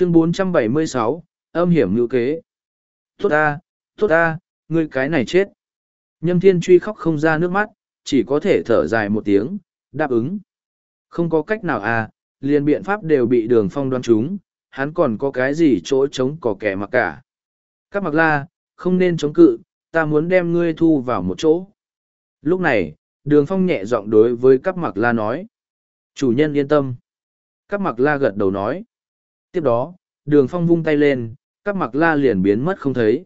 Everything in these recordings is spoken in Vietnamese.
chương 476, âm hiểm ngữ kế. Tốt ta, tốt ta, ngươi cái này chết. Nhâm thiên truy khóc không ra nước mắt, chỉ có thể thở dài một tiếng, đáp ứng. Không có cách nào à, liền biện pháp đều bị đường phong đoán chúng, hắn còn có cái gì chỗ chống cỏ kẻ mặc cả. Các mặc la, không nên chống cự, ta muốn đem ngươi thu vào một chỗ. Lúc này, đường phong nhẹ giọng đối với các mặc la nói. Chủ nhân yên tâm. Các mặc la gật đầu nói. Tiếp đó, đường phong vung tay lên, các mặc la liền biến mất không thấy.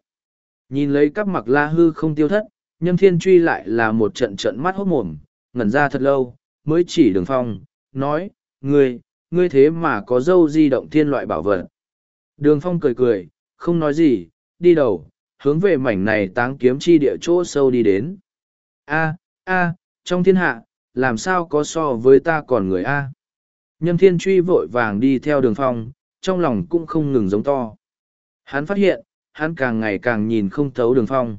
Nhìn lấy các mặc la hư không tiêu thất, nhâm thiên truy lại là một trận trận mắt hốt mồm, ngẩn ra thật lâu, mới chỉ đường phong, nói, ngươi, ngươi thế mà có dâu di động thiên loại bảo vật. Đường phong cười cười, không nói gì, đi đầu, hướng về mảnh này táng kiếm chi địa chỗ sâu đi đến. A, a, trong thiên hạ, làm sao có so với ta còn người A. Nhâm thiên truy vội vàng đi theo đường phong, trong lòng cũng không ngừng giống to. Hắn phát hiện, hắn càng ngày càng nhìn không thấu đường phong.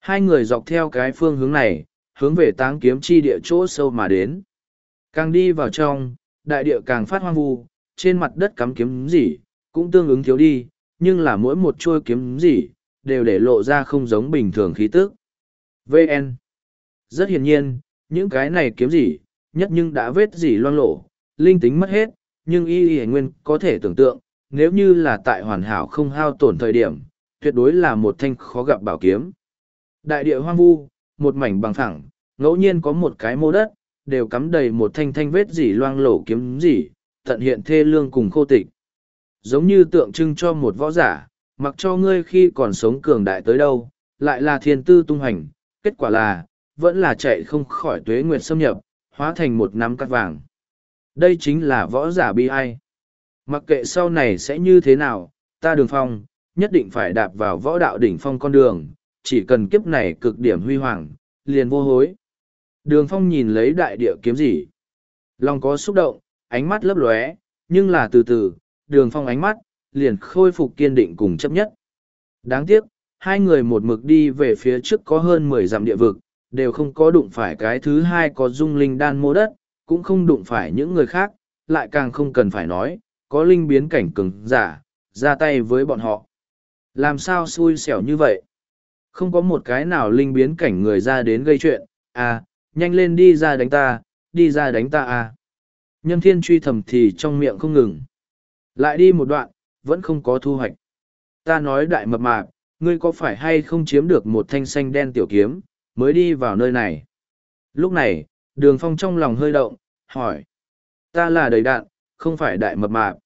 Hai người dọc theo cái phương hướng này, hướng về táng kiếm chi địa chỗ sâu mà đến. Càng đi vào trong, đại địa càng phát hoang vu, trên mặt đất cắm kiếm gì, cũng tương ứng thiếu đi, nhưng là mỗi một chuôi kiếm gì, đều để lộ ra không giống bình thường khí tức. VN Rất hiển nhiên, những cái này kiếm gì, nhất nhưng đã vết gì loang lộ, linh tính mất hết, nhưng y y nguyên có thể tưởng tượng, nếu như là tại hoàn hảo không hao tổn thời điểm, tuyệt đối là một thanh khó gặp bảo kiếm. Đại địa hoang vu, một mảnh bằng phẳng, ngẫu nhiên có một cái mô đất, đều cắm đầy một thanh thanh vết dỉ loang lổ kiếm dỉ, tận hiện thê lương cùng khô tịch. Giống như tượng trưng cho một võ giả, mặc cho ngươi khi còn sống cường đại tới đâu, lại là thiên tư tung hành, kết quả là, vẫn là chạy không khỏi tuế nguyệt xâm nhập, hóa thành một nắm cắt vàng. Đây chính là võ giả bi ai. Mặc kệ sau này sẽ như thế nào, ta đường phong, nhất định phải đạp vào võ đạo đỉnh phong con đường, chỉ cần kiếp này cực điểm huy hoàng, liền vô hối. Đường phong nhìn lấy đại địa kiếm gì? Lòng có xúc động, ánh mắt lấp lóe, nhưng là từ từ, đường phong ánh mắt, liền khôi phục kiên định cùng chấp nhất. Đáng tiếc, hai người một mực đi về phía trước có hơn mười dặm địa vực, đều không có đụng phải cái thứ hai có dung linh đan mô đất, cũng không đụng phải những người khác, lại càng không cần phải nói, có linh biến cảnh cứng, giả, ra tay với bọn họ. Làm sao xui xẻo như vậy? Không có một cái nào linh biến cảnh người ra đến gây chuyện, à, nhanh lên đi ra đánh ta, đi ra đánh ta à. Nhâm thiên truy thầm thì trong miệng không ngừng. Lại đi một đoạn, vẫn không có thu hoạch. Ta nói đại mập mạp, ngươi có phải hay không chiếm được một thanh xanh đen tiểu kiếm, mới đi vào nơi này. Lúc này, đường phong trong lòng hơi động, hỏi. Ta là đầy đạn, không phải đại mập mạp.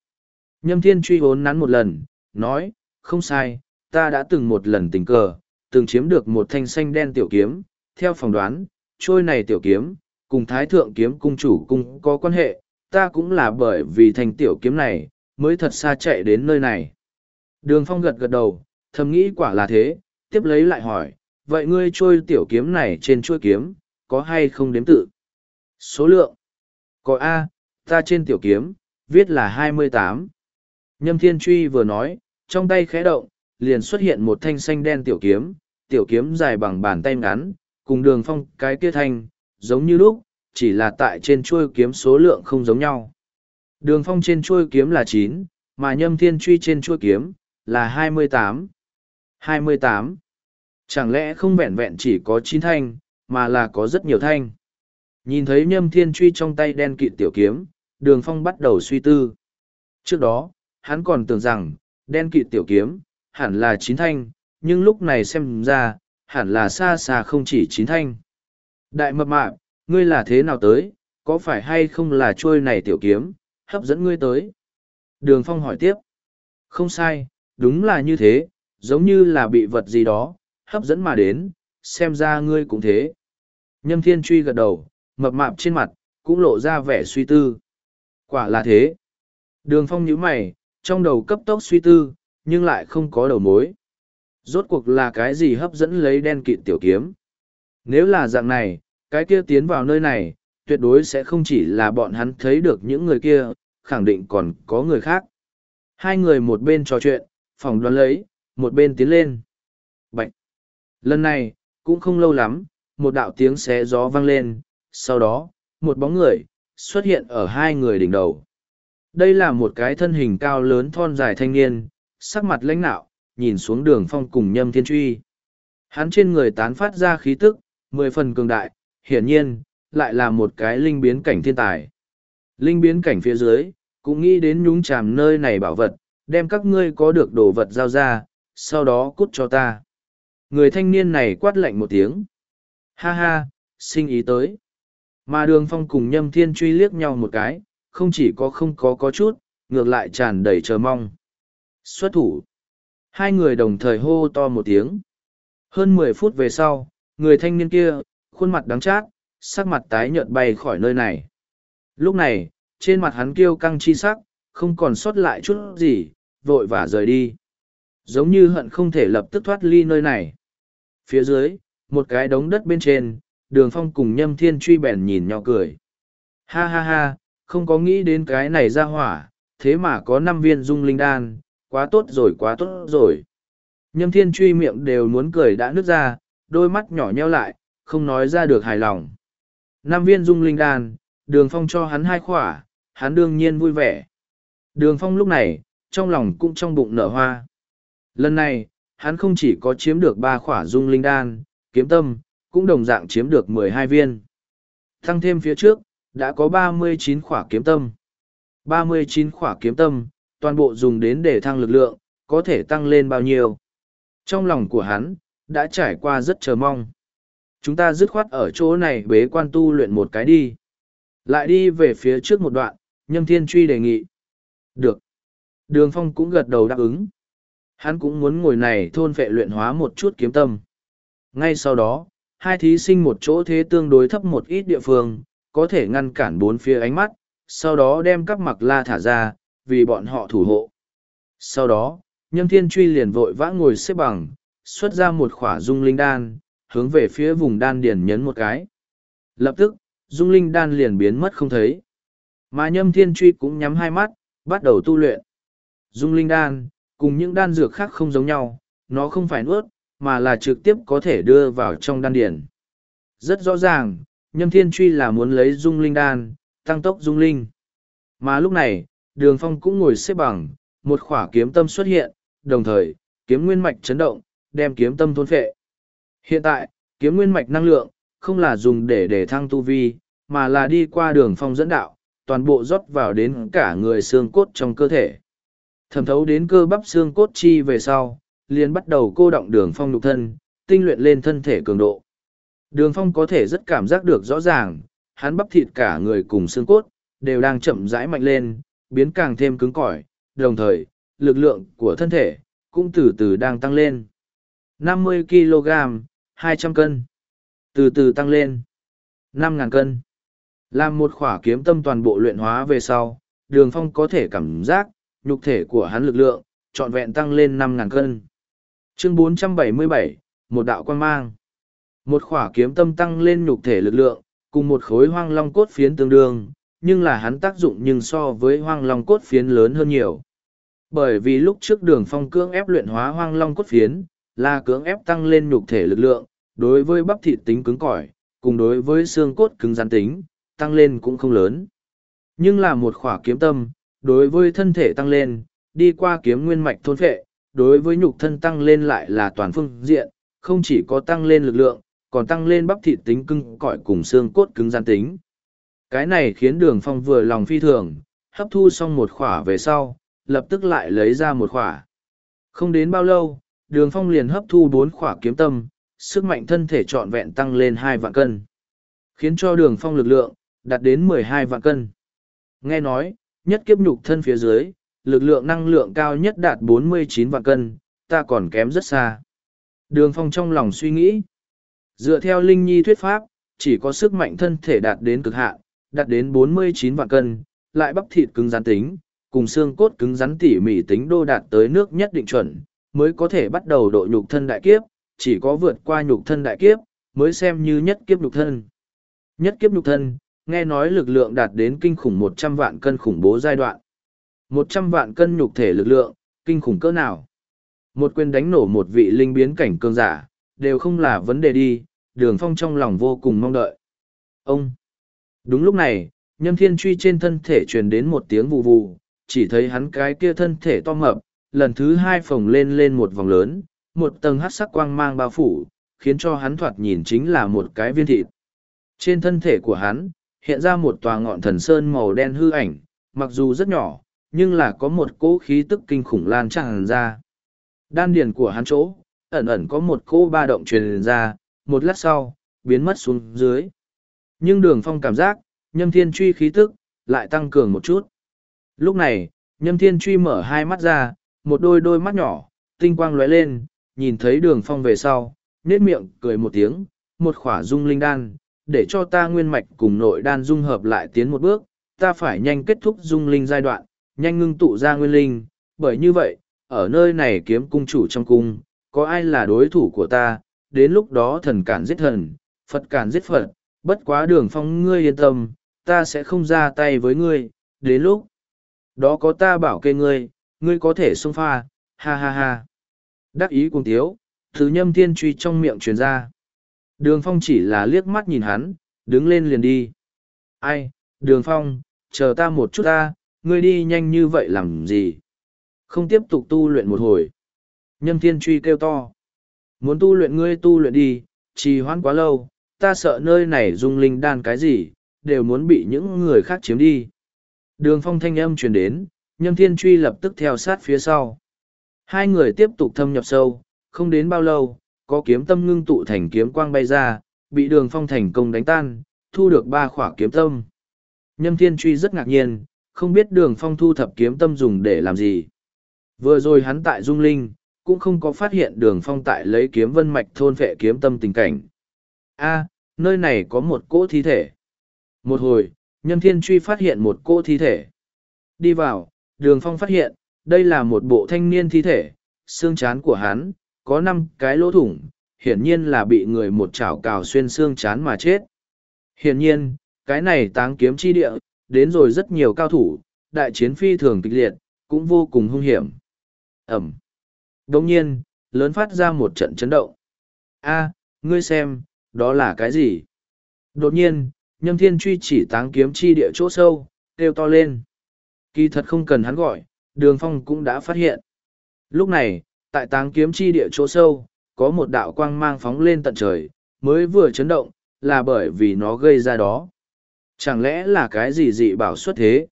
Nhâm thiên truy hốn nắn một lần, nói, không sai, ta đã từng một lần tình cờ, từng chiếm được một thanh xanh đen tiểu kiếm, theo phỏng đoán, trôi này tiểu kiếm, cùng thái thượng kiếm cung chủ cung có quan hệ, ta cũng là bởi vì thanh tiểu kiếm này, mới thật xa chạy đến nơi này. Đường phong gật gật đầu, thầm nghĩ quả là thế, tiếp lấy lại hỏi, vậy ngươi trôi tiểu kiếm này trên chuôi kiếm, có hay không đếm tự? Số lượng? Có A, ta trên tiểu kiếm, viết là hai mươi tám. Nhâm Thiên Truy vừa nói, trong tay khẽ động, liền xuất hiện một thanh xanh đen tiểu kiếm, tiểu kiếm dài bằng bàn tay ngắn, cùng đường phong cái kia thanh, giống như lúc, chỉ là tại trên chuôi kiếm số lượng không giống nhau. Đường phong trên chuôi kiếm là chín, mà nhâm thiên truy trên chuôi kiếm, là hai mươi tám. Hai mươi tám. Chẳng lẽ không vẹn vẹn chỉ có chín thanh, mà là có rất nhiều thanh. Nhìn thấy nhâm thiên truy trong tay đen kịt tiểu kiếm, đường phong bắt đầu suy tư. Trước đó, hắn còn tưởng rằng, đen kịt tiểu kiếm, hẳn là chín thanh, nhưng lúc này xem ra, hẳn là xa xa không chỉ chín thanh. Đại mập mạp, ngươi là thế nào tới, có phải hay không là trôi này tiểu kiếm, hấp dẫn ngươi tới? Đường phong hỏi tiếp. Không sai, đúng là như thế, giống như là bị vật gì đó, hấp dẫn mà đến, xem ra ngươi cũng thế. Nhâm thiên truy gật đầu, mập mạp trên mặt, cũng lộ ra vẻ suy tư. Quả là thế. Đường phong nhíu mày, trong đầu cấp tốc suy tư, nhưng lại không có đầu mối. Rốt cuộc là cái gì hấp dẫn lấy đen kịt tiểu kiếm? Nếu là dạng này, cái kia tiến vào nơi này, tuyệt đối sẽ không chỉ là bọn hắn thấy được những người kia, khẳng định còn có người khác. Hai người một bên trò chuyện, phòng đoán lấy, một bên tiến lên. Bạch! Lần này, cũng không lâu lắm, một đạo tiếng xé gió vang lên, sau đó, một bóng người, xuất hiện ở hai người đỉnh đầu. Đây là một cái thân hình cao lớn thon dài thanh niên, sắc mặt lãnh nạo, nhìn xuống đường phong cùng nhâm thiên truy. Hắn trên người tán phát ra khí tức, mười phần cường đại, hiển nhiên, lại là một cái linh biến cảnh thiên tài. Linh biến cảnh phía dưới, cũng nghĩ đến nhúng chàm nơi này bảo vật, đem các ngươi có được đồ vật giao ra, sau đó cút cho ta. Người thanh niên này quát lạnh một tiếng. Ha ha, sinh ý tới. Mà đường phong cùng nhâm thiên truy liếc nhau một cái, không chỉ có không có có chút, ngược lại tràn đầy chờ mong. Xuất thủ. Hai người đồng thời hô to một tiếng. Hơn mười phút về sau, người thanh niên kia, khuôn mặt đắng chát, sắc mặt tái nhợt bay khỏi nơi này. Lúc này, trên mặt hắn kêu căng chi sắc, không còn sót lại chút gì, vội vã rời đi. Giống như hận không thể lập tức thoát ly nơi này. Phía dưới, một cái đống đất bên trên, đường phong cùng nhâm thiên truy bèn nhìn nhau cười. Ha ha ha, không có nghĩ đến cái này ra hỏa, thế mà có năm viên dung linh đan, quá tốt rồi quá tốt rồi. Nhâm thiên truy miệng đều muốn cười đã nứt ra, đôi mắt nhỏ nheo lại, không nói ra được hài lòng. Năm viên dung linh đan, đường phong cho hắn hai khỏa, hắn đương nhiên vui vẻ. Đường phong lúc này, trong lòng cũng trong bụng nở hoa. Lần này, hắn không chỉ có chiếm được ba khỏa dung linh đan, kiếm tâm, cũng đồng dạng chiếm được mười hai viên. Thăng thêm phía trước, đã có ba mươi chín khỏa kiếm tâm. ba mươi chín khỏa kiếm tâm, toàn bộ dùng đến để thăng lực lượng, có thể tăng lên bao nhiêu. Trong lòng của hắn, đã trải qua rất chờ mong. Chúng ta dứt khoát ở chỗ này bế quan tu luyện một cái đi. Lại đi về phía trước một đoạn, nhâm thiên truy đề nghị. Được. Đường phong cũng gật đầu đáp ứng. Hắn cũng muốn ngồi này thôn vệ luyện hóa một chút kiếm tâm. Ngay sau đó, hai thí sinh một chỗ thế tương đối thấp một ít địa phương, có thể ngăn cản bốn phía ánh mắt, sau đó đem các mặc la thả ra, vì bọn họ thủ hộ. Sau đó, nhâm thiên truy liền vội vã ngồi xếp bằng, xuất ra một khỏa dung linh đan, hướng về phía vùng đan điền nhấn một cái. Lập tức, dung linh đan liền biến mất không thấy. Mà nhâm thiên truy cũng nhắm hai mắt, bắt đầu tu luyện. Dung linh đan, cùng những đan dược khác không giống nhau, nó không phải nuốt, mà là trực tiếp có thể đưa vào trong đan điển. Rất rõ ràng, nhâm thiên truy là muốn lấy dung linh đan, tăng tốc dung linh. Mà lúc này, đường phong cũng ngồi xếp bằng, một khỏa kiếm tâm xuất hiện, đồng thời, kiếm nguyên mạch chấn động, đem kiếm tâm thôn phệ. Hiện tại, kiếm nguyên mạch năng lượng, không là dùng để để thăng tu vi, mà là đi qua đường phong dẫn đạo, toàn bộ rót vào đến cả người xương cốt trong cơ thể. Thẩm thấu đến cơ bắp xương cốt chi về sau, liền bắt đầu cô động đường phong nhục thân, tinh luyện lên thân thể cường độ. Đường phong có thể rất cảm giác được rõ ràng, hắn bắp thịt cả người cùng xương cốt, đều đang chậm rãi mạnh lên, biến càng thêm cứng cỏi, đồng thời, lực lượng của thân thể, cũng từ từ đang tăng lên. 50 kg, 200 cân. Từ từ tăng lên. 5.000 cân. Làm một khỏa kiếm tâm toàn bộ luyện hóa về sau, đường phong có thể cảm giác, nhục thể của hắn lực lượng, trọn vẹn tăng lên 5.000 cân. Chương 477, một đạo quan mang. Một khỏa kiếm tâm tăng lên nhục thể lực lượng, cùng một khối hoang long cốt phiến tương đương, nhưng là hắn tác dụng nhưng so với hoang long cốt phiến lớn hơn nhiều. Bởi vì lúc trước đường phong cưỡng ép luyện hóa hoang long cốt phiến, là cưỡng ép tăng lên nhục thể lực lượng, đối với bắp thịt tính cứng cỏi, cùng đối với xương cốt cứng rắn tính, tăng lên cũng không lớn. Nhưng là một khỏa kiếm tâm, đối với thân thể tăng lên, đi qua kiếm nguyên mạch thôn phệ, đối với nhục thân tăng lên lại là toàn phương diện, không chỉ có tăng lên lực lượng, còn tăng lên bắp thịt tính cứng cỏi cùng xương cốt cứng gian tính. Cái này khiến đường phong vừa lòng phi thường, hấp thu xong một khỏa về sau, lập tức lại lấy ra một khỏa. Không đến bao lâu, đường phong liền hấp thu bốn khỏa kiếm tâm, sức mạnh thân thể trọn vẹn tăng lên hai vạn cân. Khiến cho đường phong lực lượng, đạt đến mười hai vạn cân. Nghe nói, nhất kiếp nhục thân phía dưới, lực lượng năng lượng cao nhất đạt 49 vạn cân, ta còn kém rất xa. Đường phong trong lòng suy nghĩ. Dựa theo Linh Nhi thuyết pháp, chỉ có sức mạnh thân thể đạt đến cực hạn, đạt đến 49 vạn cân, lại bắp thịt cứng rắn tính, cùng xương cốt cứng rắn tỉ mỉ tính đô đạt tới nước nhất định chuẩn, mới có thể bắt đầu độ nhục thân đại kiếp, chỉ có vượt qua nhục thân đại kiếp, mới xem như nhất kiếp nhục thân. Nhất kiếp nhục thân, nghe nói lực lượng đạt đến kinh khủng một trăm vạn cân khủng bố giai đoạn một trăm vạn cân nhục thể lực lượng, kinh khủng cỡ nào? Một quyền đánh nổ một vị linh biến cảnh cường giả, đều không là vấn đề đi, đường phong trong lòng vô cùng mong đợi. Ông! Đúng lúc này, nhâm thiên truy trên thân thể truyền đến một tiếng vù vù, chỉ thấy hắn cái kia thân thể to mập, lần thứ hai phồng lên lên một vòng lớn, một tầng hắc sắc quang mang bao phủ, khiến cho hắn thoạt nhìn chính là một cái viên thịt. Trên thân thể của hắn, hiện ra một tòa ngọn thần sơn màu đen hư ảnh, mặc dù rất nhỏ, nhưng là có một cỗ khí tức kinh khủng lan tràn ra. Đan điền của hắn chỗ, ẩn ẩn có một cỗ ba động truyền ra, một lát sau, biến mất xuống dưới. Nhưng đường phong cảm giác, nhâm thiên truy khí tức, lại tăng cường một chút. Lúc này, nhâm thiên truy mở hai mắt ra, một đôi đôi mắt nhỏ, tinh quang lóe lên, nhìn thấy đường phong về sau, nết miệng cười một tiếng, một khỏa dung linh đan, để cho ta nguyên mạch cùng nội đan dung hợp lại tiến một bước, ta phải nhanh kết thúc dung linh giai đoạn, nhanh ngưng tụ ra nguyên linh, bởi như vậy, ở nơi này kiếm cung chủ trong cung, có ai là đối thủ của ta, đến lúc đó thần cản giết thần, Phật cản giết Phật, bất quá đường phong ngươi yên tâm, ta sẽ không ra tay với ngươi, đến lúc đó có ta bảo kê ngươi, ngươi có thể xông pha, ha ha ha. Đắc ý cùng tiếu, thứ nhâm thiên truy trong miệng truyền ra. Đường phong chỉ là liếc mắt nhìn hắn, đứng lên liền đi. Ai, đường phong, chờ ta một chút ta, ngươi đi nhanh như vậy làm gì? Không tiếp tục tu luyện một hồi. Nhâm thiên truy kêu to. Muốn tu luyện ngươi tu luyện đi, trì hoãn quá lâu, ta sợ nơi này dung linh đan cái gì, đều muốn bị những người khác chiếm đi. Đường phong thanh âm truyền đến, nhâm thiên truy lập tức theo sát phía sau. Hai người tiếp tục thâm nhập sâu, không đến bao lâu, có kiếm tâm ngưng tụ thành kiếm quang bay ra, bị đường phong thành công đánh tan, thu được ba khỏa kiếm tâm. Nhâm thiên truy rất ngạc nhiên, không biết đường phong thu thập kiếm tâm dùng để làm gì. Vừa rồi hắn tại Dung Linh, cũng không có phát hiện đường phong tại lấy kiếm vân mạch thôn vệ kiếm tâm tình cảnh. a nơi này có một cỗ thi thể. Một hồi, Nhân Thiên Truy phát hiện một cỗ thi thể. Đi vào, đường phong phát hiện, đây là một bộ thanh niên thi thể, xương chán của hắn, có năm cái lỗ thủng, hiển nhiên là bị người một chảo cào xuyên xương chán mà chết. Hiển nhiên, cái này táng kiếm chi địa, đến rồi rất nhiều cao thủ, đại chiến phi thường kịch liệt, cũng vô cùng hung hiểm. Ẩm. Đồng nhiên, lớn phát ra một trận chấn động. a ngươi xem, đó là cái gì? Đột nhiên, nhâm thiên truy chỉ táng kiếm chi địa chỗ sâu, kêu to lên. Kỳ thật không cần hắn gọi, đường phong cũng đã phát hiện. Lúc này, tại táng kiếm chi địa chỗ sâu, có một đạo quang mang phóng lên tận trời, mới vừa chấn động, là bởi vì nó gây ra đó. Chẳng lẽ là cái gì dị bảo xuất thế?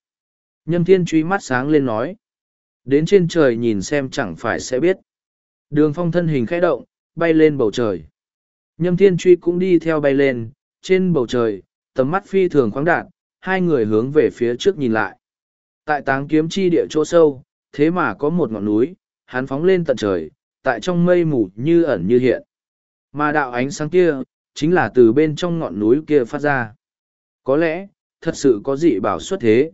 Nhâm thiên truy mắt sáng lên nói. Đến trên trời nhìn xem chẳng phải sẽ biết. Đường phong thân hình khẽ động, bay lên bầu trời. Nhâm thiên truy cũng đi theo bay lên, trên bầu trời, tầm mắt phi thường khoáng đạt, hai người hướng về phía trước nhìn lại. Tại táng kiếm chi địa chỗ sâu, thế mà có một ngọn núi, hắn phóng lên tận trời, tại trong mây mù như ẩn như hiện. Mà đạo ánh sáng kia, chính là từ bên trong ngọn núi kia phát ra. Có lẽ, thật sự có dị bảo xuất thế.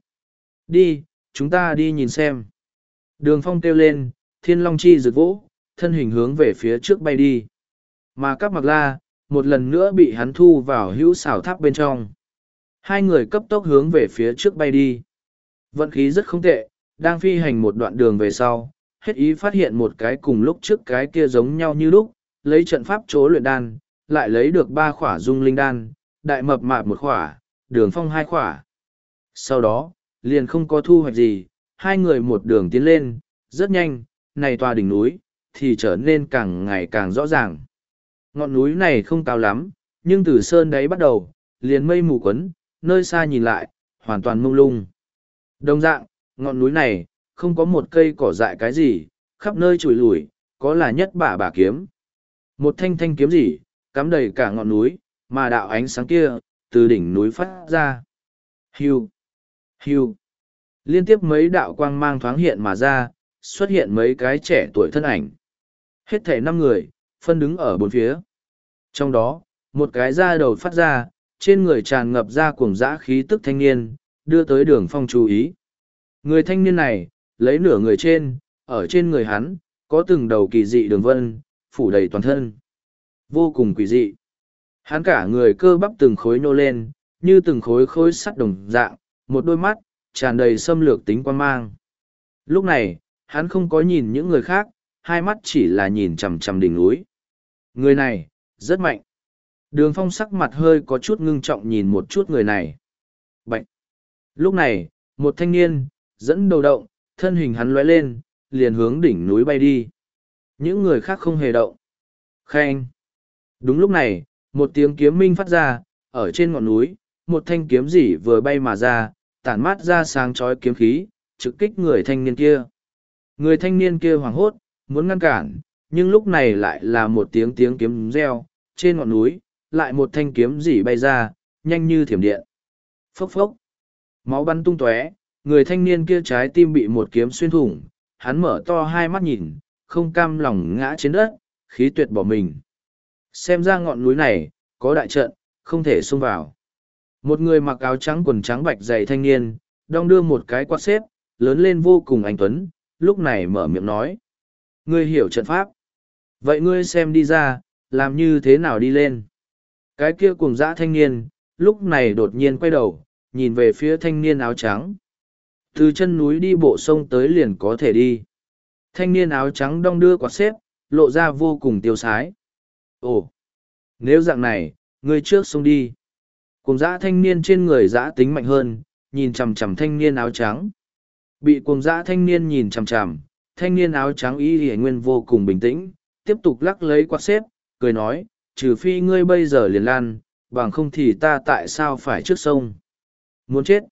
Đi, chúng ta đi nhìn xem. Đường phong kêu lên, thiên long chi rực vỗ, thân hình hướng về phía trước bay đi. Mà các mặc la, một lần nữa bị hắn thu vào hữu xảo tháp bên trong. Hai người cấp tốc hướng về phía trước bay đi. Vận khí rất không tệ, đang phi hành một đoạn đường về sau, hết ý phát hiện một cái cùng lúc trước cái kia giống nhau như lúc, lấy trận pháp chỗ luyện đan, lại lấy được ba khỏa dung linh đan, đại mập mạp một khỏa, đường phong hai khỏa. Sau đó, liền không có thu hoạch gì, hai người một đường tiến lên, rất nhanh, này tòa đỉnh núi, thì trở nên càng ngày càng rõ ràng. Ngọn núi này không cao lắm, nhưng từ sơn đáy bắt đầu, liền mây mù quấn, nơi xa nhìn lại, hoàn toàn mông lung. Đồng dạng, ngọn núi này, không có một cây cỏ dại cái gì, khắp nơi trùi lùi, có là nhất bả bả kiếm. Một thanh thanh kiếm gì, cắm đầy cả ngọn núi, mà đạo ánh sáng kia, từ đỉnh núi phát ra. hưu, hưu, Liên tiếp mấy đạo quang mang thoáng hiện mà ra, xuất hiện mấy cái trẻ tuổi thân ảnh. Hết thể năm người, phân đứng ở bốn phía. Trong đó, một cái da đầu phát ra, trên người tràn ngập ra cuồng dã khí tức thanh niên, đưa tới đường phong chú ý. Người thanh niên này, lấy nửa người trên, ở trên người hắn, có từng đầu kỳ dị đường vân, phủ đầy toàn thân. Vô cùng quỷ dị. Hắn cả người cơ bắp từng khối nô lên, như từng khối khối sắt đồng dạng, một đôi mắt, tràn đầy xâm lược tính quan mang. Lúc này, hắn không có nhìn những người khác, hai mắt chỉ là nhìn chằm chằm đỉnh núi. Người này, rất mạnh. Đường phong sắc mặt hơi có chút ngưng trọng nhìn một chút người này. Bệnh. Lúc này, một thanh niên, dẫn đầu động, thân hình hắn lóe lên, liền hướng đỉnh núi bay đi. Những người khác không hề động. Khen. Đúng lúc này, một tiếng kiếm minh phát ra, ở trên ngọn núi, một thanh kiếm dỉ vừa bay mà ra, tản mát ra sáng chói kiếm khí, trực kích người thanh niên kia. Người thanh niên kia hoảng hốt, muốn ngăn cản, nhưng lúc này lại là một tiếng tiếng kiếm reo, trên ngọn núi, lại một thanh kiếm dỉ bay ra, nhanh như thiểm điện. Phốc phốc. Máu bắn tung tóe, người thanh niên kia trái tim bị một kiếm xuyên thủng, hắn mở to hai mắt nhìn, không cam lòng ngã trên đất, khí tuyệt bỏ mình. Xem ra ngọn núi này, có đại trận, không thể xông vào. Một người mặc áo trắng quần trắng bạch dày thanh niên, đong đưa một cái quạt xếp, lớn lên vô cùng anh Tuấn, lúc này mở miệng nói. Ngươi hiểu trận pháp. Vậy ngươi xem đi ra, làm như thế nào đi lên. Cái kia cùng dã thanh niên, lúc này đột nhiên quay đầu, nhìn về phía thanh niên áo trắng. Từ chân núi đi bộ sông tới liền có thể đi. Thanh niên áo trắng đong đưa quạt xếp, lộ ra vô cùng tiêu sái. Ồ, nếu dạng này, ngươi trước sông đi. Cùng dã thanh niên trên người dã tính mạnh hơn, nhìn chằm chằm thanh niên áo trắng. Bị cùng dã thanh niên nhìn chằm chằm, thanh niên áo trắng y hề nguyên vô cùng bình tĩnh, tiếp tục lắc lấy quạt xếp, cười nói, trừ phi ngươi bây giờ liền lan, bằng không thì ta tại sao phải trước sông. Muốn chết.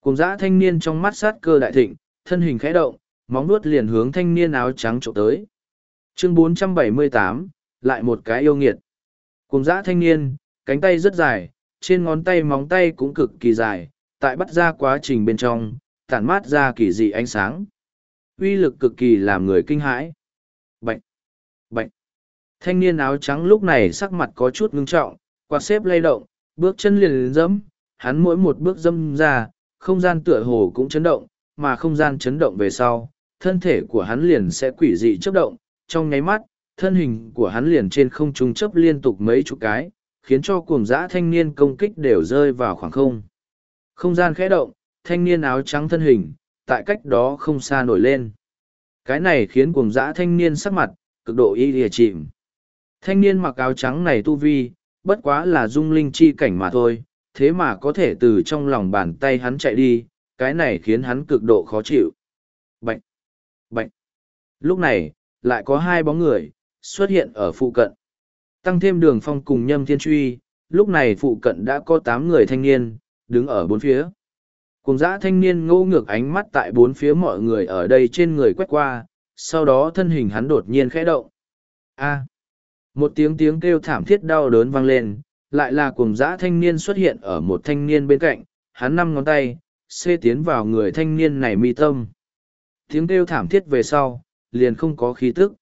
Cùng dã thanh niên trong mắt sát cơ đại thịnh, thân hình khẽ động, móng nuốt liền hướng thanh niên áo trắng trộm tới. Chương 478, lại một cái yêu nghiệt. Cùng dã thanh niên, cánh tay rất dài, trên ngón tay móng tay cũng cực kỳ dài, tại bắt ra quá trình bên trong, tản mát ra kỳ dị ánh sáng. uy lực cực kỳ làm người kinh hãi. Bệnh, bệnh. Thanh niên áo trắng lúc này sắc mặt có chút ngưng trọng, quạt xếp lay động, bước chân liền liền dẫm, hắn mỗi một bước dâm ra, không gian tựa hồ cũng chấn động, mà không gian chấn động về sau, thân thể của hắn liền sẽ quỷ dị chớp động, trong nháy mắt, thân hình của hắn liền trên không trung chấp liên tục mấy chục cái, khiến cho cuồng dã thanh niên công kích đều rơi vào khoảng không. Không gian khẽ động, thanh niên áo trắng thân hình, tại cách đó không xa nổi lên. Cái này khiến cuồng dã thanh niên sắc mặt, cực độ y lìa chìm. Thanh niên mặc áo trắng này tu vi, bất quá là dung linh chi cảnh mà thôi, thế mà có thể từ trong lòng bàn tay hắn chạy đi, cái này khiến hắn cực độ khó chịu. bệnh, bệnh. Lúc này, lại có hai bóng người, xuất hiện ở phụ cận. Tăng thêm đường phong cùng nhâm thiên truy, lúc này phụ cận đã có tám người thanh niên, đứng ở bốn phía. Cùng dã thanh niên ngô ngược ánh mắt tại bốn phía mọi người ở đây trên người quét qua, sau đó thân hình hắn đột nhiên khẽ động. A. Một tiếng tiếng kêu thảm thiết đau đớn vang lên, lại là cùng dã thanh niên xuất hiện ở một thanh niên bên cạnh, hắn năm ngón tay, xê tiến vào người thanh niên này mi tâm. Tiếng kêu thảm thiết về sau, liền không có khí tức.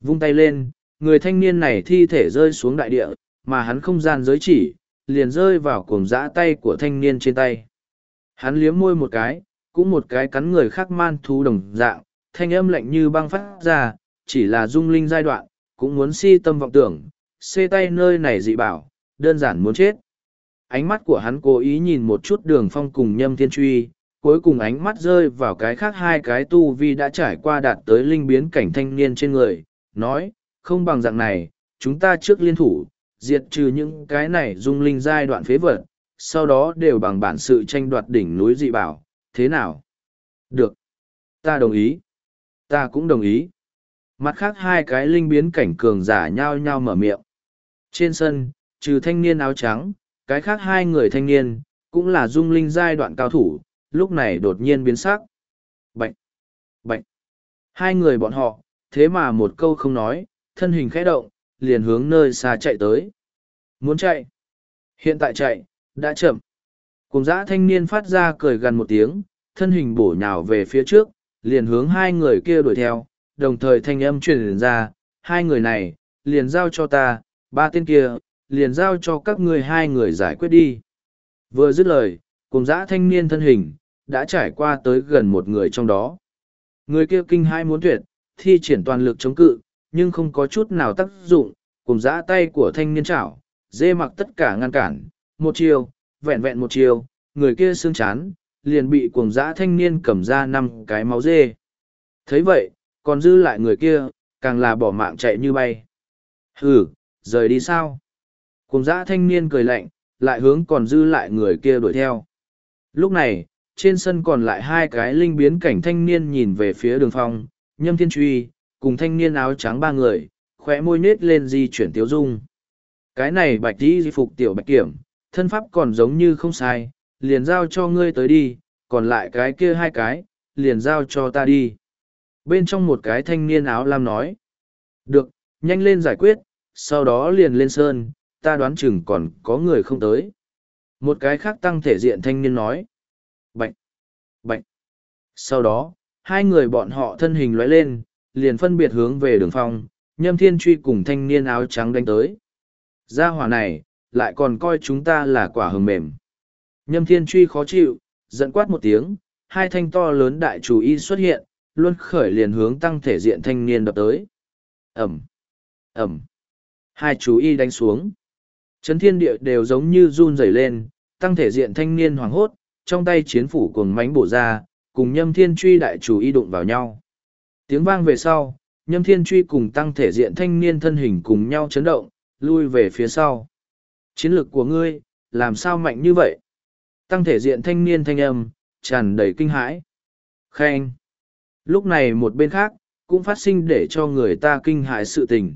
Vung tay lên, người thanh niên này thi thể rơi xuống đại địa, mà hắn không gian giới chỉ, liền rơi vào cuồng dã tay của thanh niên trên tay. Hắn liếm môi một cái, cũng một cái cắn người khác man thú đồng dạng, thanh âm lạnh như băng phát ra, chỉ là dung linh giai đoạn, cũng muốn si tâm vọng tưởng, xê tay nơi này dị bảo, đơn giản muốn chết. Ánh mắt của hắn cố ý nhìn một chút đường phong cùng nhâm thiên truy, cuối cùng ánh mắt rơi vào cái khác hai cái tu vi đã trải qua đạt tới linh biến cảnh thanh niên trên người, nói, không bằng dạng này, chúng ta trước liên thủ, diệt trừ những cái này dung linh giai đoạn phế vật, sau đó đều bằng bản sự tranh đoạt đỉnh núi dị bảo, thế nào? Được. Ta đồng ý. Ta cũng đồng ý. Mặt khác hai cái linh biến cảnh cường giả nhao nhao mở miệng. Trên sân, trừ thanh niên áo trắng, cái khác hai người thanh niên, cũng là dung linh giai đoạn cao thủ, lúc này đột nhiên biến sắc. bệnh bệnh Hai người bọn họ, thế mà một câu không nói, thân hình khẽ động, liền hướng nơi xa chạy tới. Muốn chạy? Hiện tại chạy, đã chậm. Cùng dã thanh niên phát ra cười gần một tiếng, thân hình bổ nhào về phía trước, liền hướng hai người kia đuổi theo, đồng thời thanh âm truyền ra, hai người này, liền giao cho ta, ba tên kia, liền giao cho các ngươi hai người giải quyết đi. Vừa dứt lời, cùng dã thanh niên thân hình, đã trải qua tới gần một người trong đó. Người kia kinh hai muốn tuyệt, thi triển toàn lực chống cự, nhưng không có chút nào tác dụng, cùng dã tay của thanh niên chảo, dê mặc tất cả ngăn cản, một chiều, vẹn vẹn một chiều, người kia xương chán, liền bị cuồng dã thanh niên cầm ra năm cái máu dê. thấy vậy, còn dư lại người kia, càng là bỏ mạng chạy như bay. Hừ, rời đi sao? Cùng dã thanh niên cười lạnh, lại hướng còn dư lại người kia đuổi theo. Lúc này, trên sân còn lại hai cái linh biến cảnh thanh niên nhìn về phía đường phong, nhâm thiên truy, cùng thanh niên áo trắng ba người, khóe môi nết lên di chuyển tiếu dung. Cái này bạch đi phục tiểu bạch kiểm, thân pháp còn giống như không sai, liền giao cho ngươi tới đi, còn lại cái kia hai cái, liền giao cho ta đi. Bên trong một cái thanh niên áo lam nói. Được, nhanh lên giải quyết, sau đó liền lên sơn, ta đoán chừng còn có người không tới. Một cái khác tăng thể diện thanh niên nói. Bạch! Bạch! Sau đó, hai người bọn họ thân hình lóe lên, liền phân biệt hướng về đường phong, nhâm thiên truy cùng thanh niên áo trắng đánh tới. Gia hỏa này, lại còn coi chúng ta là quả hừng mềm. Nhâm thiên truy khó chịu, giận quát một tiếng, hai thanh to lớn đại chủ y xuất hiện, luôn khởi liền hướng tăng thể diện thanh niên đập tới. Ẩm! Ẩm! Hai chú y đánh xuống. Chấn thiên địa đều giống như run rẩy lên, tăng thể diện thanh niên hoảng hốt, trong tay chiến phủ cuồng mánh bổ ra, cùng nhâm thiên truy đại chủ y đụng vào nhau. Tiếng vang về sau, nhâm thiên truy cùng tăng thể diện thanh niên thân hình cùng nhau chấn động, lui về phía sau. Chiến lược của ngươi, làm sao mạnh như vậy? Tăng thể diện thanh niên thanh âm, tràn đầy kinh hãi. Khen! Lúc này một bên khác, cũng phát sinh để cho người ta kinh hãi sự tình.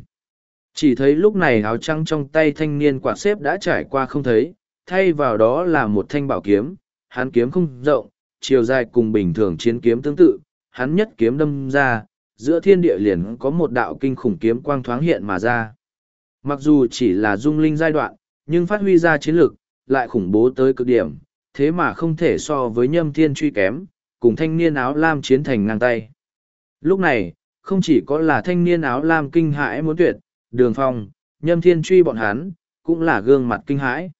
Chỉ thấy lúc này áo trắng trong tay thanh niên quạt xếp đã trải qua không thấy, thay vào đó là một thanh bảo kiếm, hắn kiếm không rộng, chiều dài cùng bình thường chiến kiếm tương tự, hắn nhất kiếm đâm ra, giữa thiên địa liền có một đạo kinh khủng kiếm quang thoáng hiện mà ra. Mặc dù chỉ là dung linh giai đoạn, nhưng phát huy ra chiến lực, lại khủng bố tới cực điểm, thế mà không thể so với nhâm thiên truy kém, cùng thanh niên áo lam chiến thành ngang tay. Lúc này, không chỉ có là thanh niên áo lam kinh hãi muốn tuyệt, đường phong, nhâm thiên truy bọn hắn, cũng là gương mặt kinh hãi.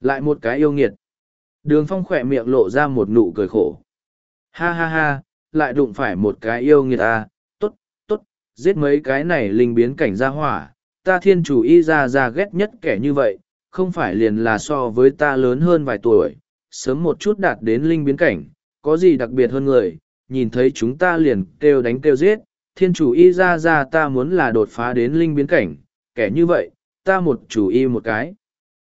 Lại một cái yêu nghiệt. Đường phong khỏe miệng lộ ra một nụ cười khổ. Ha ha ha, lại đụng phải một cái yêu nghiệt à, tốt, tốt, giết mấy cái này linh biến cảnh ra hỏa, ta thiên chủ y ra ra ghét nhất kẻ như vậy, không phải liền là so với ta lớn hơn vài tuổi, sớm một chút đạt đến linh biến cảnh, có gì đặc biệt hơn người, nhìn thấy chúng ta liền kêu đánh kêu giết, thiên chủ y ra ra ta muốn là đột phá đến linh biến cảnh, kẻ như vậy, ta một chủ y một cái.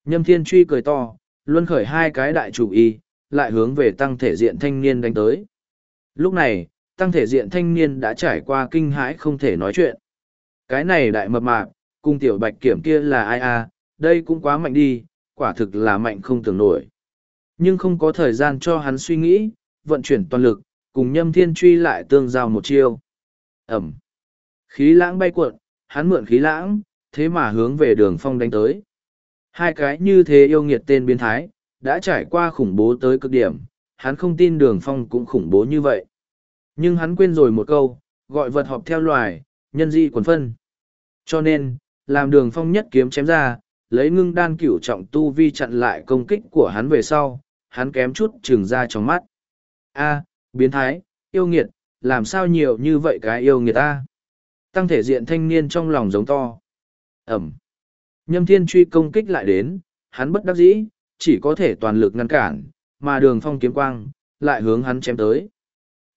Nhâm thiên truy cười to, luân khởi hai cái đại chủ y, lại hướng về tăng thể diện thanh niên đánh tới. Lúc này, tăng thể diện thanh niên đã trải qua kinh hãi không thể nói chuyện. Cái này đại mập mạp, cung tiểu bạch kiểm kia là ai à, đây cũng quá mạnh đi, quả thực là mạnh không tưởng nổi. Nhưng không có thời gian cho hắn suy nghĩ, vận chuyển toàn lực, cùng nhâm thiên truy lại tương giao một chiêu. Ẩm. Khí lãng bay cuộn, hắn mượn khí lãng, thế mà hướng về đường phong đánh tới. Hai cái như thế yêu nghiệt tên biến thái, đã trải qua khủng bố tới cực điểm, hắn không tin đường phong cũng khủng bố như vậy. Nhưng hắn quên rồi một câu, gọi vật họp theo loài, nhân di quần phân. Cho nên, làm đường phong nhất kiếm chém ra, lấy ngưng đan cửu trọng tu vi chặn lại công kích của hắn về sau, hắn kém chút trừng ra trong mắt. A, biến thái, yêu nghiệt, làm sao nhiều như vậy cái yêu nghiệt ta? Tăng thể diện thanh niên trong lòng giống to. Ẩm. Nhâm thiên truy công kích lại đến, hắn bất đắc dĩ, chỉ có thể toàn lực ngăn cản, mà đường phong kiếm quang, lại hướng hắn chém tới.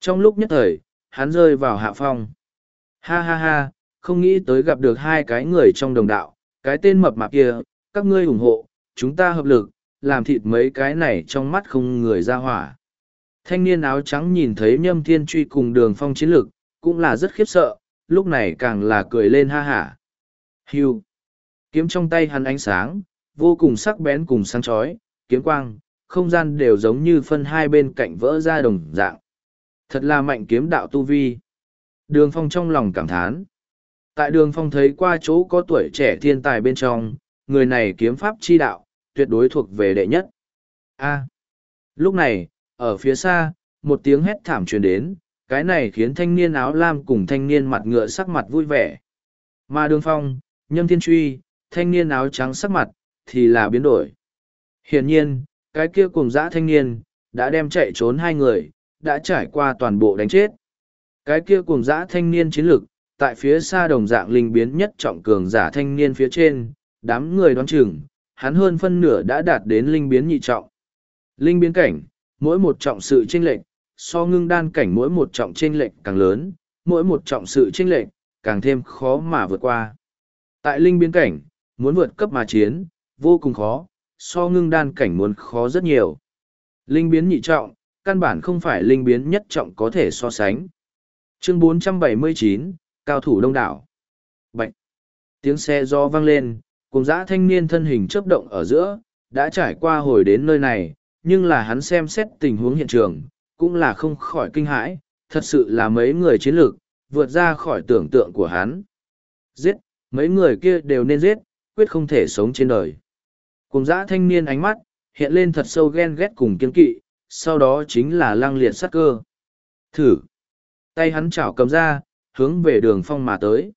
Trong lúc nhất thời, hắn rơi vào hạ phong. Ha ha ha, không nghĩ tới gặp được hai cái người trong đồng đạo, cái tên mập mạp kia, các ngươi ủng hộ, chúng ta hợp lực, làm thịt mấy cái này trong mắt không người ra hỏa. Thanh niên áo trắng nhìn thấy nhâm thiên truy cùng đường phong chiến lực, cũng là rất khiếp sợ, lúc này càng là cười lên ha hả. Hưu. Kiếm trong tay hắn ánh sáng, vô cùng sắc bén cùng sáng chói, kiếm quang, không gian đều giống như phân hai bên cạnh vỡ ra đồng dạng. Thật là mạnh kiếm đạo tu vi. Đường phong trong lòng cảm thán. Tại đường phong thấy qua chỗ có tuổi trẻ thiên tài bên trong, người này kiếm pháp chi đạo, tuyệt đối thuộc về đệ nhất. A. Lúc này, ở phía xa, một tiếng hét thảm truyền đến, cái này khiến thanh niên áo lam cùng thanh niên mặt ngựa sắc mặt vui vẻ. Mà đường phong, nhâm thiên truy, thanh niên áo trắng sắc mặt, thì là biến đổi. Hiển nhiên, cái kia cùng dã thanh niên, đã đem chạy trốn hai người, đã trải qua toàn bộ đánh chết. Cái kia cùng dã thanh niên chiến lực, tại phía xa đồng dạng linh biến nhất trọng cường giả thanh niên phía trên, đám người đoán chừng, hắn hơn phân nửa đã đạt đến linh biến nhị trọng. Linh biến cảnh, mỗi một trọng sự chênh lệch, so ngưng đan cảnh mỗi một trọng chênh lệch càng lớn, mỗi một trọng sự chênh lệch càng thêm khó mà vượt qua. Tại linh biến cảnh, muốn vượt cấp mà chiến, vô cùng khó, so ngưng đan cảnh muốn khó rất nhiều. Linh biến nhị trọng, căn bản không phải linh biến nhất trọng có thể so sánh. Chương 479, Cao thủ đông đảo. Bạch. Tiếng xe do vang lên, cùng dã thanh niên thân hình chớp động ở giữa, đã trải qua hồi đến nơi này, nhưng là hắn xem xét tình huống hiện trường, cũng là không khỏi kinh hãi, thật sự là mấy người chiến lược, vượt ra khỏi tưởng tượng của hắn. Giết, mấy người kia đều nên giết, quyết không thể sống trên đời. Cùng dã thanh niên ánh mắt, hiện lên thật sâu ghen ghét cùng kiên kỵ, sau đó chính là lăng liệt sát cơ. Thử! Tay hắn chảo cầm ra, hướng về đường phong mà tới.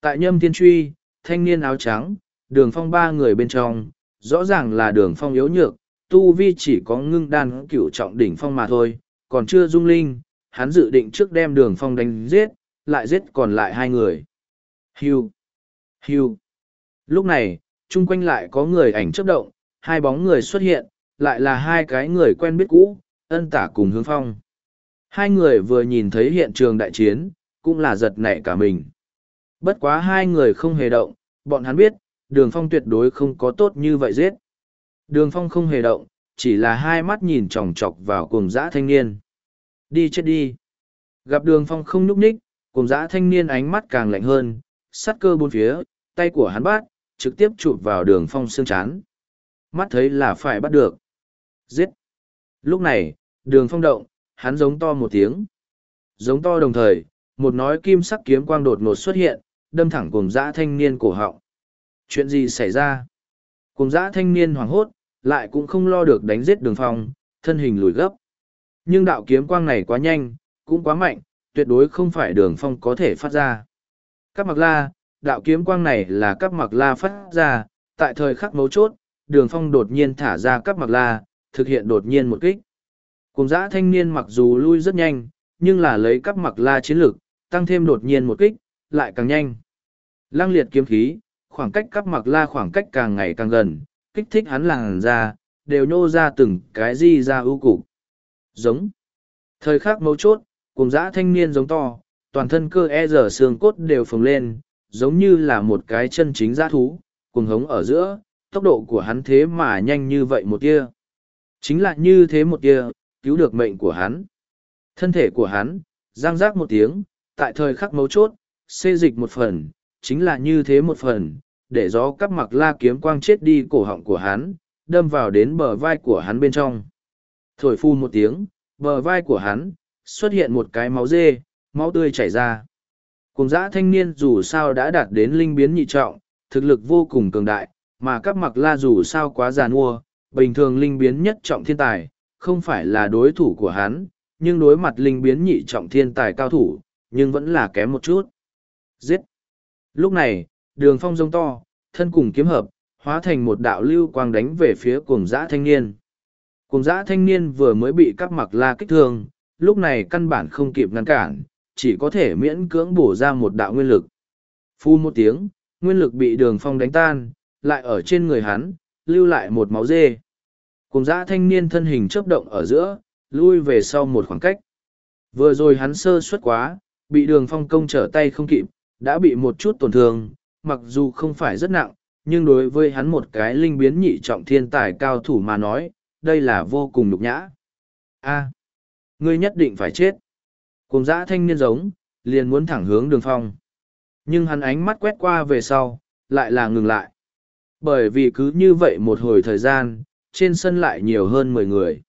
Tại nhâm thiên truy, thanh niên áo trắng, đường phong ba người bên trong, rõ ràng là đường phong yếu nhược, tu vi chỉ có ngưng đan cửu trọng đỉnh phong mà thôi, còn chưa dung linh, hắn dự định trước đem đường phong đánh giết, lại giết còn lại hai người. Hưu! Hưu! Lúc này, chung quanh lại có người ảnh chấp động, hai bóng người xuất hiện, lại là hai cái người quen biết cũ, ân tả cùng hướng phong. Hai người vừa nhìn thấy hiện trường đại chiến, cũng là giật nảy cả mình. Bất quá hai người không hề động, bọn hắn biết, đường phong tuyệt đối không có tốt như vậy giết. Đường phong không hề động, chỉ là hai mắt nhìn chòng chọc vào cùng dã thanh niên. Đi chết đi. Gặp đường phong không nhúc ních, cùng dã thanh niên ánh mắt càng lạnh hơn, sắt cơ bốn phía, tay của hắn bắt, trực tiếp chụp vào đường phong xương chán. Mắt thấy là phải bắt được. Giết. Lúc này, đường phong động, hắn giống to một tiếng. Giống to đồng thời, một nói kim sắc kiếm quang đột ngột xuất hiện, đâm thẳng cùng dã thanh niên cổ họng. Chuyện gì xảy ra? Cùng dã thanh niên hoảng hốt, lại cũng không lo được đánh giết đường phong, thân hình lùi gấp. Nhưng đạo kiếm quang này quá nhanh, cũng quá mạnh, tuyệt đối không phải đường phong có thể phát ra. Các mặc la, đạo kiếm quang này là các mặc la phát ra, tại thời khắc mấu chốt, đường phong đột nhiên thả ra các mặc la, thực hiện đột nhiên một kích. Cùng giã thanh niên mặc dù lui rất nhanh, nhưng là lấy các mặc la chiến lực, tăng thêm đột nhiên một kích, lại càng nhanh. Lăng liệt kiếm khí, khoảng cách các mặc la khoảng cách càng ngày càng gần, kích thích hắn làng ra, đều nhô ra từng cái di ra ưu cục. Giống. Thời khắc mấu chốt, cùng giã thanh niên giống to, toàn thân cơ e dở xương cốt đều phồng lên, giống như là một cái chân chính giã thú, cuồng hống ở giữa, tốc độ của hắn thế mà nhanh như vậy một tia. Chính là như thế một tia, cứu được mệnh của hắn. Thân thể của hắn, giang giác một tiếng, tại thời khắc mấu chốt, xê dịch một phần, chính là như thế một phần, để gió cắp mặc la kiếm quang chết đi cổ họng của hắn, đâm vào đến bờ vai của hắn bên trong. Thổi phu một tiếng, bờ vai của hắn, xuất hiện một cái máu dê, máu tươi chảy ra. Cùng dã thanh niên dù sao đã đạt đến linh biến nhị trọng, thực lực vô cùng cường đại, mà các mặc la dù sao quá già nua, bình thường linh biến nhất trọng thiên tài, không phải là đối thủ của hắn, nhưng đối mặt linh biến nhị trọng thiên tài cao thủ, nhưng vẫn là kém một chút. Giết! Lúc này, đường phong rông to, thân cùng kiếm hợp, hóa thành một đạo lưu quang đánh về phía cuồng dã thanh niên. Cuồng dã thanh niên vừa mới bị các mặc la kích thương, lúc này căn bản không kịp ngăn cản, chỉ có thể miễn cưỡng bổ ra một đạo nguyên lực. Phu một tiếng, nguyên lực bị đường phong đánh tan, lại ở trên người hắn, lưu lại một máu dê. Cùng dã thanh niên thân hình chớp động ở giữa, lui về sau một khoảng cách. Vừa rồi hắn sơ suất quá, bị đường phong công trở tay không kịp, đã bị một chút tổn thương, mặc dù không phải rất nặng, nhưng đối với hắn một cái linh biến nhị trọng thiên tài cao thủ mà nói, đây là vô cùng nhục nhã. A, ngươi nhất định phải chết. Cùng dã thanh niên giống, liền muốn thẳng hướng đường phong. Nhưng hắn ánh mắt quét qua về sau, lại là ngừng lại. Bởi vì cứ như vậy một hồi thời gian, trên sân lại nhiều hơn mười người.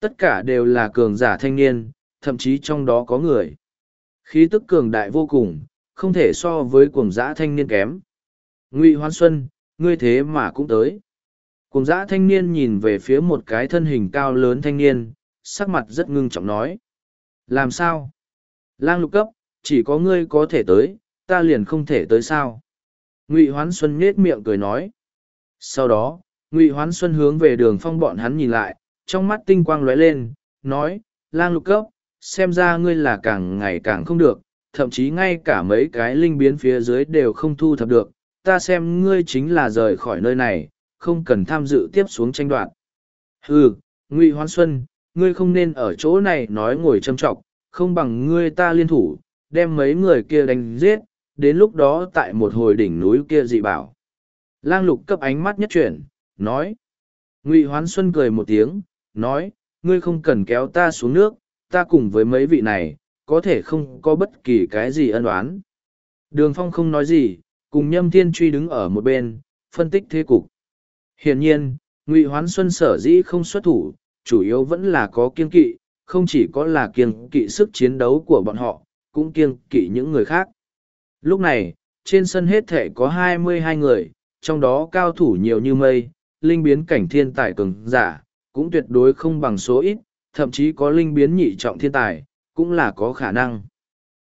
Tất cả đều là cường giả thanh niên, thậm chí trong đó có người. Khí tức cường đại vô cùng, không thể so với cuồng dã thanh niên kém. Ngụy Hoan Xuân, ngươi thế mà cũng tới. Cuồng dã thanh niên nhìn về phía một cái thân hình cao lớn thanh niên, sắc mặt rất ngưng trọng nói. Làm sao? Lang lục cấp, chỉ có ngươi có thể tới, ta liền không thể tới sao? Ngụy Hoán Xuân nhết miệng cười nói. Sau đó, Ngụy Hoán Xuân hướng về đường phong bọn hắn nhìn lại, trong mắt tinh quang lóe lên, nói, lang lục cấp, xem ra ngươi là càng ngày càng không được, thậm chí ngay cả mấy cái linh biến phía dưới đều không thu thập được, ta xem ngươi chính là rời khỏi nơi này, không cần tham dự tiếp xuống tranh đoạt. Ừ, Ngụy Hoán Xuân, ngươi không nên ở chỗ này nói ngồi châm trọng, không bằng ngươi ta liên thủ, đem mấy người kia đánh giết, đến lúc đó tại một hồi đỉnh núi kia dị bảo. Lang lục cấp ánh mắt nhất chuyển, nói. Ngụy Hoán Xuân cười một tiếng, nói, ngươi không cần kéo ta xuống nước, ta cùng với mấy vị này, có thể không có bất kỳ cái gì ân oán. Đường phong không nói gì, cùng nhâm thiên truy đứng ở một bên, phân tích thế cục. Hiển nhiên, Ngụy Hoán Xuân sở dĩ không xuất thủ, chủ yếu vẫn là có kiên kỵ, không chỉ có là kiên kỵ sức chiến đấu của bọn họ, cũng kiên kỵ những người khác. Lúc này, trên sân hết thể có hai mươi hai người, trong đó cao thủ nhiều như mây, linh biến cảnh thiên tài cường giả, cũng tuyệt đối không bằng số ít, thậm chí có linh biến nhị trọng thiên tài, cũng là có khả năng.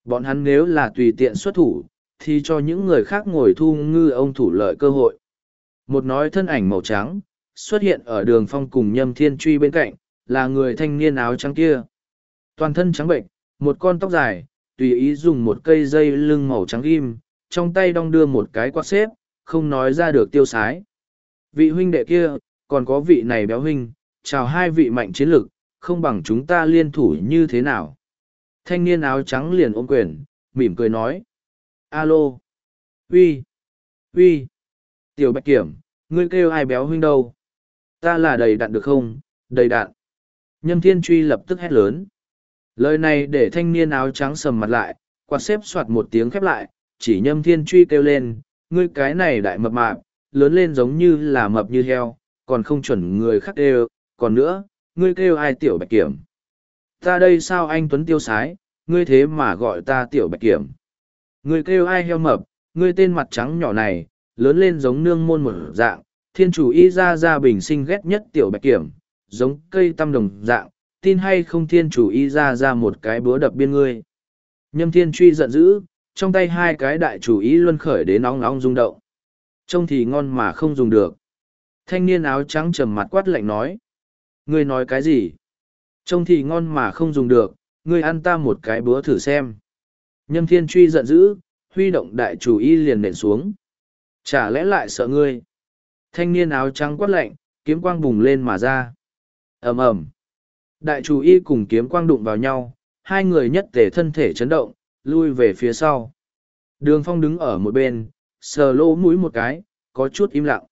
Bọn hắn nếu là tùy tiện xuất thủ, thì cho những người khác ngồi thu ngư ông thủ lợi cơ hội. Một nói thân ảnh màu trắng, xuất hiện ở đường phong cùng nhâm thiên truy bên cạnh, là người thanh niên áo trắng kia. Toàn thân trắng bệnh, một con tóc dài, tùy ý dùng một cây dây lưng màu trắng ghim, trong tay đong đưa một cái quạt xếp, không nói ra được tiêu sái. Vị huynh đệ kia, còn có vị này béo huynh, chào hai vị mạnh chiến lực, không bằng chúng ta liên thủ như thế nào. Thanh niên áo trắng liền ôm quyền, mỉm cười nói. Alo! Uy! Uy! Tiểu bạch kiểm, ngươi kêu ai béo huynh đâu? Ta là đầy đạn được không? Đầy đạn! Nhâm thiên truy lập tức hét lớn. Lời này để thanh niên áo trắng sầm mặt lại, quạt xếp soạt một tiếng khép lại, chỉ nhâm thiên truy kêu lên, ngươi cái này đại mập mạp, lớn lên giống như là mập như heo, còn không chuẩn người khác kêu, còn nữa, ngươi kêu ai tiểu bạch kiểm. Ta đây sao anh Tuấn tiêu sái, ngươi thế mà gọi ta tiểu bạch kiểm. Ngươi kêu ai heo mập, ngươi tên mặt trắng nhỏ này, lớn lên giống nương môn một dạng, thiên chủ y ra ra bình sinh ghét nhất tiểu bạch kiểm, giống cây tăm đồng dạng, tin hay không thiên chủ y ra ra một cái búa đập biên ngươi. Nhâm thiên truy giận dữ, trong tay hai cái đại chủ ý luân khởi đến nóng nóng rung động. Trông thì ngon mà không dùng được. Thanh niên áo trắng trầm mặt quát lạnh nói. Ngươi nói cái gì? Trông thì ngon mà không dùng được, ngươi ăn ta một cái búa thử xem. Nhâm thiên truy giận dữ, huy động đại chủ y liền nện xuống. Chả lẽ lại sợ ngươi? Thanh niên áo trắng quát lạnh, kiếm quang bùng lên mà ra. ầm ầm Đại chủ y cùng kiếm quang đụng vào nhau, hai người nhất tề thân thể chấn động, lui về phía sau. Đường phong đứng ở một bên, sờ lỗ mũi một cái, có chút im lặng.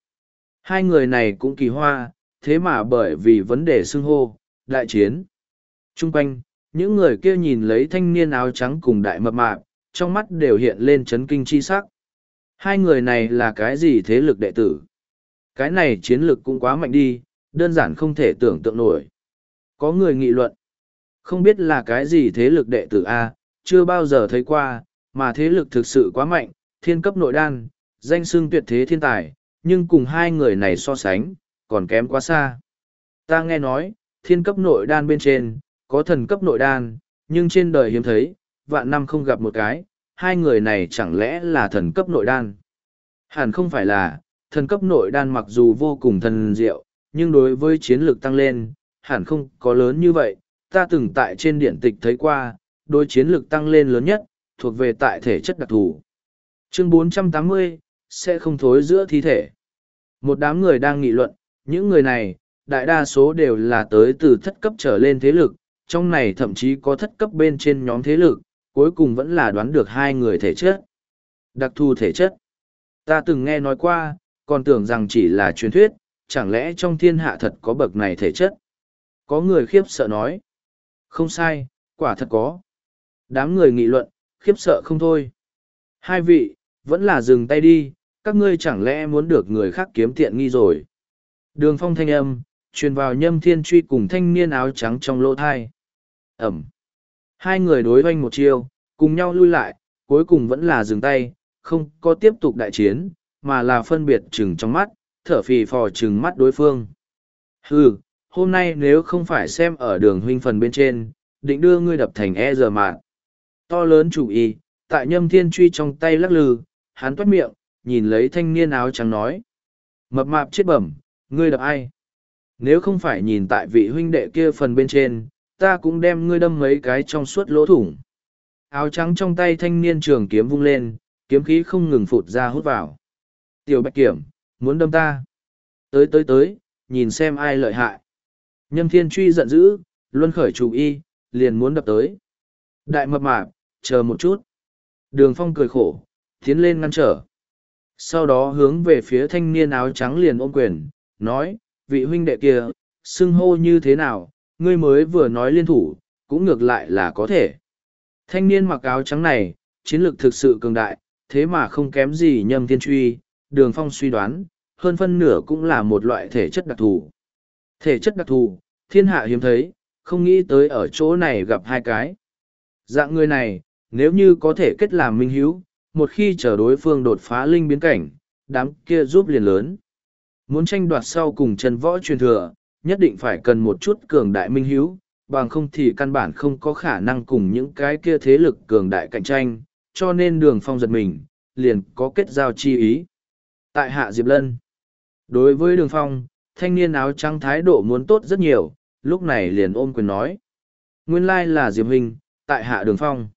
Hai người này cũng kỳ hoa, thế mà bởi vì vấn đề xưng hô, đại chiến. Trung quanh, những người kia nhìn lấy thanh niên áo trắng cùng đại mập mạp, trong mắt đều hiện lên chấn kinh chi sắc. Hai người này là cái gì thế lực đệ tử? Cái này chiến lực cũng quá mạnh đi, đơn giản không thể tưởng tượng nổi. Có người nghị luận. Không biết là cái gì thế lực đệ tử A, chưa bao giờ thấy qua, mà thế lực thực sự quá mạnh, thiên cấp nội đan, danh xưng tuyệt thế thiên tài, nhưng cùng hai người này so sánh, còn kém quá xa. Ta nghe nói, thiên cấp nội đan bên trên, có thần cấp nội đan, nhưng trên đời hiếm thấy, vạn năm không gặp một cái, hai người này chẳng lẽ là thần cấp nội đan? Hẳn không phải là, thần cấp nội đan mặc dù vô cùng thần diệu, nhưng đối với chiến lược tăng lên, hẳn không có lớn như vậy. Ta từng tại trên điện tịch thấy qua, đối chiến lược tăng lên lớn nhất, thuộc về tại thể chất đặc thù. Chương 480, sẽ không thối giữa thi thể. Một đám người đang nghị luận, những người này, đại đa số đều là tới từ thất cấp trở lên thế lực, trong này thậm chí có thất cấp bên trên nhóm thế lực, cuối cùng vẫn là đoán được hai người thể chất. Đặc thù thể chất. Ta từng nghe nói qua, còn tưởng rằng chỉ là truyền thuyết, chẳng lẽ trong thiên hạ thật có bậc này thể chất? Có người khiếp sợ nói. Không sai, quả thật có. Đám người nghị luận, khiếp sợ không thôi. Hai vị, vẫn là dừng tay đi, các ngươi chẳng lẽ muốn được người khác kiếm tiện nghi rồi. Đường phong thanh âm, truyền vào nhâm thiên truy cùng thanh niên áo trắng trong lỗ thai. Ẩm. Hai người đối oanh một chiêu, cùng nhau lui lại, cuối cùng vẫn là dừng tay, không có tiếp tục đại chiến, mà là phân biệt chừng trong mắt, thở phì phò chừng mắt đối phương. Hừ, hôm nay nếu không phải xem ở đường huynh phần bên trên, định đưa ngươi đập thành e giờ mạng. To lớn chủ ý, tại nhâm thiên truy trong tay lắc lư, hắn toát miệng, nhìn lấy thanh niên áo trắng nói. Mập mạp chết bẩm, ngươi đập ai? Nếu không phải nhìn tại vị huynh đệ kia phần bên trên, ta cũng đem ngươi đâm mấy cái trong suốt lỗ thủng. Áo trắng trong tay thanh niên trường kiếm vung lên, kiếm khí không ngừng phụt ra hút vào. Tiểu bạch kiểm, muốn đâm ta. Tới tới tới, nhìn xem ai lợi hại. Nhâm thiên truy giận dữ, luân khởi chủ y, liền muốn đập tới. Đại mập mạp, chờ một chút. Đường phong cười khổ, tiến lên ngăn trở. Sau đó hướng về phía thanh niên áo trắng liền ôm quyền, nói, vị huynh đệ kia, xưng hô như thế nào, ngươi mới vừa nói liên thủ, cũng ngược lại là có thể. Thanh niên mặc áo trắng này, chiến lược thực sự cường đại, thế mà không kém gì nhâm thiên truy, đường phong suy đoán, hơn phân nửa cũng là một loại thể chất đặc thù. Thể chất đặc thù, thiên hạ hiếm thấy, không nghĩ tới ở chỗ này gặp hai cái. Dạng người này, nếu như có thể kết làm minh hiếu, một khi chờ đối phương đột phá linh biến cảnh, đám kia giúp liền lớn. Muốn tranh đoạt sau cùng chân võ truyền thừa, nhất định phải cần một chút cường đại minh hiếu, bằng không thì căn bản không có khả năng cùng những cái kia thế lực cường đại cạnh tranh, cho nên đường phong giật mình, liền có kết giao chi ý. Tại hạ Diệp Lân, đối với đường phong, thanh niên áo trắng thái độ muốn tốt rất nhiều, lúc này liền ôm quyền nói. Nguyên lai là Diệp Huynh, tại hạ đường phong.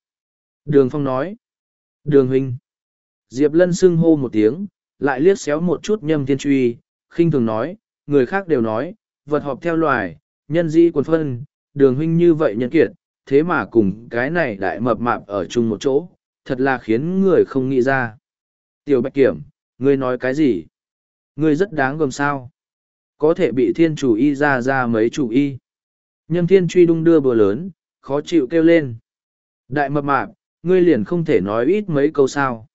Đường phong nói. Đường Huynh. Diệp Lân xưng hô một tiếng, lại liếc xéo một chút nhâm thiên truy, khinh thường nói, người khác đều nói, vật họp theo loài, nhân dĩ quần phân, đường huynh như vậy nhân kiệt, thế mà cùng cái này đại mập mạp ở chung một chỗ, thật là khiến người không nghĩ ra. Tiểu Bạch Kiểm, ngươi nói cái gì? Ngươi rất đáng gồm sao? Có thể bị thiên chủ y ra ra mấy chủ y. Nhâm thiên truy đung đưa bừa lớn, khó chịu kêu lên. Đại mập mạp, ngươi liền không thể nói ít mấy câu sao.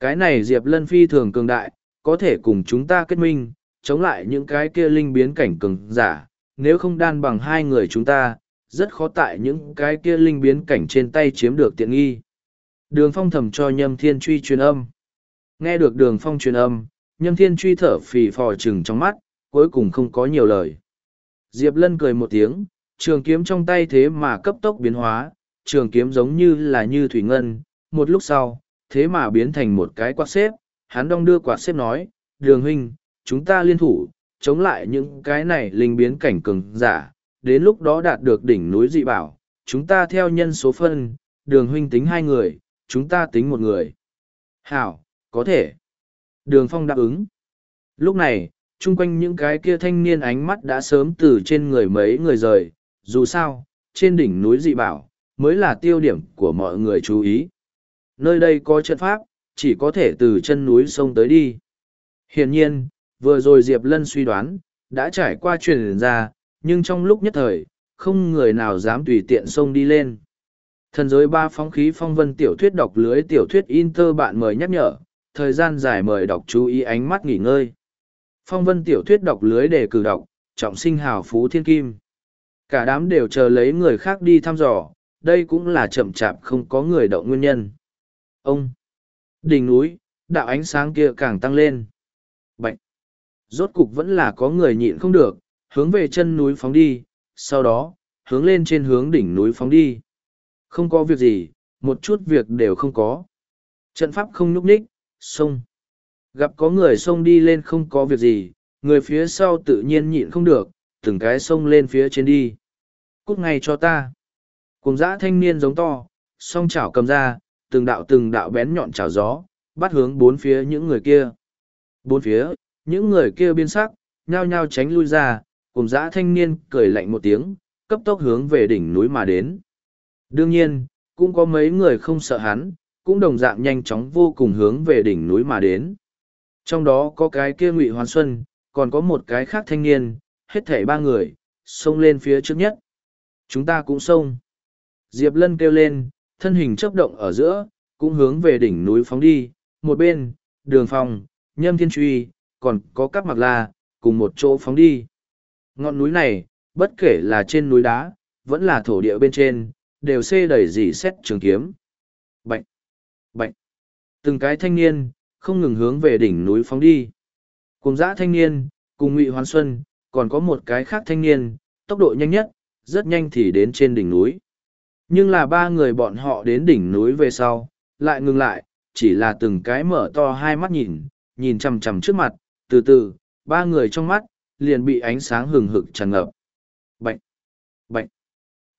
Cái này Diệp Lân phi thường cường đại, có thể cùng chúng ta kết minh, chống lại những cái kia linh biến cảnh cường giả, nếu không đan bằng hai người chúng ta, rất khó tại những cái kia linh biến cảnh trên tay chiếm được tiện nghi. Đường phong thầm cho nhâm thiên truy truyền âm. Nghe được đường phong truyền âm, nhâm thiên truy thở phì phò chừng trong mắt, cuối cùng không có nhiều lời. Diệp lân cười một tiếng, trường kiếm trong tay thế mà cấp tốc biến hóa, trường kiếm giống như là như thủy ngân, một lúc sau, thế mà biến thành một cái quạt xếp, hắn đong đưa quạt xếp nói, đường huynh, chúng ta liên thủ, chống lại những cái này linh biến cảnh cường giả, đến lúc đó đạt được đỉnh núi dị bảo, chúng ta theo nhân số phân, đường huynh tính hai người, chúng ta tính một người. Hảo, có thể. Đường phong đáp ứng. Lúc này, chung quanh những cái kia thanh niên ánh mắt đã sớm từ trên người mấy người rời, dù sao, trên đỉnh núi dị bảo, mới là tiêu điểm của mọi người chú ý. Nơi đây có trận pháp, chỉ có thể từ chân núi sông tới đi. Hiển nhiên, vừa rồi Diệp Lân suy đoán, đã trải qua truyền ra, nhưng trong lúc nhất thời, không người nào dám tùy tiện sông đi lên. Thần giới ba phóng khí phong vân tiểu thuyết đọc lưới tiểu thuyết Inter bạn mời nhắc nhở, thời gian dài mời đọc chú ý ánh mắt nghỉ ngơi. Phong vân tiểu thuyết đọc lưới để cử đọc, trọng sinh hào phú thiên kim. Cả đám đều chờ lấy người khác đi thăm dò, đây cũng là chậm chạp không có người động nguyên nhân. Ông! Đỉnh núi, đạo ánh sáng kia càng tăng lên. Bạch! Rốt cục vẫn là có người nhịn không được, hướng về chân núi phóng đi, sau đó, hướng lên trên hướng đỉnh núi phóng đi. Không có việc gì, một chút việc đều không có. Trận pháp không nhúc nhích, xông, Gặp có người xông đi lên không có việc gì, người phía sau tự nhiên nhịn không được, từng cái xông lên phía trên đi. Cút ngay cho ta. Cùng dã thanh niên giống to, song chảo cầm ra, từng đạo từng đạo bén nhọn chảo gió, bắt hướng bốn phía những người kia. Bốn phía, những người kia biến sắc, nhao nhao tránh lui ra, cùng dã thanh niên cười lạnh một tiếng, cấp tốc hướng về đỉnh núi mà đến. Đương nhiên, cũng có mấy người không sợ hắn, cũng đồng dạng nhanh chóng vô cùng hướng về đỉnh núi mà đến. Trong đó có cái kia Ngụy Hoàn Xuân, còn có một cái khác thanh niên, hết thảy ba người, xông lên phía trước nhất. Chúng ta cũng xông. Diệp Lân kêu lên, thân hình chấp động ở giữa, cũng hướng về đỉnh núi phóng đi, một bên, đường phòng, nhâm thiên truy, còn có các mặc la, cùng một chỗ phóng đi. Ngọn núi này, bất kể là trên núi đá, vẫn là thổ địa bên trên, đều xê đẩy dì xét trường kiếm. Bạch! Bạch! Từng cái thanh niên, không ngừng hướng về đỉnh núi phóng đi. Cùng dã thanh niên, cùng ngụy hoán xuân, còn có một cái khác thanh niên, tốc độ nhanh nhất, rất nhanh thì đến trên đỉnh núi. Nhưng là ba người bọn họ đến đỉnh núi về sau, lại ngừng lại, chỉ là từng cái mở to hai mắt nhìn, nhìn chằm chằm trước mặt, từ từ, ba người trong mắt, liền bị ánh sáng hừng hực tràn ngập. Bạch! Bạch!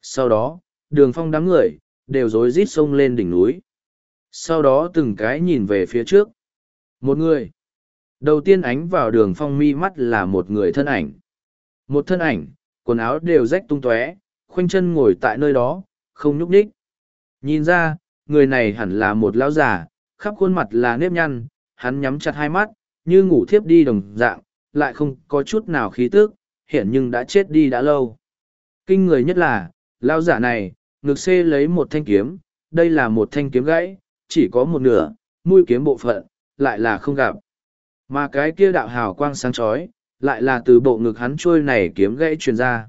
Sau đó, đường phong đám người, đều rối rít sông lên đỉnh núi. Sau đó từng cái nhìn về phía trước. Một người. Đầu tiên ánh vào đường phong mi mắt là một người thân ảnh. Một thân ảnh, quần áo đều rách tung tóe, khoanh chân ngồi tại nơi đó, không nhúc nhích. Nhìn ra, người này hẳn là một lão già, khắp khuôn mặt là nếp nhăn, hắn nhắm chặt hai mắt, như ngủ thiếp đi đồng dạng, lại không có chút nào khí tức, hiện nhưng đã chết đi đã lâu. Kinh người nhất là, lao giả này, ngực xê lấy một thanh kiếm, đây là một thanh kiếm gãy, chỉ có một nửa, mũi kiếm bộ phận, lại là không gặp. Mà cái kia đạo hào quang sáng chói lại là từ bộ ngực hắn trôi này kiếm gãy truyền ra.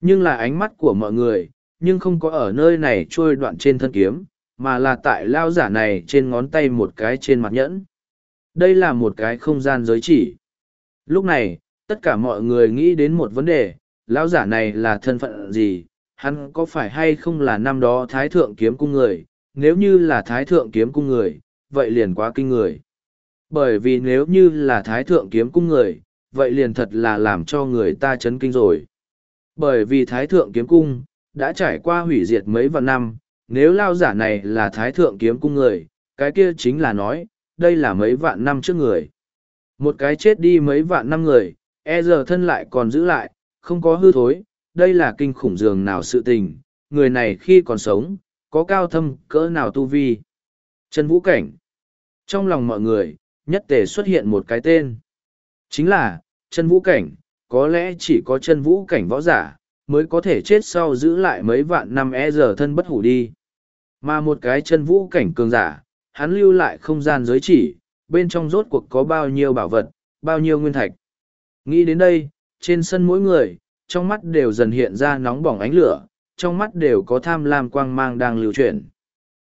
Nhưng là ánh mắt của mọi người, nhưng không có ở nơi này trôi đoạn trên thân kiếm, mà là tại lao giả này trên ngón tay một cái trên mặt nhẫn. Đây là một cái không gian giới chỉ. Lúc này, tất cả mọi người nghĩ đến một vấn đề, lão giả này là thân phận gì, hắn có phải hay không là năm đó thái thượng kiếm cung người, nếu như là thái thượng kiếm cung người, vậy liền quá kinh người. Bởi vì nếu như là thái thượng kiếm cung người, vậy liền thật là làm cho người ta chấn kinh rồi. Bởi vì thái thượng kiếm cung, đã trải qua hủy diệt mấy vạn năm, nếu lao giả này là thái thượng kiếm cung người, cái kia chính là nói, đây là mấy vạn năm trước người. Một cái chết đi mấy vạn năm người, e giờ thân lại còn giữ lại, không có hư thối, đây là kinh khủng dường nào sự tình, người này khi còn sống, có cao thâm cỡ nào tu vi. Trần Vũ Cảnh. Trong lòng mọi người, nhất tề xuất hiện một cái tên. Chính là, chân vũ cảnh, có lẽ chỉ có chân vũ cảnh võ giả, mới có thể chết sau giữ lại mấy vạn năm e giờ thân bất hủ đi. Mà một cái chân vũ cảnh cường giả, hắn lưu lại không gian giới chỉ, bên trong rốt cuộc có bao nhiêu bảo vật, bao nhiêu nguyên thạch. Nghĩ đến đây, trên sân mỗi người, trong mắt đều dần hiện ra nóng bỏng ánh lửa, trong mắt đều có tham lam quang mang đang lưu chuyển.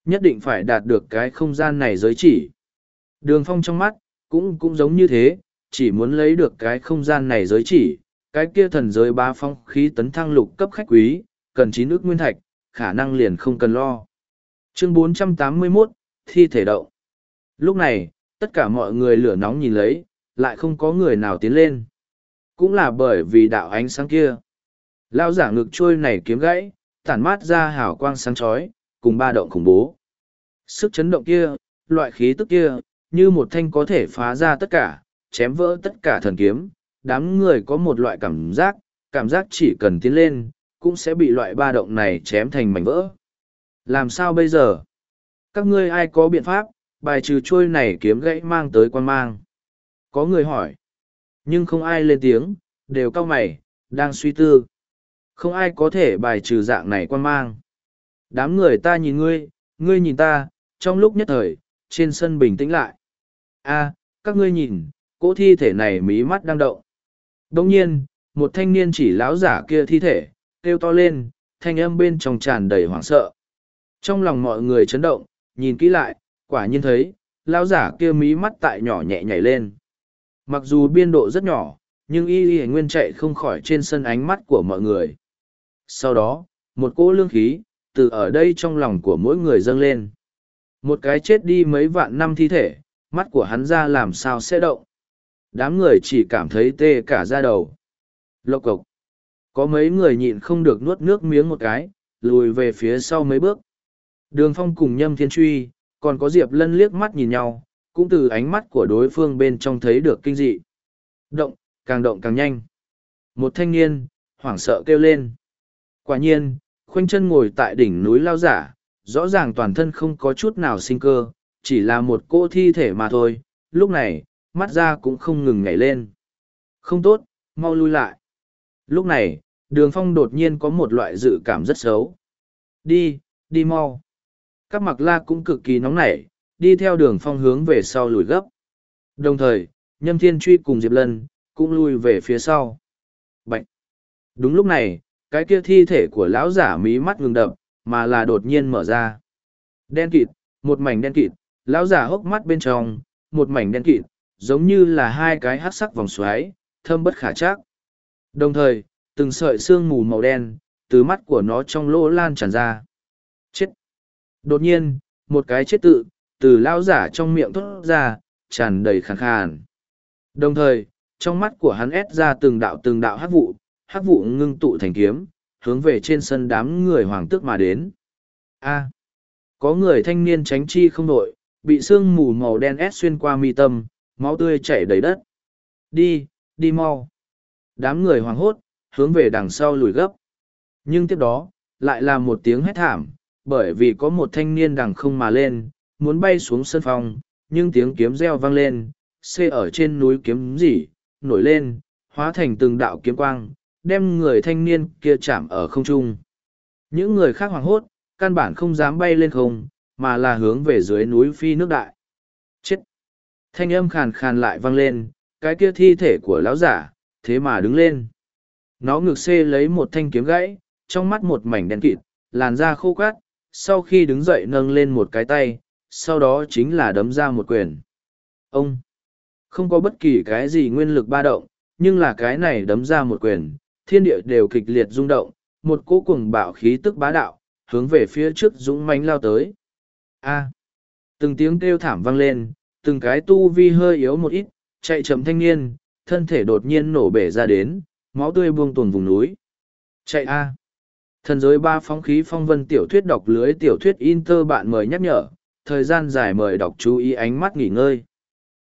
Nhất định phải đạt được cái không gian này giới chỉ. Đường phong trong mắt, cũng cũng giống như thế, chỉ muốn lấy được cái không gian này giới chỉ, cái kia thần giới ba phong khí tấn thăng lục cấp khách quý, cần chín ước nguyên thạch, khả năng liền không cần lo. Chương 481, Thi thể động. Lúc này, tất cả mọi người lửa nóng nhìn lấy, lại không có người nào tiến lên. Cũng là bởi vì đạo ánh sáng kia. Lao giả ngực trôi này kiếm gãy, tản mát ra hào quang sáng chói, cùng ba động khủng bố. Sức chấn động kia, loại khí tức kia, như một thanh có thể phá ra tất cả, chém vỡ tất cả thần kiếm. Đám người có một loại cảm giác, cảm giác chỉ cần tiến lên, cũng sẽ bị loại ba động này chém thành mảnh vỡ. Làm sao bây giờ? Các ngươi ai có biện pháp, bài trừ trôi này kiếm gãy mang tới quan mang? Có người hỏi. Nhưng không ai lên tiếng, đều cao mày, đang suy tư. Không ai có thể bài trừ dạng này quan mang. Đám người ta nhìn ngươi, ngươi nhìn ta, trong lúc nhất thời, trên sân bình tĩnh lại. A các ngươi nhìn cỗ thi thể này mí mắt đang động. Đồng nhiên một thanh niên chỉ láo giả kia thi thể kêu to lên thanh âm bên trong tràn đầy hoảng sợ. Trong lòng mọi người chấn động nhìn kỹ lại quả nhiên thấy lão giả kia mí mắt tại nhỏ nhẹ nhảy lên. Mặc dù biên độ rất nhỏ nhưng y y nguyên chạy không khỏi trên sân ánh mắt của mọi người sau đó một cỗ lương khí từ ở đây trong lòng của mỗi người dâng lên một cái chết đi mấy vạn năm thi thể mắt của hắn ra làm sao sẽ động. Đám người chỉ cảm thấy tê cả da đầu. Lộc cộc. Có mấy người nhịn không được nuốt nước miếng một cái, lùi về phía sau mấy bước. Đường phong cùng nhâm thiên truy, còn có Diệp lân liếc mắt nhìn nhau, cũng từ ánh mắt của đối phương bên trong thấy được kinh dị. Động, càng động càng nhanh. Một thanh niên, hoảng sợ kêu lên. Quả nhiên, khoanh chân ngồi tại đỉnh núi lao giả, rõ ràng toàn thân không có chút nào sinh cơ, chỉ là một cô thi thể mà thôi, lúc này, mắt ra cũng không ngừng nhảy lên. Không tốt, mau lui lại. Lúc này, đường phong đột nhiên có một loại dự cảm rất xấu. Đi, đi mau. Các mặc la cũng cực kỳ nóng nảy, đi theo đường phong hướng về sau lùi gấp. Đồng thời, nhâm thiên truy cùng Diệp Lân, cũng lui về phía sau. Bạch! Đúng lúc này, cái kia thi thể của lão giả mí mắt ngừng đập, mà là đột nhiên mở ra. Đen kịt, một mảnh đen kịt, lão giả hốc mắt bên trong một mảnh đen kịt giống như là hai cái hát sắc vòng xoáy thâm bất khả trác đồng thời từng sợi sương mù màu đen từ mắt của nó trong lỗ lan tràn ra. Chết! Đột nhiên một cái chết tự từ lão giả trong miệng thốt ra tràn đầy khàn khàn. Đồng thời trong mắt của hắn ép ra từng đạo từng đạo hát vụ hắc vụ ngưng tụ thành kiếm hướng về trên sân đám người hoàng tước mà đến a có người thanh niên tránh chi không đội bị sương mù màu đen ép xuyên qua mi tâm, máu tươi chảy đầy đất. Đi, đi mau. Đám người hoảng hốt, hướng về đằng sau lùi gấp. Nhưng tiếp đó, lại là một tiếng hét thảm, bởi vì có một thanh niên đằng không mà lên, muốn bay xuống sân phòng, nhưng tiếng kiếm reo vang lên, xê ở trên núi kiếm gì, nổi lên, hóa thành từng đạo kiếm quang, đem người thanh niên kia chạm ở không trung. Những người khác hoảng hốt, căn bản không dám bay lên không, mà là hướng về dưới núi phi nước đại. Chết! Thanh âm khàn khàn lại vang lên, cái kia thi thể của lão giả, thế mà đứng lên. Nó ngược xê lấy một thanh kiếm gãy, trong mắt một mảnh đen kịt, làn da khô cát, sau khi đứng dậy nâng lên một cái tay, sau đó chính là đấm ra một quyền. Ông! Không có bất kỳ cái gì nguyên lực ba động, nhưng là cái này đấm ra một quyền, thiên địa đều kịch liệt rung động, một cỗ cuồng bạo khí tức bá đạo, hướng về phía trước dũng mãnh lao tới. A! Từng tiếng kêu thảm vang lên, từng cái tu vi hơi yếu một ít, chạy chậm thanh niên, thân thể đột nhiên nổ bể ra đến, máu tươi buông tuồn vùng núi. Chạy A! Thần giới ba phóng khí phong vân tiểu thuyết đọc lưới tiểu thuyết Inter bạn mời nhắc nhở, thời gian dài mời đọc chú ý ánh mắt nghỉ ngơi.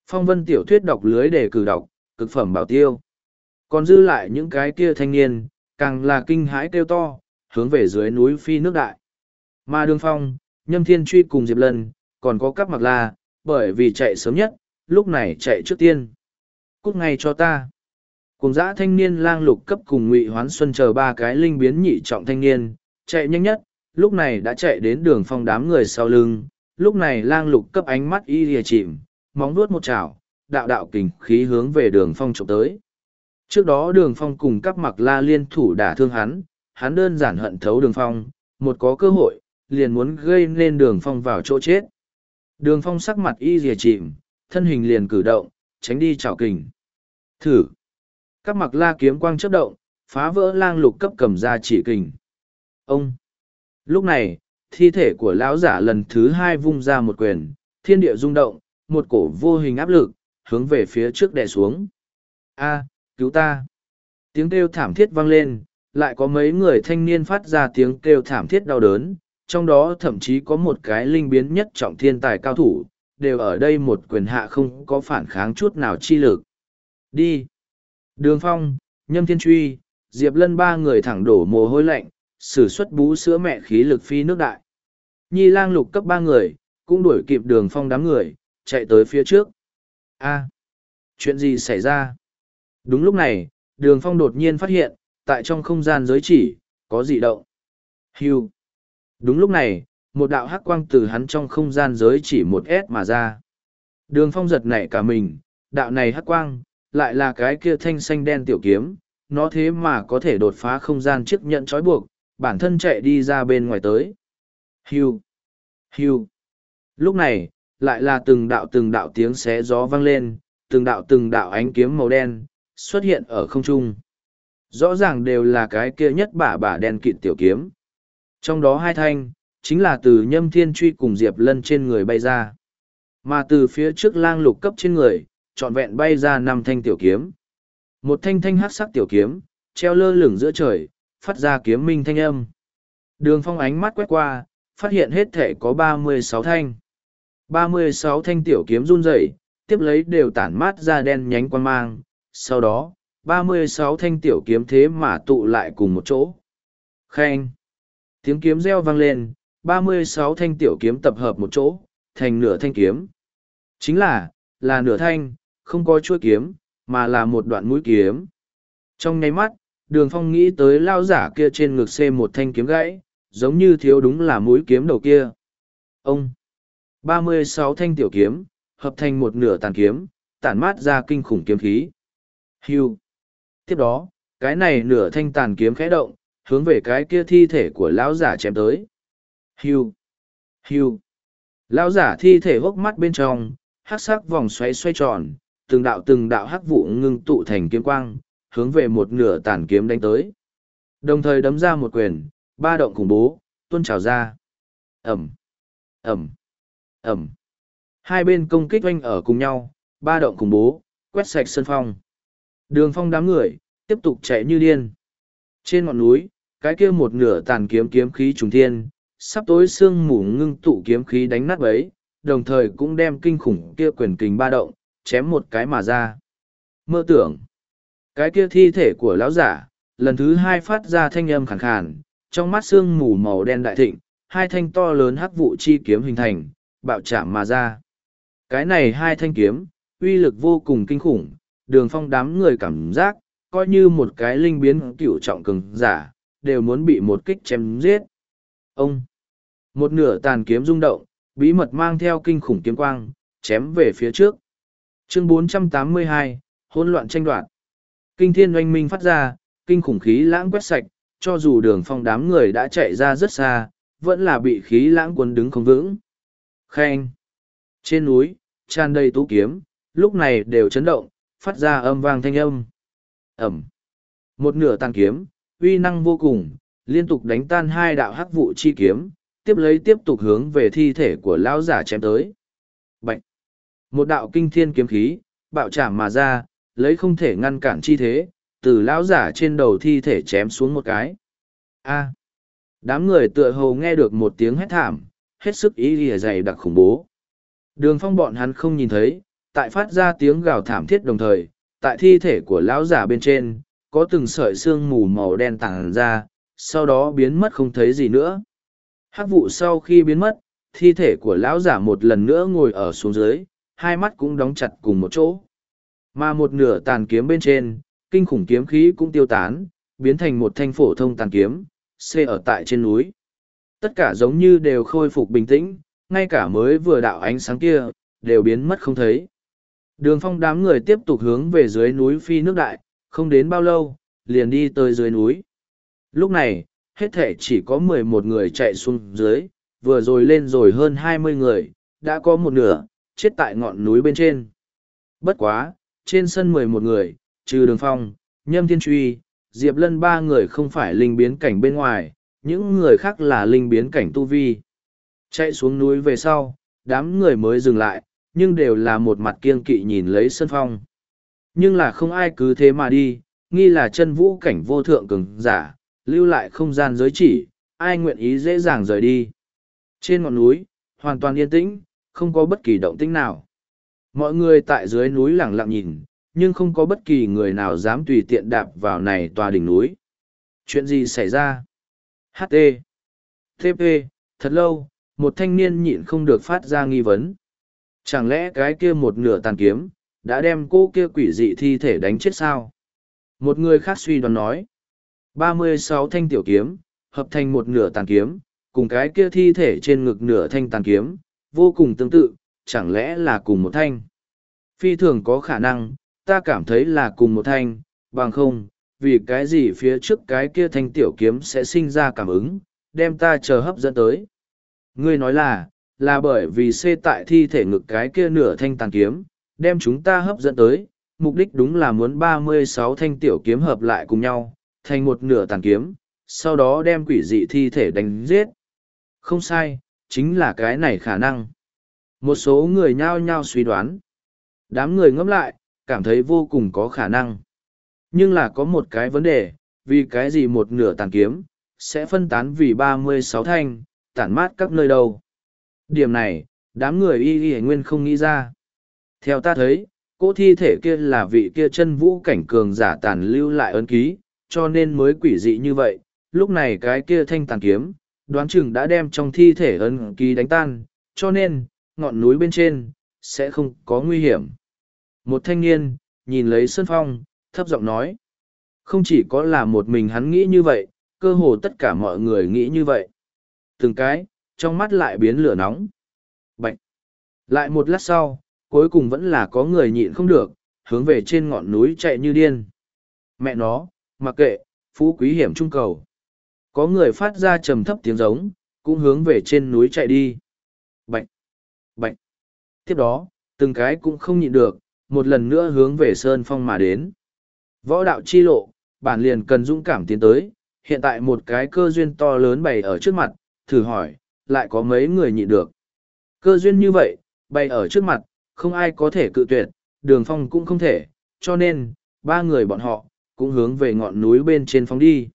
Phong vân tiểu thuyết đọc lưới để cử đọc, cực phẩm bảo tiêu. Còn dư lại những cái kia thanh niên, càng là kinh hãi kêu to, hướng về dưới núi phi nước đại. Mà đường phong, nhâm thiên truy cùng Diệp Lân, còn có các mặc la, bởi vì chạy sớm nhất, lúc này chạy trước tiên. Cút ngay cho ta. Cùng dã thanh niên lang lục cấp cùng ngụy hoán xuân chờ ba cái linh biến nhị trọng thanh niên, chạy nhanh nhất, lúc này đã chạy đến đường phong đám người sau lưng, lúc này lang lục cấp ánh mắt y lìa chìm, móng nuốt một chảo, đạo đạo kình khí hướng về đường phong trộm tới. Trước đó đường phong cùng các mặc la liên thủ đả thương hắn, hắn đơn giản hận thấu đường phong, một có cơ hội, liền muốn gây nên đường phong vào chỗ chết. Đường phong sắc mặt y dìa chìm, thân hình liền cử động, tránh đi chảo kình. Thử. Các mặc la kiếm quang chấp động, phá vỡ lang lục cấp cầm ra chỉ kình. Ông. Lúc này, thi thể của lão giả lần thứ hai vung ra một quyền, thiên địa rung động, một cổ vô hình áp lực, hướng về phía trước đè xuống. A, cứu ta! Tiếng kêu thảm thiết vang lên, lại có mấy người thanh niên phát ra tiếng kêu thảm thiết đau đớn, trong đó thậm chí có một cái linh biến nhất trọng thiên tài cao thủ, đều ở đây một quyền hạ không có phản kháng chút nào chi lực. Đi! Đường Phong, Nhâm Thiên Truy, Diệp Lân ba người thẳng đổ mồ hôi lạnh, sử xuất bú sữa mẹ khí lực phi nước đại. Nhi lang lục cấp ba người, cũng đuổi kịp đường Phong đám người, chạy tới phía trước. A, chuyện gì xảy ra? Đúng lúc này, đường phong đột nhiên phát hiện, tại trong không gian giới chỉ, có dị động. Hưu. Đúng lúc này, một đạo hắc quang từ hắn trong không gian giới chỉ một s mà ra. Đường phong giật nảy cả mình, đạo này hắc quang, lại là cái kia thanh xanh đen tiểu kiếm, nó thế mà có thể đột phá không gian chiếc nhận trói buộc, bản thân chạy đi ra bên ngoài tới. Hưu. Hưu. Lúc này, lại là từng đạo từng đạo tiếng xé gió vang lên, từng đạo từng đạo ánh kiếm màu đen, xuất hiện ở không trung. Rõ ràng đều là cái kia nhất bả bả đen kịt tiểu kiếm. Trong đó hai thanh, chính là từ nhâm thiên truy cùng Diệp Lân trên người bay ra. Mà từ phía trước lang lục cấp trên người, trọn vẹn bay ra năm thanh tiểu kiếm. Một thanh thanh hát sắc tiểu kiếm, treo lơ lửng giữa trời, phát ra kiếm minh thanh âm. Đường phong ánh mắt quét qua, phát hiện hết thể có ba mươi sáu thanh ba mươi sáu thanh tiểu kiếm run rẩy tiếp lấy đều tản mát ra đen nhánh quan mang sau đó ba mươi sáu thanh tiểu kiếm thế mà tụ lại cùng một chỗ. Khen tiếng kiếm reo vang lên ba mươi sáu thanh tiểu kiếm tập hợp một chỗ thành nửa thanh kiếm. Chính là là nửa thanh không có chuôi kiếm mà là một đoạn mũi kiếm. Trong nháy mắt đường phong nghĩ tới lao giả kia trên ngực xê một thanh kiếm gãy giống như thiếu đúng là mũi kiếm đầu kia. Ông. ba mươi sáu thanh tiểu kiếm, hợp thành một nửa tàn kiếm, tản mát ra kinh khủng kiếm khí. Hưu. Tiếp đó, cái này nửa thanh tàn kiếm khẽ động, hướng về cái kia thi thể của lão giả chém tới. Hưu. Hưu. Lão giả thi thể hốc mắt bên trong, hắc sắc vòng xoáy xoay tròn, từng đạo từng đạo hắc vụ ngưng tụ thành kiếm quang, hướng về một nửa tàn kiếm đánh tới. Đồng thời đấm ra một quyền, ba động khủng bố, tuôn trào ra. Ẩm. Ẩm ẩm hai bên công kích oanh ở cùng nhau ba động cùng bố quét sạch sân phong đường phong đám người tiếp tục chạy như điên trên ngọn núi cái kia một nửa tàn kiếm kiếm khí trùng thiên sắp tối sương mù ngưng tụ kiếm khí đánh nát ấy đồng thời cũng đem kinh khủng kia quyền kình ba động chém một cái mà ra mơ tưởng cái kia thi thể của lão giả lần thứ hai phát ra thanh âm khàn khàn trong mắt sương mù màu đen đại thịnh hai thanh to lớn hắc vụ chi kiếm hình thành bạo chạm mà ra. Cái này hai thanh kiếm, uy lực vô cùng kinh khủng, đường phong đám người cảm giác, coi như một cái linh biến cựu trọng cường giả, đều muốn bị một kích chém giết. Ông! Một nửa tàn kiếm rung động, bí mật mang theo kinh khủng kiếm quang, chém về phía trước. Chương 482, hỗn loạn tranh đoạt. Kinh thiên oanh minh phát ra, kinh khủng khí lãng quét sạch, cho dù đường phong đám người đã chạy ra rất xa, vẫn là bị khí lãng quân đứng không vững. Khen! Trên núi, tràn đầy tú kiếm, lúc này đều chấn động, phát ra âm vang thanh âm. Ẩm! Một nửa tàn kiếm, uy năng vô cùng, liên tục đánh tan hai đạo hắc vụ chi kiếm, tiếp lấy tiếp tục hướng về thi thể của lão giả chém tới. Bạch! Một đạo kinh thiên kiếm khí, bạo trảm mà ra, lấy không thể ngăn cản chi thế, từ lão giả trên đầu thi thể chém xuống một cái. A! Đám người tựa hồ nghe được một tiếng hét thảm, hết sức ý lìa dày đặc khủng bố. Đường phong bọn hắn không nhìn thấy, tại phát ra tiếng gào thảm thiết đồng thời, tại thi thể của lão giả bên trên, có từng sợi xương mù màu đen tàng ra, sau đó biến mất không thấy gì nữa. Hắc vụ sau khi biến mất, thi thể của lão giả một lần nữa ngồi ở xuống dưới, hai mắt cũng đóng chặt cùng một chỗ. Mà một nửa tàn kiếm bên trên, kinh khủng kiếm khí cũng tiêu tán, biến thành một thanh phổ thông tàn kiếm, xê ở tại trên núi. Tất cả giống như đều khôi phục bình tĩnh, ngay cả mới vừa đạo ánh sáng kia, đều biến mất không thấy. Đường phong đám người tiếp tục hướng về dưới núi phi nước đại, không đến bao lâu, liền đi tới dưới núi. Lúc này, hết thể chỉ có mười một người chạy xuống dưới, vừa rồi lên rồi hơn hai mươi người, đã có một nửa, chết tại ngọn núi bên trên. Bất quá, trên sân mười một người, trừ đường phong, nhâm thiên truy, diệp lân ba người không phải linh biến cảnh bên ngoài, những người khác là linh biến cảnh tu vi. Chạy xuống núi về sau, đám người mới dừng lại, nhưng đều là một mặt kiên kỵ nhìn lấy sân phong. Nhưng là không ai cứ thế mà đi, nghi là chân vũ cảnh vô thượng cường giả, lưu lại không gian giới chỉ, ai nguyện ý dễ dàng rời đi. Trên ngọn núi, hoàn toàn yên tĩnh, không có bất kỳ động tĩnh nào. Mọi người tại dưới núi lặng lặng nhìn, nhưng không có bất kỳ người nào dám tùy tiện đạp vào này tòa đỉnh núi. Chuyện gì xảy ra? HT. TP, thật lâu, một thanh niên nhịn không được phát ra nghi vấn. Chẳng lẽ cái kia một nửa tàn kiếm, đã đem cô kia quỷ dị thi thể đánh chết sao? Một người khác suy đoán nói. ba mươi sáu thanh tiểu kiếm, hợp thành một nửa tàn kiếm, cùng cái kia thi thể trên ngực nửa thanh tàn kiếm, vô cùng tương tự, chẳng lẽ là cùng một thanh? Phi thường có khả năng, ta cảm thấy là cùng một thanh, bằng không, vì cái gì phía trước cái kia thanh tiểu kiếm sẽ sinh ra cảm ứng, đem ta chờ hấp dẫn tới. Ngươi nói là, là bởi vì xê tại thi thể ngực cái kia nửa thanh tàn kiếm, đem chúng ta hấp dẫn tới, mục đích đúng là muốn ba mươi sáu thanh tiểu kiếm hợp lại cùng nhau, thành một nửa tàn kiếm, sau đó đem quỷ dị thi thể đánh giết. Không sai, chính là cái này khả năng. Một số người nhao nhao suy đoán. Đám người ngẫm lại, cảm thấy vô cùng có khả năng. Nhưng là có một cái vấn đề, vì cái gì một nửa tàn kiếm, sẽ phân tán vì ba mươi sáu thanh, tản mát các nơi đâu. Điểm này, đám người y y nguyên không nghĩ ra. Theo ta thấy, cỗ thi thể kia là vị kia chân vũ cảnh cường giả tàn lưu lại ấn ký, cho nên mới quỷ dị như vậy. Lúc này cái kia thanh tàn kiếm, đoán chừng đã đem trong thi thể ấn ký đánh tan, cho nên, ngọn núi bên trên, sẽ không có nguy hiểm. Một thanh niên, nhìn lấy Sơn Phong, thấp giọng nói. Không chỉ có là một mình hắn nghĩ như vậy, cơ hồ tất cả mọi người nghĩ như vậy. Từng cái, trong mắt lại biến lửa nóng. Bạch! Lại một lát sau, cuối cùng vẫn là có người nhịn không được, hướng về trên ngọn núi chạy như điên. Mẹ nó, mặc kệ, phú quý hiểm trung cầu. Có người phát ra trầm thấp tiếng giống, cũng hướng về trên núi chạy đi. Bạch! Bạch! Tiếp đó, từng cái cũng không nhịn được, một lần nữa hướng về Sơn Phong mà đến. Võ đạo chi lộ, bản liền cần dũng cảm tiến tới, hiện tại một cái cơ duyên to lớn bày ở trước mặt, thử hỏi, lại có mấy người nhịn được. Cơ duyên như vậy, bày ở trước mặt, không ai có thể cự tuyệt, đường phong cũng không thể, cho nên, ba người bọn họ, cũng hướng về ngọn núi bên trên phong đi.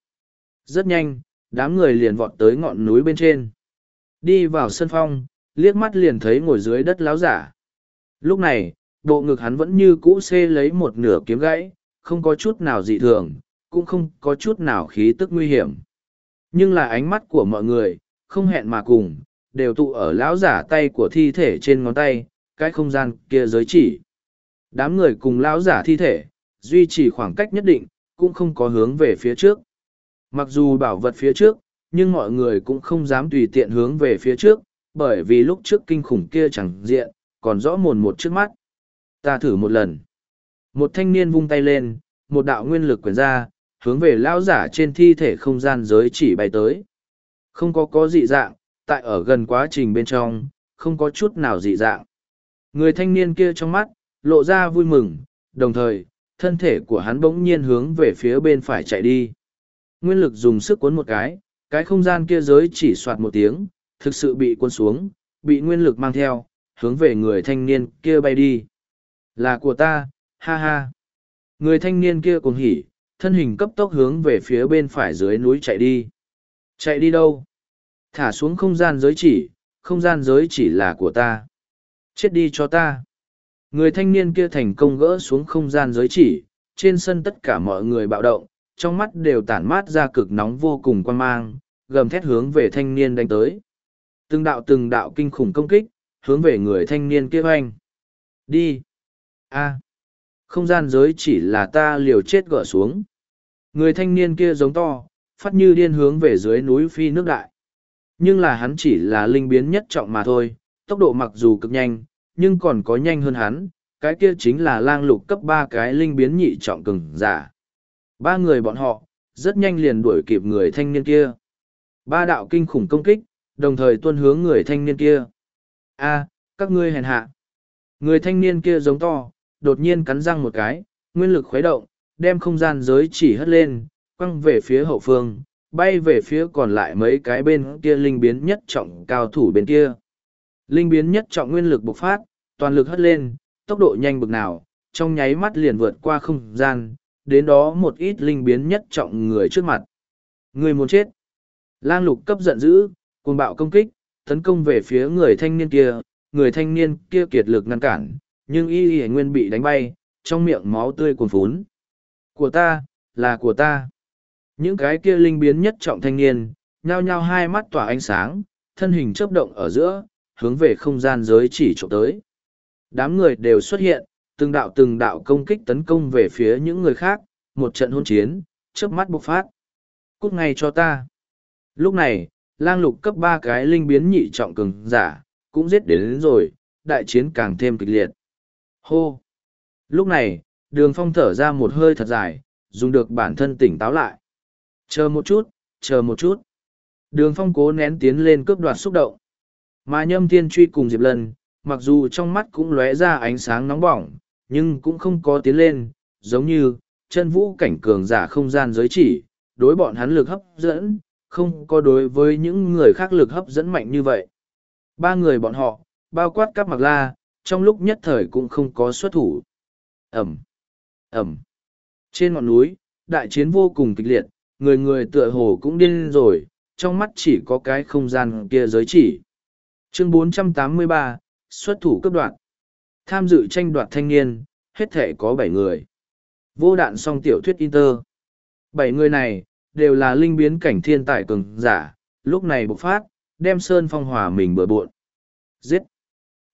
Rất nhanh, đám người liền vọt tới ngọn núi bên trên. Đi vào sân phong, liếc mắt liền thấy ngồi dưới đất láo giả. Lúc này, bộ ngực hắn vẫn như cũ xê lấy một nửa kiếm gãy, không có chút nào dị thường, cũng không có chút nào khí tức nguy hiểm. Nhưng là ánh mắt của mọi người, không hẹn mà cùng, đều tụ ở lão giả tay của thi thể trên ngón tay, cái không gian kia giới chỉ. Đám người cùng lão giả thi thể, duy trì khoảng cách nhất định, cũng không có hướng về phía trước. Mặc dù bảo vật phía trước, nhưng mọi người cũng không dám tùy tiện hướng về phía trước, bởi vì lúc trước kinh khủng kia chẳng diện, còn rõ mồn một trước mắt. Ta thử một lần. Một thanh niên vung tay lên, một đạo nguyên lực quyển ra, hướng về lão giả trên thi thể không gian giới chỉ bay tới. Không có có dị dạng, tại ở gần quá trình bên trong, không có chút nào dị dạng. Người thanh niên kia trong mắt, lộ ra vui mừng, đồng thời, thân thể của hắn bỗng nhiên hướng về phía bên phải chạy đi. Nguyên lực dùng sức cuốn một cái, cái không gian kia giới chỉ soạt một tiếng, thực sự bị cuốn xuống, bị nguyên lực mang theo, hướng về người thanh niên kia bay đi. Là của ta, ha ha. Người thanh niên kia cùng hỉ, thân hình cấp tốc hướng về phía bên phải dưới núi chạy đi. Chạy đi đâu? Thả xuống không gian giới chỉ, không gian giới chỉ là của ta. Chết đi cho ta. Người thanh niên kia thành công gỡ xuống không gian giới chỉ, trên sân tất cả mọi người bạo động, trong mắt đều tản mát ra cực nóng vô cùng quan mang, gầm thét hướng về thanh niên đánh tới. Từng đạo từng đạo kinh khủng công kích, hướng về người thanh niên kia hoanh. Đi! a Không gian giới chỉ là ta liều chết gỡ xuống. Người thanh niên kia giống to, phát như điên hướng về dưới núi phi nước đại. Nhưng là hắn chỉ là linh biến nhất trọng mà thôi, tốc độ mặc dù cực nhanh, nhưng còn có nhanh hơn hắn, cái kia chính là lang lục cấp ba cái linh biến nhị trọng cường giả. Ba người bọn họ, rất nhanh liền đuổi kịp người thanh niên kia. Ba đạo kinh khủng công kích, đồng thời tuân hướng người thanh niên kia. A, các ngươi hèn hạ. Người thanh niên kia giống to, đột nhiên cắn răng một cái, nguyên lực khuấy động, đem không gian giới chỉ hất lên, quăng về phía hậu phương, bay về phía còn lại mấy cái bên kia linh biến nhất trọng cao thủ bên kia. Linh biến nhất trọng nguyên lực bộc phát, toàn lực hất lên, tốc độ nhanh bực nào, trong nháy mắt liền vượt qua không gian, đến đó một ít linh biến nhất trọng người trước mặt. Người muốn chết. Lang lục cấp giận dữ, cuồng bạo công kích, tấn công về phía người thanh niên kia, người thanh niên kia kiệt lực ngăn cản, nhưng y y nguyên bị đánh bay, trong miệng máu tươi cuồn phún. Của ta, là của ta. Những cái kia linh biến nhất trọng thanh niên, nhao nhao hai mắt tỏa ánh sáng, thân hình chớp động ở giữa, hướng về không gian giới chỉ trộm tới. Đám người đều xuất hiện, từng đạo từng đạo công kích tấn công về phía những người khác, một trận hôn chiến, chớp mắt bộc phát. Cút ngay cho ta. Lúc này, lang lục cấp ba cái linh biến nhị trọng cường giả, cũng giết đến, đến rồi, đại chiến càng thêm kịch liệt. Hô! Lúc này, đường phong thở ra một hơi thật dài, dùng được bản thân tỉnh táo lại. Chờ một chút, chờ một chút. Đường phong cố nén tiến lên cướp đoạt xúc động. Mà nhâm thiên truy cùng Diệp Lân, mặc dù trong mắt cũng lóe ra ánh sáng nóng bỏng, nhưng cũng không có tiến lên, giống như, chân vũ cảnh cường giả không gian giới chỉ, đối bọn hắn lực hấp dẫn, không có đối với những người khác lực hấp dẫn mạnh như vậy. Ba người bọn họ, bao quát các mặc la, trong lúc nhất thời cũng không có xuất thủ. Ẩm, Ẩm. Trên ngọn núi, đại chiến vô cùng kịch liệt, người người tựa hồ cũng điên rồi, trong mắt chỉ có cái không gian kia giới chỉ. Chương 483, xuất thủ cấp đoạn. Tham dự tranh đoạt thanh niên, hết thể có bảy người. Vô đạn song tiểu thuyết Inter. Bảy người này, đều là linh biến cảnh thiên tài cường giả, lúc này bộc phát, đem Sơn Phong Hòa mình bừa bộn. Giết!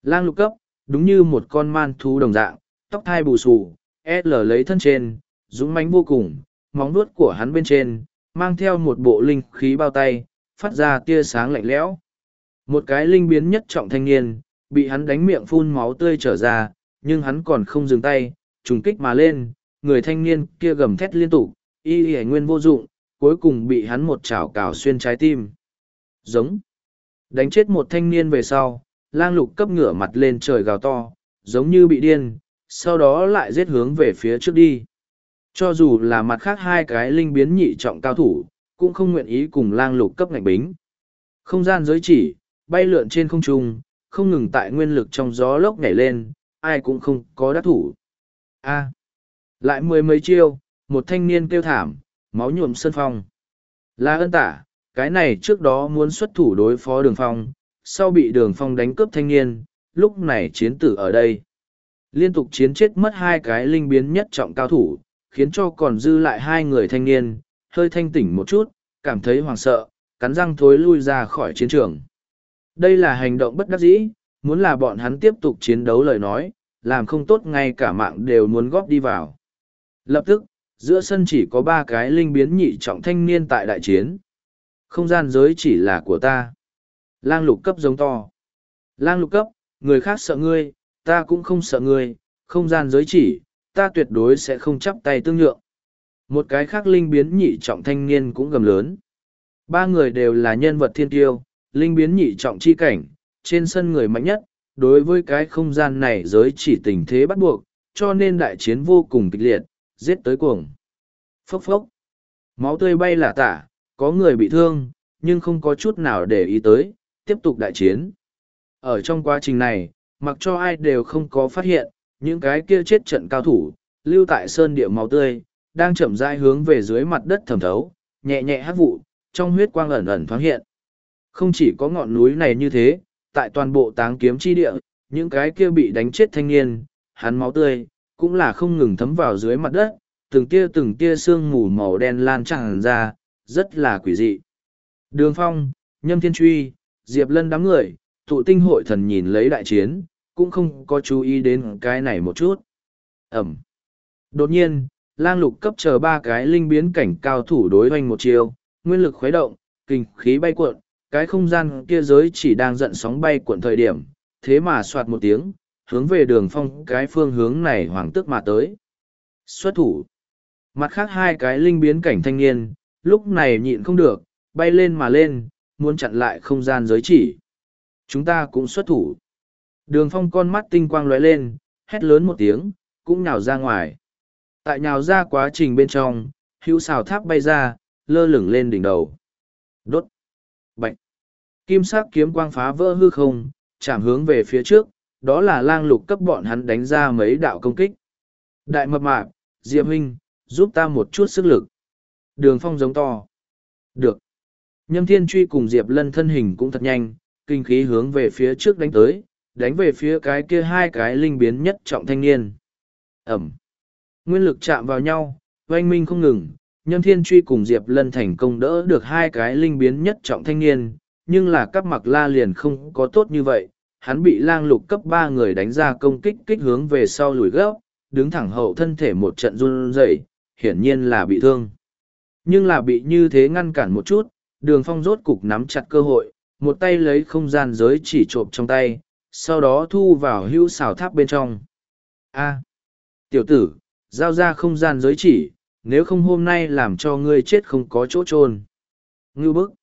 Lang lục cấp, đúng như một con man thú đồng dạng, tóc thai bù xù, L lấy thân trên, dũng mãnh vô cùng, móng vuốt của hắn bên trên, mang theo một bộ linh khí bao tay, phát ra tia sáng lạnh lẽo. Một cái linh biến nhất trọng thanh niên, bị hắn đánh miệng phun máu tươi trở ra, nhưng hắn còn không dừng tay, trùng kích mà lên, người thanh niên kia gầm thét liên tục, y y nguyên vô dụng, cuối cùng bị hắn một chảo cào xuyên trái tim. Giống. Đánh chết một thanh niên về sau, lang lục cấp ngửa mặt lên trời gào to, giống như bị điên, sau đó lại giết hướng về phía trước đi. Cho dù là mặt khác hai cái linh biến nhị trọng cao thủ, cũng không nguyện ý cùng lang lục cấp ngạch bính. Không gian giới chỉ, bay lượn trên không trung, không ngừng tại nguyên lực trong gió lốc nhảy lên, ai cũng không có đắc thủ. A. lại mười mấy chiêu, một thanh niên kêu thảm, máu nhuộm sân phong. Là ân tả, cái này trước đó muốn xuất thủ đối phó đường phong, sau bị đường phong đánh cướp thanh niên, lúc này chiến tử ở đây. Liên tục chiến chết mất hai cái linh biến nhất trọng cao thủ, khiến cho còn dư lại hai người thanh niên, hơi thanh tỉnh một chút, cảm thấy hoảng sợ, cắn răng thối lui ra khỏi chiến trường. Đây là hành động bất đắc dĩ, muốn là bọn hắn tiếp tục chiến đấu lời nói, làm không tốt ngay cả mạng đều muốn góp đi vào. Lập tức, giữa sân chỉ có ba cái linh biến nhị trọng thanh niên tại đại chiến. Không gian giới chỉ là của ta. Lang lục cấp giống to. Lang lục cấp, người khác sợ ngươi, ta cũng không sợ ngươi, không gian giới chỉ, ta tuyệt đối sẽ không chắp tay tương nhượng. Một cái khác linh biến nhị trọng thanh niên cũng gầm lớn. Ba người đều là nhân vật thiên tiêu, linh biến nhị trọng chi cảnh, trên sân người mạnh nhất, đối với cái không gian này giới chỉ tình thế bắt buộc, cho nên đại chiến vô cùng kịch liệt, giết tới cuồng. Phốc phốc. Máu tươi bay là tả, có người bị thương, nhưng không có chút nào để ý tới, tiếp tục đại chiến. Ở trong quá trình này, mặc cho ai đều không có phát hiện, những cái kia chết trận cao thủ, lưu tại sơn địa máu tươi, đang chậm rãi hướng về dưới mặt đất thẩm thấu, nhẹ nhẹ hát vụ, trong huyết quang ẩn ẩn thoáng hiện. Không chỉ có ngọn núi này như thế, tại toàn bộ táng kiếm chi địa, những cái kia bị đánh chết thanh niên, hắn máu tươi, cũng là không ngừng thấm vào dưới mặt đất, từng tia từng tia sương mù màu đen lan tràn ra, rất là quỷ dị. Đường Phong, Nhâm Thiên Truy, Diệp Lân đám người, thụ tinh hội thần nhìn lấy đại chiến, cũng không có chú ý đến cái này một chút. Ẩm. Đột nhiên, lang lục cấp chờ ba cái linh biến cảnh cao thủ đối hoành một chiều, nguyên lực khuấy động, kinh khí bay cuộn, cái không gian kia giới chỉ đang giận sóng bay cuộn thời điểm, thế mà soạt một tiếng, hướng về đường phong cái phương hướng này hoàng tức mà tới. Xuất thủ. Mặt khác hai cái linh biến cảnh thanh niên, lúc này nhịn không được, bay lên mà lên, muốn chặn lại không gian giới chỉ. Chúng ta cũng xuất thủ. Đường phong con mắt tinh quang lóe lên, hét lớn một tiếng, cũng nhào ra ngoài. Tại nhào ra quá trình bên trong, hữu xào tháp bay ra, lơ lửng lên đỉnh đầu. Đốt. Bạch. Kim sắc kiếm quang phá vỡ hư không, chạm hướng về phía trước, đó là lang lục cấp bọn hắn đánh ra mấy đạo công kích. Đại mập mạp, Diệp Huynh, giúp ta một chút sức lực. Đường phong giống to. Được. Nhâm thiên truy cùng Diệp Lân thân hình cũng thật nhanh, kinh khí hướng về phía trước đánh tới, đánh về phía cái kia hai cái linh biến nhất trọng thanh niên. Ẩm. Nguyên lực chạm vào nhau, oanh minh không ngừng, Nhâm Thiên Truy cùng Diệp Lân thành công đỡ được hai cái linh biến nhất trọng thanh niên, nhưng là các mặc la liền không có tốt như vậy, hắn bị lang lục cấp ba người đánh ra công kích kích hướng về sau lùi gấp, đứng thẳng hậu thân thể một trận run rẩy, hiển nhiên là bị thương. Nhưng là bị như thế ngăn cản một chút, đường phong rốt cục nắm chặt cơ hội, một tay lấy không gian giới chỉ trộm trong tay, sau đó thu vào hữu xào tháp bên trong. A. tiểu tử, giao ra không gian giới chỉ, nếu không hôm nay làm cho ngươi chết không có chỗ trôn. Ngưu bức.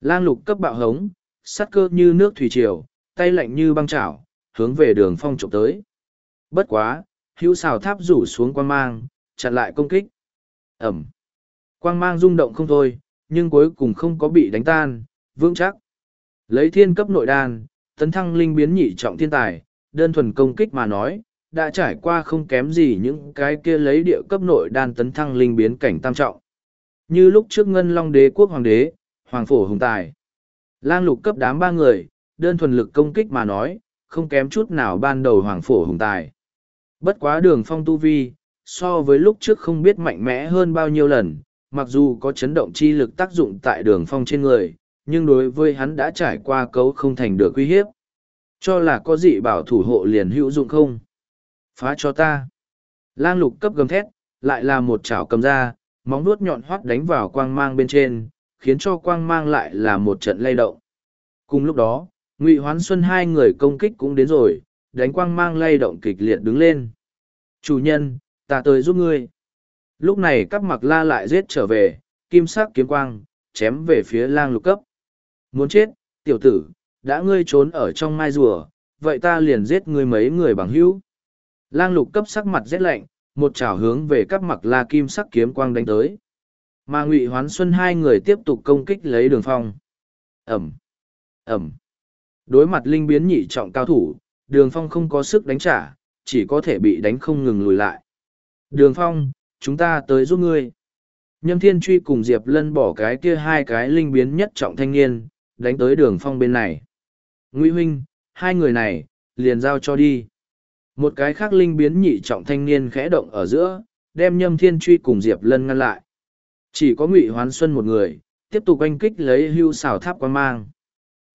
Lang lục cấp bạo hống, sắt cơ như nước thủy triều, tay lạnh như băng chảo, hướng về đường phong trộm tới. Bất quá, hữu xào tháp rủ xuống quang mang, chặn lại công kích. Ẩm. Quang mang rung động không thôi, nhưng cuối cùng không có bị đánh tan, vững chắc. Lấy thiên cấp nội đan, tấn thăng linh biến nhị trọng thiên tài, đơn thuần công kích mà nói, đã trải qua không kém gì những cái kia lấy địa cấp nội đan tấn thăng linh biến cảnh tam trọng. Như lúc trước ngân long đế quốc hoàng đế, hoàng phổ hùng tài. Lang lục cấp đám ba người, đơn thuần lực công kích mà nói, không kém chút nào ban đầu hoàng phổ hùng tài. Bất quá đường phong tu vi, so với lúc trước không biết mạnh mẽ hơn bao nhiêu lần, mặc dù có chấn động chi lực tác dụng tại đường phong trên người, nhưng đối với hắn đã trải qua cấu không thành được uy hiếp. Cho là có dị bảo thủ hộ liền hữu dụng không? Phá cho ta. Lang lục cấp gầm thét, lại là một chảo cầm ra, móng nuốt nhọn hoắt đánh vào quang mang bên trên, khiến cho quang mang lại là một trận lay động. Cùng lúc đó, Ngụy Hoán Xuân hai người công kích cũng đến rồi, đánh quang mang lay động kịch liệt đứng lên. Chủ nhân, ta tới giúp ngươi. Lúc này các mặc la lại giết trở về, kim sắc kiếm quang, chém về phía lang lục cấp. Muốn chết, tiểu tử, đã ngươi trốn ở trong mai rùa, vậy ta liền giết ngươi mấy người bằng hữu. Lang lục cấp sắc mặt rét lạnh, một chảo hướng về các mặc la kim sắc kiếm quang đánh tới. Mà Ngụy Hoán Xuân hai người tiếp tục công kích lấy đường phong. Ẩm, Ẩm. Đối mặt linh biến nhị trọng cao thủ, đường phong không có sức đánh trả, chỉ có thể bị đánh không ngừng lùi lại. Đường phong, chúng ta tới giúp ngươi. Nhâm Thiên Truy cùng Diệp Lân bỏ cái kia hai cái linh biến nhất trọng thanh niên, đánh tới đường phong bên này. Ngụy huynh, hai người này, liền giao cho đi. Một cái khác linh biến nhị trọng thanh niên khẽ động ở giữa, đem Nhâm Thiên Truy cùng Diệp Lân ngăn lại. Chỉ có Ngụy Hoán Xuân một người, tiếp tục oanh kích lấy hưu xảo tháp quan mang.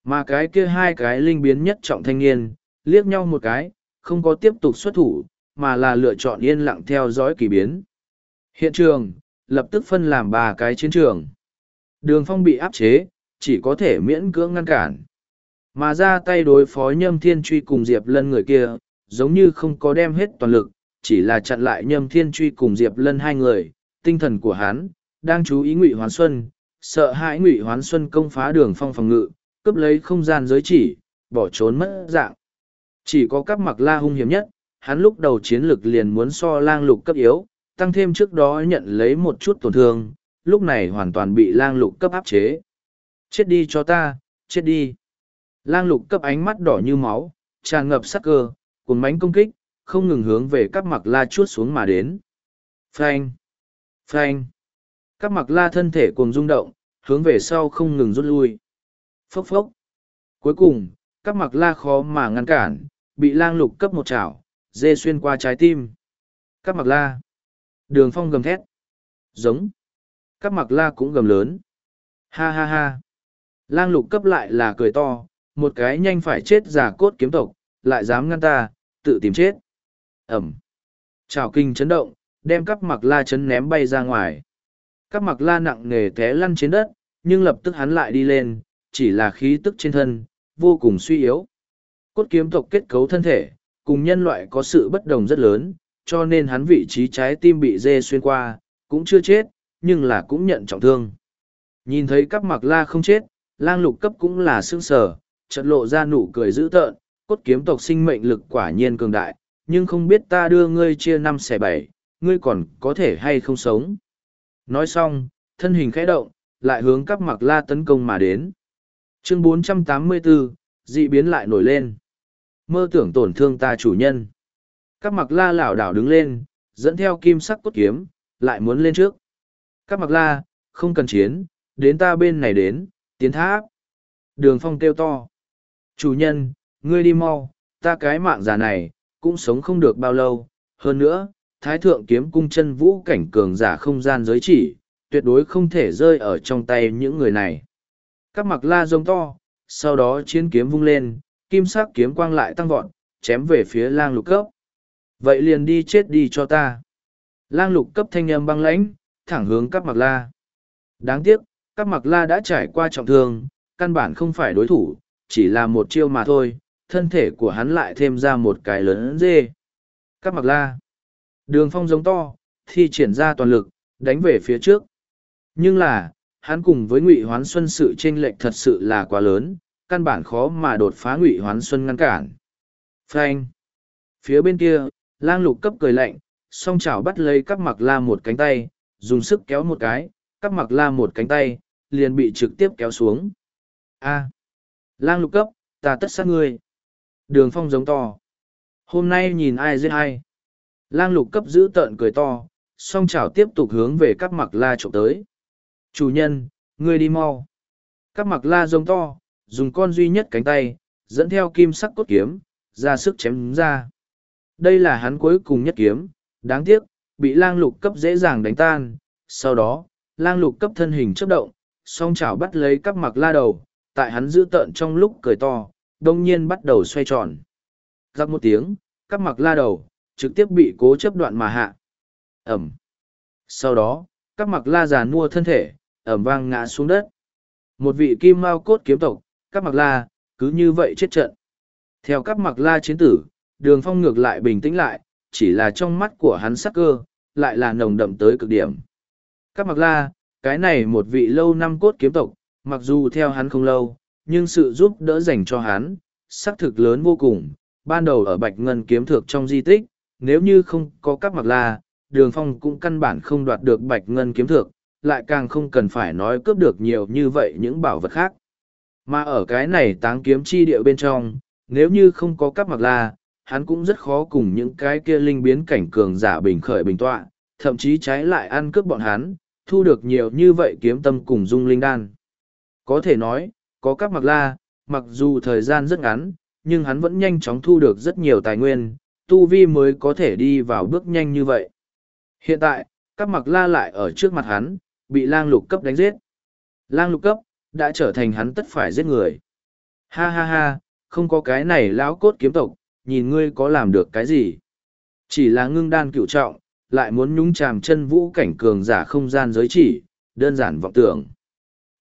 Mà cái kia hai cái linh biến nhất trọng thanh niên, liếc nhau một cái, không có tiếp tục xuất thủ, mà là lựa chọn yên lặng theo dõi kỳ biến. Hiện trường, lập tức phân làm ba cái chiến trường. Đường phong bị áp chế, chỉ có thể miễn cưỡng ngăn cản. Mà ra tay đối phó nhâm thiên truy cùng Diệp Lân người kia, giống như không có đem hết toàn lực, chỉ là chặn lại nhâm thiên truy cùng Diệp Lân hai người, tinh thần của hắn, đang chú ý ngụy hoán xuân, sợ hãi ngụy hoán xuân công phá đường phong phòng ngự, cướp lấy không gian giới chỉ, bỏ trốn mất dạng. Chỉ có các mặc la hung hiểm nhất, hắn lúc đầu chiến lực liền muốn so lang lục cấp yếu, tăng thêm trước đó nhận lấy một chút tổn thương, lúc này hoàn toàn bị lang lục cấp áp chế. Chết đi cho ta, chết đi. Lang lục cấp ánh mắt đỏ như máu, tràn ngập sắc cơ, cuốn mánh công kích, không ngừng hướng về các mặc la chuốt xuống mà đến. Phanh! Phanh! Các mặc la thân thể cùng rung động, hướng về sau không ngừng rút lui. Phốc phốc! Cuối cùng, các mặc la khó mà ngăn cản, bị lang lục cấp một chảo, dê xuyên qua trái tim. Các mặc la! Đường phong gầm thét. Giống! Các mặc la cũng gầm lớn. Ha ha ha! Lang lục cấp lại là cười to, một cái nhanh phải chết giả cốt kiếm tộc, lại dám ngăn ta, tự tìm chết. Ẩm. Trào kinh chấn động, đem cắp mặc la chấn ném bay ra ngoài. Cắp mặc la nặng nề té lăn trên đất, nhưng lập tức hắn lại đi lên, chỉ là khí tức trên thân, vô cùng suy yếu. Cốt kiếm tộc kết cấu thân thể, cùng nhân loại có sự bất đồng rất lớn, cho nên hắn vị trí trái tim bị dê xuyên qua, cũng chưa chết, nhưng là cũng nhận trọng thương. Nhìn thấy cắp mặc la không chết, lang lục cấp cũng là xương sở, chợt lộ ra nụ cười dữ tợn, cốt kiếm tộc sinh mệnh lực quả nhiên cường đại, nhưng không biết ta đưa ngươi chia năm xẻ bảy, ngươi còn có thể hay không sống. Nói xong, thân hình khẽ động, lại hướng các mặc la tấn công mà đến. Chương 484, dị biến lại nổi lên. Mơ tưởng tổn thương ta chủ nhân. Các mặc la lảo đảo đứng lên, dẫn theo kim sắc cốt kiếm, lại muốn lên trước. Các mặc la, không cần chiến, đến ta bên này đến, tiến tháp. Đường phong kêu to. Chủ nhân, ngươi đi mau, ta cái mạng già này, cũng sống không được bao lâu. Hơn nữa, thái thượng kiếm cung chân vũ cảnh cường giả không gian giới chỉ, tuyệt đối không thể rơi ở trong tay những người này. Các mặc la rông to, sau đó chiến kiếm vung lên, kim sắc kiếm quang lại tăng vọt, chém về phía lang lục cấp. Vậy liền đi chết đi cho ta. Lang lục cấp thanh âm băng lãnh, thẳng hướng các mặc la. Đáng tiếc, các mặc la đã trải qua trọng thương, căn bản không phải đối thủ, chỉ là một chiêu mà thôi, thân thể của hắn lại thêm ra một cái lớn dê. Các mặc la. Đường phong giống to, thi triển ra toàn lực, đánh về phía trước. Nhưng là, hắn cùng với ngụy hoán xuân sự chênh lệch thật sự là quá lớn, căn bản khó mà đột phá ngụy hoán xuân ngăn cản. Frank. Phía bên kia, lang lục cấp cười lạnh, song chảo bắt lấy các mặc la một cánh tay, dùng sức kéo một cái, các mặc la một cánh tay, liền bị trực tiếp kéo xuống. A. Lang lục cấp, ta tất sát ngươi. Đường phong giống to. Hôm nay nhìn ai giết ai. Lang lục cấp giữ tợn cười to, song chảo tiếp tục hướng về các mặc la trộm tới. Chủ nhân, ngươi đi mau. Các mặc la giống to, dùng con duy nhất cánh tay, dẫn theo kim sắc cốt kiếm, ra sức chém ra. Đây là hắn cuối cùng nhất kiếm, đáng tiếc, bị lang lục cấp dễ dàng đánh tan. Sau đó, lang lục cấp thân hình chấp động, song chảo bắt lấy cắp mặc la đầu, tại hắn giữ tợn trong lúc cười to, đông nhiên bắt đầu xoay tròn. Giặc một tiếng, cắp mặc la đầu, trực tiếp bị cố chấp đoạn mà hạ. Ẩm. Sau đó, cắp mặc la già nua thân thể, ẩm vang ngã xuống đất. Một vị kim mao cốt kiếm tộc, cắp mặc la, cứ như vậy chết trận. Theo cắp mặc la chiến tử, đường phong ngược lại bình tĩnh lại, chỉ là trong mắt của hắn sắc cơ, lại là nồng đậm tới cực điểm. Cắp mặc la, cái này một vị lâu năm cốt kiếm tộc, mặc dù theo hắn không lâu, nhưng sự giúp đỡ dành cho hắn, xác thực lớn vô cùng. Ban đầu ở Bạch Ngân kiếm thược trong di tích, nếu như không có các mặc la, đường phong cũng căn bản không đoạt được Bạch Ngân kiếm thược, lại càng không cần phải nói cướp được nhiều như vậy những bảo vật khác. Mà ở cái này táng kiếm chi địa bên trong, nếu như không có các mặc la, hắn cũng rất khó cùng những cái kia linh biến cảnh cường giả bình khởi bình tọa, thậm chí trái lại ăn cướp bọn hắn, thu được nhiều như vậy kiếm tâm cùng dung linh đan. Có thể nói, có các mặc la, mặc dù thời gian rất ngắn, nhưng hắn vẫn nhanh chóng thu được rất nhiều tài nguyên, tu vi mới có thể đi vào bước nhanh như vậy. Hiện tại, các mặc la lại ở trước mặt hắn, bị lang lục cấp đánh giết. Lang lục cấp, đã trở thành hắn tất phải giết người. Ha ha ha, không có cái này lão cốt kiếm tộc, nhìn ngươi có làm được cái gì. Chỉ là ngưng đan cửu trọng, lại muốn nhúng chàm chân vũ cảnh cường giả không gian giới chỉ, đơn giản vọng tưởng.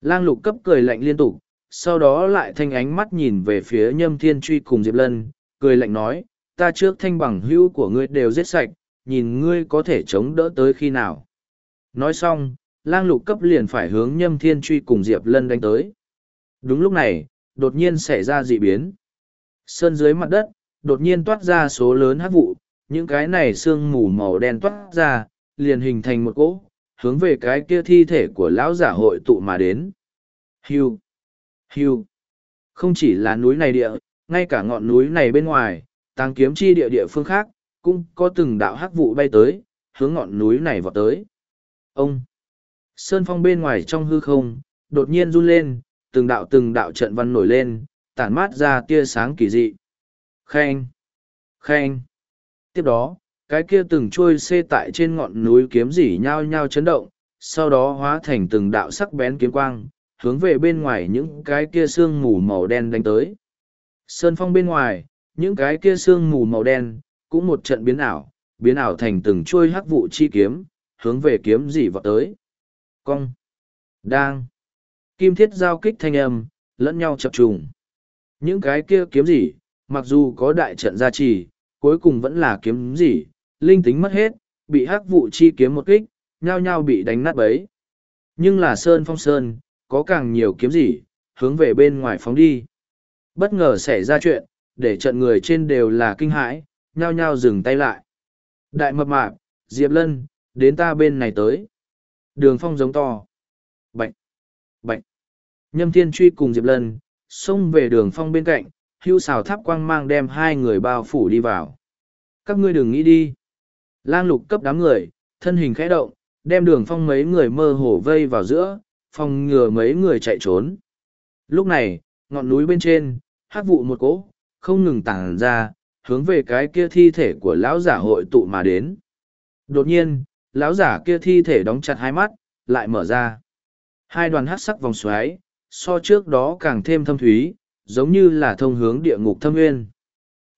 Lang lục cấp cười lạnh liên tục, sau đó lại thanh ánh mắt nhìn về phía nhâm thiên truy cùng Diệp Lân, cười lạnh nói, ta trước thanh bằng hữu của ngươi đều giết sạch, nhìn ngươi có thể chống đỡ tới khi nào. Nói xong, lang lục cấp liền phải hướng nhâm thiên truy cùng Diệp Lân đánh tới. Đúng lúc này, đột nhiên xảy ra dị biến. Sơn dưới mặt đất, đột nhiên toát ra số lớn hát vụ, những cái này sương mù màu đen toát ra, liền hình thành một cỗ, hướng về cái kia thi thể của lão giả hội tụ mà đến. hiu hiu Không chỉ là núi này địa, ngay cả ngọn núi này bên ngoài, tăng kiếm chi địa địa phương khác, cũng có từng đạo hắc vụ bay tới, hướng ngọn núi này vọt tới. Ông! Sơn phong bên ngoài trong hư không, đột nhiên run lên, từng đạo từng đạo trận văn nổi lên, tản mát ra tia sáng kỳ dị. Khen! Khen! Tiếp đó, cái kia từng trôi xê tại trên ngọn núi kiếm dỉ nhao nhao chấn động, sau đó hóa thành từng đạo sắc bén kiếm quang, hướng về bên ngoài những cái kia sương mù màu đen đánh tới. Sơn phong bên ngoài, những cái kia sương mù màu đen, cũng một trận biến ảo, biến ảo thành từng trôi hắc vụ chi kiếm, hướng về kiếm dỉ vọt tới. Cong! Đang! Kim thiết giao kích thanh âm, lẫn nhau chập trùng. Những cái kia kiếm dỉ, mặc dù có đại trận gia trì, cuối cùng vẫn là kiếm gì, linh tính mất hết, bị hắc vụ chi kiếm một kích, nhao nhao bị đánh nát bấy. Nhưng là Sơn Phong Sơn, có càng nhiều kiếm gì, hướng về bên ngoài phóng đi. Bất ngờ xảy ra chuyện, để trận người trên đều là kinh hãi, nhao nhao dừng tay lại. Đại mập mạp, Diệp Lân, đến ta bên này tới. Đường phong giống to. Bạch! Bạch! Nhâm thiên truy cùng Diệp Lân, xông về đường phong bên cạnh, hưu xào tháp quang mang đem hai người bao phủ đi vào. Các ngươi đừng nghĩ đi. Lang lục cấp đám người, thân hình khẽ động, đem đường phong mấy người mơ hồ vây vào giữa, phòng ngừa mấy người chạy trốn. Lúc này, ngọn núi bên trên, hát vụ một cỗ, không ngừng tản ra, hướng về cái kia thi thể của lão giả hội tụ mà đến. Đột nhiên, lão giả kia thi thể đóng chặt hai mắt, lại mở ra. Hai đoàn hát sắc vòng xoáy, so trước đó càng thêm thâm thúy, giống như là thông hướng địa ngục thâm nguyên.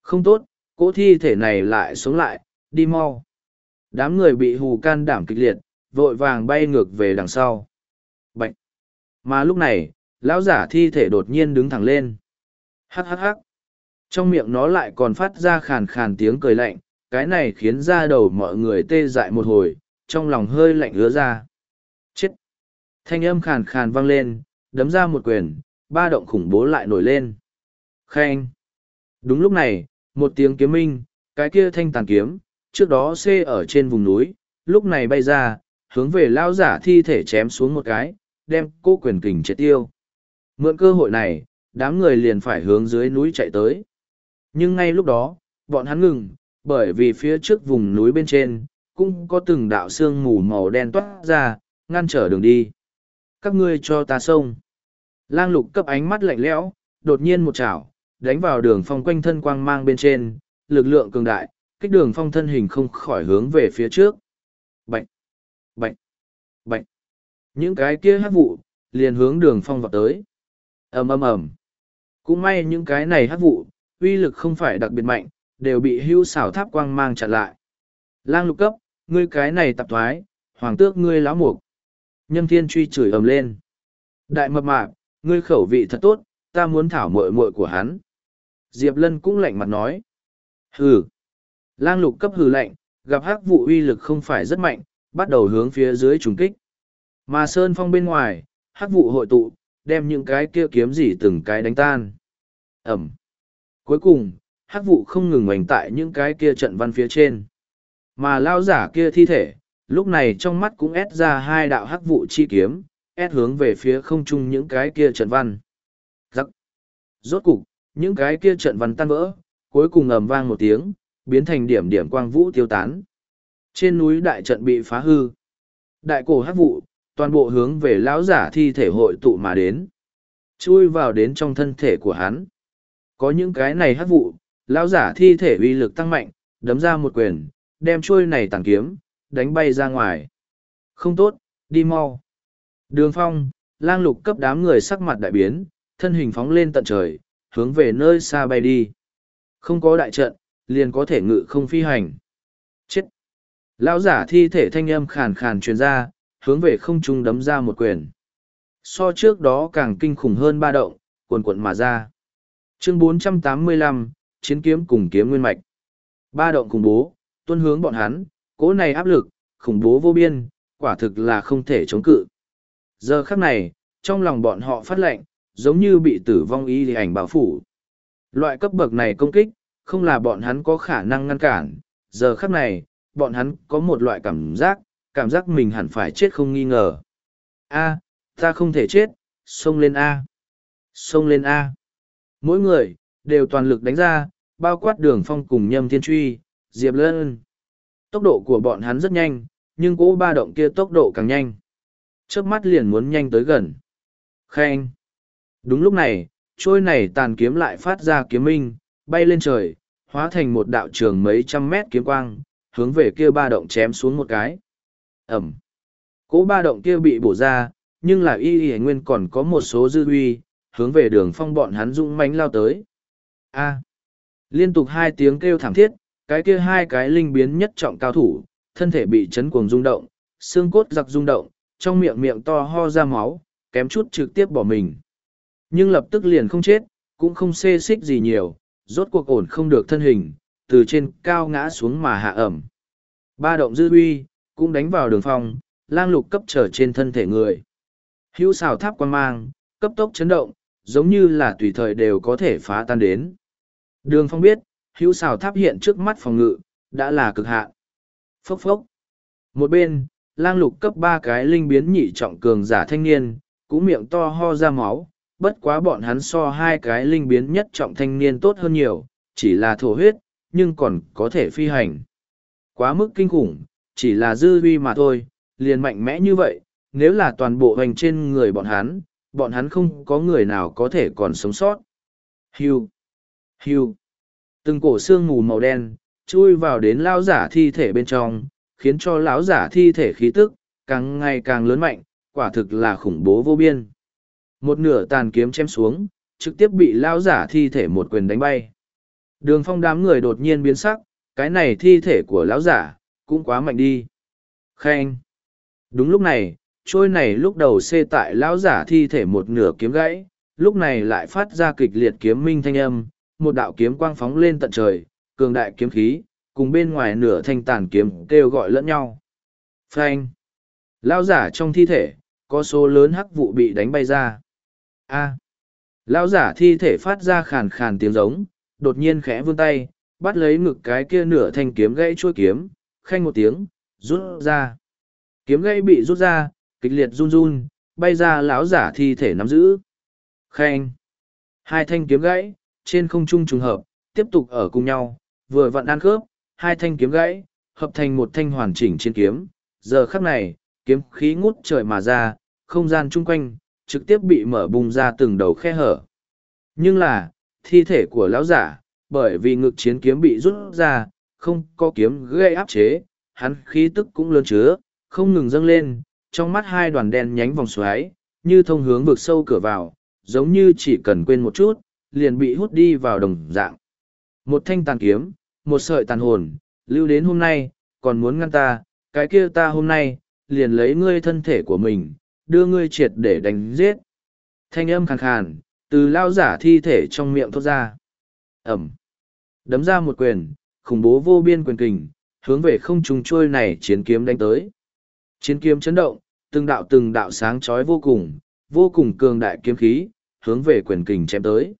Không tốt, cỗ thi thể này lại sống lại, đi mau. Đám người bị hù can đảm kịch liệt, vội vàng bay ngược về đằng sau. Bạch! Mà lúc này, lão giả thi thể đột nhiên đứng thẳng lên. Hắc hắc hắc! Trong miệng nó lại còn phát ra khàn khàn tiếng cười lạnh, cái này khiến da đầu mọi người tê dại một hồi, trong lòng hơi lạnh ứa ra. Chết! Thanh âm khàn khàn vang lên, đấm ra một quyền, ba động khủng bố lại nổi lên. Khen! Đúng lúc này, một tiếng kiếm minh, cái kia thanh tàn kiếm, trước đó xê ở trên vùng núi, lúc này bay ra, hướng về lao giả thi thể chém xuống một cái, đem cô quyền kình chết tiêu. Mượn cơ hội này, đám người liền phải hướng dưới núi chạy tới. Nhưng ngay lúc đó, bọn hắn ngừng, bởi vì phía trước vùng núi bên trên, cũng có từng đạo sương mù màu đen toát ra, ngăn trở đường đi. Các ngươi cho ta xông. Lang lục cấp ánh mắt lạnh lẽo, đột nhiên một chảo, đánh vào đường phong quanh thân quang mang bên trên, lực lượng cường đại, kích đường phong thân hình không khỏi hướng về phía trước. Bạch! Bạch! Bạch! Những cái kia hát vụ, liền hướng đường phong vào tới. ầm ầm ầm Cũng may những cái này hát vụ, uy lực không phải đặc biệt mạnh, đều bị hưu xảo tháp quang mang chặn lại. Lang lục cấp, ngươi cái này tạp thoái, hoàng tước ngươi láo mục. Nhân thiên truy chửi ầm lên. Đại mập mạp, ngươi khẩu vị thật tốt, ta muốn thảo muội muội của hắn. Diệp Lân cũng lạnh mặt nói. Hừ. Lang lục cấp hừ lạnh, gặp hắc vụ uy lực không phải rất mạnh, bắt đầu hướng phía dưới trùng kích. Mà sơn phong bên ngoài, hắc vụ hội tụ, đem những cái kia kiếm gì từng cái đánh tan. Ẩm. Cuối cùng, hắc vụ không ngừng ngoảnh tại những cái kia trận văn phía trên. Mà lao giả kia thi thể, lúc này trong mắt cũng ép ra hai đạo hắc vụ chi kiếm, ép hướng về phía không trung những cái kia trận văn. Giắc. Rốt cục, những cái kia trận văn tan vỡ, cuối cùng ầm vang một tiếng, biến thành điểm điểm quang vũ tiêu tán. Trên núi đại trận bị phá hư. Đại cổ hát vụ, toàn bộ hướng về lão giả thi thể hội tụ mà đến. Chui vào đến trong thân thể của hắn. Có những cái này hát vụ, lão giả thi thể uy lực tăng mạnh, đấm ra một quyền, đem chui này tàng kiếm, đánh bay ra ngoài. Không tốt, đi mau. Đường phong, lang lục cấp đám người sắc mặt đại biến, thân hình phóng lên tận trời, hướng về nơi xa bay đi. Không có đại trận, liền có thể ngự không phi hành. Chết! Lão giả thi thể thanh âm khàn khàn truyền ra, hướng về không trung đấm ra một quyền. So trước đó càng kinh khủng hơn ba động, cuồn cuộn mà ra. Chương 485, Chiến kiếm cùng kiếm nguyên mạch. Ba động khủng bố, tuân hướng bọn hắn, cố này áp lực, khủng bố vô biên, quả thực là không thể chống cự. Giờ khắc này, trong lòng bọn họ phát lệnh, giống như bị tử vong y thì ảnh bảo phủ. Loại cấp bậc này công kích, không là bọn hắn có khả năng ngăn cản. Giờ khắc này, bọn hắn có một loại cảm giác, cảm giác mình hẳn phải chết không nghi ngờ. A, ta không thể chết, xông lên A. Xông lên A. Mỗi người, đều toàn lực đánh ra, bao quát đường phong cùng nhâm thiên truy, diệp lân. Tốc độ của bọn hắn rất nhanh, nhưng cỗ ba động kia tốc độ càng nhanh. Trước mắt liền muốn nhanh tới gần. Khen. Đúng lúc này, trôi này tàn kiếm lại phát ra kiếm minh, bay lên trời, hóa thành một đạo trường mấy trăm mét kiếm quang, hướng về kia ba động chém xuống một cái. Ẩm. Cỗ ba động kia bị bổ ra, nhưng là y y nguyên còn có một số dư uy, hướng về đường phong bọn hắn dũng mánh lao tới. A. Liên tục hai tiếng kêu thảm thiết, cái kia hai cái linh biến nhất trọng cao thủ, thân thể bị chấn cuồng rung động, xương cốt giặc rung động, trong miệng miệng to ho ra máu, kém chút trực tiếp bỏ mình. Nhưng lập tức liền không chết, cũng không xê xích gì nhiều, rốt cuộc ổn không được thân hình, từ trên cao ngã xuống mà hạ ẩm. Ba động dư uy, cũng đánh vào đường phong, lang lục cấp trở trên thân thể người. Hữu xào tháp quan mang, cấp tốc chấn động, giống như là tùy thời đều có thể phá tan đến. Đường phong biết, hữu xào tháp hiện trước mắt phòng ngự, đã là cực hạn. Phốc phốc. Một bên, lang lục cấp ba cái linh biến nhị trọng cường giả thanh niên, cũng miệng to ho ra máu, bất quá bọn hắn so hai cái linh biến nhất trọng thanh niên tốt hơn nhiều, chỉ là thổ huyết, nhưng còn có thể phi hành. Quá mức kinh khủng, chỉ là dư vi mà thôi, liền mạnh mẽ như vậy, nếu là toàn bộ hành trên người bọn hắn, bọn hắn không có người nào có thể còn sống sót. Hưu, hưu, từng cổ xương mù màu đen, chui vào đến lao giả thi thể bên trong, khiến cho lão giả thi thể khí tức, càng ngày càng lớn mạnh, quả thực là khủng bố vô biên. Một nửa tàn kiếm chém xuống, trực tiếp bị lão giả thi thể một quyền đánh bay. Đường phong đám người đột nhiên biến sắc, cái này thi thể của lão giả, cũng quá mạnh đi. Khen. Đúng lúc này, trôi này lúc đầu xê tại lão giả thi thể một nửa kiếm gãy, lúc này lại phát ra kịch liệt kiếm minh thanh âm, một đạo kiếm quang phóng lên tận trời, cường đại kiếm khí, cùng bên ngoài nửa thanh tàn kiếm kêu gọi lẫn nhau. Phanh. Lão giả trong thi thể, có số lớn hắc vụ bị đánh bay ra. A. Lão giả thi thể phát ra khàn khàn tiếng giống, đột nhiên khẽ vươn tay, bắt lấy ngực cái kia nửa thanh kiếm gãy chuôi kiếm, khanh một tiếng, rút ra. Kiếm gãy bị rút ra, kịch liệt run run, bay ra lão giả thi thể nắm giữ. Khanh. Hai thanh kiếm gãy, trên không trung trùng hợp, tiếp tục ở cùng nhau, vừa vặn ăn khớp, hai thanh kiếm gãy, hợp thành một thanh hoàn chỉnh trên kiếm. Giờ khắc này, kiếm khí ngút trời mà ra, không gian chung quanh, trực tiếp bị mở bung ra từng đầu khe hở. Nhưng là, thi thể của lão giả, bởi vì ngực chiến kiếm bị rút ra, không có kiếm gây áp chế, hắn khí tức cũng lớn chứa, không ngừng dâng lên, trong mắt hai đoàn đen nhánh vòng xoáy, như thông hướng vực sâu cửa vào, giống như chỉ cần quên một chút, liền bị hút đi vào đồng dạng. Một thanh tàn kiếm, một sợi tàn hồn, lưu đến hôm nay, còn muốn ngăn ta, cái kia ta hôm nay, liền lấy ngươi thân thể của mình, đưa ngươi triệt để đánh giết. Thanh âm khàn khàn, từ lao giả thi thể trong miệng thốt ra. Ẩm. Đấm ra một quyền, khủng bố vô biên quyền kình, hướng về không trùng trôi này chiến kiếm đánh tới. Chiến kiếm chấn động, từng đạo từng đạo sáng chói vô cùng, vô cùng cường đại kiếm khí, hướng về quyền kình chém tới.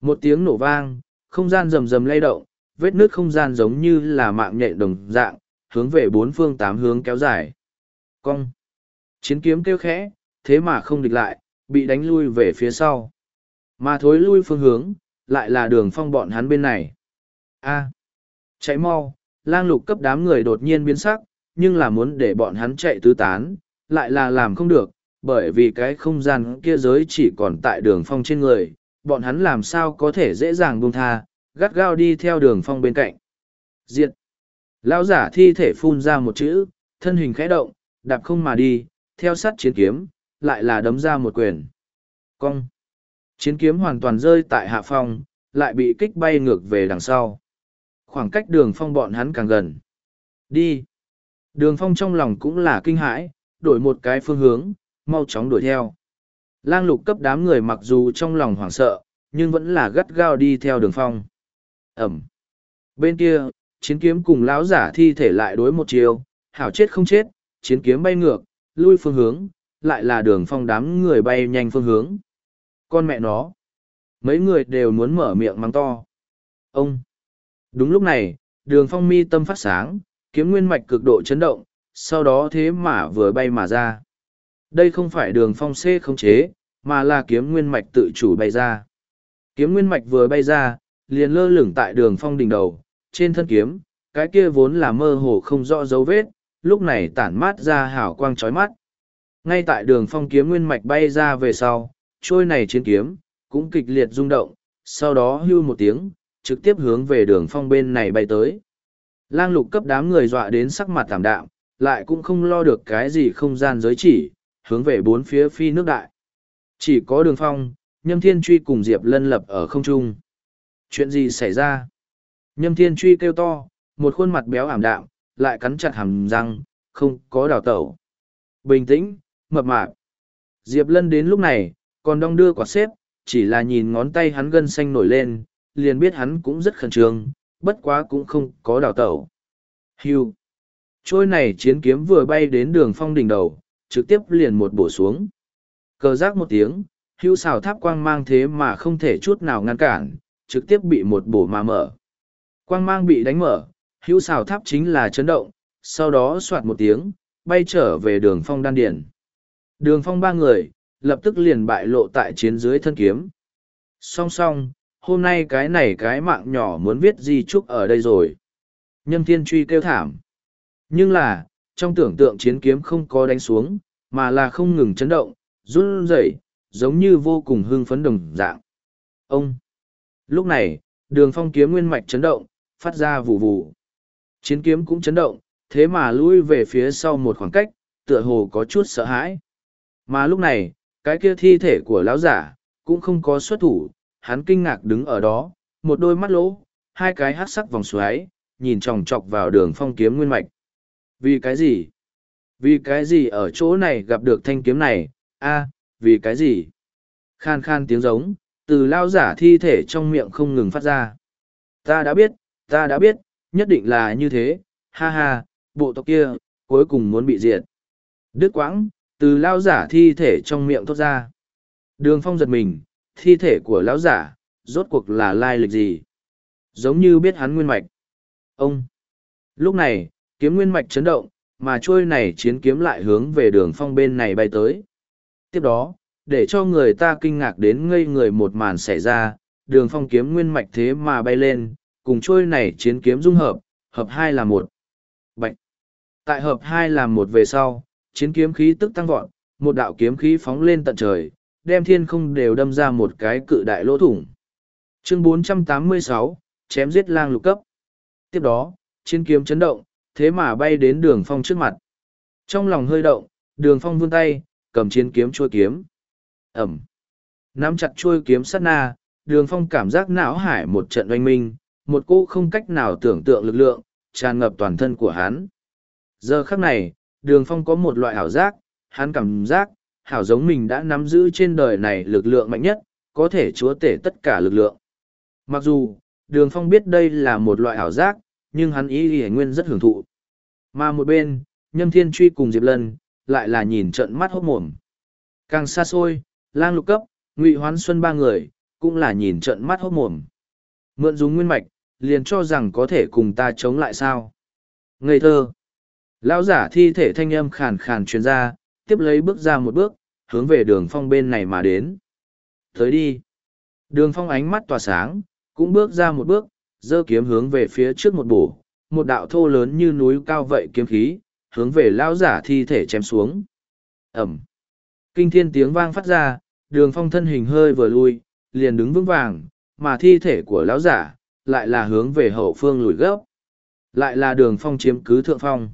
Một tiếng nổ vang, không gian rầm rầm lay động, vết nước không gian giống như là mạng nhện đồng dạng, hướng về bốn phương tám hướng kéo dài. Cong. Chiến kiếm kêu khẽ, thế mà không địch lại, bị đánh lui về phía sau. Mà thối lui phương hướng, lại là đường phong bọn hắn bên này. A. À. Chạy mau, lang lục cấp đám người đột nhiên biến sắc, nhưng là muốn để bọn hắn chạy tứ tán, lại là làm không được, bởi vì cái không gian kia giới chỉ còn tại đường phong trên người, bọn hắn làm sao có thể dễ dàng buông tha, gắt gao đi theo đường phong bên cạnh. Diệt. Lão giả thi thể phun ra một chữ, thân hình khẽ động, đạp không mà đi, theo sát chiến kiếm, lại là đấm ra một quyền. Cong. Chiến kiếm hoàn toàn rơi tại hạ phong, lại bị kích bay ngược về đằng sau. Khoảng cách đường phong bọn hắn càng gần. Đi. Đường phong trong lòng cũng là kinh hãi, đổi một cái phương hướng, mau chóng đuổi theo. Lang lục cấp đám người mặc dù trong lòng hoảng sợ, nhưng vẫn là gắt gao đi theo đường phong. Ẩm. Bên kia, chiến kiếm cùng lão giả thi thể lại đối một chiều, hảo chết không chết, chiến kiếm bay ngược, lui phương hướng, lại là đường phong đám người bay nhanh phương hướng. Con mẹ nó. Mấy người đều muốn mở miệng mắng to. Ông. Đúng lúc này, đường phong mi tâm phát sáng, kiếm nguyên mạch cực độ chấn động, sau đó thế mà vừa bay mà ra. Đây không phải đường phong xê không chế, mà là kiếm nguyên mạch tự chủ bay ra. Kiếm nguyên mạch vừa bay ra, liền lơ lửng tại đường phong đỉnh đầu, trên thân kiếm, cái kia vốn là mơ hồ không rõ dấu vết, lúc này tản mát ra hào quang chói mắt. Ngay tại đường phong kiếm nguyên mạch bay ra về sau, trôi này chiến kiếm, cũng kịch liệt rung động, sau đó hưu một tiếng, trực tiếp hướng về đường phong bên này bay tới. Lang lục cấp đám người dọa đến sắc mặt tảm đạm, lại cũng không lo được cái gì không gian giới chỉ, hướng về bốn phía phi nước đại. Chỉ có đường phong, nhâm thiên truy cùng Diệp lân lập ở không trung. Chuyện gì xảy ra? Nhâm thiên truy kêu to, một khuôn mặt béo ảm đạm, lại cắn chặt hàm răng, không có đào tẩu. Bình tĩnh, mập mạp. Diệp lân đến lúc này, còn đong đưa quả xếp, chỉ là nhìn ngón tay hắn gân xanh nổi lên, liền biết hắn cũng rất khẩn trương, bất quá cũng không có đào tẩu. Hưu. Trôi này chiến kiếm vừa bay đến đường phong đỉnh đầu, trực tiếp liền một bổ xuống. Cờ rác một tiếng, hưu xào tháp quang mang thế mà không thể chút nào ngăn cản, trực tiếp bị một bổ mà mở. Quang mang bị đánh mở, hữu xào tháp chính là chấn động, sau đó soạt một tiếng, bay trở về đường phong đan điển. Đường phong ba người, lập tức liền bại lộ tại chiến dưới thân kiếm. Song song, hôm nay cái này cái mạng nhỏ muốn viết gì chúc ở đây rồi. Nhâm thiên truy kêu thảm. Nhưng là, trong tưởng tượng chiến kiếm không có đánh xuống, mà là không ngừng chấn động, run rẩy, giống như vô cùng hưng phấn đồng dạng. Ông! Lúc này, đường phong kiếm nguyên mạch chấn động, phát ra vù vù Chiến kiếm cũng chấn động, thế mà lui về phía sau một khoảng cách, tựa hồ có chút sợ hãi. Mà lúc này, cái kia thi thể của lão giả, cũng không có xuất thủ, hắn kinh ngạc đứng ở đó, một đôi mắt lỗ, hai cái hát sắc vòng xoáy, nhìn chòng chọc vào đường phong kiếm nguyên mạch. Vì cái gì? Vì cái gì ở chỗ này gặp được thanh kiếm này? a vì cái gì? Khan khan tiếng giống, từ lao giả thi thể trong miệng không ngừng phát ra. Ta đã biết, ta đã biết, nhất định là như thế, ha ha, bộ tộc kia, cuối cùng muốn bị diệt. đứt quãng, từ lao giả thi thể trong miệng thốt ra. Đường phong giật mình, thi thể của lão giả, rốt cuộc là lai lịch gì? Giống như biết hắn nguyên mạch. Ông! Lúc này, kiếm nguyên mạch chấn động, mà trôi này chiến kiếm lại hướng về đường phong bên này bay tới. Tiếp đó, để cho người ta kinh ngạc đến ngây người một màn xảy ra, đường phong kiếm nguyên mạch thế mà bay lên, cùng trôi này chiến kiếm dung hợp, hợp hai là một. Bạch! Tại hợp hai là một về sau, chiến kiếm khí tức tăng vọt, một đạo kiếm khí phóng lên tận trời, đem thiên không đều đâm ra một cái cự đại lỗ thủng. Chương 486, chém giết lang lục cấp. Tiếp đó, chiến kiếm chấn động, thế mà bay đến đường phong trước mặt. Trong lòng hơi động, đường phong vươn tay, cầm chiến kiếm chua kiếm. Ẩm. Nắm chặt chuôi kiếm sát na, đường phong cảm giác não hải một trận oanh minh, một cô không cách nào tưởng tượng lực lượng, tràn ngập toàn thân của hắn. Giờ khắc này, đường phong có một loại ảo giác, hắn cảm giác, hảo giống mình đã nắm giữ trên đời này lực lượng mạnh nhất, có thể chúa tể tất cả lực lượng. Mặc dù, đường phong biết đây là một loại ảo giác, nhưng hắn ý y nguyên rất hưởng thụ. Mà một bên, nhâm thiên truy cùng Diệp Lân, lại là nhìn trận mắt hốc mồm. Càng xa xôi, lang lục cấp, ngụy hoán xuân ba người, cũng là nhìn trận mắt hốt mồm. Mượn dùng nguyên mạch, liền cho rằng có thể cùng ta chống lại sao. Ngây thơ. Lão giả thi thể thanh âm khàn khàn truyền ra, tiếp lấy bước ra một bước, hướng về đường phong bên này mà đến. Tới đi. Đường phong ánh mắt tỏa sáng, cũng bước ra một bước, giơ kiếm hướng về phía trước một bổ, một đạo thô lớn như núi cao vậy kiếm khí, hướng về lão giả thi thể chém xuống. Ẩm. Kinh thiên tiếng vang phát ra, đường phong thân hình hơi vừa lui, liền đứng vững vàng, mà thi thể của lão giả, lại là hướng về hậu phương lùi gấp. Lại là đường phong chiếm cứ thượng phong.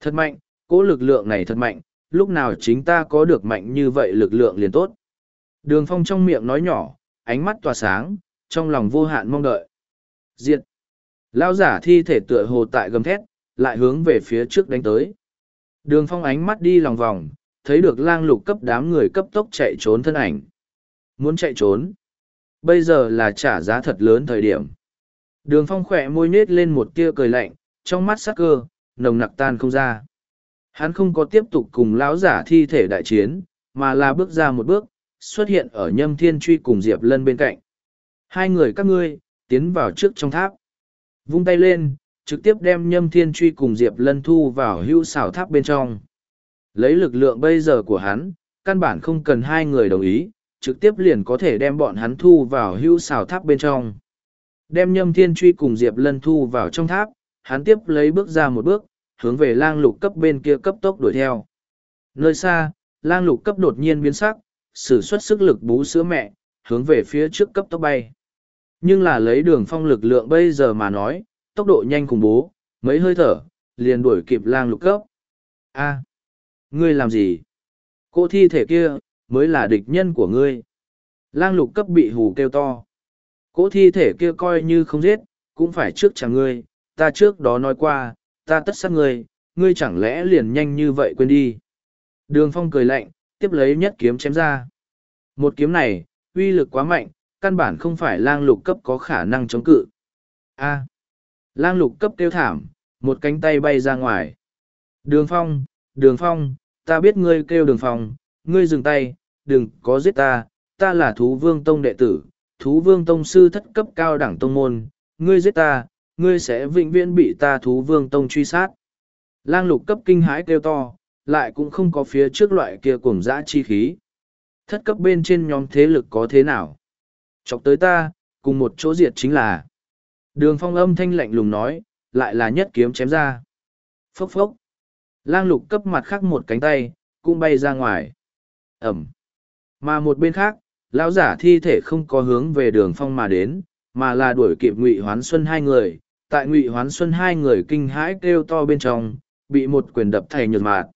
Thật mạnh, cỗ lực lượng này thật mạnh, lúc nào chính ta có được mạnh như vậy lực lượng liền tốt. Đường phong trong miệng nói nhỏ, ánh mắt tỏa sáng, trong lòng vô hạn mong đợi. Diệt! Lão giả thi thể tựa hồ tại gầm thét, lại hướng về phía trước đánh tới. Đường phong ánh mắt đi lòng vòng, thấy được lang lục cấp đám người cấp tốc chạy trốn thân ảnh. Muốn chạy trốn. Bây giờ là trả giá thật lớn thời điểm. Đường phong khỏe môi nết lên một tia cười lạnh, trong mắt sắc cơ, nồng nặc tan không ra. Hắn không có tiếp tục cùng lão giả thi thể đại chiến, mà là bước ra một bước, xuất hiện ở nhâm thiên truy cùng Diệp Lân bên cạnh. Hai người các ngươi, tiến vào trước trong tháp. Vung tay lên, trực tiếp đem nhâm thiên truy cùng Diệp Lân thu vào hưu xảo tháp bên trong. Lấy lực lượng bây giờ của hắn, căn bản không cần hai người đồng ý, trực tiếp liền có thể đem bọn hắn thu vào hưu xào tháp bên trong. Đem nhâm thiên truy cùng Diệp Lân thu vào trong tháp, hắn tiếp lấy bước ra một bước, hướng về lang lục cấp bên kia cấp tốc đuổi theo. Nơi xa, lang lục cấp đột nhiên biến sắc, sử xuất sức lực bú sữa mẹ, hướng về phía trước cấp tốc bay. Nhưng là lấy đường phong lực lượng bây giờ mà nói, tốc độ nhanh cùng bố, mấy hơi thở, liền đuổi kịp lang lục cấp. a ngươi làm gì? Cô thi thể kia, mới là địch nhân của ngươi. Lang lục cấp bị hù kêu to. Cô thi thể kia coi như không giết, cũng phải trước chẳng ngươi, ta trước đó nói qua, ta tất sát ngươi, ngươi chẳng lẽ liền nhanh như vậy quên đi. Đường phong cười lạnh, tiếp lấy nhất kiếm chém ra. Một kiếm này, uy lực quá mạnh, căn bản không phải lang lục cấp có khả năng chống cự. A. lang lục cấp kêu thảm, một cánh tay bay ra ngoài. Đường phong, đường phong, ta biết ngươi kêu đường phong, ngươi dừng tay, đừng có giết ta, ta là thú vương tông đệ tử, thú vương tông sư thất cấp cao đẳng tông môn, ngươi giết ta, ngươi sẽ vĩnh viễn bị ta thú vương tông truy sát. Lang lục cấp kinh hãi kêu to, lại cũng không có phía trước loại kia cùng dã chi khí. Thất cấp bên trên nhóm thế lực có thế nào? Chọc tới ta, cùng một chỗ diệt chính là. Đường phong âm thanh lạnh lùng nói, lại là nhất kiếm chém ra. Phốc phốc. Lang lục cấp mặt khác một cánh tay, cũng bay ra ngoài. Ẩm. Mà một bên khác, lão giả thi thể không có hướng về đường phong mà đến, mà là đuổi kịp ngụy hoán xuân hai người. Tại ngụy hoán xuân hai người kinh hãi kêu to bên trong, bị một quyền đập thành nhược mạt.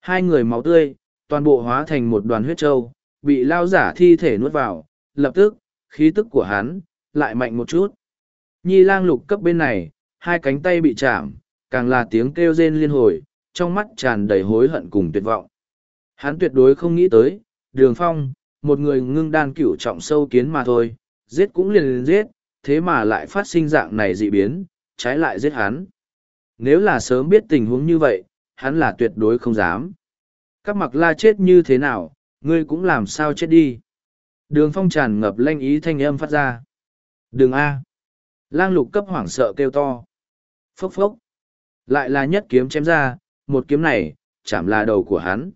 Hai người máu tươi, toàn bộ hóa thành một đoàn huyết trâu, bị lao giả thi thể nuốt vào, lập tức, khí tức của hắn, lại mạnh một chút. Nhi lang lục cấp bên này, hai cánh tay bị chạm, càng là tiếng kêu rên liên hồi, trong mắt tràn đầy hối hận cùng tuyệt vọng. Hắn tuyệt đối không nghĩ tới, đường phong, một người ngưng đan cửu trọng sâu kiến mà thôi, giết cũng liền liền giết, thế mà lại phát sinh dạng này dị biến, trái lại giết hắn. Nếu là sớm biết tình huống như vậy, hắn là tuyệt đối không dám. Các mặc la chết như thế nào, ngươi cũng làm sao chết đi. Đường phong tràn ngập lanh ý thanh âm phát ra. Đường A. Lang lục cấp hoảng sợ kêu to. Phốc phốc. Lại là nhất kiếm chém ra, một kiếm này, chạm là đầu của hắn.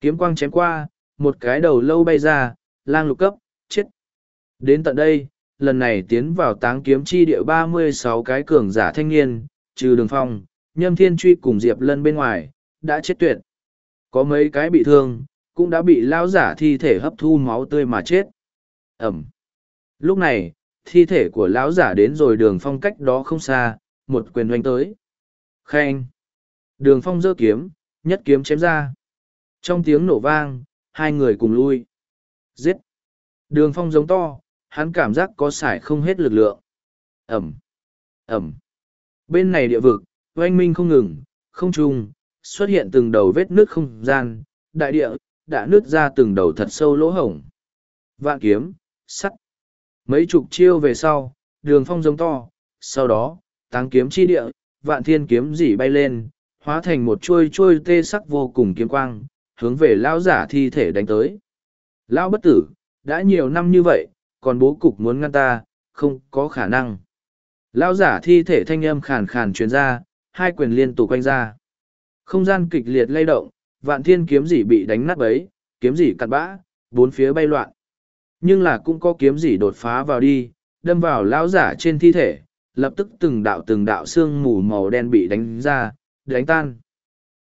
Kiếm quang chém qua, một cái đầu lâu bay ra, lang lục cấp, chết. Đến tận đây, lần này tiến vào táng kiếm chi địa ba mươi sáu cái cường giả thanh niên, trừ đường phong, nhâm thiên truy cùng diệp lân bên ngoài, đã chết tuyệt. Có mấy cái bị thương, cũng đã bị lão giả thi thể hấp thu máu tươi mà chết. Ẩm. Lúc này, thi thể của lão giả đến rồi đường phong cách đó không xa, một quyền hoành tới. Khen. Đường phong giơ kiếm, nhất kiếm chém ra. Trong tiếng nổ vang, hai người cùng lui. Giết. Đường phong giống to, hắn cảm giác có sải không hết lực lượng. Ẩm. Ẩm. Bên này địa vực, oanh minh không ngừng, không trung, xuất hiện từng đầu vết nước không gian, đại địa, đã nứt ra từng đầu thật sâu lỗ hổng. Vạn kiếm, sắt. Mấy chục chiêu về sau, đường phong giống to, sau đó, táng kiếm chi địa, vạn thiên kiếm dỉ bay lên, hóa thành một chuôi chuôi tê sắc vô cùng kiếm quang, hướng về lão giả thi thể đánh tới. Lão bất tử, đã nhiều năm như vậy, còn bố cục muốn ngăn ta, không có khả năng. Lão giả thi thể thanh âm khàn khàn truyền ra, hai quyền liên tục quanh ra. Không gian kịch liệt lay động, vạn thiên kiếm gì bị đánh nát bấy, kiếm gì cặn bã, bốn phía bay loạn. Nhưng là cũng có kiếm gì đột phá vào đi, đâm vào lão giả trên thi thể, lập tức từng đạo từng đạo xương mù màu đen bị đánh ra, đánh tan.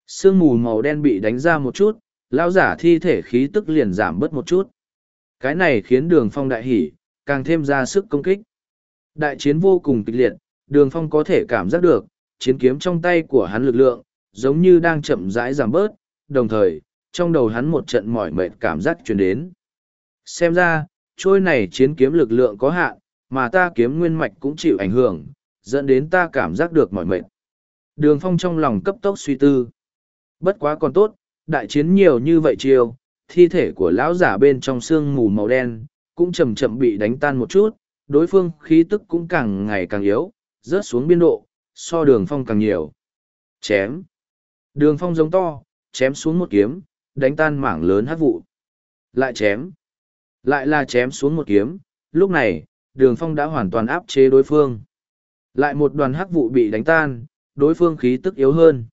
Sương mù màu đen bị đánh ra một chút, lão giả thi thể khí tức liền giảm bớt một chút. Cái này khiến đường phong đại hỉ, càng thêm ra sức công kích. Đại chiến vô cùng kịch liệt, đường phong có thể cảm giác được, chiến kiếm trong tay của hắn lực lượng, giống như đang chậm rãi giảm bớt, đồng thời, trong đầu hắn một trận mỏi mệt cảm giác truyền đến. Xem ra, trôi này chiến kiếm lực lượng có hạn, mà ta kiếm nguyên mạch cũng chịu ảnh hưởng, dẫn đến ta cảm giác được mỏi mệt. Đường phong trong lòng cấp tốc suy tư. Bất quá còn tốt, đại chiến nhiều như vậy chiều, thi thể của lão giả bên trong xương mù màu đen, cũng chậm chậm bị đánh tan một chút, đối phương khí tức cũng càng ngày càng yếu, rớt xuống biên độ, so đường phong càng nhiều. Chém. Đường phong giống to, chém xuống một kiếm, đánh tan mảng lớn hát vụ. Lại chém. Lại là chém xuống một kiếm, lúc này, đường phong đã hoàn toàn áp chế đối phương. Lại một đoàn hắc vụ bị đánh tan, đối phương khí tức yếu hơn.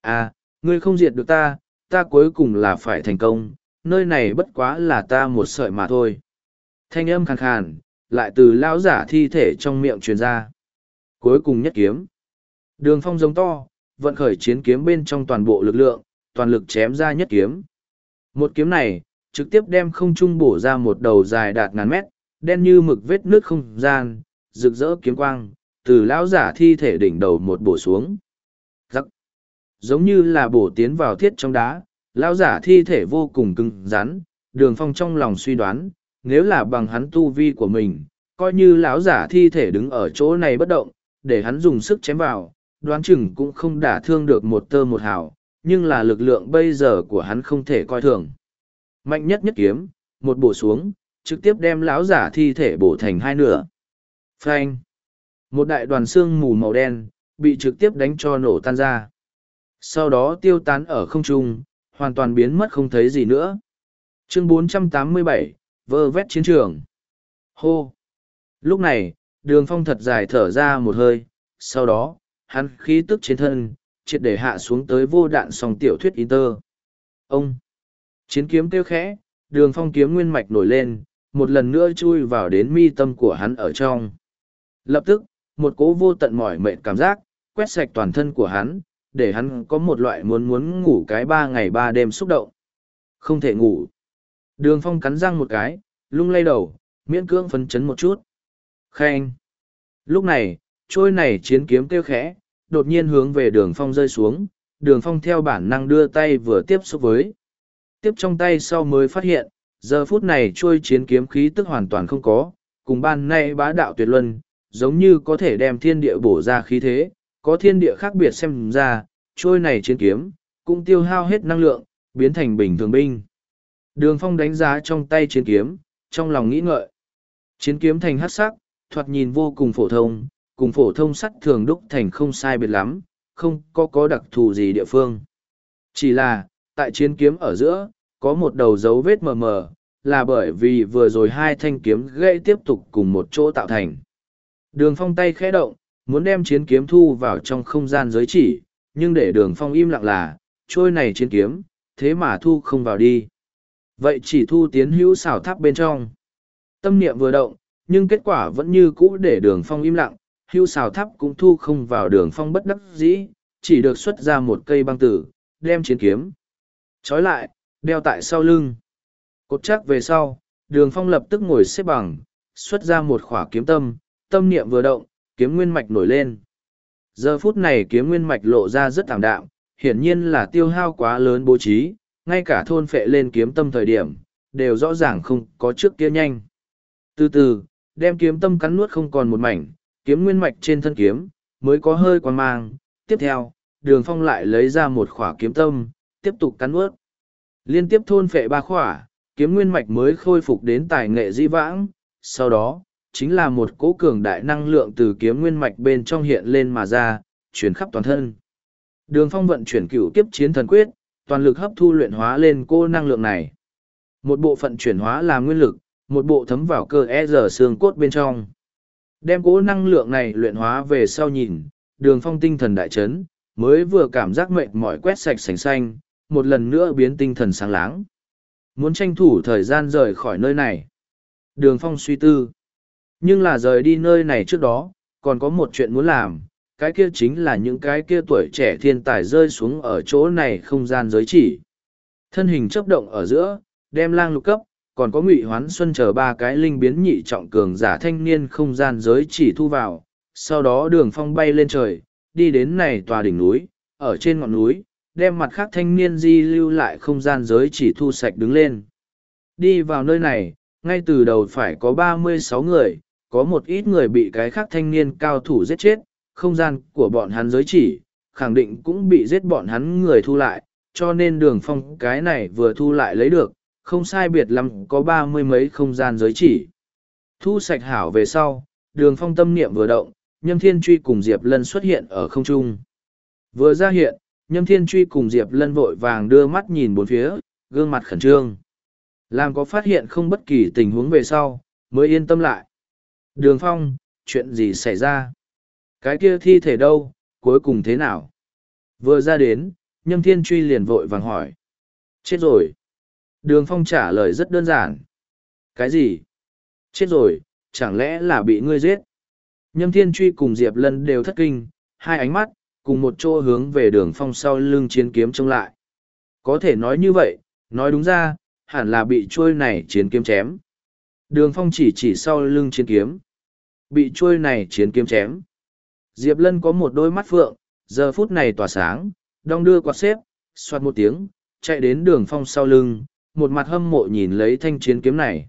À, ngươi không diệt được ta, ta cuối cùng là phải thành công, nơi này bất quá là ta một sợi mà thôi. Thanh âm khàn khàn, lại từ lão giả thi thể trong miệng truyền ra. Cuối cùng nhất kiếm. Đường phong giống to, vận khởi chiến kiếm bên trong toàn bộ lực lượng, toàn lực chém ra nhất kiếm. Một kiếm này, trực tiếp đem không trung bổ ra một đầu dài đạt ngàn mét, đen như mực vết nước không gian, rực rỡ kiếm quang, từ lão giả thi thể đỉnh đầu một bổ xuống. Giắc. Giống như là bổ tiến vào thiết trong đá, lão giả thi thể vô cùng cứng rắn, đường phong trong lòng suy đoán, nếu là bằng hắn tu vi của mình, coi như lão giả thi thể đứng ở chỗ này bất động, để hắn dùng sức chém vào, đoán chừng cũng không đả thương được một tơ một hào, nhưng là lực lượng bây giờ của hắn không thể coi thường. Mạnh nhất nhất kiếm, một bổ xuống, trực tiếp đem lão giả thi thể bổ thành hai nửa. Phanh! Một đại đoàn xương mù màu đen, bị trực tiếp đánh cho nổ tan ra. Sau đó tiêu tán ở không trung, hoàn toàn biến mất không thấy gì nữa. Chương 487, vơ vét chiến trường. Hô! Lúc này, đường phong thật dài thở ra một hơi, sau đó, hắn khí tức trên thân, triệt để hạ xuống tới vô đạn song tiểu thuyết Inter. Ông! Chiến kiếm kêu khẽ, đường phong kiếm nguyên mạch nổi lên, một lần nữa chui vào đến mi tâm của hắn ở trong. Lập tức, một cố vô tận mỏi mệt cảm giác, quét sạch toàn thân của hắn, để hắn có một loại muốn muốn ngủ cái ba ngày ba đêm xúc động. Không thể ngủ. Đường phong cắn răng một cái, lung lay đầu, miễn cưỡng phấn chấn một chút. Khen. Lúc này, trôi này chiến kiếm kêu khẽ, đột nhiên hướng về đường phong rơi xuống, đường phong theo bản năng đưa tay vừa tiếp xúc với. Tiếp trong tay sau mới phát hiện, giờ phút này trôi chiến kiếm khí tức hoàn toàn không có, cùng ban nay bá đạo tuyệt luân, giống như có thể đem thiên địa bổ ra khí thế, có thiên địa khác biệt xem ra, trôi này chiến kiếm, cũng tiêu hao hết năng lượng, biến thành bình thường binh. Đường phong đánh giá trong tay chiến kiếm, trong lòng nghĩ ngợi. Chiến kiếm thành hát sắc, thoạt nhìn vô cùng phổ thông, cùng phổ thông sắt thường đúc thành không sai biệt lắm, không có có đặc thù gì địa phương. Chỉ là, tại chiến kiếm ở giữa, có một đầu dấu vết mờ mờ, là bởi vì vừa rồi hai thanh kiếm gãy tiếp tục cùng một chỗ tạo thành. Đường phong tay khẽ động, muốn đem chiến kiếm thu vào trong không gian giới chỉ, nhưng để đường phong im lặng là, trôi này chiến kiếm, thế mà thu không vào đi. Vậy chỉ thu tiến hữu xảo tháp bên trong. Tâm niệm vừa động, nhưng kết quả vẫn như cũ để đường phong im lặng, hữu xảo tháp cũng thu không vào đường phong bất đắc dĩ, chỉ được xuất ra một cây băng tử, đem chiến kiếm. Trói lại, đeo tại sau lưng. Cột chắc về sau, đường phong lập tức ngồi xếp bằng, xuất ra một khỏa kiếm tâm, tâm niệm vừa động, kiếm nguyên mạch nổi lên. Giờ phút này kiếm nguyên mạch lộ ra rất thảm đạm, hiển nhiên là tiêu hao quá lớn bố trí, ngay cả thôn phệ lên kiếm tâm thời điểm, đều rõ ràng không có trước kia nhanh. Từ từ, đem kiếm tâm cắn nuốt không còn một mảnh, kiếm nguyên mạch trên thân kiếm, mới có hơi quan mang. Tiếp theo, đường phong lại lấy ra một khỏa kiếm tâm, tiếp tục cắn nuốt. Liên tiếp thôn phệ ba khỏa, kiếm nguyên mạch mới khôi phục đến tài nghệ di vãng, sau đó, chính là một cỗ cường đại năng lượng từ kiếm nguyên mạch bên trong hiện lên mà ra, chuyển khắp toàn thân. Đường phong vận chuyển cửu kiếp chiến thần quyết, toàn lực hấp thu luyện hóa lên cô năng lượng này. Một bộ phận chuyển hóa là nguyên lực, một bộ thấm vào cơ e giờ xương cốt bên trong. Đem cố năng lượng này luyện hóa về sau nhìn, đường phong tinh thần đại chấn, mới vừa cảm giác mệt mỏi quét sạch sành xanh, một lần nữa biến tinh thần sáng láng. Muốn tranh thủ thời gian rời khỏi nơi này. Đường phong suy tư. Nhưng là rời đi nơi này trước đó, còn có một chuyện muốn làm, cái kia chính là những cái kia tuổi trẻ thiên tài rơi xuống ở chỗ này không gian giới chỉ. Thân hình chấp động ở giữa, đem lang lục cấp, còn có ngụy hoán xuân chờ ba cái linh biến nhị trọng cường giả thanh niên không gian giới chỉ thu vào, sau đó đường phong bay lên trời, đi đến này tòa đỉnh núi, ở trên ngọn núi, đem mặt khác thanh niên di lưu lại không gian giới chỉ thu sạch đứng lên. Đi vào nơi này, ngay từ đầu phải có ba mươi sáu người, có một ít người bị cái khác thanh niên cao thủ giết chết, không gian của bọn hắn giới chỉ, khẳng định cũng bị giết bọn hắn người thu lại, cho nên đường phong cái này vừa thu lại lấy được, không sai biệt lắm có ba mươi mấy không gian giới chỉ. Thu sạch hảo về sau, đường phong tâm niệm vừa động, nhâm thiên truy cùng Diệp Lân xuất hiện ở không trung. Vừa ra hiện, nhâm thiên truy cùng Diệp Lân vội vàng đưa mắt nhìn bốn phía, gương mặt khẩn trương. Làm có phát hiện không bất kỳ tình huống về sau, mới yên tâm lại. Đường phong, chuyện gì xảy ra? Cái kia thi thể đâu, cuối cùng thế nào? Vừa ra đến, nhâm thiên truy liền vội vàng hỏi. Chết rồi. Đường phong trả lời rất đơn giản. Cái gì? Chết rồi, chẳng lẽ là bị ngươi giết? Nhâm thiên truy cùng Diệp Lân đều thất kinh, hai ánh mắt, cùng một chỗ hướng về đường phong sau lưng chiến kiếm trông lại. Có thể nói như vậy, nói đúng ra, hẳn là bị trôi này chiến kiếm chém. Đường phong chỉ chỉ sau lưng chiến kiếm. Bị trôi này chiến kiếm chém. Diệp Lân có một đôi mắt phượng, giờ phút này tỏa sáng, đong đưa quạt xếp, xoát một tiếng, chạy đến đường phong sau lưng, một mặt hâm mộ nhìn lấy thanh chiến kiếm này.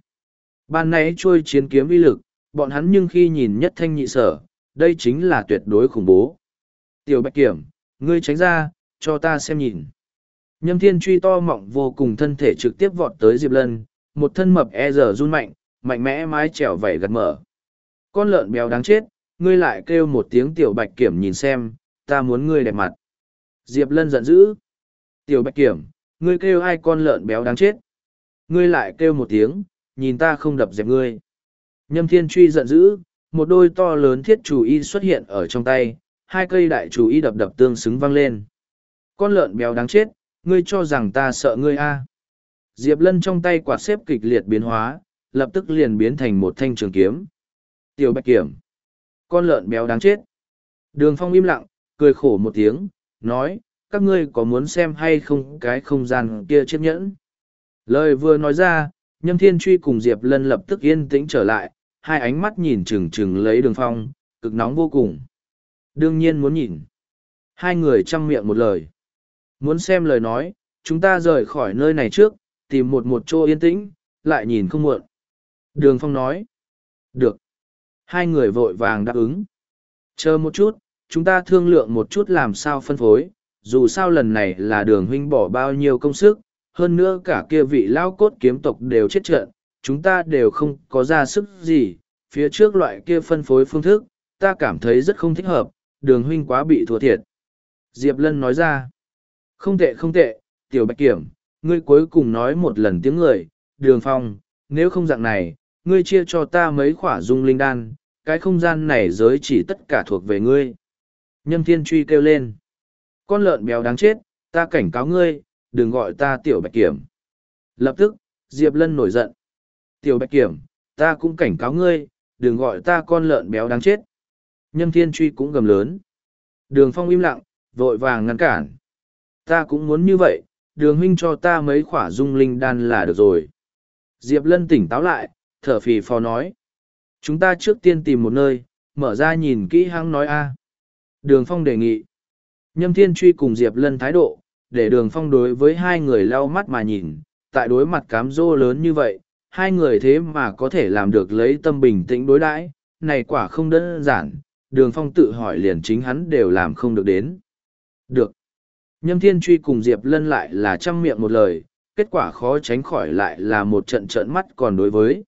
Ban nãy trôi chiến kiếm uy lực, bọn hắn nhưng khi nhìn nhất thanh nhị sở, đây chính là tuyệt đối khủng bố. Tiểu Bạch Kiểm, ngươi tránh ra, cho ta xem nhìn. Nhâm thiên truy to mọng vô cùng thân thể trực tiếp vọt tới Diệp Lân, một thân mập e giờ run mạnh, mạnh mẽ mái trèo vẩy gật mở. Con lợn béo đáng chết, ngươi lại kêu một tiếng tiểu bạch kiểm nhìn xem, ta muốn ngươi đẹp mặt. Diệp Lân giận dữ. Tiểu bạch kiểm, ngươi kêu ai con lợn béo đáng chết. Ngươi lại kêu một tiếng, nhìn ta không đập dẹp ngươi. Nhâm thiên truy giận dữ, một đôi to lớn thiết chủ y xuất hiện ở trong tay, hai cây đại chủ y đập đập tương xứng văng lên. Con lợn béo đáng chết, ngươi cho rằng ta sợ ngươi a Diệp Lân trong tay quạt xếp kịch liệt biến hóa, lập tức liền biến thành một thanh trường kiếm. Tiểu bạch kiểm. Con lợn béo đáng chết. Đường phong im lặng, cười khổ một tiếng, nói, các ngươi có muốn xem hay không cái không gian kia chiếc nhẫn. Lời vừa nói ra, nhâm thiên truy cùng Diệp Lân lập tức yên tĩnh trở lại, hai ánh mắt nhìn chừng chừng lấy đường phong, cực nóng vô cùng. Đương nhiên muốn nhìn. Hai người chăm miệng một lời. Muốn xem lời nói, chúng ta rời khỏi nơi này trước, tìm một một chỗ yên tĩnh, lại nhìn không muộn. Đường Phong nói. Được. Hai người vội vàng đáp ứng. Chờ một chút, chúng ta thương lượng một chút làm sao phân phối, dù sao lần này là đường huynh bỏ bao nhiêu công sức, hơn nữa cả kia vị lao cốt kiếm tộc đều chết trận, chúng ta đều không có ra sức gì, phía trước loại kia phân phối phương thức, ta cảm thấy rất không thích hợp, đường huynh quá bị thua thiệt. Diệp Lân nói ra, không tệ không tệ, tiểu bạch kiểm, ngươi cuối cùng nói một lần tiếng người, đường phong, nếu không dạng này, ngươi chia cho ta mấy khỏa dung linh đan, cái không gian này giới chỉ tất cả thuộc về ngươi. Nhâm thiên truy kêu lên. Con lợn béo đáng chết, ta cảnh cáo ngươi, đừng gọi ta tiểu bạch kiểm. Lập tức, Diệp Lân nổi giận. Tiểu bạch kiểm, ta cũng cảnh cáo ngươi, đừng gọi ta con lợn béo đáng chết. Nhâm thiên truy cũng gầm lớn. Đường phong im lặng, vội vàng ngăn cản. Ta cũng muốn như vậy, đường huynh cho ta mấy khỏa dung linh đan là được rồi. Diệp Lân tỉnh táo lại, thở phì phò nói. Chúng ta trước tiên tìm một nơi, mở ra nhìn kỹ hăng nói a. Đường Phong đề nghị. Nhâm Thiên Truy cùng Diệp Lân thái độ, để Đường Phong đối với hai người lau mắt mà nhìn, tại đối mặt cám dô lớn như vậy, hai người thế mà có thể làm được lấy tâm bình tĩnh đối đãi, này quả không đơn giản, Đường Phong tự hỏi liền chính hắn đều làm không được đến. Được. Nhâm Thiên Truy cùng Diệp Lân lại là trăm miệng một lời, kết quả khó tránh khỏi lại là một trận trợn mắt còn đối với.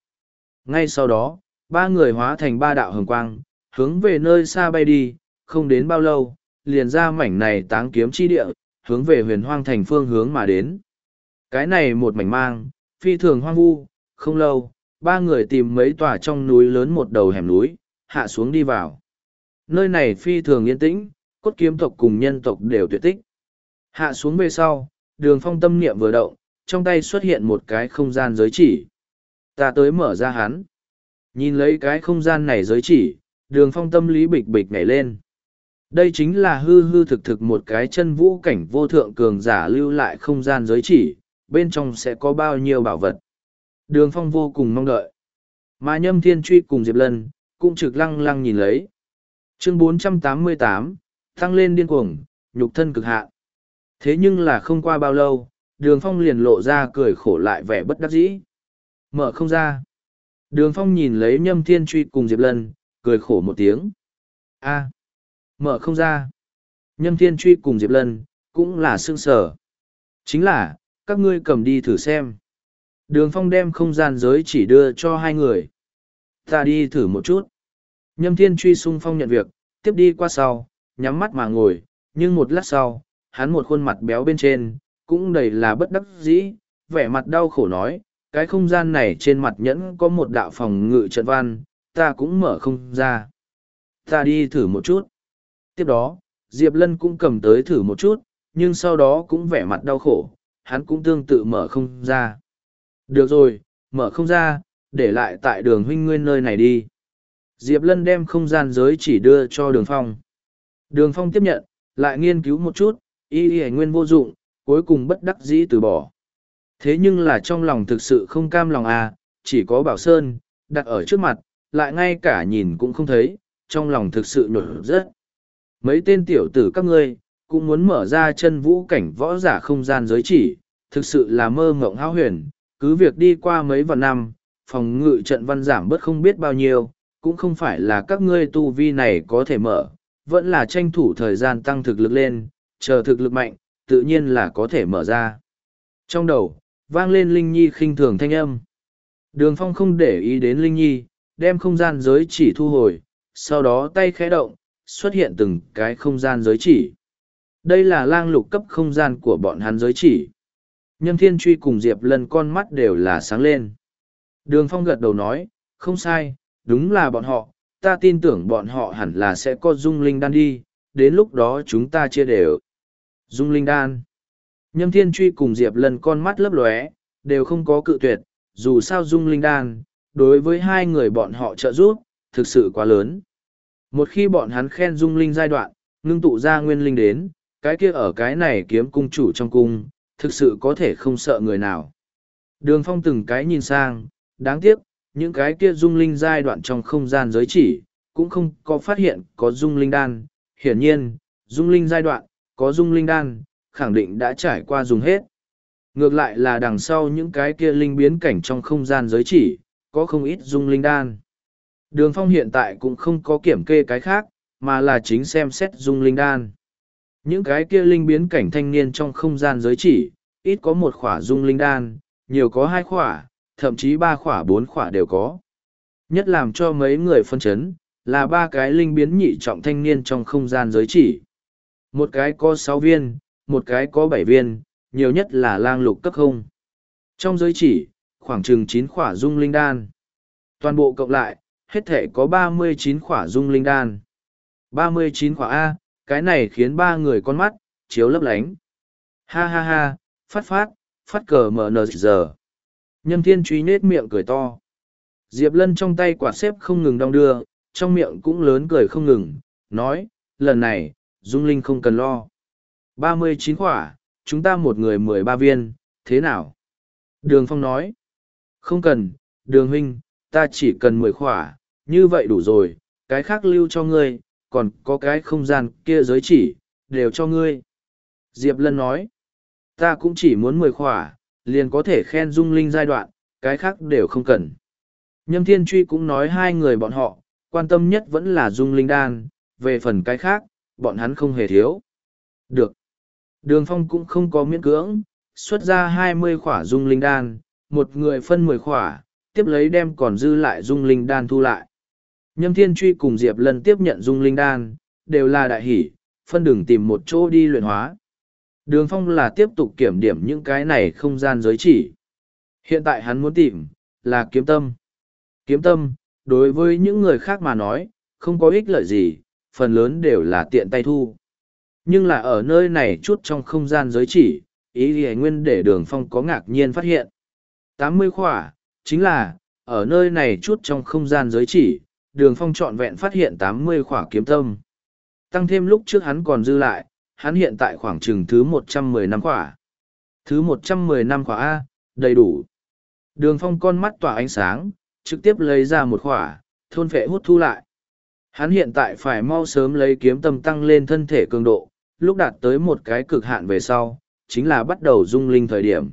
Ngay sau đó, ba người hóa thành ba đạo hồng quang, hướng về nơi xa bay đi, không đến bao lâu, liền ra mảnh này táng kiếm chi địa, hướng về huyền hoang thành phương hướng mà đến. Cái này một mảnh mang, phi thường hoang vu, không lâu, ba người tìm mấy tòa trong núi lớn một đầu hẻm núi, hạ xuống đi vào. Nơi này phi thường yên tĩnh, cốt kiếm tộc cùng nhân tộc đều tuyệt tích. Hạ xuống về sau, đường phong tâm niệm vừa động, trong tay xuất hiện một cái không gian giới chỉ. Ta tới mở ra hắn. Nhìn lấy cái không gian này giới chỉ, đường phong tâm lý bịch bịch nhảy lên. Đây chính là hư hư thực thực một cái chân vũ cảnh vô thượng cường giả lưu lại không gian giới chỉ, bên trong sẽ có bao nhiêu bảo vật. Đường phong vô cùng mong đợi. Mà nhâm thiên truy cùng Diệp Lân, cũng trực lăng lăng nhìn lấy. Chương 488, tăng lên điên cuồng, nhục thân cực hạ Thế nhưng là không qua bao lâu, đường phong liền lộ ra cười khổ lại vẻ bất đắc dĩ. Mở không ra. Đường phong nhìn lấy nhâm thiên truy cùng Diệp Lân, cười khổ một tiếng. a mở không ra. Nhâm Thiên Truy cùng Diệp Lân, cũng là sương sở. Chính là, các ngươi cầm đi thử xem. Đường Phong đem không gian giới chỉ đưa cho hai người. Ta đi thử một chút. Nhâm Thiên Truy sung phong nhận việc, tiếp đi qua sau, nhắm mắt mà ngồi, nhưng một lát sau, hắn một khuôn mặt béo bên trên, cũng đầy là bất đắc dĩ, vẻ mặt đau khổ nói, cái không gian này trên mặt nhẫn có một đạo phòng ngự trận văn, ta cũng mở không ra. Ta đi thử một chút. Tiếp đó, Diệp Lân cũng cầm tới thử một chút, nhưng sau đó cũng vẻ mặt đau khổ, hắn cũng tương tự mở không ra. Được rồi, mở không ra, để lại tại đường huynh nguyên nơi này đi. Diệp Lân đem không gian giới chỉ đưa cho đường phong. Đường phong tiếp nhận, lại nghiên cứu một chút, y y nguyên vô dụng, cuối cùng bất đắc dĩ từ bỏ. Thế nhưng là trong lòng thực sự không cam lòng à, chỉ có Bảo Sơn, đặt ở trước mặt, lại ngay cả nhìn cũng không thấy, trong lòng thực sự nhột rất. Mấy tên tiểu tử các ngươi, cũng muốn mở ra chân vũ cảnh võ giả không gian giới chỉ, thực sự là mơ mộng hao huyền, cứ việc đi qua mấy vạn năm, phòng ngự trận văn giảm bớt không biết bao nhiêu, cũng không phải là các ngươi tu vi này có thể mở, vẫn là tranh thủ thời gian tăng thực lực lên, chờ thực lực mạnh, tự nhiên là có thể mở ra. Trong đầu, vang lên Linh Nhi khinh thường thanh âm. Đường Phong không để ý đến Linh Nhi, đem không gian giới chỉ thu hồi, sau đó tay khẽ động, xuất hiện từng cái không gian giới chỉ. Đây là lang lục cấp không gian của bọn hắn giới chỉ. Nhâm Thiên Truy cùng Diệp Lân con mắt đều là sáng lên. Đường Phong gật đầu nói, không sai, đúng là bọn họ, ta tin tưởng bọn họ hẳn là sẽ có dung linh đan đi, đến lúc đó chúng ta chia đều. Dung linh đan. Nhâm Thiên Truy cùng Diệp Lân con mắt lấp lóe, đều không có cự tuyệt, dù sao dung linh đan, đối với hai người bọn họ trợ giúp, thực sự quá lớn. Một khi bọn hắn khen dung linh giai đoạn, ngưng tụ ra nguyên linh đến, cái kia ở cái này kiếm cung chủ trong cung, thực sự có thể không sợ người nào. Đường phong từng cái nhìn sang, đáng tiếc, những cái kia dung linh giai đoạn trong không gian giới chỉ, cũng không có phát hiện có dung linh đan. Hiển nhiên, dung linh giai đoạn, có dung linh đan, khẳng định đã trải qua dùng hết. Ngược lại là đằng sau những cái kia linh biến cảnh trong không gian giới chỉ, có không ít dung linh đan. Đường phong hiện tại cũng không có kiểm kê cái khác, mà là chính xem xét dung linh đan. Những cái kia linh biến cảnh thanh niên trong không gian giới chỉ, ít có một khỏa dung linh đan, nhiều có hai khỏa, thậm chí ba khỏa bốn khỏa đều có. Nhất làm cho mấy người phân chấn, là ba cái linh biến nhị trọng thanh niên trong không gian giới chỉ. Một cái có sáu viên, một cái có bảy viên, nhiều nhất là lang lục cấp không. Trong giới chỉ, khoảng chừng chín khỏa dung linh đan. Toàn bộ cộng lại, hết thể có ba mươi chín khỏa dung linh đan. ba mươi chín khỏa A, cái này khiến ba người con mắt, chiếu lấp lánh. Ha ha ha, phát phát, phát cờ mở nờ giờ. Nhâm thiên truy nết miệng cười to. Diệp lân trong tay quạt xếp không ngừng đong đưa, trong miệng cũng lớn cười không ngừng, nói, lần này, Dung Linh không cần lo ba mươi chín khỏa, chúng ta một người mười ba viên, thế nào? Đường Phong nói, không cần, đường huynh, ta chỉ cần mười khỏa, như vậy đủ rồi, cái khác lưu cho ngươi, còn có cái không gian kia giới chỉ, đều cho ngươi. Diệp Lân nói, ta cũng chỉ muốn mười khỏa, liền có thể khen dung linh giai đoạn, cái khác đều không cần. Nhâm Thiên Truy cũng nói hai người bọn họ, quan tâm nhất vẫn là dung linh đan, về phần cái khác, bọn hắn không hề thiếu. Được. Đường Phong cũng không có miễn cưỡng, xuất ra hai mươi khỏa dung linh đan, một người phân mười khỏa, tiếp lấy đem còn dư lại dung linh đan thu lại. Nhâm Thiên Truy cùng Diệp Lân tiếp nhận dung linh đan, đều là đại hỷ, phân đường tìm một chỗ đi luyện hóa. Đường Phong là tiếp tục kiểm điểm những cái này không gian giới chỉ. Hiện tại hắn muốn tìm, là kiếm tâm. Kiếm tâm, đối với những người khác mà nói, không có ích lợi gì, phần lớn đều là tiện tay thu. Nhưng là ở nơi này chút trong không gian giới chỉ, ý nghĩa nguyên để đường phong có ngạc nhiên phát hiện. tám mươi khỏa, chính là, ở nơi này chút trong không gian giới chỉ, đường phong trọn vẹn phát hiện tám mươi khỏa kiếm tâm. Tăng thêm lúc trước hắn còn dư lại, hắn hiện tại khoảng chừng thứ một trăm mười năm khỏa. Thứ một trăm mười năm khỏa A, đầy đủ. Đường phong con mắt tỏa ánh sáng, trực tiếp lấy ra một khỏa, thôn phệ hút thu lại. Hắn hiện tại phải mau sớm lấy kiếm tâm tăng lên thân thể cường độ, lúc đạt tới một cái cực hạn về sau, chính là bắt đầu dung linh thời điểm.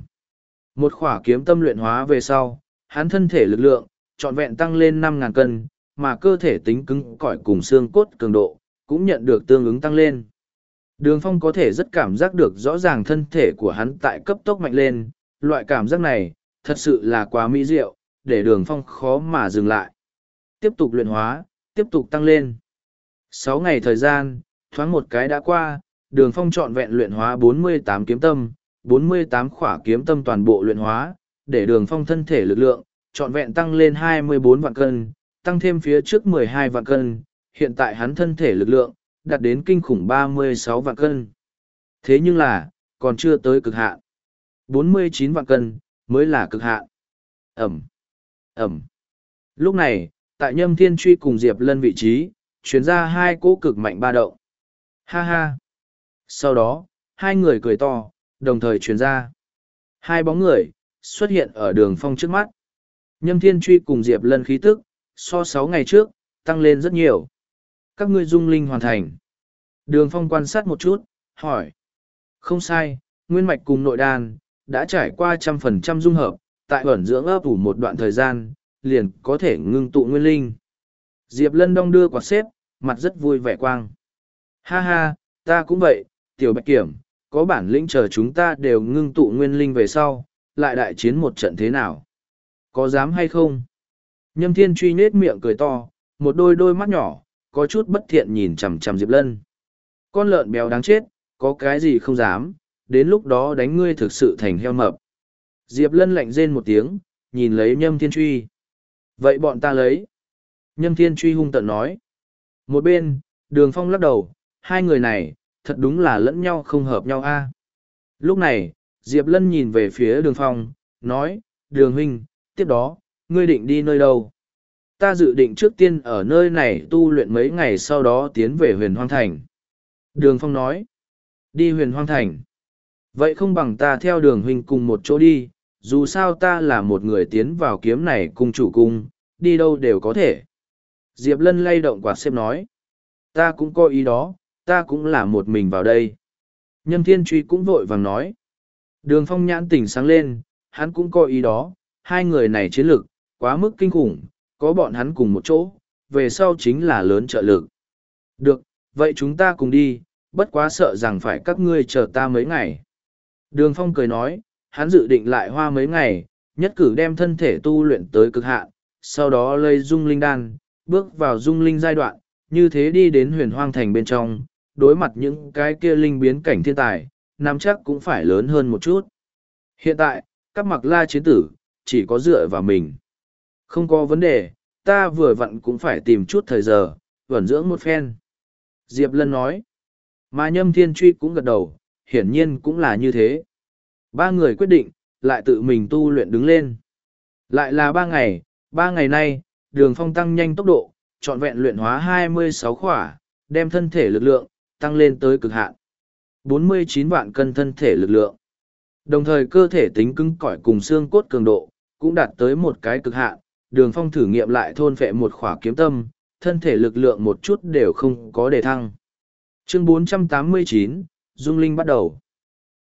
Một khỏa kiếm tâm luyện hóa về sau, hắn thân thể lực lượng, trọn vẹn tăng lên năm ngàn cân, mà cơ thể tính cứng cỏi cùng xương cốt cường độ, cũng nhận được tương ứng tăng lên. Đường phong có thể rất cảm giác được rõ ràng thân thể của hắn tại cấp tốc mạnh lên, loại cảm giác này, thật sự là quá mỹ diệu, để đường phong khó mà dừng lại. Tiếp tục luyện hóa, tiếp tục tăng lên. Sáu ngày thời gian, thoáng một cái đã qua, đường phong trọn vẹn luyện hóa 48 kiếm tâm, 48 khỏa kiếm tâm toàn bộ luyện hóa, để đường phong thân thể lực lượng, trọn vẹn tăng lên 24 vạn cân, tăng thêm phía trước 12 vạn cân, hiện tại hắn thân thể lực lượng, đạt đến kinh khủng 36 vạn cân. Thế nhưng là, còn chưa tới cực hạn. 49 vạn cân, mới là cực hạn. Ẩm, Ẩm. Lúc này, tại nhâm thiên truy cùng Diệp Lân vị trí, chuyển ra hai cỗ cực mạnh ba động. Ha ha. Sau đó, hai người cười to, đồng thời truyền ra. Hai bóng người, xuất hiện ở đường phong trước mắt. Nhâm thiên truy cùng Diệp Lân khí tức, so sáu ngày trước, tăng lên rất nhiều. Các ngươi dung linh hoàn thành. Đường phong quan sát một chút, hỏi. Không sai, nguyên mạch cùng nội đan, đã trải qua trăm phần trăm dung hợp, tại ẩn dưỡng ấp ủ một đoạn thời gian, liền có thể ngưng tụ nguyên linh. Diệp Lân đong đưa quạt xếp, mặt rất vui vẻ quang. Ha ha, ta cũng vậy, tiểu bạch kiểm, có bản lĩnh chờ chúng ta đều ngưng tụ nguyên linh về sau, lại đại chiến một trận thế nào? Có dám hay không? Nhâm thiên truy nết miệng cười to, một đôi đôi mắt nhỏ, có chút bất thiện nhìn chằm chằm Diệp Lân. Con lợn béo đáng chết, có cái gì không dám, đến lúc đó đánh ngươi thực sự thành heo mập. Diệp Lân lạnh rên một tiếng, nhìn lấy nhâm thiên truy. Vậy bọn ta lấy. Nhâm thiên truy hung tận nói. Một bên, đường phong lắc đầu, hai người này, thật đúng là lẫn nhau không hợp nhau a. À. Lúc này, Diệp Lân nhìn về phía đường phong, nói, đường huynh, tiếp đó, ngươi định đi nơi đâu? Ta dự định trước tiên ở nơi này tu luyện mấy ngày sau đó tiến về huyền hoang thành. Đường phong nói, đi huyền hoang thành. Vậy không bằng ta theo đường huynh cùng một chỗ đi, dù sao ta là một người tiến vào kiếm này cùng chủ cung, đi đâu đều có thể. Diệp Lân lay động quạt xếp nói, ta cũng có ý đó, ta cũng là một mình vào đây. Nhâm Thiên Truy cũng vội vàng nói. Đường phong nhãn tỉnh sáng lên, hắn cũng có ý đó, hai người này chiến lực, quá mức kinh khủng, có bọn hắn cùng một chỗ, về sau chính là lớn trợ lực. Được, vậy chúng ta cùng đi, bất quá sợ rằng phải các ngươi chờ ta mấy ngày. Đường phong cười nói, hắn dự định lại hoa mấy ngày, nhất cử đem thân thể tu luyện tới cực hạn, sau đó lây dung linh đan, bước vào dung linh giai đoạn, như thế đi đến huyền hoang thành bên trong, đối mặt những cái kia linh biến cảnh thiên tài, nắm chắc cũng phải lớn hơn một chút. Hiện tại, các mặc la chiến tử, chỉ có dựa vào mình. Không có vấn đề, ta vừa vặn cũng phải tìm chút thời giờ, vẩn dưỡng một phen. Diệp Lân nói, mà nhâm thiên truy cũng gật đầu, hiển nhiên cũng là như thế. Ba người quyết định, lại tự mình tu luyện đứng lên. Lại là ba ngày, ba ngày nay, đường phong tăng nhanh tốc độ, trọn vẹn luyện hóa 26 khỏa, đem thân thể lực lượng, tăng lên tới cực hạn. 49 vạn cân thân thể lực lượng. Đồng thời cơ thể tính cứng cỏi cùng xương cốt cường độ, cũng đạt tới một cái cực hạn. Đường phong thử nghiệm lại thôn phệ một khỏa kiếm tâm, thân thể lực lượng một chút đều không có đề thăng. Chương 489, Dung Linh bắt đầu.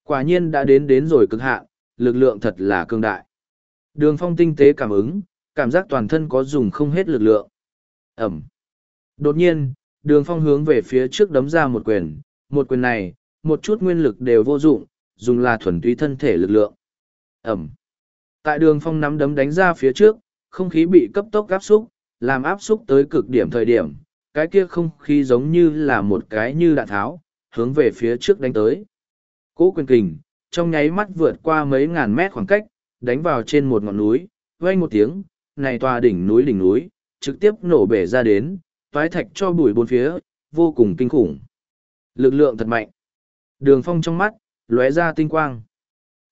Quả nhiên đã đến đến rồi cực hạn, lực lượng thật là cường đại. Đường phong tinh tế cảm ứng, cảm giác toàn thân có dùng không hết lực lượng. Ẩm. Đột nhiên, đường phong hướng về phía trước đấm ra một quyền, một quyền này, một chút nguyên lực đều vô dụng, dùng là thuần túy thân thể lực lượng. Ẩm. Tại đường phong nắm đấm đánh ra phía trước, không khí bị cấp tốc áp xúc, làm áp xúc tới cực điểm thời điểm, cái kia không khí giống như là một cái như đạn tháo, hướng về phía trước đánh tới. cỗ quyền kình, trong nháy mắt vượt qua mấy ngàn mét khoảng cách, đánh vào trên một ngọn núi, vang một tiếng, này tòa đỉnh núi đỉnh núi, trực tiếp nổ bể ra đến, toái thạch cho bụi bốn phía, vô cùng kinh khủng. Lực lượng thật mạnh. Đường phong trong mắt, lóe ra tinh quang.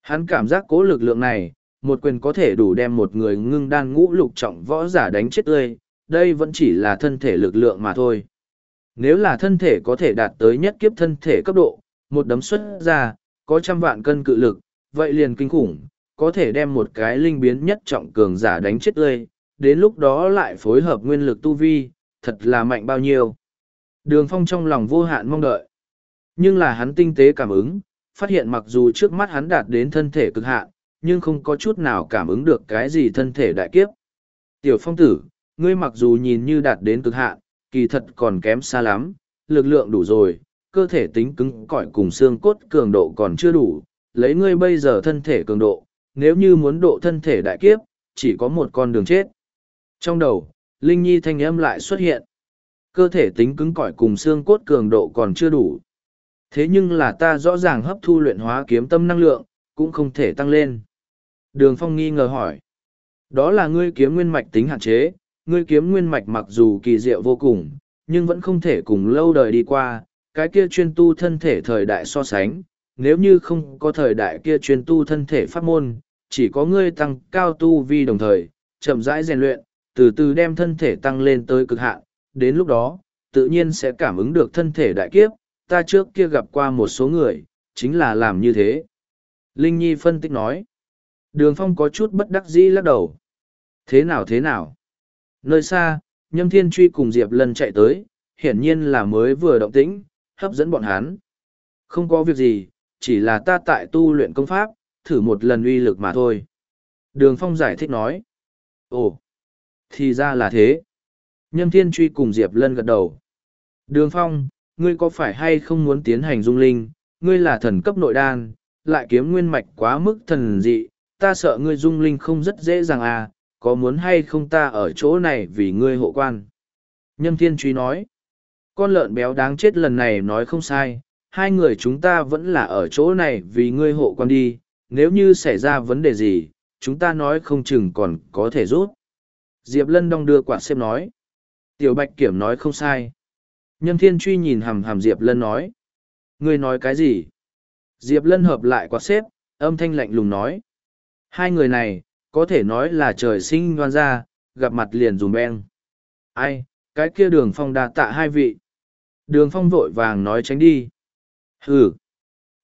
Hắn cảm giác cố lực lượng này, một quyền có thể đủ đem một người ngưng đan ngũ lục trọng võ giả đánh chết tươi, đây vẫn chỉ là thân thể lực lượng mà thôi. Nếu là thân thể có thể đạt tới nhất kiếp thân thể cấp độ, một đấm xuất ra, có trăm vạn cân cự lực, vậy liền kinh khủng, có thể đem một cái linh biến nhất trọng cường giả đánh chết tươi, đến lúc đó lại phối hợp nguyên lực tu vi, thật là mạnh bao nhiêu. Đường phong trong lòng vô hạn mong đợi. Nhưng là hắn tinh tế cảm ứng, phát hiện mặc dù trước mắt hắn đạt đến thân thể cực hạn, nhưng không có chút nào cảm ứng được cái gì thân thể đại kiếp. Tiểu phong tử, ngươi mặc dù nhìn như đạt đến cực hạn, kỳ thật còn kém xa lắm, lực lượng đủ rồi, cơ thể tính cứng cỏi cùng xương cốt cường độ còn chưa đủ, lấy ngươi bây giờ thân thể cường độ, nếu như muốn độ thân thể đại kiếp, chỉ có một con đường chết. Trong đầu, Linh Nhi thanh âm lại xuất hiện. Cơ thể tính cứng cỏi cùng xương cốt cường độ còn chưa đủ. Thế nhưng là ta rõ ràng hấp thu luyện hóa kiếm tâm năng lượng, cũng không thể tăng lên. Đường Phong nghi ngờ hỏi. Đó là ngươi kiếm nguyên mạch tính hạn chế, ngươi kiếm nguyên mạch mặc dù kỳ diệu vô cùng, nhưng vẫn không thể cùng lâu đời đi qua, cái kia chuyên tu thân thể thời đại so sánh, nếu như không có thời đại kia chuyên tu thân thể pháp môn, chỉ có ngươi tăng cao tu vi đồng thời, chậm rãi rèn luyện, từ từ đem thân thể tăng lên tới cực hạn, đến lúc đó, tự nhiên sẽ cảm ứng được thân thể đại kiếp, ta trước kia gặp qua một số người, chính là làm như thế. Linh Nhi phân tích nói, đường phong có chút bất đắc dĩ lắc đầu. Thế nào thế nào? Nơi xa, Nhâm Thiên Truy cùng Diệp Lân chạy tới, hiển nhiên là mới vừa động tĩnh, hấp dẫn bọn hắn. Không có việc gì, chỉ là ta tại tu luyện công pháp, thử một lần uy lực mà thôi. Đường Phong giải thích nói. Ồ, thì ra là thế. Nhâm Thiên Truy cùng Diệp Lân gật đầu. Đường Phong, ngươi có phải hay không muốn tiến hành dung linh, ngươi là thần cấp nội đan, lại kiếm nguyên mạch quá mức thần dị, ta sợ ngươi dung linh không rất dễ dàng à, có muốn hay không ta ở chỗ này vì ngươi hộ quan. Nhâm Thiên Truy nói, con lợn béo đáng chết lần này nói không sai, hai người chúng ta vẫn là ở chỗ này vì ngươi hộ quan đi, nếu như xảy ra vấn đề gì, chúng ta nói không chừng còn có thể rút. Diệp Lân đong đưa quạt xếp nói. Tiểu Bạch Kiểm nói không sai. Nhâm Thiên Truy nhìn hàm hàm Diệp Lân nói. Ngươi nói cái gì? Diệp Lân hợp lại quạt xếp, âm thanh lạnh lùng nói. Hai người này, có thể nói là trời sinh đoan ra, gặp mặt liền dùm beng. Ai, cái kia đường phong đa tạ hai vị. Đường phong vội vàng nói tránh đi. Hừ.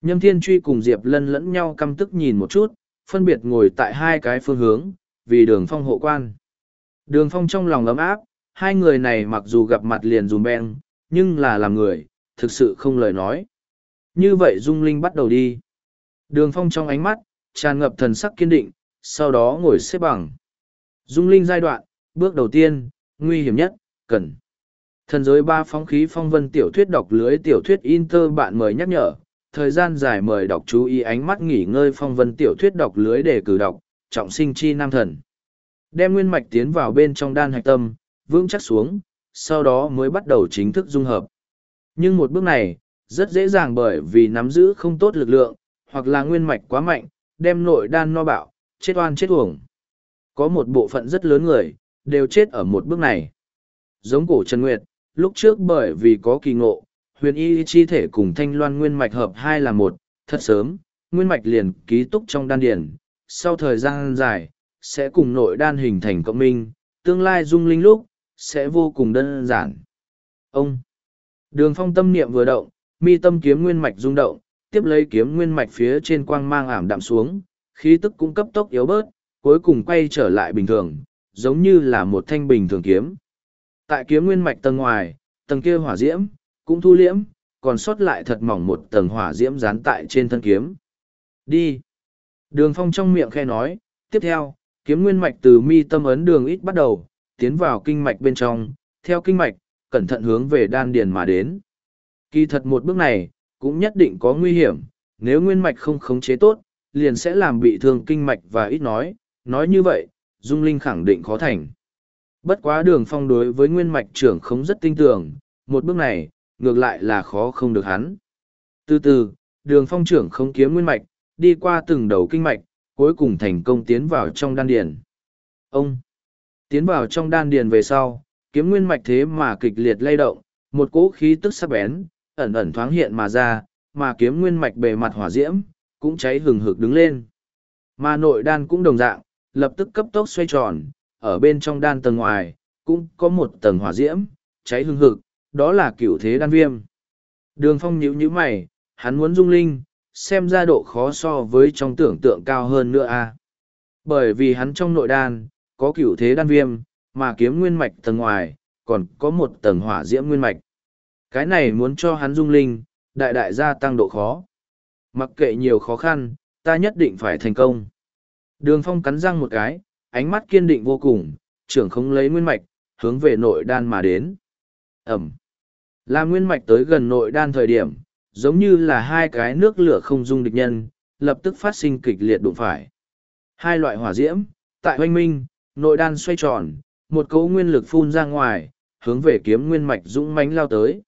Nhâm Thiên Truy cùng Diệp Lân lẫn nhau căm tức nhìn một chút, phân biệt ngồi tại hai cái phương hướng, vì đường phong hộ quan. Đường phong trong lòng ấm áp, hai người này mặc dù gặp mặt liền dùm beng, nhưng là làm người, thực sự không lời nói. Như vậy Dung Linh bắt đầu đi. Đường phong trong ánh mắt, tràn ngập thần sắc kiên định, sau đó ngồi xếp bằng. Dung Linh giai đoạn, bước đầu tiên, nguy hiểm nhất, cần. Thần giới ba phóng khí phong vân tiểu thuyết đọc lưới tiểu thuyết Inter bạn mời nhắc nhở, thời gian dài mời đọc chú ý ánh mắt nghỉ ngơi phong vân tiểu thuyết đọc lưới để cử đọc, trọng sinh chi nam thần. Đem nguyên mạch tiến vào bên trong đan hạch tâm, vững chắc xuống, sau đó mới bắt đầu chính thức dung hợp. Nhưng một bước này, rất dễ dàng bởi vì nắm giữ không tốt lực lượng, hoặc là nguyên mạch quá mạnh, đem nội đan no bạo, chết oan chết uổng. Có một bộ phận rất lớn người, đều chết ở một bước này. Giống cổ Trần Nguyệt, lúc trước bởi vì có kỳ ngộ, huyền y chi thể cùng thanh loan nguyên mạch hợp hai là một, thật sớm, nguyên mạch liền ký túc trong đan điển, sau thời gian dài, sẽ cùng nội đan hình thành cộng minh, tương lai dung linh lúc, sẽ vô cùng đơn giản. Ông, đường phong tâm niệm vừa động, mi tâm kiếm nguyên mạch rung động, tiếp lấy kiếm nguyên mạch phía trên quang mang ảm đạm xuống, khí tức cũng cấp tốc yếu bớt, cuối cùng quay trở lại bình thường, giống như là một thanh bình thường kiếm. Tại kiếm nguyên mạch tầng ngoài, tầng kia hỏa diễm, cũng thu liễm, còn sót lại thật mỏng một tầng hỏa diễm dán tại trên thân kiếm. Đi! Đường phong trong miệng khe nói, tiếp theo, kiếm nguyên mạch từ mi tâm ấn đường ít bắt đầu, tiến vào kinh mạch bên trong, theo kinh mạch, cẩn thận hướng về đan điền mà đến. Kỳ thật một bước này, cũng nhất định có nguy hiểm, nếu nguyên mạch không khống chế tốt, liền sẽ làm bị thương kinh mạch và ít nói, nói như vậy, Dung Linh khẳng định khó thành. Bất quá đường phong đối với nguyên mạch trưởng không rất tinh tường, một bước này, ngược lại là khó không được hắn. Từ từ, đường phong trưởng không kiếm nguyên mạch, đi qua từng đầu kinh mạch, cuối cùng thành công tiến vào trong đan điền. Ông tiến vào trong đan điền về sau, kiếm nguyên mạch thế mà kịch liệt lay động, một cỗ khí tức sắc bén, ẩn ẩn thoáng hiện mà ra, mà kiếm nguyên mạch bề mặt hỏa diễm, cũng cháy hừng hực đứng lên. Mà nội đan cũng đồng dạng, lập tức cấp tốc xoay tròn, ở bên trong đan tầng ngoài, cũng có một tầng hỏa diễm, cháy hừng hực, đó là cửu thế đan viêm. Đường phong nhíu nhíu mày, hắn muốn dung linh, xem ra độ khó so với trong tưởng tượng cao hơn nữa a. Bởi vì hắn trong nội đan, có cựu thế đan viêm, mà kiếm nguyên mạch tầng ngoài, còn có một tầng hỏa diễm nguyên mạch. Cái này muốn cho hắn dung linh, đại đại gia tăng độ khó. Mặc kệ nhiều khó khăn, ta nhất định phải thành công. Đường phong cắn răng một cái, ánh mắt kiên định vô cùng, trưởng không lấy nguyên mạch, hướng về nội đan mà đến. Ẩm. là nguyên mạch tới gần nội đan thời điểm, giống như là hai cái nước lửa không dung địch nhân, lập tức phát sinh kịch liệt đụng phải. Hai loại hỏa diễm, tại hoanh minh, nội đan xoay tròn, một cấu nguyên lực phun ra ngoài, hướng về kiếm nguyên mạch dũng mãnh lao tới.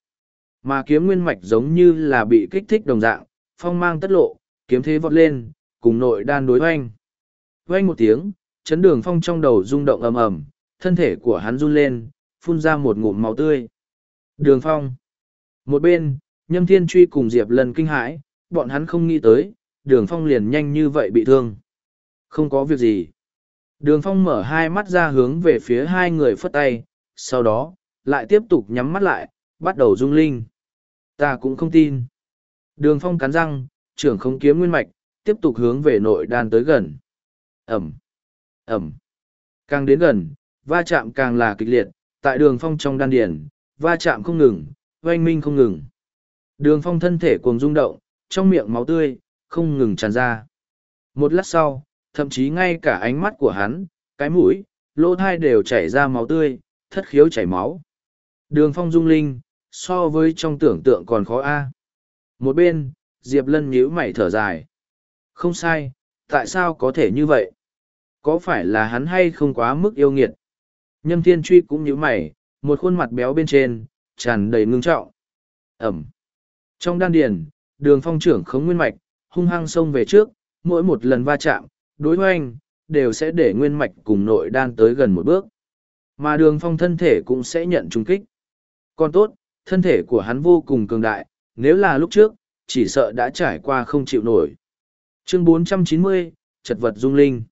Mà kiếm nguyên mạch giống như là bị kích thích đồng dạng, phong mang tất lộ, kiếm thế vọt lên, cùng nội đan đối hoanh. Hoanh một tiếng, chấn đường phong trong đầu rung động ầm ầm, thân thể của hắn run lên, phun ra một ngụm máu tươi. Đường phong. Một bên, nhâm thiên truy cùng Diệp lần kinh hãi, bọn hắn không nghĩ tới, đường phong liền nhanh như vậy bị thương. Không có việc gì. Đường phong mở hai mắt ra hướng về phía hai người phất tay, sau đó, lại tiếp tục nhắm mắt lại, bắt đầu rung linh. Ta cũng không tin. Đường phong cắn răng, trưởng không kiếm nguyên mạch, tiếp tục hướng về nội đan tới gần. Ẩm, Ẩm. Càng đến gần, va chạm càng là kịch liệt, tại đường phong trong đan điển, va chạm không ngừng, oanh minh không ngừng. Đường phong thân thể cuồng rung động, trong miệng máu tươi, không ngừng tràn ra. Một lát sau, thậm chí ngay cả ánh mắt của hắn, cái mũi, lỗ thai đều chảy ra máu tươi, thất khiếu chảy máu. Đường phong rung linh, so với trong tưởng tượng còn khó a. Một bên, Diệp Lân nhíu mày thở dài. Không sai, tại sao có thể như vậy? Có phải là hắn hay không quá mức yêu nghiệt? Nhâm Thiên Truy cũng nhíu mày, một khuôn mặt béo bên trên, tràn đầy ngưng trọng. Ẩm. Trong đan điền, đường phong trưởng khống nguyên mạch, hung hăng xông về trước, mỗi một lần va chạm, đối hoanh, đều sẽ để nguyên mạch cùng nội đan tới gần một bước. Mà đường phong thân thể cũng sẽ nhận trung kích. Còn tốt, thân thể của hắn vô cùng cường đại, nếu là lúc trước, chỉ sợ đã trải qua không chịu nổi. Chương 490, Chật vật dung linh.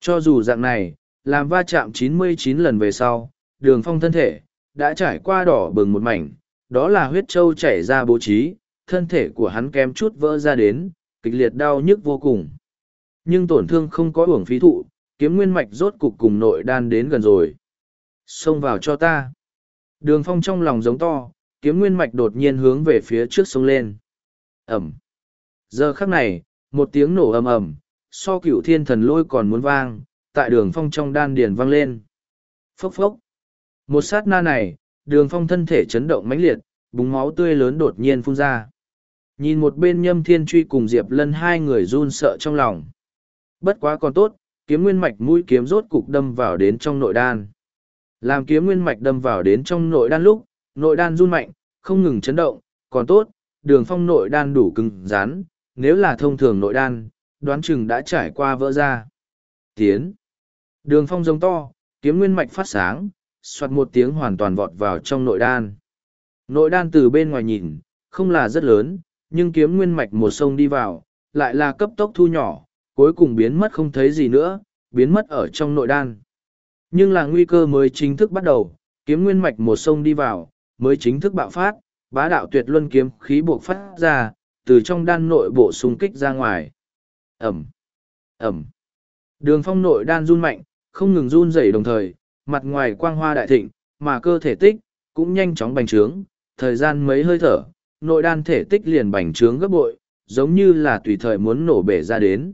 Cho dù dạng này, làm va chạm 99 lần về sau, đường phong thân thể, đã trải qua đỏ bừng một mảnh, đó là huyết trâu chảy ra bố trí, thân thể của hắn kém chút vỡ ra đến, kịch liệt đau nhức vô cùng. Nhưng tổn thương không có uổng phí thụ, kiếm nguyên mạch rốt cục cùng nội đan đến gần rồi. Xông vào cho ta. Đường phong trong lòng giống to, kiếm nguyên mạch đột nhiên hướng về phía trước sông lên. Ẩm. Giờ khắc này, một tiếng nổ ầm ầm, so cựu thiên thần lôi còn muốn vang, tại đường phong trong đan điền vang lên. Phốc phốc. Một sát na này, đường phong thân thể chấn động mãnh liệt, búng máu tươi lớn đột nhiên phun ra. Nhìn một bên nhâm thiên truy cùng Diệp Lân hai người run sợ trong lòng. Bất quá còn tốt, kiếm nguyên mạch mũi kiếm rốt cục đâm vào đến trong nội đan. Làm kiếm nguyên mạch đâm vào đến trong nội đan lúc, nội đan run mạnh, không ngừng chấn động, còn tốt, đường phong nội đan đủ cứng rắn, nếu là thông thường nội đan, đoán chừng đã trải qua vỡ ra. Tiến. Đường phong giống to, kiếm nguyên mạch phát sáng, soạt một tiếng hoàn toàn vọt vào trong nội đan. Nội đan từ bên ngoài nhìn, không là rất lớn, nhưng kiếm nguyên mạch một sông đi vào, lại là cấp tốc thu nhỏ, cuối cùng biến mất không thấy gì nữa, biến mất ở trong nội đan. Nhưng là nguy cơ mới chính thức bắt đầu, kiếm nguyên mạch một sông đi vào, mới chính thức bạo phát, bá đạo tuyệt luân kiếm khí buộc phát ra, từ trong đan nội bộ xung kích ra ngoài. Ẩm, Ẩm. Đường phong nội đan run mạnh, không ngừng run rẩy đồng thời, mặt ngoài quang hoa đại thịnh, mà cơ thể tích, cũng nhanh chóng bành trướng, thời gian mấy hơi thở, nội đan thể tích liền bành trướng gấp bội, giống như là tùy thời muốn nổ bể ra đến.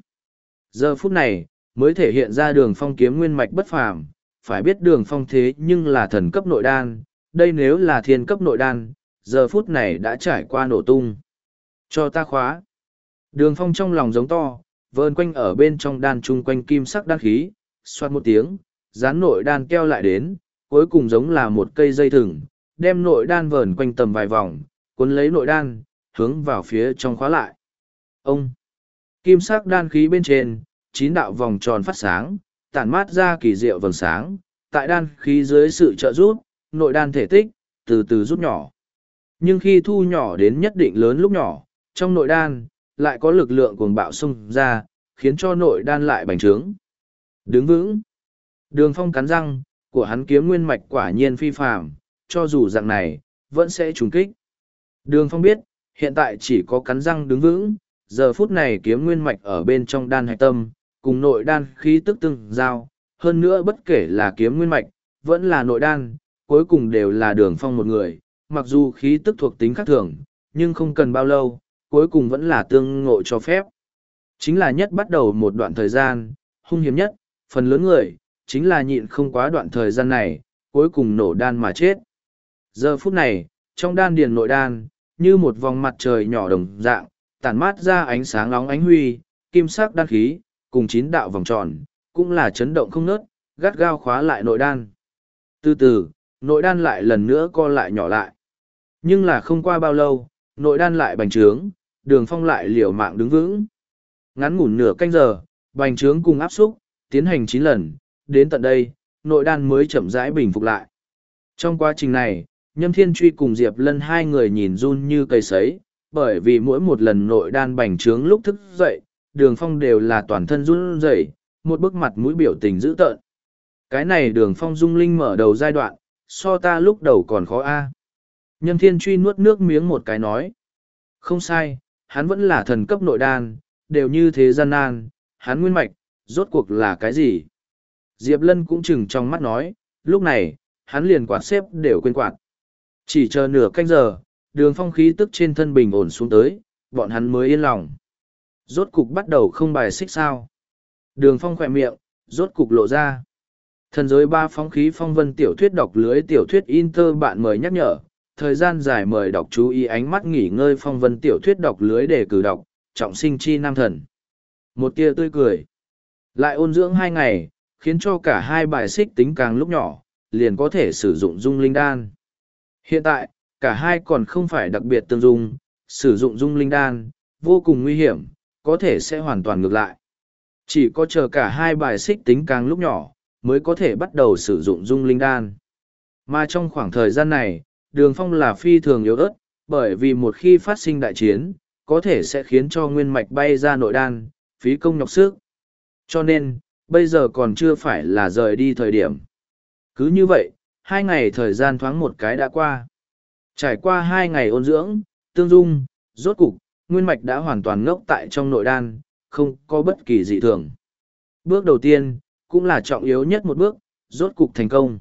Giờ phút này, mới thể hiện ra đường phong kiếm nguyên mạch bất phàm, phải biết đường phong thế nhưng là thần cấp nội đan, đây nếu là thiên cấp nội đan, giờ phút này đã trải qua nổ tung. Cho ta khóa. Đường phong trong lòng giống to, vơn quanh ở bên trong đan chung quanh kim sắc đan khí, xoát một tiếng, dán nội đan keo lại đến, cuối cùng giống là một cây dây thừng, đem nội đan vờn quanh tầm vài vòng, cuốn lấy nội đan, hướng vào phía trong khóa lại. Ông! Kim sắc đan khí bên trên, chín đạo vòng tròn phát sáng, tản mát ra kỳ diệu vầng sáng, tại đan khí dưới sự trợ giúp, nội đan thể tích, từ từ rút nhỏ. Nhưng khi thu nhỏ đến nhất định lớn lúc nhỏ, trong nội đan, lại có lực lượng cuồng bạo xung ra, khiến cho nội đan lại bành trướng. Đứng vững. Đường phong cắn răng, của hắn kiếm nguyên mạch quả nhiên phi phạm, cho dù dạng này, vẫn sẽ trùng kích. Đường phong biết, hiện tại chỉ có cắn răng đứng vững, giờ phút này kiếm nguyên mạch ở bên trong đan hạch tâm, cùng nội đan khí tức tương giao, hơn nữa bất kể là kiếm nguyên mạch, vẫn là nội đan, cuối cùng đều là đường phong một người, mặc dù khí tức thuộc tính khác thường, nhưng không cần bao lâu, cuối cùng vẫn là tương ngộ cho phép. Chính là nhất bắt đầu một đoạn thời gian, hung hiểm nhất, phần lớn người, chính là nhịn không quá đoạn thời gian này, cuối cùng nổ đan mà chết. Giờ phút này, trong đan điền nội đan, như một vòng mặt trời nhỏ đồng dạng, tản mát ra ánh sáng nóng ánh huy, kim sắc đan khí, cùng chín đạo vòng tròn, cũng là chấn động không nớt, gắt gao khóa lại nội đan. Từ từ, nội đan lại lần nữa co lại nhỏ lại. Nhưng là không qua bao lâu, nội đan lại bành trướng, đường phong lại liều mạng đứng vững. Ngắn ngủn nửa canh giờ, bành trướng cùng áp xúc, tiến hành chín lần, đến tận đây, nội đan mới chậm rãi bình phục lại. Trong quá trình này, Nhâm Thiên Truy cùng Diệp Lân hai người nhìn run như cây sấy, bởi vì mỗi một lần nội đan bành trướng lúc thức dậy, đường phong đều là toàn thân run rẩy, một bức mặt mũi biểu tình dữ tợn. Cái này đường phong dung linh mở đầu giai đoạn, so ta lúc đầu còn khó a. Nhâm Thiên Truy nuốt nước miếng một cái nói. Không sai, hắn vẫn là thần cấp nội đan, đều như thế gian nan, hắn nguyên mạch, rốt cuộc là cái gì? Diệp Lân cũng chừng trong mắt nói, lúc này, hắn liền quạt xếp đều quên quạt. Chỉ chờ nửa canh giờ, đường phong khí tức trên thân bình ổn xuống tới, bọn hắn mới yên lòng. Rốt cục bắt đầu không bài xích sao. Đường phong khỏe miệng, rốt cục lộ ra. Thần giới ba phóng khí phong vân tiểu thuyết đọc lưới tiểu thuyết Inter bạn mời nhắc nhở. Thời gian dài mời đọc chú ý ánh mắt nghỉ ngơi phong vân tiểu thuyết đọc lưới để cử đọc, trọng sinh chi nam thần. Một tia tươi cười. Lại ôn dưỡng hai ngày, khiến cho cả hai bài xích tính càng lúc nhỏ, liền có thể sử dụng dung linh đan. Hiện tại, cả hai còn không phải đặc biệt tương dung, sử dụng dung linh đan, vô cùng nguy hiểm, có thể sẽ hoàn toàn ngược lại. Chỉ có chờ cả hai bài xích tính càng lúc nhỏ, mới có thể bắt đầu sử dụng dung linh đan. Mà trong khoảng thời gian này, đường phong là phi thường yếu ớt, bởi vì một khi phát sinh đại chiến, có thể sẽ khiến cho nguyên mạch bay ra nội đan, phí công nhọc sức. Cho nên, bây giờ còn chưa phải là rời đi thời điểm. Cứ như vậy, hai ngày thời gian thoáng một cái đã qua. Trải qua hai ngày ôn dưỡng, tương dung, rốt cục, nguyên mạch đã hoàn toàn ngốc tại trong nội đan, không có bất kỳ dị thường. Bước đầu tiên, cũng là trọng yếu nhất một bước, rốt cục thành công.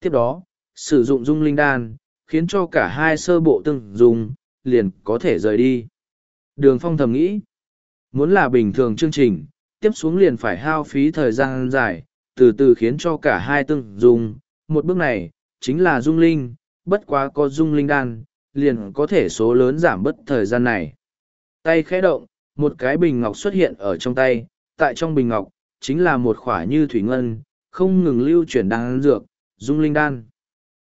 Tiếp đó, sử dụng dung linh đan, khiến cho cả hai sơ bộ tương dung, liền có thể rời đi. Đường phong thầm nghĩ, muốn là bình thường chương trình, tiếp xuống liền phải hao phí thời gian dài, từ từ khiến cho cả hai tương dung. Một bước này, chính là dung linh, bất quá có dung linh đan, liền có thể số lớn giảm bớt thời gian này. Tay khẽ động, một cái bình ngọc xuất hiện ở trong tay, tại trong bình ngọc, chính là một khỏa như thủy ngân, không ngừng lưu chuyển đan dược, dung linh đan.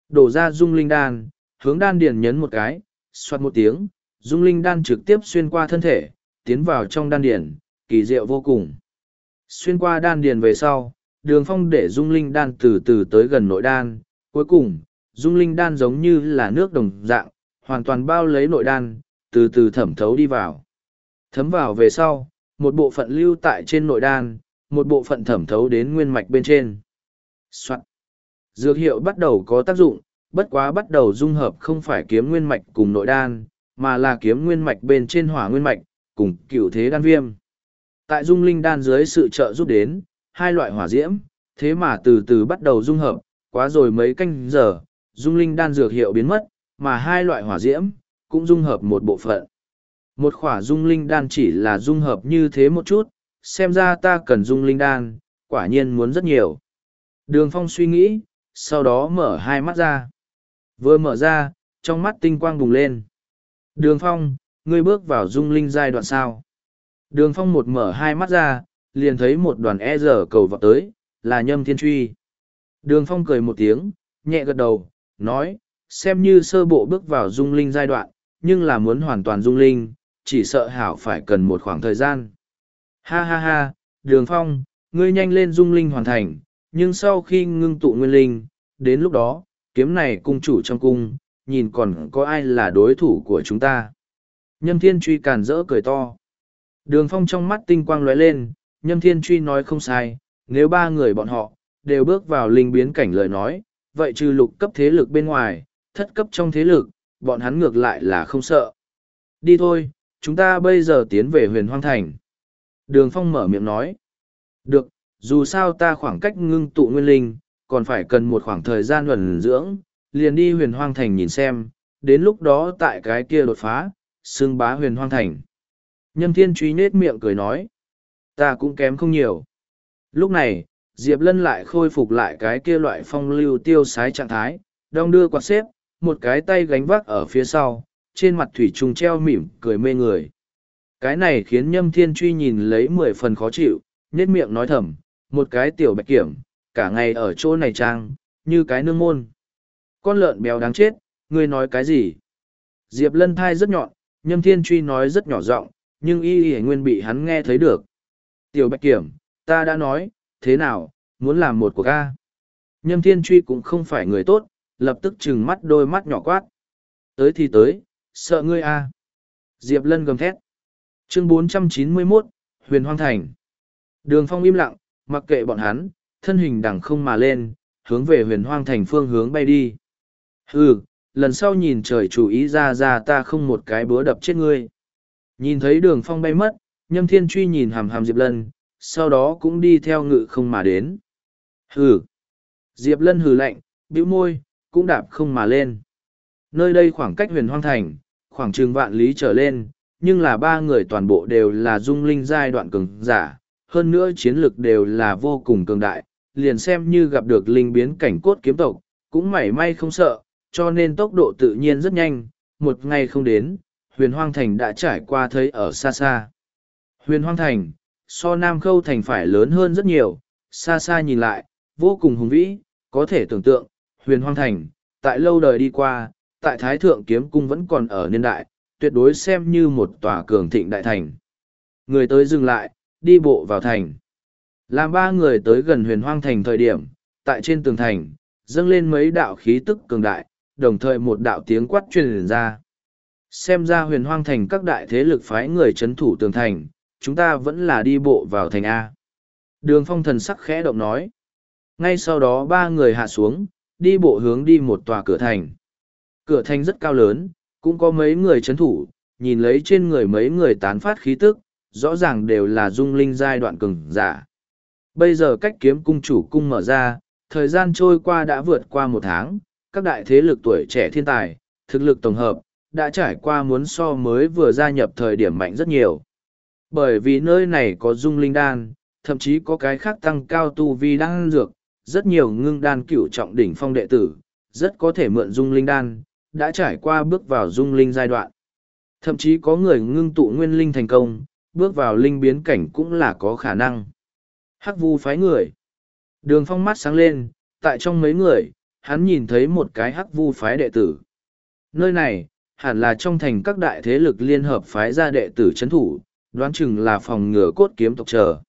Đổ ra dung linh đan, hướng đan điền nhấn một cái, xoát một tiếng, dung linh đan trực tiếp xuyên qua thân thể, tiến vào trong đan điền, kỳ diệu vô cùng. Xuyên qua đan điền về sau, đường phong để dung linh đan từ từ tới gần nội đan, cuối cùng, dung linh đan giống như là nước đồng dạng, hoàn toàn bao lấy nội đan, từ từ thẩm thấu đi vào. Thấm vào về sau, một bộ phận lưu tại trên nội đan, một bộ phận thẩm thấu đến nguyên mạch bên trên. Soạn. Dược hiệu bắt đầu có tác dụng, bất quá bắt đầu dung hợp không phải kiếm nguyên mạch cùng nội đan, mà là kiếm nguyên mạch bên trên hỏa nguyên mạch, cùng cựu thế đan viêm. Tại dung linh đan dưới sự trợ giúp đến, hai loại hỏa diễm, thế mà từ từ bắt đầu dung hợp, quá rồi mấy canh giờ, dung linh đan dược hiệu biến mất, mà hai loại hỏa diễm, cũng dung hợp một bộ phận. Một khỏa dung linh đan chỉ là dung hợp như thế một chút, xem ra ta cần dung linh đan, quả nhiên muốn rất nhiều. Đường phong suy nghĩ, sau đó mở hai mắt ra. Vừa mở ra, trong mắt tinh quang bùng lên. Đường phong, ngươi bước vào dung linh giai đoạn sao. Đường phong một mở hai mắt ra, liền thấy một đoàn e dở cầu vào tới, là nhâm thiên truy. Đường phong cười một tiếng, nhẹ gật đầu, nói, xem như sơ bộ bước vào dung linh giai đoạn, nhưng là muốn hoàn toàn dung linh, chỉ sợ hảo phải cần một khoảng thời gian. Ha ha ha, đường phong, ngươi nhanh lên dung linh hoàn thành, nhưng sau khi ngưng tụ nguyên linh, đến lúc đó, kiếm này cung chủ trong cung, nhìn còn có ai là đối thủ của chúng ta. Nhâm thiên truy càn rỡ cười to. Đường phong trong mắt tinh quang lóe lên, nhâm thiên truy nói không sai, nếu ba người bọn họ, đều bước vào linh biến cảnh lời nói, vậy trừ lục cấp thế lực bên ngoài, thất cấp trong thế lực, bọn hắn ngược lại là không sợ. Đi thôi, chúng ta bây giờ tiến về huyền hoang thành. Đường Phong mở miệng nói. Được, dù sao ta khoảng cách ngưng tụ nguyên linh, còn phải cần một khoảng thời gian luẩn dưỡng, liền đi huyền hoang thành nhìn xem, đến lúc đó tại cái kia đột phá, xưng bá huyền hoang thành. Nhâm thiên truy nết miệng cười nói. Ta cũng kém không nhiều. Lúc này, Diệp Lân lại khôi phục lại cái kia loại phong lưu tiêu sái trạng thái, đong đưa quạt xếp, một cái tay gánh vác ở phía sau, trên mặt thủy trùng treo mỉm, cười mê người. Cái này khiến nhâm thiên truy nhìn lấy mười phần khó chịu, nết miệng nói thầm, một cái tiểu bạch kiểm, cả ngày ở chỗ này trang, như cái nương môn. Con lợn béo đáng chết, ngươi nói cái gì? Diệp lân thai rất nhọn, nhâm thiên truy nói rất nhỏ giọng nhưng y y nguyên bị hắn nghe thấy được. Tiểu bạch kiểm, ta đã nói, thế nào, muốn làm một cuộc ca. Nhâm thiên truy cũng không phải người tốt, lập tức trừng mắt đôi mắt nhỏ quát. Tới thì tới, sợ ngươi a Diệp lân gầm thét. Chương 491, Huyền Hoang Thành. Đường phong im lặng, mặc kệ bọn hắn, thân hình đằng không mà lên, hướng về huyền hoang thành phương hướng bay đi. Hừ, lần sau nhìn trời chủ ý ra ra ta không một cái búa đập chết ngươi. Nhìn thấy đường phong bay mất, nhâm thiên truy nhìn hàm hàm Diệp Lân, sau đó cũng đi theo ngự không mà đến. Hừ. Diệp Lân hừ lạnh, bĩu môi, cũng đạp không mà lên. Nơi đây khoảng cách huyền hoang thành, khoảng chừng vạn lý trở lên, nhưng là ba người toàn bộ đều là dung linh giai đoạn cường giả, hơn nữa chiến lực đều là vô cùng cường đại, liền xem như gặp được linh biến cảnh cốt kiếm tộc, cũng mảy may không sợ, cho nên tốc độ tự nhiên rất nhanh, một ngày không đến, huyền hoang thành đã trải qua thấy ở xa xa. Huyền hoang thành, so Nam Khâu thành phải lớn hơn rất nhiều, xa xa nhìn lại, vô cùng hùng vĩ, có thể tưởng tượng, huyền hoang thành, tại lâu đời đi qua, tại Thái Thượng Kiếm Cung vẫn còn ở niên đại, tuyệt đối xem như một tòa cường thịnh đại thành. Người tới dừng lại, đi bộ vào thành. Làm ba người tới gần huyền hoang thành thời điểm, tại trên tường thành, dâng lên mấy đạo khí tức cường đại, đồng thời một đạo tiếng quát truyền ra. Xem ra huyền hoang thành các đại thế lực phái người chấn thủ tường thành, chúng ta vẫn là đi bộ vào thành A. Đường phong thần sắc khẽ động nói. Ngay sau đó ba người hạ xuống, đi bộ hướng đi một tòa cửa thành. Cửa thành rất cao lớn, cũng có mấy người chấn thủ, nhìn lấy trên người mấy người tán phát khí tức, rõ ràng đều là dung linh giai đoạn cường giả. Bây giờ cách kiếm cung chủ cung mở ra, thời gian trôi qua đã vượt qua một tháng, các đại thế lực tuổi trẻ thiên tài, thực lực tổng hợp, đã trải qua muốn so mới vừa gia nhập thời điểm mạnh rất nhiều. Bởi vì nơi này có dung linh đan, thậm chí có cái khác tăng cao tu vi đan dược, rất nhiều ngưng đan cửu trọng đỉnh phong đệ tử, rất có thể mượn dung linh đan, đã trải qua bước vào dung linh giai đoạn. Thậm chí có người ngưng tụ nguyên linh thành công, bước vào linh biến cảnh cũng là có khả năng. Hắc vu phái người. Đường phong mắt sáng lên, tại trong mấy người, hắn nhìn thấy một cái hắc vu phái đệ tử. Nơi này, hẳn là trong thành các đại thế lực liên hợp phái ra đệ tử chấn thủ, đoán chừng là phòng ngừa cốt kiếm tộc trở.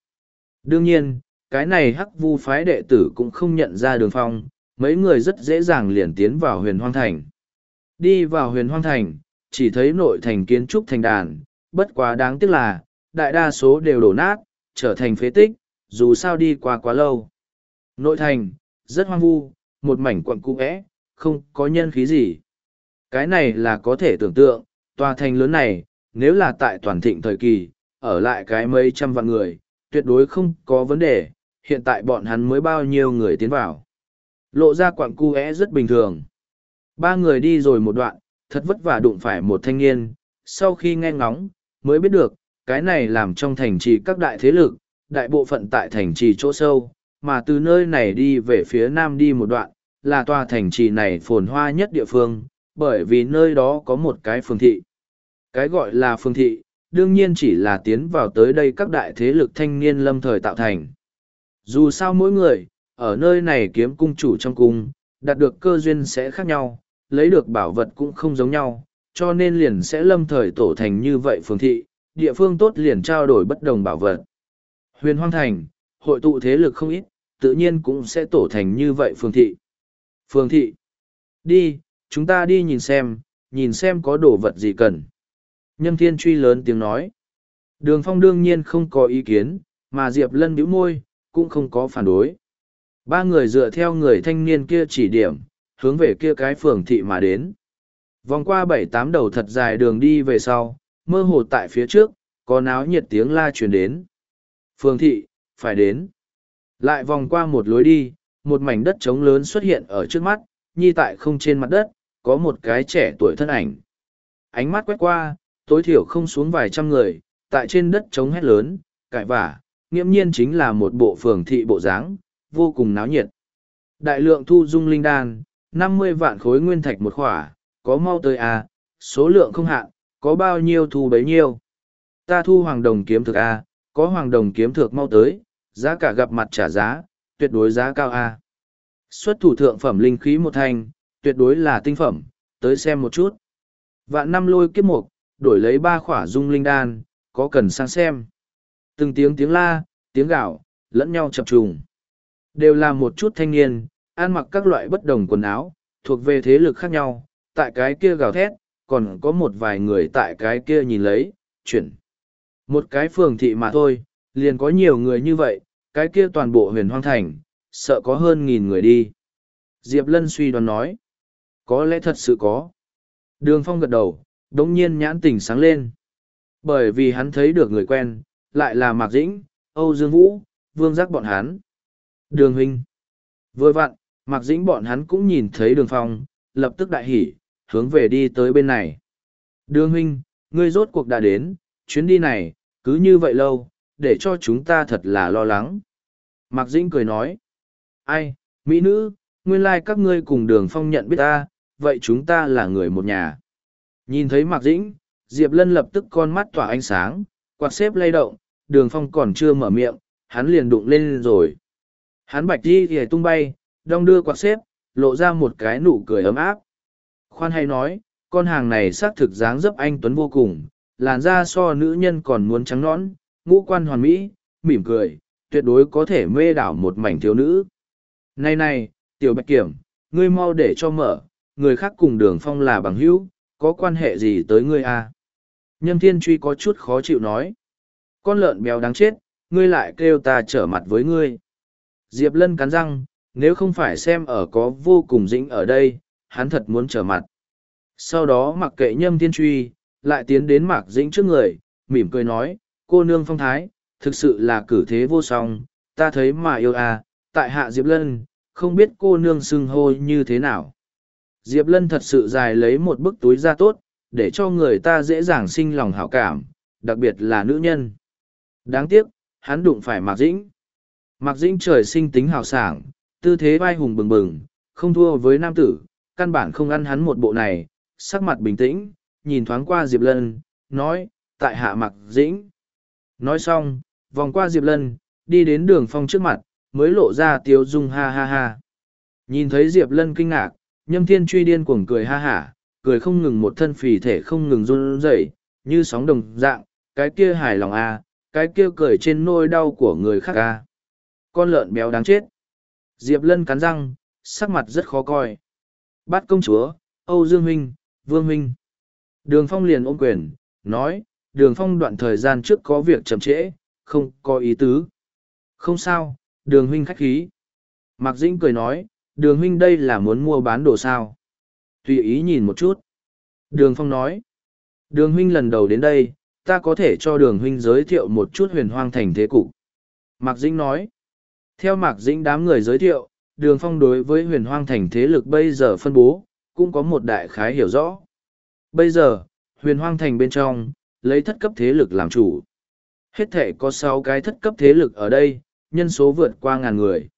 Đương nhiên, cái này hắc vu phái đệ tử cũng không nhận ra đường phong, mấy người rất dễ dàng liền tiến vào huyền hoang thành. Đi vào huyền hoang thành, chỉ thấy nội thành kiến trúc thành đàn, bất quá đáng tiếc là, đại đa số đều đổ nát, trở thành phế tích, dù sao đi qua quá lâu. Nội thành, rất hoang vu, một mảnh quận cũ ẽ, không có nhân khí gì. Cái này là có thể tưởng tượng, tòa thành lớn này, nếu là tại toàn thịnh thời kỳ, ở lại cái mấy trăm vạn người, tuyệt đối không có vấn đề, hiện tại bọn hắn mới bao nhiêu người tiến vào. Lộ ra quặng cu é rất bình thường. Ba người đi rồi một đoạn, thật vất vả đụng phải một thanh niên, sau khi nghe ngóng, mới biết được, cái này làm trong thành trì các đại thế lực, đại bộ phận tại thành trì chỗ sâu, mà từ nơi này đi về phía nam đi một đoạn, là tòa thành trì này phồn hoa nhất địa phương, bởi vì nơi đó có một cái phương thị. Cái gọi là phương thị, đương nhiên chỉ là tiến vào tới đây các đại thế lực thanh niên lâm thời tạo thành. Dù sao mỗi người, ở nơi này kiếm cung chủ trong cung, đạt được cơ duyên sẽ khác nhau, lấy được bảo vật cũng không giống nhau, cho nên liền sẽ lâm thời tổ thành như vậy phương thị, địa phương tốt liền trao đổi bất đồng bảo vật. Huyền Hoang Thành, hội tụ thế lực không ít, tự nhiên cũng sẽ tổ thành như vậy phương thị. Phương thị, đi, chúng ta đi nhìn xem, nhìn xem có đồ vật gì cần. Nhâm Thiên truy lớn tiếng nói. Đường Phong đương nhiên không có ý kiến, mà Diệp Lân bĩu môi, cũng không có phản đối. Ba người dựa theo người thanh niên kia chỉ điểm, hướng về kia cái phường thị mà đến. Vòng qua bảy tám đầu thật dài đường đi về sau, mơ hồ tại phía trước, có náo nhiệt tiếng la truyền đến. Phường thị, phải đến. Lại vòng qua một lối đi, một mảnh đất trống lớn xuất hiện ở trước mắt, nhi tại không trên mặt đất, có một cái trẻ tuổi thân ảnh. Ánh mắt quét qua, tối thiểu không xuống vài trăm người, tại trên đất trống hét lớn, cãi vả, nghiễm nhiên chính là một bộ phường thị bộ dáng, vô cùng náo nhiệt. Đại lượng thu dung linh đan, năm mươi vạn khối nguyên thạch một khỏa, có mau tới à, số lượng không hạn, có bao nhiêu thu bấy nhiêu. Ta thu hoàng đồng kiếm thực à, có hoàng đồng kiếm thực mau tới, giá cả gặp mặt trả giá, tuyệt đối giá cao à. Xuất thủ thượng phẩm linh khí một thành, tuyệt đối là tinh phẩm, tới xem một chút. Vạn năm lôi kiếp mục, đổi lấy ba khỏa dung linh đan, có cần sang xem. Từng tiếng tiếng la, tiếng gạo, lẫn nhau chập trùng. Đều là một chút thanh niên, ăn mặc các loại bất đồng quần áo, thuộc về thế lực khác nhau, tại cái kia gào thét, còn có một vài người tại cái kia nhìn lấy, chuyển. Một cái phường thị mà thôi, liền có nhiều người như vậy, cái kia toàn bộ huyền hoang thành, sợ có hơn nghìn người đi. Diệp Lân suy đoán nói, có lẽ thật sự có. Đường Phong gật đầu, đống nhiên nhãn tỉnh sáng lên. Bởi vì hắn thấy được người quen, lại là Mạc Dĩnh, Âu Dương Vũ, Vương Giác bọn hắn. Đường Huynh. Vừa vặn, Mạc Dĩnh bọn hắn cũng nhìn thấy đường Phong, lập tức đại hỉ, hướng về đi tới bên này. Đường Huynh, ngươi rốt cuộc đã đến, chuyến đi này, cứ như vậy lâu, để cho chúng ta thật là lo lắng. Mạc Dĩnh cười nói. Ai, Mỹ nữ, nguyên lai các ngươi cùng đường Phong nhận biết ta, vậy chúng ta là người một nhà. Nhìn thấy Mạc Dĩnh, Diệp Lân lập tức con mắt tỏa ánh sáng, quạt xếp lay động, đường phong còn chưa mở miệng, hắn liền đụng lên rồi. Hắn bạch đi thì tung bay, đong đưa quạt xếp, lộ ra một cái nụ cười ấm áp. Khoan hay nói, con hàng này xác thực dáng dấp anh Tuấn vô cùng, làn da so nữ nhân còn muốn trắng nõn, ngũ quan hoàn mỹ, mỉm cười, tuyệt đối có thể mê đảo một mảnh thiếu nữ. Này này, tiểu bạch kiểm, ngươi mau để cho mở, người khác cùng đường phong là bằng hữu, có quan hệ gì tới ngươi à? Nhâm thiên truy có chút khó chịu nói. Con lợn béo đáng chết, ngươi lại kêu ta trở mặt với ngươi. Diệp lân cắn răng, nếu không phải xem ở có vô cùng dĩnh ở đây, hắn thật muốn trở mặt. Sau đó mặc kệ nhâm thiên truy, lại tiến đến mạc dĩnh trước người, mỉm cười nói, cô nương phong thái, thực sự là cử thế vô song, ta thấy mà yêu à, tại hạ Diệp Lân, không biết cô nương xưng hô như thế nào. Diệp Lân thật sự dài lấy một bức túi ra tốt, để cho người ta dễ dàng sinh lòng hảo cảm, đặc biệt là nữ nhân. Đáng tiếc, hắn đụng phải Mạc Dĩnh. Mạc Dĩnh trời sinh tính hào sảng, tư thế vai hùng bừng bừng, không thua với nam tử, căn bản không ăn hắn một bộ này, sắc mặt bình tĩnh, nhìn thoáng qua Diệp Lân, nói, tại hạ Mạc Dĩnh. Nói xong, vòng qua Diệp Lân, đi đến đường phong trước mặt, mới lộ ra tiếu dung ha ha ha. Nhìn thấy Diệp Lân kinh ngạc, nhâm thiên truy điên cuồng cười ha hả, cười không ngừng một thân phì thể không ngừng run rẩy, như sóng đồng dạng, cái kia hài lòng a, à, cái kia cười trên nôi đau của người khác a. À. Con lợn béo đáng chết. Diệp Lân cắn răng, sắc mặt rất khó coi. Bát công chúa, Âu Dương Huynh, Vương Huynh. Đường Phong liền ôm quyền, nói, Đường Phong đoạn thời gian trước có việc chậm trễ, không có ý tứ. Không sao, Đường Huynh khách khí. Mạc Dĩnh cười nói, Đường Huynh đây là muốn mua bán đồ sao tùy ý nhìn một chút. Đường Phong nói, đường huynh lần đầu đến đây, ta có thể cho đường huynh giới thiệu một chút huyền hoang thành thế cục. Mạc Dĩnh nói, theo Mạc Dĩnh đám người giới thiệu, đường phong đối với huyền hoang thành thế lực bây giờ phân bố, cũng có một đại khái hiểu rõ. Bây giờ, huyền hoang thành bên trong, lấy thất cấp thế lực làm chủ. Hết thể có sáu cái thất cấp thế lực ở đây, nhân số vượt qua ngàn người.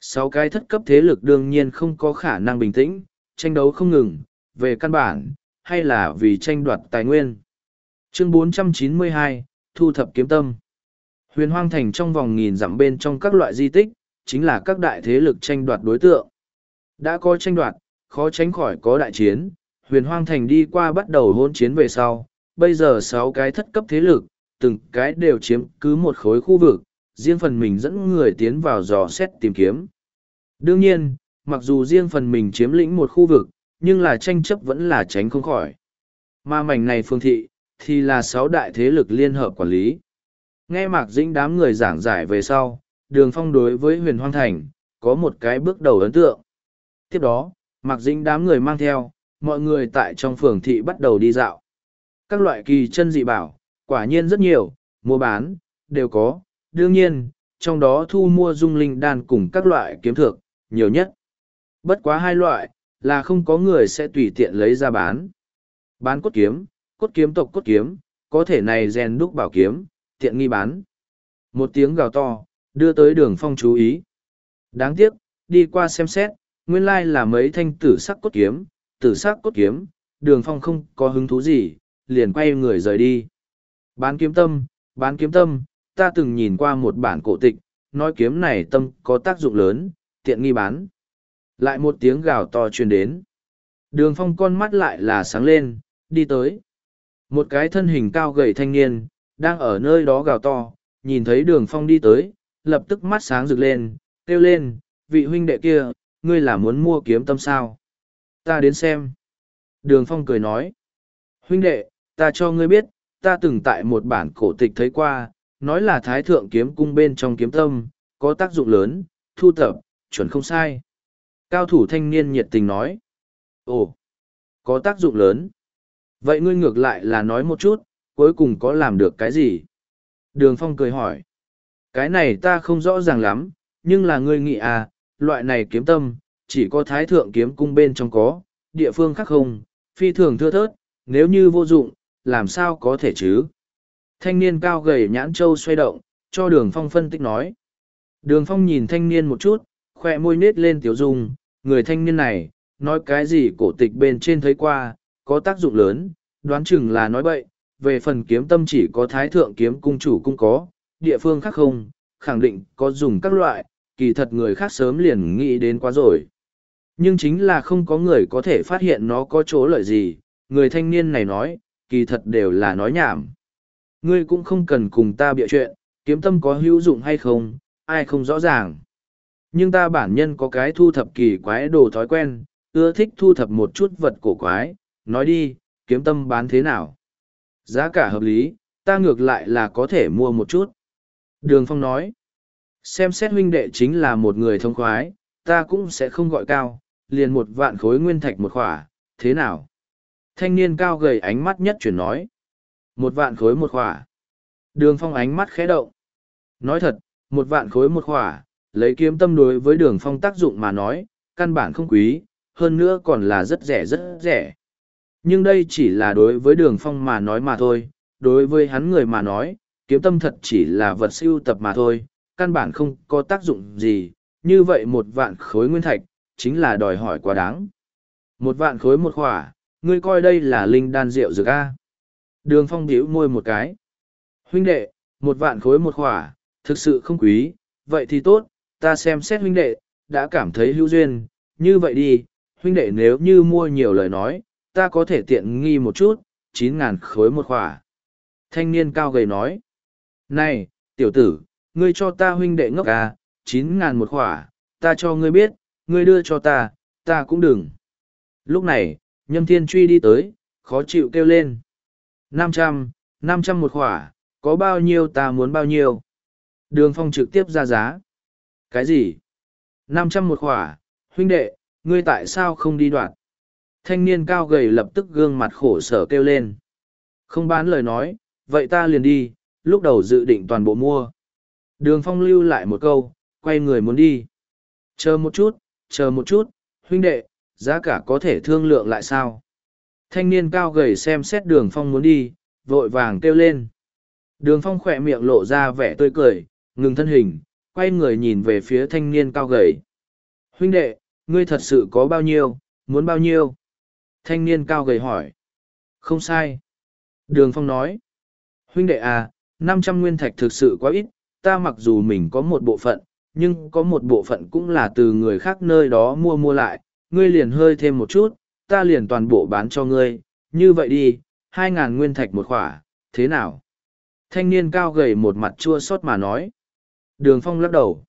Sáu cái thất cấp thế lực đương nhiên không có khả năng bình tĩnh, tranh đấu không ngừng, về căn bản, hay là vì tranh đoạt tài nguyên. Chương 492, Thu thập kiếm tâm. Huyền hoang thành trong vòng nghìn dặm bên trong các loại di tích, chính là các đại thế lực tranh đoạt đối tượng. Đã có tranh đoạt, khó tránh khỏi có đại chiến, huyền hoang thành đi qua bắt đầu hôn chiến về sau, bây giờ sáu cái thất cấp thế lực, từng cái đều chiếm cứ một khối khu vực, riêng phần mình dẫn người tiến vào dò xét tìm kiếm. Đương nhiên, mặc dù riêng phần mình chiếm lĩnh một khu vực, nhưng là tranh chấp vẫn là tránh không khỏi. Mà mảnh này phương thị, thì là sáu đại thế lực liên hợp quản lý. Nghe Mạc Dĩnh đám người giảng giải về sau, đường phong đối với huyền hoang thành, có một cái bước đầu ấn tượng. Tiếp đó, Mạc Dĩnh đám người mang theo, mọi người tại trong phường thị bắt đầu đi dạo. Các loại kỳ chân dị bảo, quả nhiên rất nhiều, mua bán, đều có, đương nhiên, trong đó thu mua dung linh đan cùng các loại kiếm thược, nhiều nhất. Bất quá hai loại, là không có người sẽ tùy tiện lấy ra bán. Bán cốt kiếm, cốt kiếm tộc cốt kiếm, có thể này rèn đúc bảo kiếm, tiện nghi bán. Một tiếng gào to, đưa tới đường phong chú ý. Đáng tiếc, đi qua xem xét, nguyên lai là mấy thanh tử sắc cốt kiếm, tử sắc cốt kiếm, đường phong không có hứng thú gì, liền quay người rời đi. Bán kiếm tâm, bán kiếm tâm, ta từng nhìn qua một bản cổ tịch, nói kiếm này tâm có tác dụng lớn, tiện nghi bán. Lại một tiếng gào to truyền đến. Đường phong con mắt lại là sáng lên, đi tới. Một cái thân hình cao gầy thanh niên, đang ở nơi đó gào to, nhìn thấy đường phong đi tới, lập tức mắt sáng rực lên, kêu lên, vị huynh đệ kia, ngươi là muốn mua kiếm tâm sao? Ta đến xem. Đường phong cười nói, huynh đệ, ta cho ngươi biết, ta từng tại một bản cổ tịch thấy qua, nói là thái thượng kiếm cung bên trong kiếm tâm, có tác dụng lớn, thu tập, chuẩn không sai. Cao thủ thanh niên nhiệt tình nói, ồ, có tác dụng lớn. Vậy ngươi ngược lại là nói một chút, cuối cùng có làm được cái gì? Đường Phong cười hỏi. Cái này ta không rõ ràng lắm, nhưng là ngươi nghĩ à, loại này kiếm tâm, chỉ có thái thượng kiếm cung bên trong có, địa phương khác không, phi thường thưa thớt, nếu như vô dụng, làm sao có thể chứ? Thanh niên cao gầy nhãn châu xoay động, cho đường phong phân tích nói. Đường phong nhìn thanh niên một chút, khoe môi nết lên tiểu dung, người thanh niên này, nói cái gì cổ tịch bên trên thấy qua, có tác dụng lớn, đoán chừng là nói bậy, về phần kiếm tâm chỉ có thái thượng kiếm cung chủ cung có, địa phương khác không, khẳng định có dùng các loại, kỳ thật người khác sớm liền nghĩ đến quá rồi. Nhưng chính là không có người có thể phát hiện nó có chỗ lợi gì, người thanh niên này nói, kỳ thật đều là nói nhảm. Ngươi cũng không cần cùng ta bịa chuyện, kiếm tâm có hữu dụng hay không, ai không rõ ràng. Nhưng ta bản nhân có cái thu thập kỳ quái đồ thói quen, ưa thích thu thập một chút vật cổ quái, nói đi, kiếm tâm bán thế nào? Giá cả hợp lý, ta ngược lại là có thể mua một chút. Đường Phong nói, xem xét huynh đệ chính là một người thông khoái, ta cũng sẽ không gọi cao, liền một vạn khối nguyên thạch một khỏa, thế nào? Thanh niên cao gầy ánh mắt nhất chuyển nói, một vạn khối một khỏa. Đường Phong ánh mắt khẽ động. Nói thật, một vạn khối một khỏa, lấy kiếm tâm đối với đường Phong tác dụng mà nói, căn bản không quý, hơn nữa còn là rất rẻ rất rẻ nhưng đây chỉ là đối với đường phong mà nói mà thôi đối với hắn người mà nói kiếm tâm thật chỉ là vật siêu tập mà thôi căn bản không có tác dụng gì như vậy một vạn khối nguyên thạch chính là đòi hỏi quá đáng một vạn khối một khỏa ngươi coi đây là linh đan rượu dược a đường phong bĩu môi một cái huynh đệ một vạn khối một khỏa thực sự không quý vậy thì tốt ta xem xét huynh đệ đã cảm thấy hữu duyên như vậy đi huynh đệ nếu như mua nhiều lời nói ta có thể tiện nghi một chút, chín ngàn khối một khỏa. Thanh niên cao gầy nói, này, tiểu tử, ngươi cho ta huynh đệ ngốc à, chín ngàn một khỏa, ta cho ngươi biết, ngươi đưa cho ta, ta cũng đừng. Lúc này, nhâm thiên truy đi tới, khó chịu kêu lên năm trăm, năm trăm một khỏa, có bao nhiêu ta muốn bao nhiêu. Đường phong trực tiếp ra giá. Cái gì? năm trăm một khỏa, huynh đệ, ngươi tại sao không đi đoạn? Thanh niên cao gầy lập tức gương mặt khổ sở kêu lên. Không bán lời nói, vậy ta liền đi, lúc đầu dự định toàn bộ mua. Đường phong lưu lại một câu, quay người muốn đi. Chờ một chút, chờ một chút, huynh đệ, giá cả có thể thương lượng lại sao? Thanh niên cao gầy xem xét đường phong muốn đi, vội vàng kêu lên. Đường phong khỏe miệng lộ ra vẻ tươi cười, ngừng thân hình, quay người nhìn về phía thanh niên cao gầy. Huynh đệ, ngươi thật sự có bao nhiêu, muốn bao nhiêu? Thanh niên cao gầy hỏi. Không sai. Đường Phong nói. Huynh đệ à, năm trăm nguyên thạch thực sự quá ít, ta mặc dù mình có một bộ phận, nhưng có một bộ phận cũng là từ người khác nơi đó mua mua lại, ngươi liền hơi thêm một chút, ta liền toàn bộ bán cho ngươi, như vậy đi, hai ngàn nguyên thạch một khỏa, thế nào? Thanh niên cao gầy một mặt chua xót mà nói. Đường Phong lắc đầu.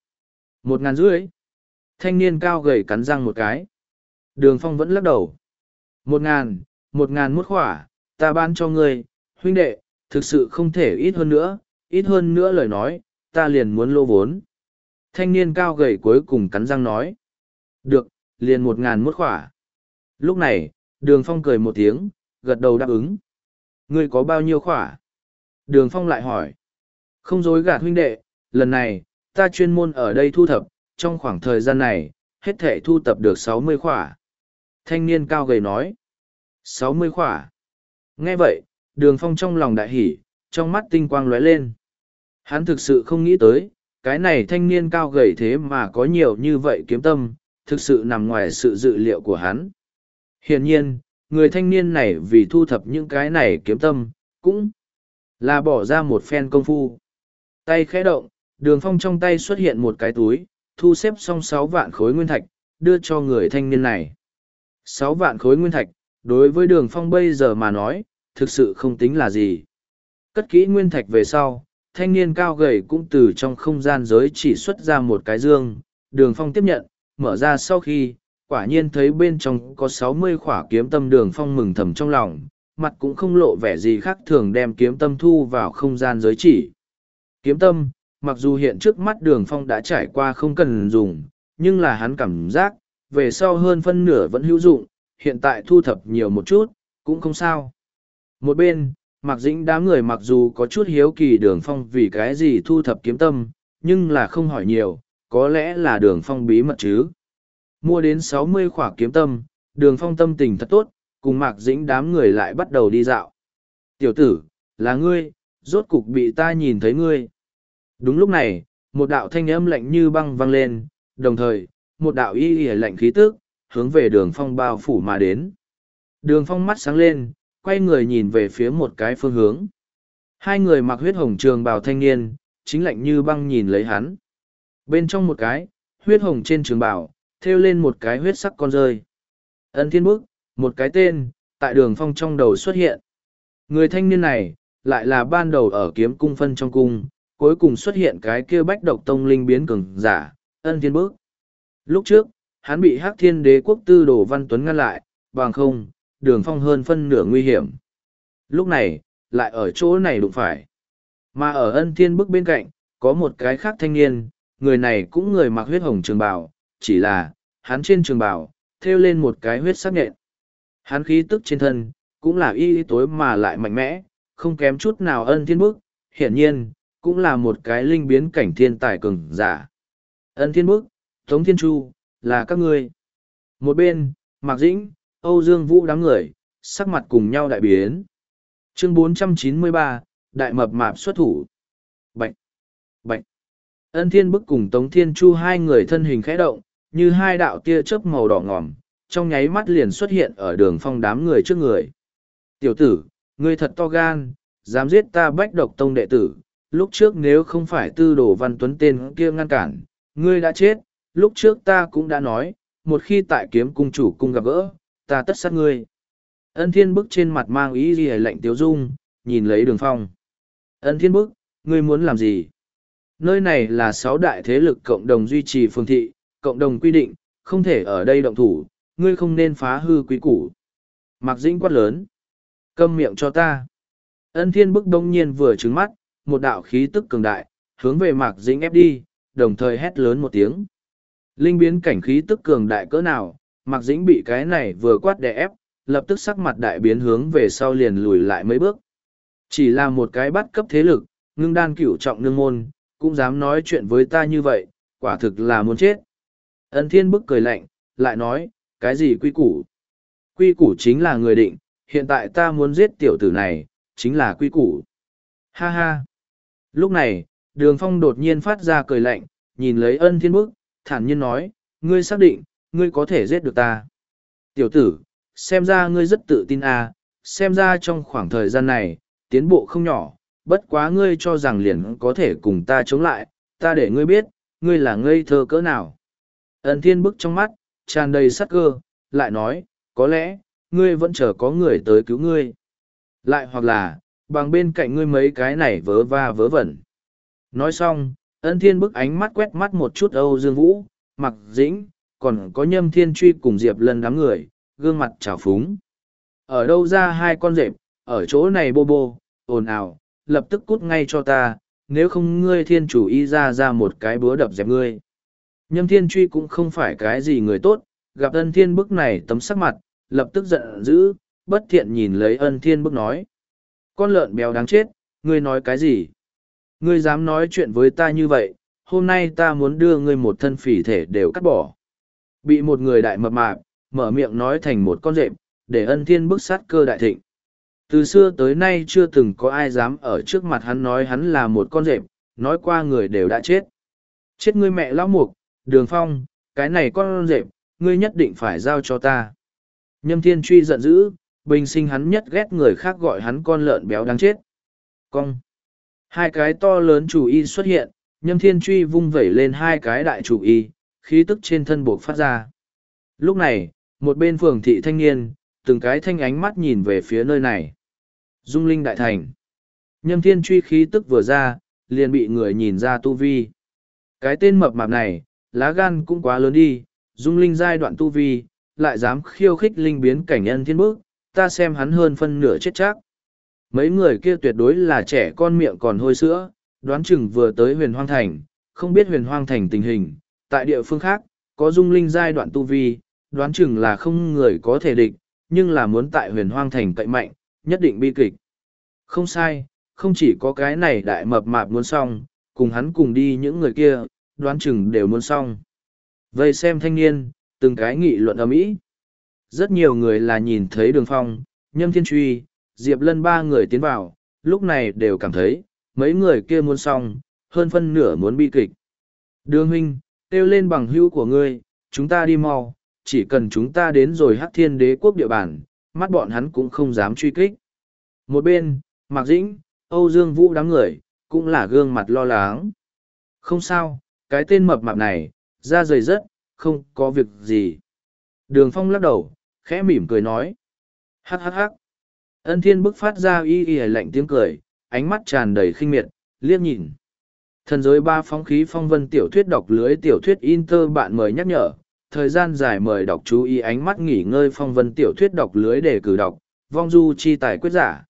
Một ngàn rưỡi. Thanh niên cao gầy cắn răng một cái. Đường Phong vẫn lắc đầu. Một ngàn, một ngàn mút khỏa, ta bán cho ngươi, huynh đệ, thực sự không thể ít hơn nữa, ít hơn nữa lời nói, ta liền muốn lô vốn. Thanh niên cao gầy cuối cùng cắn răng nói. Được, liền một ngàn mút khỏa. Lúc này, đường phong cười một tiếng, gật đầu đáp ứng. Ngươi có bao nhiêu khỏa? Đường phong lại hỏi. Không dối gạt huynh đệ, lần này, ta chuyên môn ở đây thu thập, trong khoảng thời gian này, hết thể thu tập được sáu mươi khỏa. Thanh niên cao gầy nói. sáu mươi khỏa. Nghe vậy, đường phong trong lòng đại hỉ, trong mắt tinh quang lóe lên. Hắn thực sự không nghĩ tới, cái này thanh niên cao gầy thế mà có nhiều như vậy kiếm tâm, thực sự nằm ngoài sự dự liệu của hắn. Hiển nhiên, người thanh niên này vì thu thập những cái này kiếm tâm, cũng là bỏ ra một phen công phu. Tay khẽ động, đường phong trong tay xuất hiện một cái túi, thu xếp xong sáu vạn khối nguyên thạch, đưa cho người thanh niên này. Sáu vạn khối nguyên thạch, đối với đường phong bây giờ mà nói, thực sự không tính là gì. Cất kỹ nguyên thạch về sau, thanh niên cao gầy cũng từ trong không gian giới chỉ xuất ra một cái dương, đường phong tiếp nhận, mở ra sau khi, quả nhiên thấy bên trong có sáu mươi khỏa kiếm tâm đường phong mừng thầm trong lòng, mặt cũng không lộ vẻ gì khác thường đem kiếm tâm thu vào không gian giới chỉ. Kiếm tâm, mặc dù hiện trước mắt đường phong đã trải qua không cần dùng, nhưng là hắn cảm giác, về sau hơn phân nửa vẫn hữu dụng, hiện tại thu thập nhiều một chút, cũng không sao. Một bên, Mạc Dĩnh đám người mặc dù có chút hiếu kỳ đường phong vì cái gì thu thập kiếm tâm, nhưng là không hỏi nhiều, có lẽ là đường phong bí mật chứ. Mua đến sáu mươi khỏa kiếm tâm, đường phong tâm tình thật tốt, cùng Mạc Dĩnh đám người lại bắt đầu đi dạo. Tiểu tử, là ngươi, rốt cục bị ta nhìn thấy ngươi. Đúng lúc này, một đạo thanh âm lạnh như băng vang lên, đồng thời, một đạo y y lạnh khí tức, hướng về đường phong bao phủ mà đến. Đường phong mắt sáng lên, quay người nhìn về phía một cái phương hướng. Hai người mặc huyết hồng trường bào thanh niên, chính lạnh như băng nhìn lấy hắn. Bên trong một cái, huyết hồng trên trường bào, thêu lên một cái huyết sắc con rơi. Ân thiên bức, một cái tên, tại đường phong trong đầu xuất hiện. Người thanh niên này, lại là ban đầu ở kiếm cung phân trong cung, cuối cùng xuất hiện cái kia bách độc tông linh biến cường giả, ân thiên bức. Lúc trước, hắn bị hắc thiên đế quốc tư đồ văn tuấn ngăn lại, bằng không, đường phong hơn phân nửa nguy hiểm. Lúc này, lại ở chỗ này đụng phải. Mà ở ân thiên bức bên cạnh, có một cái khác thanh niên, người này cũng người mặc huyết hồng trường bào, chỉ là, hắn trên trường bào, thêu lên một cái huyết sắc nhện. Hắn khí tức trên thân, cũng là y tối mà lại mạnh mẽ, không kém chút nào ân thiên bức, hiển nhiên, cũng là một cái linh biến cảnh thiên tài cường giả. Ân thiên bức, Tống Thiên Chu, là các ngươi. Một bên, Mạc Dĩnh, Âu Dương Vũ đám người, sắc mặt cùng nhau đại biến. Chương 493, Đại Mập Mạp xuất thủ. bệnh bệnh Ân Thiên Bức cùng Tống Thiên Chu hai người thân hình khẽ động, như hai đạo tia chớp màu đỏ ngòm, trong nháy mắt liền xuất hiện ở đường phong đám người trước người. Tiểu tử, ngươi thật to gan, dám giết ta bách độc tông đệ tử, lúc trước nếu không phải tư đồ văn tuấn tên kia ngăn cản, ngươi đã chết, lúc trước ta cũng đã nói, một khi tại kiếm cung chủ cung gặp gỡ, ta tất sát ngươi. Ân thiên bức trên mặt mang ý gì lạnh tiếu dung, nhìn lấy đường phong. Ân thiên bức, ngươi muốn làm gì? Nơi này là sáu đại thế lực cộng đồng duy trì phương thị, cộng đồng quy định, không thể ở đây động thủ, ngươi không nên phá hư quý củ. Mạc Dĩnh quát lớn. Câm miệng cho ta. Ân thiên bức đông nhiên vừa trứng mắt, một đạo khí tức cường đại, hướng về Mạc Dĩnh ép đi, đồng thời hét lớn một tiếng. Linh biến cảnh khí tức cường đại cỡ nào, Mạc Dĩnh bị cái này vừa quát đè ép, lập tức sắc mặt đại biến hướng về sau liền lùi lại mấy bước. Chỉ là một cái bắt cấp thế lực, ngưng đan cửu trọng nương môn, cũng dám nói chuyện với ta như vậy, quả thực là muốn chết. Ân thiên bức cười lạnh, lại nói, cái gì quy củ? Quy củ chính là người định, hiện tại ta muốn giết tiểu tử này, chính là quy củ. Ha ha! Lúc này, đường phong đột nhiên phát ra cười lạnh, nhìn lấy ân thiên bức, thản nhiên nói, ngươi xác định, ngươi có thể giết được ta. Tiểu tử, xem ra ngươi rất tự tin à, xem ra trong khoảng thời gian này, tiến bộ không nhỏ, bất quá ngươi cho rằng liền có thể cùng ta chống lại, ta để ngươi biết, ngươi là ngây thơ cỡ nào. Ân thiên bức trong mắt, tràn đầy sắc cơ, lại nói, có lẽ, ngươi vẫn chờ có người tới cứu ngươi. Lại hoặc là, bằng bên cạnh ngươi mấy cái này vớ va vớ vẩn. Nói xong, ân thiên bức ánh mắt quét mắt một chút Âu Dương Vũ, mặc dĩnh, còn có nhâm thiên truy cùng Diệp lân đám người, gương mặt trào phúng. Ở đâu ra hai con rệp, ở chỗ này bô bô, ồn ào, lập tức cút ngay cho ta, nếu không ngươi thiên chủ y ra ra một cái búa đập dẹp ngươi. Nhâm thiên truy cũng không phải cái gì người tốt, gặp ân thiên bức này tấm sắc mặt, lập tức giận dữ, bất thiện nhìn lấy ân thiên bức nói. Con lợn béo đáng chết, ngươi nói cái gì? Ngươi dám nói chuyện với ta như vậy, hôm nay ta muốn đưa ngươi một thân phỉ thể đều cắt bỏ. Bị một người đại mập mạp, mở miệng nói thành một con rệp, để ân thiên bức sát cơ đại thịnh. Từ xưa tới nay chưa từng có ai dám ở trước mặt hắn nói hắn là một con rệp, nói qua người đều đã chết. Chết ngươi mẹ lão mục, đường phong, cái này con rệp, ngươi nhất định phải giao cho ta. Nhâm thiên truy giận dữ, bình sinh hắn nhất ghét người khác gọi hắn con lợn béo đáng chết. Cong. Hai cái to lớn chủ y xuất hiện, nhâm thiên truy vung vẩy lên hai cái đại chủ y, khí tức trên thân buộc phát ra. Lúc này, một bên phường thị thanh niên, từng cái thanh ánh mắt nhìn về phía nơi này. Dung linh đại thành. Nhâm thiên truy khí tức vừa ra, liền bị người nhìn ra tu vi. Cái tên mập mạp này, lá gan cũng quá lớn đi, dung linh giai đoạn tu vi, lại dám khiêu khích linh biến cảnh nhân thiên bước, ta xem hắn hơn phân nửa chết chắc. Mấy người kia tuyệt đối là trẻ con miệng còn hôi sữa, đoán chừng vừa tới huyền hoang thành, không biết huyền hoang thành tình hình. Tại địa phương khác, có dung linh giai đoạn tu vi, đoán chừng là không người có thể địch, nhưng là muốn tại huyền hoang thành cậy mạnh, nhất định bi kịch. Không sai, không chỉ có cái này đại mập mạp muốn xong, cùng hắn cùng đi những người kia, đoán chừng đều muốn xong. Vây xem thanh niên, từng cái nghị luận ầm ĩ. Rất nhiều người là nhìn thấy đường phong, nhâm thiên truy, Diệp Lân ba người tiến vào, lúc này đều cảm thấy, mấy người kia muốn xong, hơn phân nửa muốn bi kịch. Đường huynh, kêu lên bằng hữu của ngươi, chúng ta đi mau, chỉ cần chúng ta đến rồi hắc thiên đế quốc địa bàn, mắt bọn hắn cũng không dám truy kích. Một bên, Mạc Dĩnh, Âu Dương Vũ đám người, cũng là gương mặt lo lắng. Không sao, cái tên mập mạp này, da dày rất, không có việc gì. Đường Phong lắc đầu, khẽ mỉm cười nói. Hắc hắc hắc. Ân thiên bức phát ra y y lạnh tiếng cười, ánh mắt tràn đầy khinh miệt, liếc nhìn. Thần giới ba phóng khí phong vân tiểu thuyết đọc lưới tiểu thuyết Inter bạn mời nhắc nhở, thời gian dài mời đọc chú ý ánh mắt nghỉ ngơi phong vân tiểu thuyết đọc lưới để cử đọc, vong du chi tài quyết giả.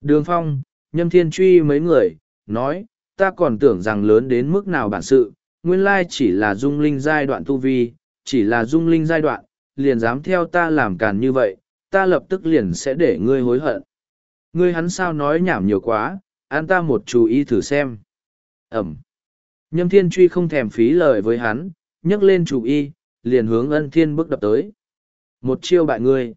Đường phong, nhâm thiên truy mấy người, nói, ta còn tưởng rằng lớn đến mức nào bản sự, nguyên lai chỉ là dung linh giai đoạn tu vi, chỉ là dung linh giai đoạn, liền dám theo ta làm càn như vậy, ta lập tức liền sẽ để ngươi hối hận. Ngươi hắn sao nói nhảm nhiều quá, an ta một chú ý thử xem. Ẩm. Nhâm thiên truy không thèm phí lời với hắn, nhấc lên chủ y, liền hướng ân thiên bước đập tới. Một chiêu bại ngươi.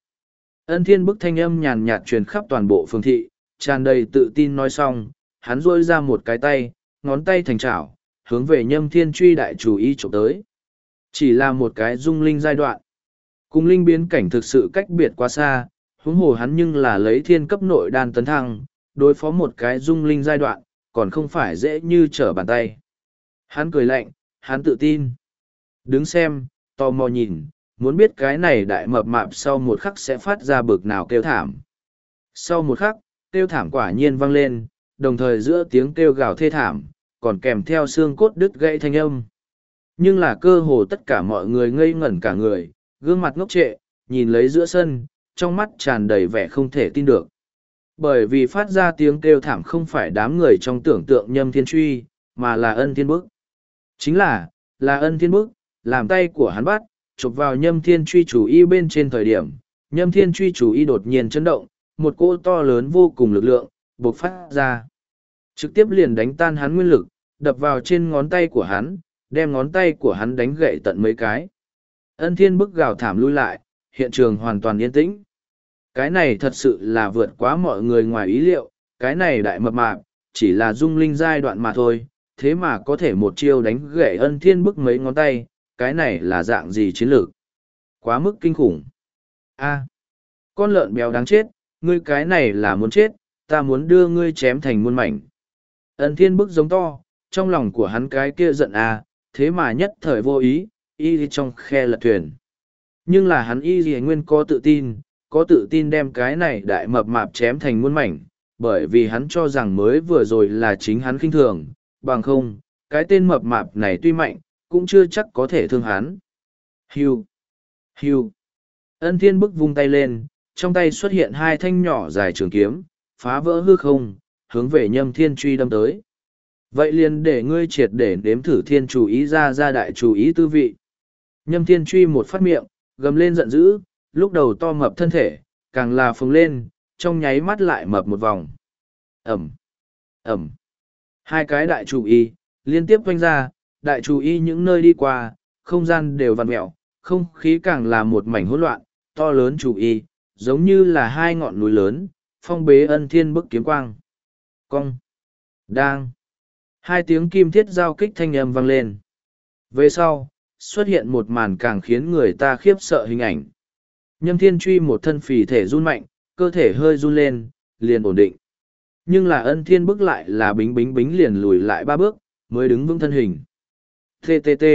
Ân thiên bức thanh âm nhàn nhạt truyền khắp toàn bộ phương thị, tràn đầy tự tin nói xong, hắn rôi ra một cái tay, ngón tay thành chảo, hướng về nhâm thiên truy đại chủ y trộm tới. Chỉ là một cái dung linh giai đoạn. Cùng linh biến cảnh thực sự cách biệt quá xa, huống hồ hắn nhưng là lấy thiên cấp nội đan tấn thăng, đối phó một cái dung linh giai đoạn, còn không phải dễ như trở bàn tay. Hắn cười lạnh, hắn tự tin. Đứng xem, tò mò nhìn, muốn biết cái này đại mập mạp sau một khắc sẽ phát ra bực nào kêu thảm. Sau một khắc, kêu thảm quả nhiên vang lên, đồng thời giữa tiếng kêu gào thê thảm, còn kèm theo xương cốt đứt gãy thanh âm. Nhưng là cơ hồ tất cả mọi người ngây ngẩn cả người, gương mặt ngốc trệ, nhìn lấy giữa sân, trong mắt tràn đầy vẻ không thể tin được. Bởi vì phát ra tiếng kêu thảm không phải đám người trong tưởng tượng nhâm thiên truy, mà là ân thiên bức. Chính là, là ân thiên bức, làm tay của hắn bắt, chụp vào nhâm thiên truy chủ y bên trên thời điểm, nhâm thiên truy chủ y đột nhiên chấn động, một cô to lớn vô cùng lực lượng, bộc phát ra. Trực tiếp liền đánh tan hắn nguyên lực, đập vào trên ngón tay của hắn, đem ngón tay của hắn đánh gậy tận mấy cái. Ân thiên bức gào thảm lui lại, hiện trường hoàn toàn yên tĩnh. Cái này thật sự là vượt quá mọi người ngoài ý liệu, cái này đại mập mạp, chỉ là dung linh giai đoạn mà thôi, thế mà có thể một chiêu đánh gậy ân thiên bức mấy ngón tay, cái này là dạng gì chiến lược? Quá mức kinh khủng. a con lợn béo đáng chết, ngươi cái này là muốn chết, ta muốn đưa ngươi chém thành muôn mảnh. Ân thiên bức giống to, trong lòng của hắn cái kia giận à, thế mà nhất thời vô ý, y trong khe lật thuyền. Nhưng là hắn y gì nguyên có tự tin, có tự tin đem cái này đại mập mạp chém thành muôn mảnh, bởi vì hắn cho rằng mới vừa rồi là chính hắn khinh thường, bằng không, cái tên mập mạp này tuy mạnh, cũng chưa chắc có thể thương hắn. Hiu, hiu, Ân thiên bức vung tay lên, trong tay xuất hiện hai thanh nhỏ dài trường kiếm, phá vỡ hư không, hướng về nhâm thiên truy đâm tới. Vậy liền để ngươi triệt để nếm thử thiên chủ ý ra ra đại chủ ý tư vị. Nhâm thiên truy một phát miệng, gầm lên giận dữ, lúc đầu to mập thân thể, càng là phồng lên, trong nháy mắt lại mập một vòng. Ẩm, Ẩm. Hai cái đại chủ y, liên tiếp quanh ra, đại chủ y những nơi đi qua, không gian đều vặn mẹo, không khí càng là một mảnh hỗn loạn, to lớn chủ y, giống như là hai ngọn núi lớn, phong bế ân thiên bức kiếm quang. Cong. Đang. Hai tiếng kim thiết giao kích thanh âm vang lên. Về sau, xuất hiện một màn càng khiến người ta khiếp sợ hình ảnh. Nhâm thiên truy một thân phì thể run mạnh, cơ thể hơi run lên, liền ổn định. Nhưng là ân thiên bước lại là bính bính bính liền lùi lại ba bước, mới đứng vững thân hình. TTT.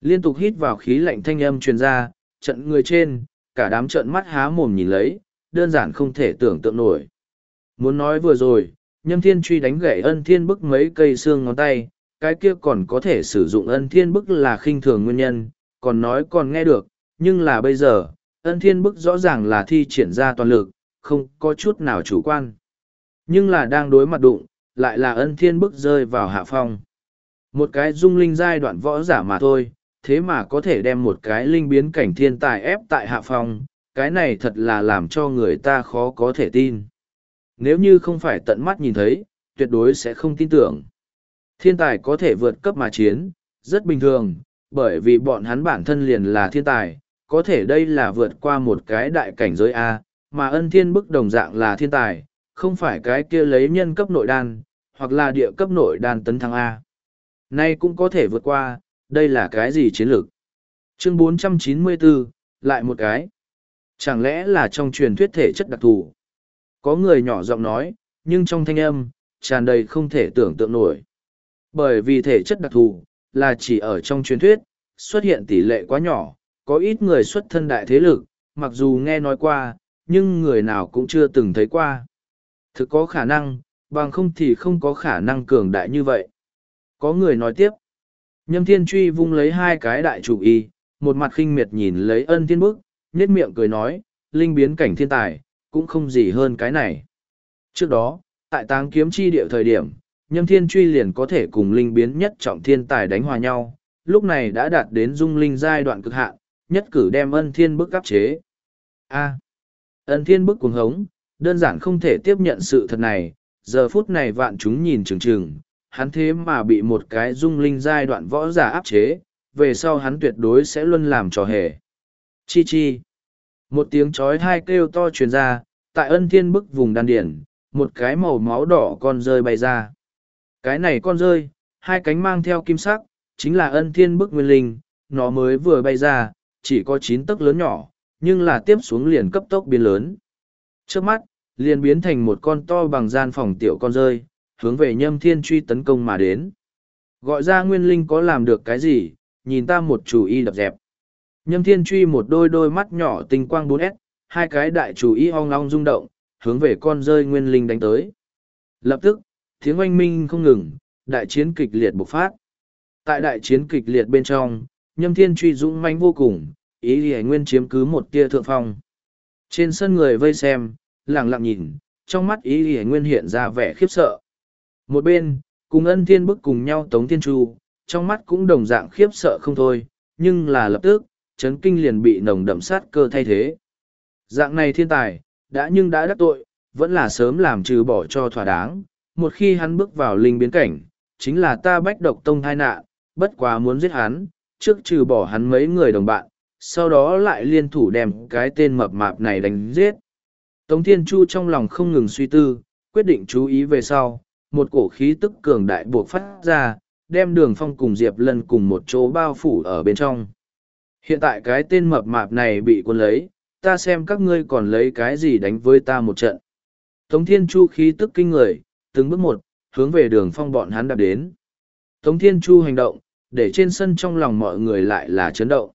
Liên tục hít vào khí lạnh thanh âm truyền ra, trận người trên, cả đám trận mắt há mồm nhìn lấy, đơn giản không thể tưởng tượng nổi. Muốn nói vừa rồi, nhâm thiên truy đánh gãy ân thiên bức mấy cây xương ngón tay, cái kia còn có thể sử dụng ân thiên bức là khinh thường nguyên nhân, còn nói còn nghe được, nhưng là bây giờ, ân thiên bức rõ ràng là thi triển ra toàn lực, không có chút nào chủ quan. Nhưng là đang đối mặt đụng, lại là ân thiên bức rơi vào hạ phong. Một cái dung linh giai đoạn võ giả mà thôi, thế mà có thể đem một cái linh biến cảnh thiên tài ép tại hạ phong, cái này thật là làm cho người ta khó có thể tin. Nếu như không phải tận mắt nhìn thấy, tuyệt đối sẽ không tin tưởng. Thiên tài có thể vượt cấp mà chiến, rất bình thường, bởi vì bọn hắn bản thân liền là thiên tài, có thể đây là vượt qua một cái đại cảnh giới A, mà ân thiên bức đồng dạng là thiên tài, không phải cái kia lấy nhân cấp nội đan, hoặc là địa cấp nội đan tấn thăng A. Nay cũng có thể vượt qua, đây là cái gì chiến lược? Chương 494, lại một cái. Chẳng lẽ là trong truyền thuyết thể chất đặc thù? Có người nhỏ giọng nói, nhưng trong thanh âm, tràn đầy không thể tưởng tượng nổi. Bởi vì thể chất đặc thù, là chỉ ở trong truyền thuyết, xuất hiện tỷ lệ quá nhỏ, có ít người xuất thân đại thế lực, mặc dù nghe nói qua, nhưng người nào cũng chưa từng thấy qua. Thực có khả năng, bằng không thì không có khả năng cường đại như vậy. Có người nói tiếp, nhâm thiên truy vung lấy hai cái đại chủ y, một mặt khinh miệt nhìn lấy ân thiên bức, nết miệng cười nói, linh biến cảnh thiên tài, cũng không gì hơn cái này. Trước đó, tại táng kiếm chi địa thời điểm, nhâm thiên truy liền có thể cùng linh biến nhất trọng thiên tài đánh hòa nhau, lúc này đã đạt đến dung linh giai đoạn cực hạn, nhất cử đem ân thiên bức áp chế. A. ân thiên bức cuồng hống, đơn giản không thể tiếp nhận sự thật này, giờ phút này vạn chúng nhìn chừng chừng, hắn thế mà bị một cái dung linh giai đoạn võ giả áp chế, về sau hắn tuyệt đối sẽ luôn làm trò hề. Chi chi. Một tiếng chói hai kêu to truyền ra, tại ân thiên bức vùng đan điển, một cái màu máu đỏ con rơi bay ra. Cái này con rơi, hai cánh mang theo kim sắc, chính là ân thiên bức nguyên linh, nó mới vừa bay ra, chỉ có chín tấc lớn nhỏ, nhưng là tiếp xuống liền cấp tốc biến lớn. Trước mắt, liền biến thành một con to bằng gian phòng tiểu con rơi, hướng về nhâm thiên truy tấn công mà đến. Gọi ra nguyên linh có làm được cái gì, nhìn ta một chủ y đập dẹp. Nhâm thiên truy một đôi đôi mắt nhỏ tinh quang 4S, hai cái đại chủ y ong ong rung động, hướng về con rơi nguyên linh đánh tới. Lập tức, tiếng oanh minh không ngừng, đại chiến kịch liệt bộc phát. Tại đại chiến kịch liệt bên trong, nhâm thiên truy dũng manh vô cùng, ý thì nguyên chiếm cứ một tia thượng phong. Trên sân người vây xem, lặng lặng nhìn, trong mắt ý thì nguyên hiện ra vẻ khiếp sợ. Một bên, cùng ân thiên bức cùng nhau tống thiên chu, trong mắt cũng đồng dạng khiếp sợ không thôi, nhưng là lập tức, chấn kinh liền bị nồng đậm sát cơ thay thế. Dạng này thiên tài, đã nhưng đã đắc tội, vẫn là sớm làm trừ bỏ cho thỏa đáng, một khi hắn bước vào linh biến cảnh, chính là ta bách độc tông thai nạn, bất quá muốn giết hắn, trước trừ bỏ hắn mấy người đồng bạn, sau đó lại liên thủ đem cái tên mập mạp này đánh giết. Tống Thiên Chu trong lòng không ngừng suy tư, quyết định chú ý về sau, một cổ khí tức cường đại buộc phát ra, đem đường phong cùng Diệp Lân cùng một chỗ bao phủ ở bên trong. Hiện tại cái tên mập mạp này bị quân lấy, ta xem các ngươi còn lấy cái gì đánh với ta một trận. Tống Thiên Chu khí tức kinh người, từng bước một, hướng về đường phong bọn hắn đạp đến. Tống Thiên Chu hành động, để trên sân trong lòng mọi người lại là chấn động.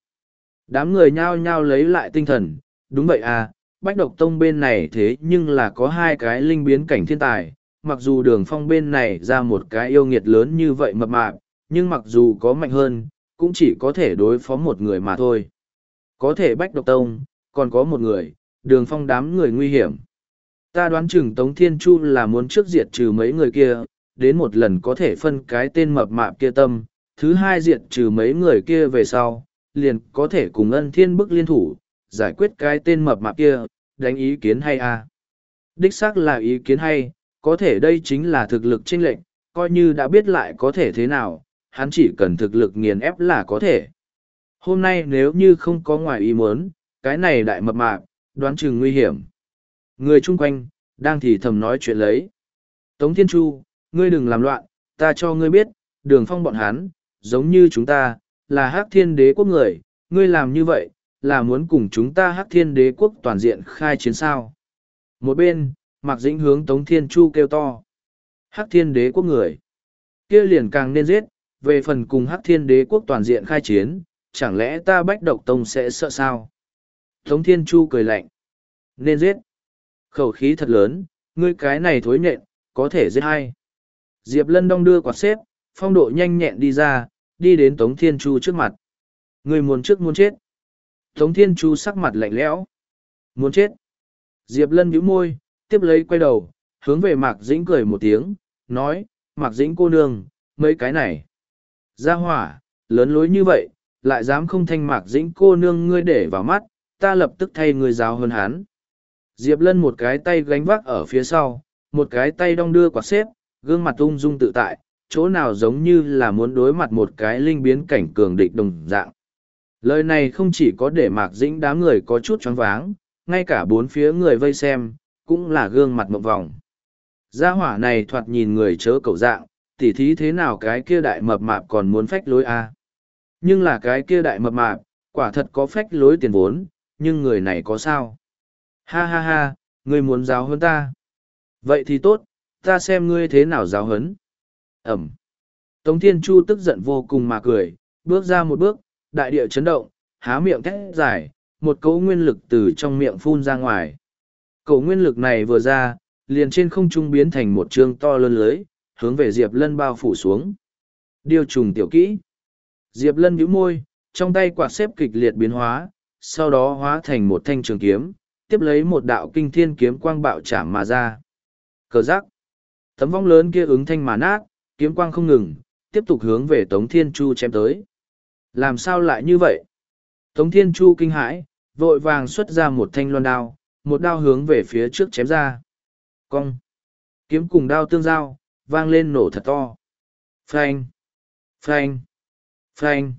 Đám người nhao nhao lấy lại tinh thần, đúng vậy à, Bách Độc Tông bên này thế nhưng là có hai cái linh biến cảnh thiên tài, mặc dù đường phong bên này ra một cái yêu nghiệt lớn như vậy mập mạp, nhưng mặc dù có mạnh hơn, cũng chỉ có thể đối phó một người mà thôi. Có thể Bách Độc Tông, còn có một người, đường phong đám người nguy hiểm. Ta đoán chừng Tống Thiên Chu là muốn trước diệt trừ mấy người kia, đến một lần có thể phân cái tên mập mạp kia tâm, thứ hai diệt trừ mấy người kia về sau, liền có thể cùng ân thiên bức liên thủ, giải quyết cái tên mập mạp kia, đánh ý kiến hay à. Đích xác là ý kiến hay, có thể đây chính là thực lực chênh lệnh, coi như đã biết lại có thể thế nào, hắn chỉ cần thực lực nghiền ép là có thể. Hôm nay nếu như không có ngoài ý muốn, cái này đại mập mạp, đoán chừng nguy hiểm. Người chung quanh, đang thì thầm nói chuyện lấy. Tống Thiên Chu, ngươi đừng làm loạn, ta cho ngươi biết, đường phong bọn hắn, giống như chúng ta, là hắc thiên đế quốc người, ngươi làm như vậy, là muốn cùng chúng ta hắc thiên đế quốc toàn diện khai chiến sao. Một bên, Mạc Dĩnh hướng Tống Thiên Chu kêu to. Hắc thiên đế quốc người. kia liền càng nên giết, về phần cùng hắc thiên đế quốc toàn diện khai chiến, chẳng lẽ ta bách độc tông sẽ sợ sao? Tống Thiên Chu cười lạnh. Nên giết. Khẩu khí thật lớn, ngươi cái này thối nhện, có thể giết hay. Diệp Lân đong đưa quạt xếp, phong độ nhanh nhẹn đi ra, đi đến Tống Thiên Chu trước mặt. Ngươi muốn trước muốn chết. Tống Thiên Chu sắc mặt lạnh lẽo. Muốn chết. Diệp Lân nhíu môi, tiếp lấy quay đầu, hướng về Mạc Dĩnh cười một tiếng, nói, Mạc Dĩnh cô nương, mấy cái này. Gia hỏa, lớn lối như vậy, lại dám không thanh Mạc Dĩnh cô nương ngươi để vào mắt, ta lập tức thay người giáo hơn hắn. Diệp Lân một cái tay gánh vác ở phía sau, một cái tay đong đưa quạt xếp, gương mặt ung dung tự tại, chỗ nào giống như là muốn đối mặt một cái linh biến cảnh cường địch đồng dạng. Lời này không chỉ có để Mạc Dĩnh đám người có chút choáng váng, ngay cả bốn phía người vây xem, cũng là gương mặt mộng vòng. Gia hỏa này thoạt nhìn người chớ cầu dạng, tỉ thí thế nào cái kia đại mập mạp còn muốn phách lối a Nhưng là cái kia đại mập mạp, quả thật có phách lối tiền vốn, nhưng người này có sao? Ha ha ha, ngươi muốn giáo hơn ta. Vậy thì tốt, ta xem ngươi thế nào giáo hấn. Ẩm. Tống Thiên Chu tức giận vô cùng mà cười, bước ra một bước, đại địa chấn động, há miệng thét dài, một cấu nguyên lực từ trong miệng phun ra ngoài. Cấu nguyên lực này vừa ra, liền trên không trung biến thành một trương to lớn lưới, hướng về Diệp Lân bao phủ xuống. Điều trùng tiểu kỹ. Diệp Lân nhíu môi, trong tay quạt xếp kịch liệt biến hóa, sau đó hóa thành một thanh trường kiếm, tiếp lấy một đạo kinh thiên kiếm quang bạo chạm mà ra. Cờ giác. Tấm vong lớn kia ứng thanh mà nát, kiếm quang không ngừng, tiếp tục hướng về Tống Thiên Chu chém tới. Làm sao lại như vậy? Tống Thiên Chu kinh hãi, vội vàng xuất ra một thanh loan đao, một đao hướng về phía trước chém ra. Cong. Kiếm cùng đao tương giao, vang lên nổ thật to. Phanh. Phanh. Phanh.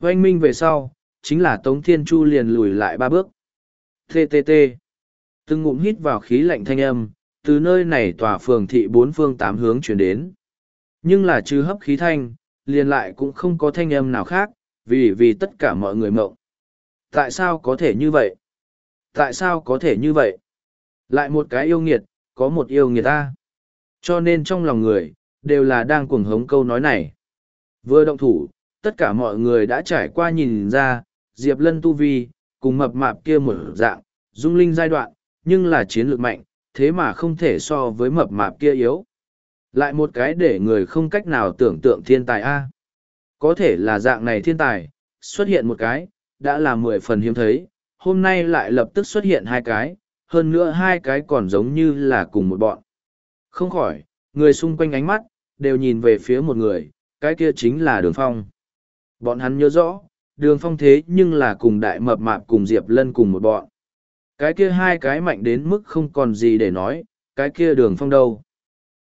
Oanh minh về sau, chính là Tống Thiên Chu liền lùi lại ba bước. TTT. Từng ngụm hít vào khí lạnh thanh âm, từ nơi này tòa phường thị bốn phương tám hướng chuyển đến. Nhưng là trừ hấp khí thanh, liền lại cũng không có thanh âm nào khác, vì vì tất cả mọi người mộng. Tại sao có thể như vậy? Tại sao có thể như vậy? Lại một cái yêu nghiệt, có một yêu nghiệt ta. Cho nên trong lòng người, đều là đang cuồng hống câu nói này. Vừa động thủ, tất cả mọi người đã trải qua nhìn ra, Diệp Lân Tu Vi, cùng mập mạp kia một dạng, dung linh giai đoạn, nhưng là chiến lược mạnh, thế mà không thể so với mập mạp kia yếu. Lại một cái để người không cách nào tưởng tượng thiên tài A. Có thể là dạng này thiên tài, xuất hiện một cái, đã là mười phần hiếm thấy, hôm nay lại lập tức xuất hiện hai cái, hơn nữa hai cái còn giống như là cùng một bọn. Không khỏi, người xung quanh ánh mắt, đều nhìn về phía một người, cái kia chính là đường phong. Bọn hắn nhớ rõ, đường phong thế nhưng là cùng đại mập mạp cùng Diệp Lân cùng một bọn. Cái kia hai cái mạnh đến mức không còn gì để nói, cái kia đường phong đâu.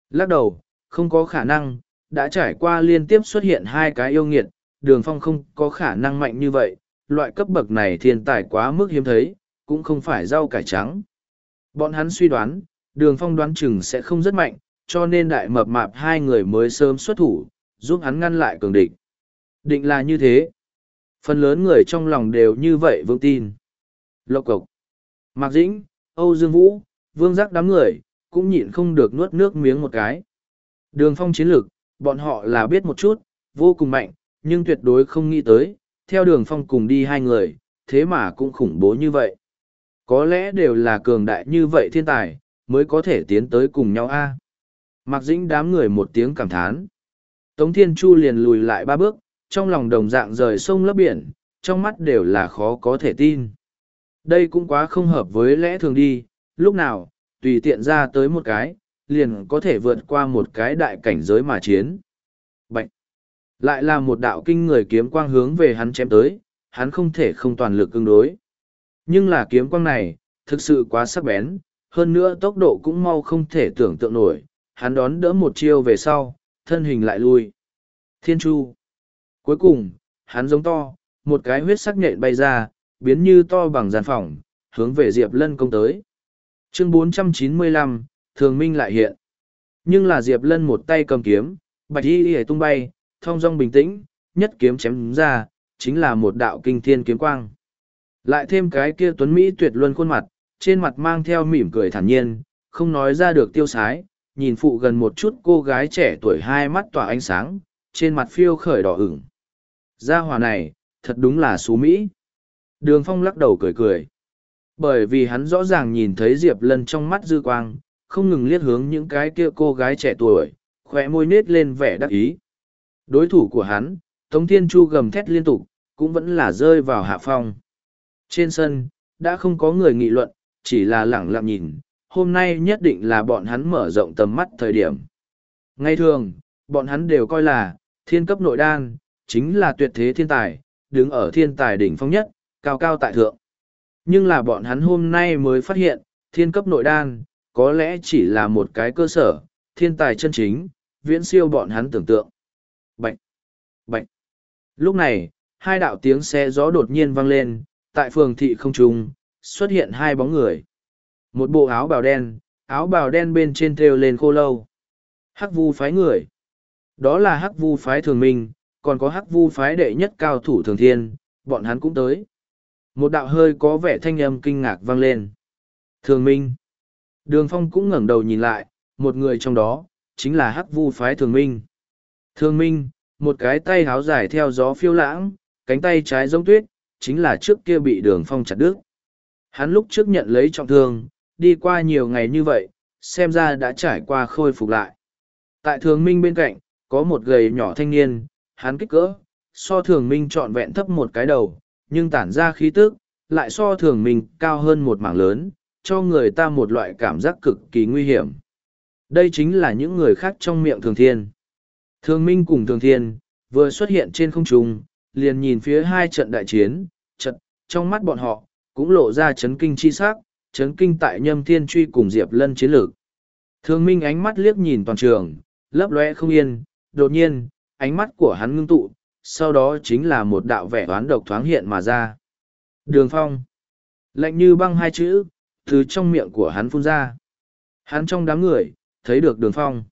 Lắc đầu, không có khả năng, đã trải qua liên tiếp xuất hiện hai cái yêu nghiệt, đường phong không có khả năng mạnh như vậy, loại cấp bậc này thiên tài quá mức hiếm thấy, cũng không phải rau cải trắng. Bọn hắn suy đoán, đường phong đoán chừng sẽ không rất mạnh, cho nên đại mập mạp hai người mới sớm xuất thủ, giúp hắn ngăn lại cường địch. Định là như thế. Phần lớn người trong lòng đều như vậy vững tin. Lộc cộc. Mạc Dĩnh, Âu Dương Vũ, Vương Giác đám người, cũng nhịn không được nuốt nước miếng một cái. Đường phong chiến lược, bọn họ là biết một chút, vô cùng mạnh, nhưng tuyệt đối không nghĩ tới, theo đường phong cùng đi hai người, thế mà cũng khủng bố như vậy. Có lẽ đều là cường đại như vậy thiên tài, mới có thể tiến tới cùng nhau a. À. Mạc Dĩnh đám người một tiếng cảm thán. Tống Thiên Chu liền lùi lại ba bước, trong lòng đồng dạng rời sông lấp biển, trong mắt đều là khó có thể tin. Đây cũng quá không hợp với lẽ thường đi, lúc nào, tùy tiện ra tới một cái, liền có thể vượt qua một cái đại cảnh giới mà chiến. Bạch! Lại là một đạo kinh người kiếm quang hướng về hắn chém tới, hắn không thể không toàn lực ứng đối. Nhưng là kiếm quang này, thực sự quá sắc bén, hơn nữa tốc độ cũng mau không thể tưởng tượng nổi, hắn đón đỡ một chiêu về sau, thân hình lại lui. Thiên Chu! Cuối cùng, hắn giống to, một cái huyết sắc nhện bay ra, biến như to bằng gian phòng, hướng về Diệp Lân công tới. Chương 495, Thường Minh lại hiện. Nhưng là Diệp Lân một tay cầm kiếm, bạch y y tung bay, thong dong bình tĩnh, nhất kiếm chém ra, chính là một đạo kinh thiên kiếm quang. Lại thêm cái kia tuấn Mỹ tuyệt luân khuôn mặt, trên mặt mang theo mỉm cười thản nhiên, không nói ra được tiêu sái, nhìn phụ gần một chút cô gái trẻ tuổi hai mắt tỏa ánh sáng, trên mặt phiêu khởi đỏ ửng. Gia hòa này, thật đúng là xú Mỹ. Đường phong lắc đầu cười cười. Bởi vì hắn rõ ràng nhìn thấy Diệp Lân trong mắt dư quang, không ngừng liếc hướng những cái kia cô gái trẻ tuổi, khỏe môi nết lên vẻ đắc ý. Đối thủ của hắn, Tống Thiên Chu gầm thét liên tục, cũng vẫn là rơi vào hạ phong. Trên sân, đã không có người nghị luận, chỉ là lẳng lặng nhìn, hôm nay nhất định là bọn hắn mở rộng tầm mắt thời điểm. Ngay thường, bọn hắn đều coi là, thiên cấp nội đan, chính là tuyệt thế thiên tài, đứng ở thiên tài đỉnh phong nhất, cao cao tại thượng. Nhưng là bọn hắn hôm nay mới phát hiện, thiên cấp nội đan, có lẽ chỉ là một cái cơ sở, thiên tài chân chính, viễn siêu bọn hắn tưởng tượng. Bạch! Bạch! Lúc này, hai đạo tiếng xe gió đột nhiên vang lên, tại phường thị không trung, xuất hiện hai bóng người. Một bộ áo bào đen, áo bào đen bên trên thêu lên khô lâu. Hắc vu phái người. Đó là hắc vu phái thường minh, còn có hắc vu phái đệ nhất cao thủ thường thiên, bọn hắn cũng tới. Một đạo hơi có vẻ thanh âm kinh ngạc vang lên. Thường minh. Đường phong cũng ngẩng đầu nhìn lại, một người trong đó, chính là hắc vu phái thường minh. Thường minh, một cái tay háo dài theo gió phiêu lãng, cánh tay trái giống tuyết, chính là trước kia bị đường phong chặt đứt. Hắn lúc trước nhận lấy trọng thương, đi qua nhiều ngày như vậy, xem ra đã trải qua khôi phục lại. Tại thường minh bên cạnh, có một gầy nhỏ thanh niên, hắn kích cỡ, so thường minh trọn vẹn thấp một cái đầu, nhưng tản ra khí tức, lại so thường minh cao hơn một mảng lớn, cho người ta một loại cảm giác cực kỳ nguy hiểm. Đây chính là những người khác trong miệng thường thiên. Thường minh cùng thường thiên, vừa xuất hiện trên không trung, liền nhìn phía hai trận đại chiến, trận, trong mắt bọn họ, cũng lộ ra chấn kinh chi sắc, chấn kinh tại nhâm thiên truy cùng Diệp Lân chiến lược. Thường minh ánh mắt liếc nhìn toàn trường, lấp lóe không yên, đột nhiên, ánh mắt của hắn ngưng tụ, sau đó chính là một đạo vẻ oán độc thoáng hiện mà ra. Đường phong. Lạnh như băng hai chữ, từ trong miệng của hắn phun ra. Hắn trong đám người, thấy được đường phong.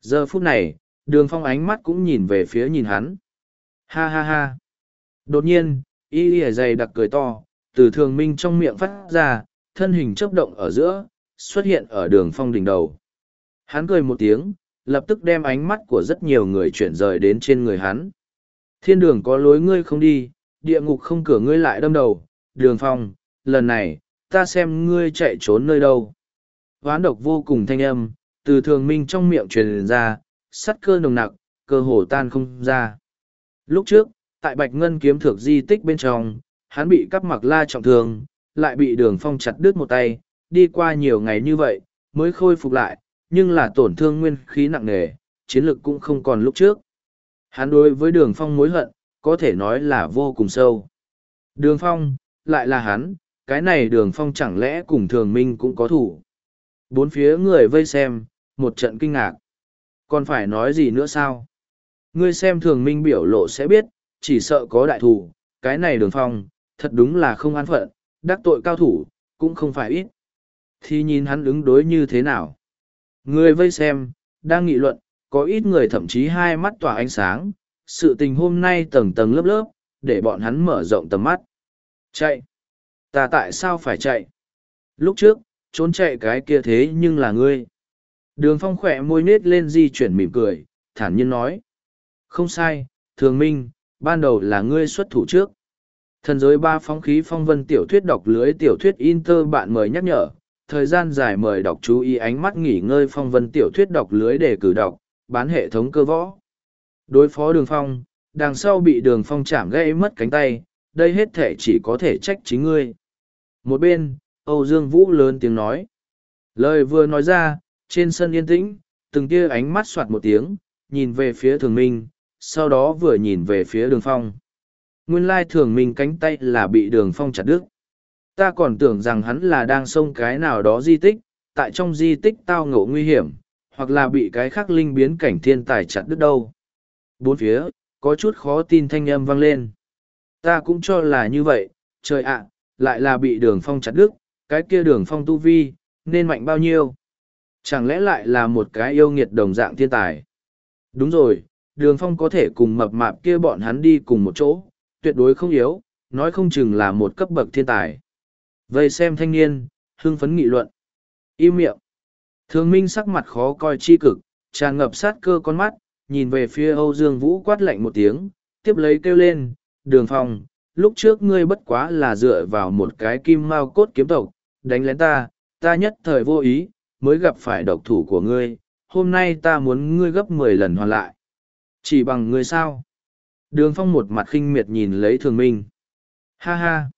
Giờ phút này, đường phong ánh mắt cũng nhìn về phía nhìn hắn. Ha ha ha. Đột nhiên, y y dày đặc cười to, từ thường minh trong miệng phát ra, thân hình chấp động ở giữa, xuất hiện ở đường phong đỉnh đầu. Hắn cười một tiếng, lập tức đem ánh mắt của rất nhiều người chuyển rời đến trên người hắn. Thiên đường có lối ngươi không đi, địa ngục không cửa ngươi lại đâm đầu, đường phong, lần này, ta xem ngươi chạy trốn nơi đâu. Hoán độc vô cùng thanh âm, từ thường minh trong miệng truyền ra, sắt cơ nồng nặc, cơ hồ tan không ra. Lúc trước, tại Bạch Ngân kiếm thược di tích bên trong, hắn bị cắp mặc la trọng thương, lại bị đường phong chặt đứt một tay, đi qua nhiều ngày như vậy, mới khôi phục lại, nhưng là tổn thương nguyên khí nặng nề, chiến lực cũng không còn lúc trước. Hắn đối với đường phong mối hận, có thể nói là vô cùng sâu. Đường phong, lại là hắn, cái này đường phong chẳng lẽ cùng thường minh cũng có thủ. Bốn phía người vây xem, một trận kinh ngạc. Còn phải nói gì nữa sao? Ngươi xem thường minh biểu lộ sẽ biết, chỉ sợ có đại thủ, cái này đường phong, thật đúng là không an phận, đắc tội cao thủ, cũng không phải ít. Thì nhìn hắn ứng đối như thế nào. Người vây xem, đang nghị luận, có ít người thậm chí hai mắt tỏa ánh sáng, sự tình hôm nay tầng tầng lớp lớp, để bọn hắn mở rộng tầm mắt. Chạy! Ta tại sao phải chạy? Lúc trước, trốn chạy cái kia thế nhưng là ngươi. Đường phong khỏe môi nết lên di chuyển mỉm cười, thản nhiên nói. Không sai, thường minh, ban đầu là ngươi xuất thủ trước. Thần giới ba phóng khí phong vân tiểu thuyết đọc lưới tiểu thuyết Inter bạn mời nhắc nhở, thời gian dài mời đọc chú ý ánh mắt nghỉ ngơi phong vân tiểu thuyết đọc lưới để cử đọc, bán hệ thống cơ võ. Đối phó đường phong, đằng sau bị đường phong chạm gây mất cánh tay, đây hết thể chỉ có thể trách chính ngươi. Một bên, Âu Dương Vũ lớn tiếng nói. Lời vừa nói ra, trên sân yên tĩnh, từng tia ánh mắt soạt một tiếng, nhìn về phía thường minh, sau đó vừa nhìn về phía đường phong. Nguyên lai thường minh cánh tay là bị đường phong chặt đứt. Ta còn tưởng rằng hắn là đang xông cái nào đó di tích, tại trong di tích tao ngộ nguy hiểm, hoặc là bị cái khác linh biến cảnh thiên tài chặt đứt đâu. Bốn phía, có chút khó tin thanh âm vang lên. Ta cũng cho là như vậy, trời ạ, lại là bị đường phong chặt đứt, cái kia đường phong tu vi, nên mạnh bao nhiêu? Chẳng lẽ lại là một cái yêu nghiệt đồng dạng thiên tài? Đúng rồi, đường phong có thể cùng mập mạp kia bọn hắn đi cùng một chỗ, tuyệt đối không yếu, nói không chừng là một cấp bậc thiên tài. Vây xem thanh niên, hưng phấn nghị luận. Im miệng. Thường Minh sắc mặt khó coi chi cực, tràn ngập sát cơ con mắt, nhìn về phía Âu Dương Vũ quát lạnh một tiếng, tiếp lấy kêu lên, đường phong, lúc trước ngươi bất quá là dựa vào một cái kim mao cốt kiếm tộc, đánh lén ta, ta nhất thời vô ý, mới gặp phải độc thủ của ngươi, hôm nay ta muốn ngươi gấp mười lần hoàn lại. Chỉ bằng ngươi sao? Đường phong một mặt khinh miệt nhìn lấy thường minh. Ha ha!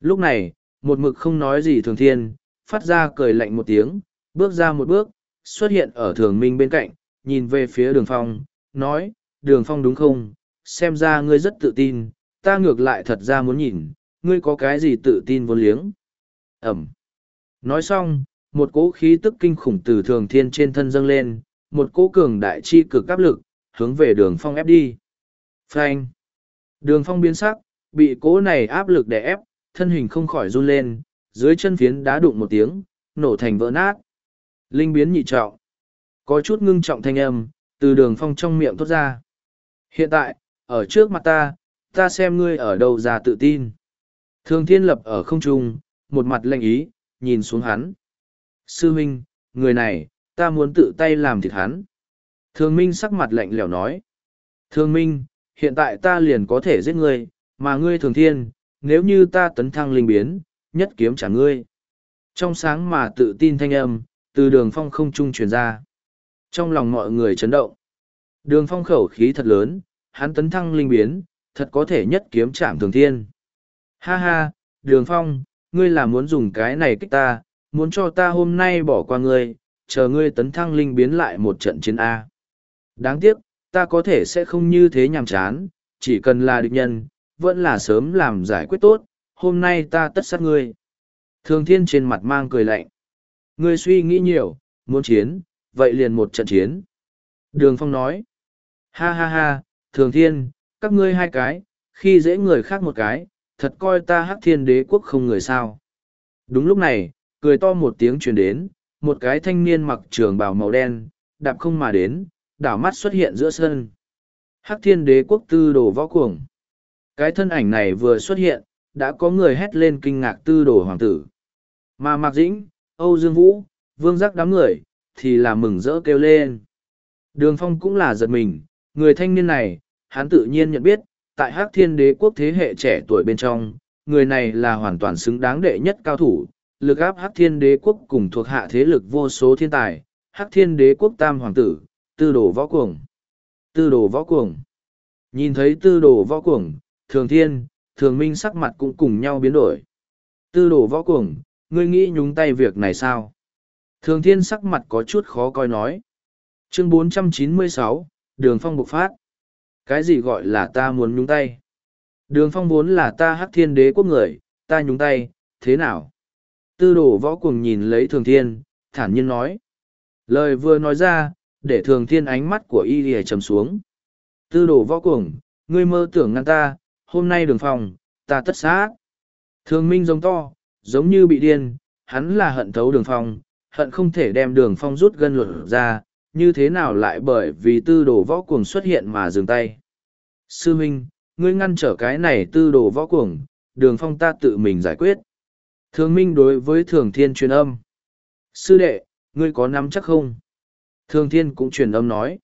Lúc này, một mực không nói gì thường thiên, phát ra cười lạnh một tiếng, bước ra một bước, xuất hiện ở thường minh bên cạnh, nhìn về phía đường phong, nói, đường phong đúng không? Xem ra ngươi rất tự tin, ta ngược lại thật ra muốn nhìn, ngươi có cái gì tự tin vốn liếng. Ẩm. Nói xong, một cỗ khí tức kinh khủng từ thường thiên trên thân dâng lên, một cỗ cường đại chi cực áp lực, hướng về đường phong ép đi. Phanh. Đường phong biến sắc, bị cỗ này áp lực đè ép, thân hình không khỏi run lên, dưới chân phiến đá đụng một tiếng, nổ thành vỡ nát. Linh biến nhị trọng. Có chút ngưng trọng thanh âm, từ đường phong trong miệng thốt ra. Hiện tại, ở trước mặt ta, ta xem ngươi ở đâu ra tự tin. Thường thiên lập ở không trung, một mặt lệnh ý, nhìn xuống hắn. Sư Minh, người này, ta muốn tự tay làm thịt hắn. Thường Minh sắc mặt lạnh lẽo nói. Thường Minh, hiện tại ta liền có thể giết ngươi, mà ngươi thường thiên, nếu như ta tấn thăng linh biến, nhất kiếm trả ngươi. Trong sáng mà tự tin thanh âm, từ đường phong không trung truyền ra. Trong lòng mọi người chấn động. Đường phong khẩu khí thật lớn, hắn tấn thăng linh biến, thật có thể nhất kiếm chạm thường thiên. Ha ha, đường phong, ngươi là muốn dùng cái này kích ta, muốn cho ta hôm nay bỏ qua ngươi, chờ ngươi tấn thăng linh biến lại một trận chiến A. Đáng tiếc, ta có thể sẽ không như thế nhàm chán, chỉ cần là địch nhân, vẫn là sớm làm giải quyết tốt, hôm nay ta tất sát ngươi. Thường thiên trên mặt mang cười lạnh. Ngươi suy nghĩ nhiều, muốn chiến, vậy liền một trận chiến. Đường phong nói. Ha ha ha, thường thiên, các ngươi hai cái, khi dễ người khác một cái, thật coi ta hắc thiên đế quốc không người sao. Đúng lúc này, cười to một tiếng truyền đến, một cái thanh niên mặc trường bào màu đen, đạp không mà đến, đảo mắt xuất hiện giữa sân. Hắc thiên đế quốc tư đồ võ cuồng. Cái thân ảnh này vừa xuất hiện, đã có người hét lên kinh ngạc tư đồ hoàng tử. Mà Mạc Dĩnh, Âu Dương Vũ, Vương Giác đám người, thì là mừng rỡ kêu lên. Đường Phong cũng là giật mình, người thanh niên này, hắn tự nhiên nhận biết, tại Hắc Thiên Đế quốc thế hệ trẻ tuổi bên trong, người này là hoàn toàn xứng đáng đệ nhất cao thủ, lực áp Hắc Thiên Đế quốc cùng thuộc hạ thế lực vô số thiên tài, Hắc Thiên Đế quốc tam hoàng tử, Tư Đồ Võ Cuồng. Tư Đồ Võ Cuồng. Nhìn thấy Tư Đồ Võ Cuồng, Thường Thiên, Thường Minh sắc mặt cũng cùng nhau biến đổi. Tư Đồ Võ Cuồng, ngươi nghĩ nhúng tay việc này sao? Thường Thiên sắc mặt có chút khó coi nói. Chương 496, Đường Phong bộc phát. Cái gì gọi là ta muốn nhúng tay? Đường Phong vốn là ta hắc thiên đế quốc người, ta nhúng tay, thế nào? Tư đồ võ cuồng nhìn lấy Thường Thiên, thản nhiên nói. Lời vừa nói ra, để Thường Thiên ánh mắt của y lìa trầm xuống. Tư đồ võ cuồng, ngươi mơ tưởng ngăn ta, hôm nay đường Phong, ta tất sát. Thường Minh giống to, giống như bị điên, hắn là hận thấu đường Phong, hận không thể đem đường Phong rút gân luật ra, như thế nào lại bởi vì tư đồ võ cuồng xuất hiện mà dừng tay. Sư Minh, ngươi ngăn trở cái này tư đồ võ cuồng, đường phong ta tự mình giải quyết. Thường Minh đối với Thường Thiên truyền âm. Sư đệ, ngươi có nắm chắc không? Thường Thiên cũng truyền âm nói.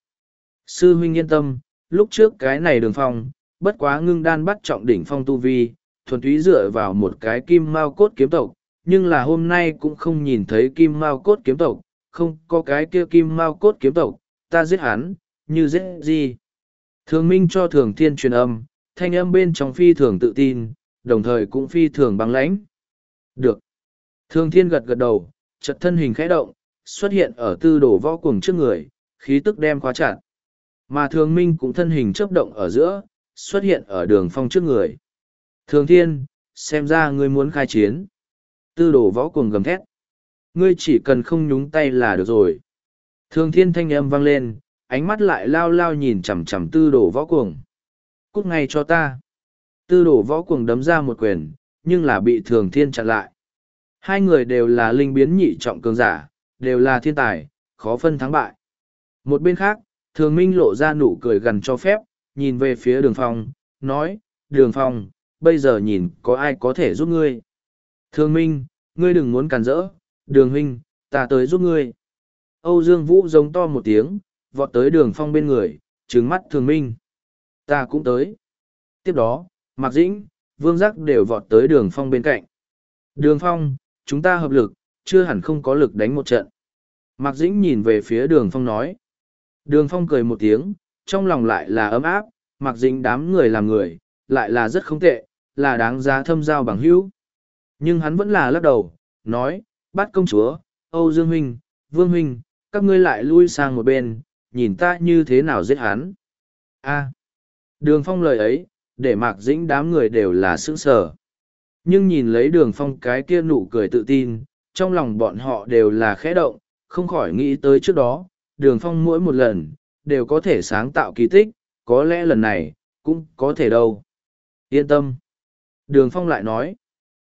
Sư huynh yên tâm, lúc trước cái này đường phong, bất quá ngưng đan bắt trọng đỉnh phong tu vi, thuần túy dựa vào một cái kim mao cốt kiếm tộc, nhưng là hôm nay cũng không nhìn thấy kim mao cốt kiếm tộc, không có cái kia kim mao cốt kiếm tộc, ta giết hắn, như giết gì. Thường Minh cho Thường Thiên truyền âm, thanh âm bên trong phi thường tự tin, đồng thời cũng phi thường băng lãnh. Được. Thường Thiên gật gật đầu, chật thân hình khẽ động, xuất hiện ở tư đổ võ cùng trước người, khí tức đem khóa chặt. Mà Thường Minh cũng thân hình chấp động ở giữa, xuất hiện ở đường phong trước người. Thường Thiên, xem ra ngươi muốn khai chiến. Tư đồ võ cuồng gầm thét ngươi chỉ cần không nhúng tay là được rồi. Thường thiên thanh âm vang lên, ánh mắt lại lao lao nhìn chằm chằm tư đồ võ cuồng. Cút ngay cho ta. Tư đồ võ cuồng đấm ra một quyền, nhưng là bị thường thiên chặn lại. Hai người đều là linh biến nhị trọng cường giả, đều là thiên tài, khó phân thắng bại. Một bên khác, Thường Minh lộ ra nụ cười gần cho phép, nhìn về phía đường phong, nói, đường phong, bây giờ nhìn có ai có thể giúp ngươi. thương Minh, ngươi đừng muốn càn rỡ, đường huynh, ta tới giúp ngươi. Âu Dương Vũ giống to một tiếng, vọt tới đường phong bên người, trứng mắt Thường Minh. Ta cũng tới. Tiếp đó, Mạc Dĩnh, Vương Giác đều vọt tới đường phong bên cạnh. Đường phong, chúng ta hợp lực, chưa hẳn không có lực đánh một trận. Mạc Dĩnh nhìn về phía đường phong nói. Đường phong cười một tiếng, trong lòng lại là ấm áp, mặc Dĩnh đám người làm người, lại là rất không tệ, là đáng giá thâm giao bằng hữu. Nhưng hắn vẫn là lắc đầu, nói, bắt công chúa, Âu Dương Huynh, Vương Huynh, các ngươi lại lui sang một bên, nhìn ta như thế nào giết hắn. A. đường phong lời ấy, để mạc dĩnh đám người đều là sững sờ. Nhưng nhìn lấy đường phong cái kia nụ cười tự tin, trong lòng bọn họ đều là khẽ động, không khỏi nghĩ tới trước đó, đường phong mỗi một lần, đều có thể sáng tạo kỳ tích, có lẽ lần này, cũng có thể đâu. Yên tâm. Đường phong lại nói,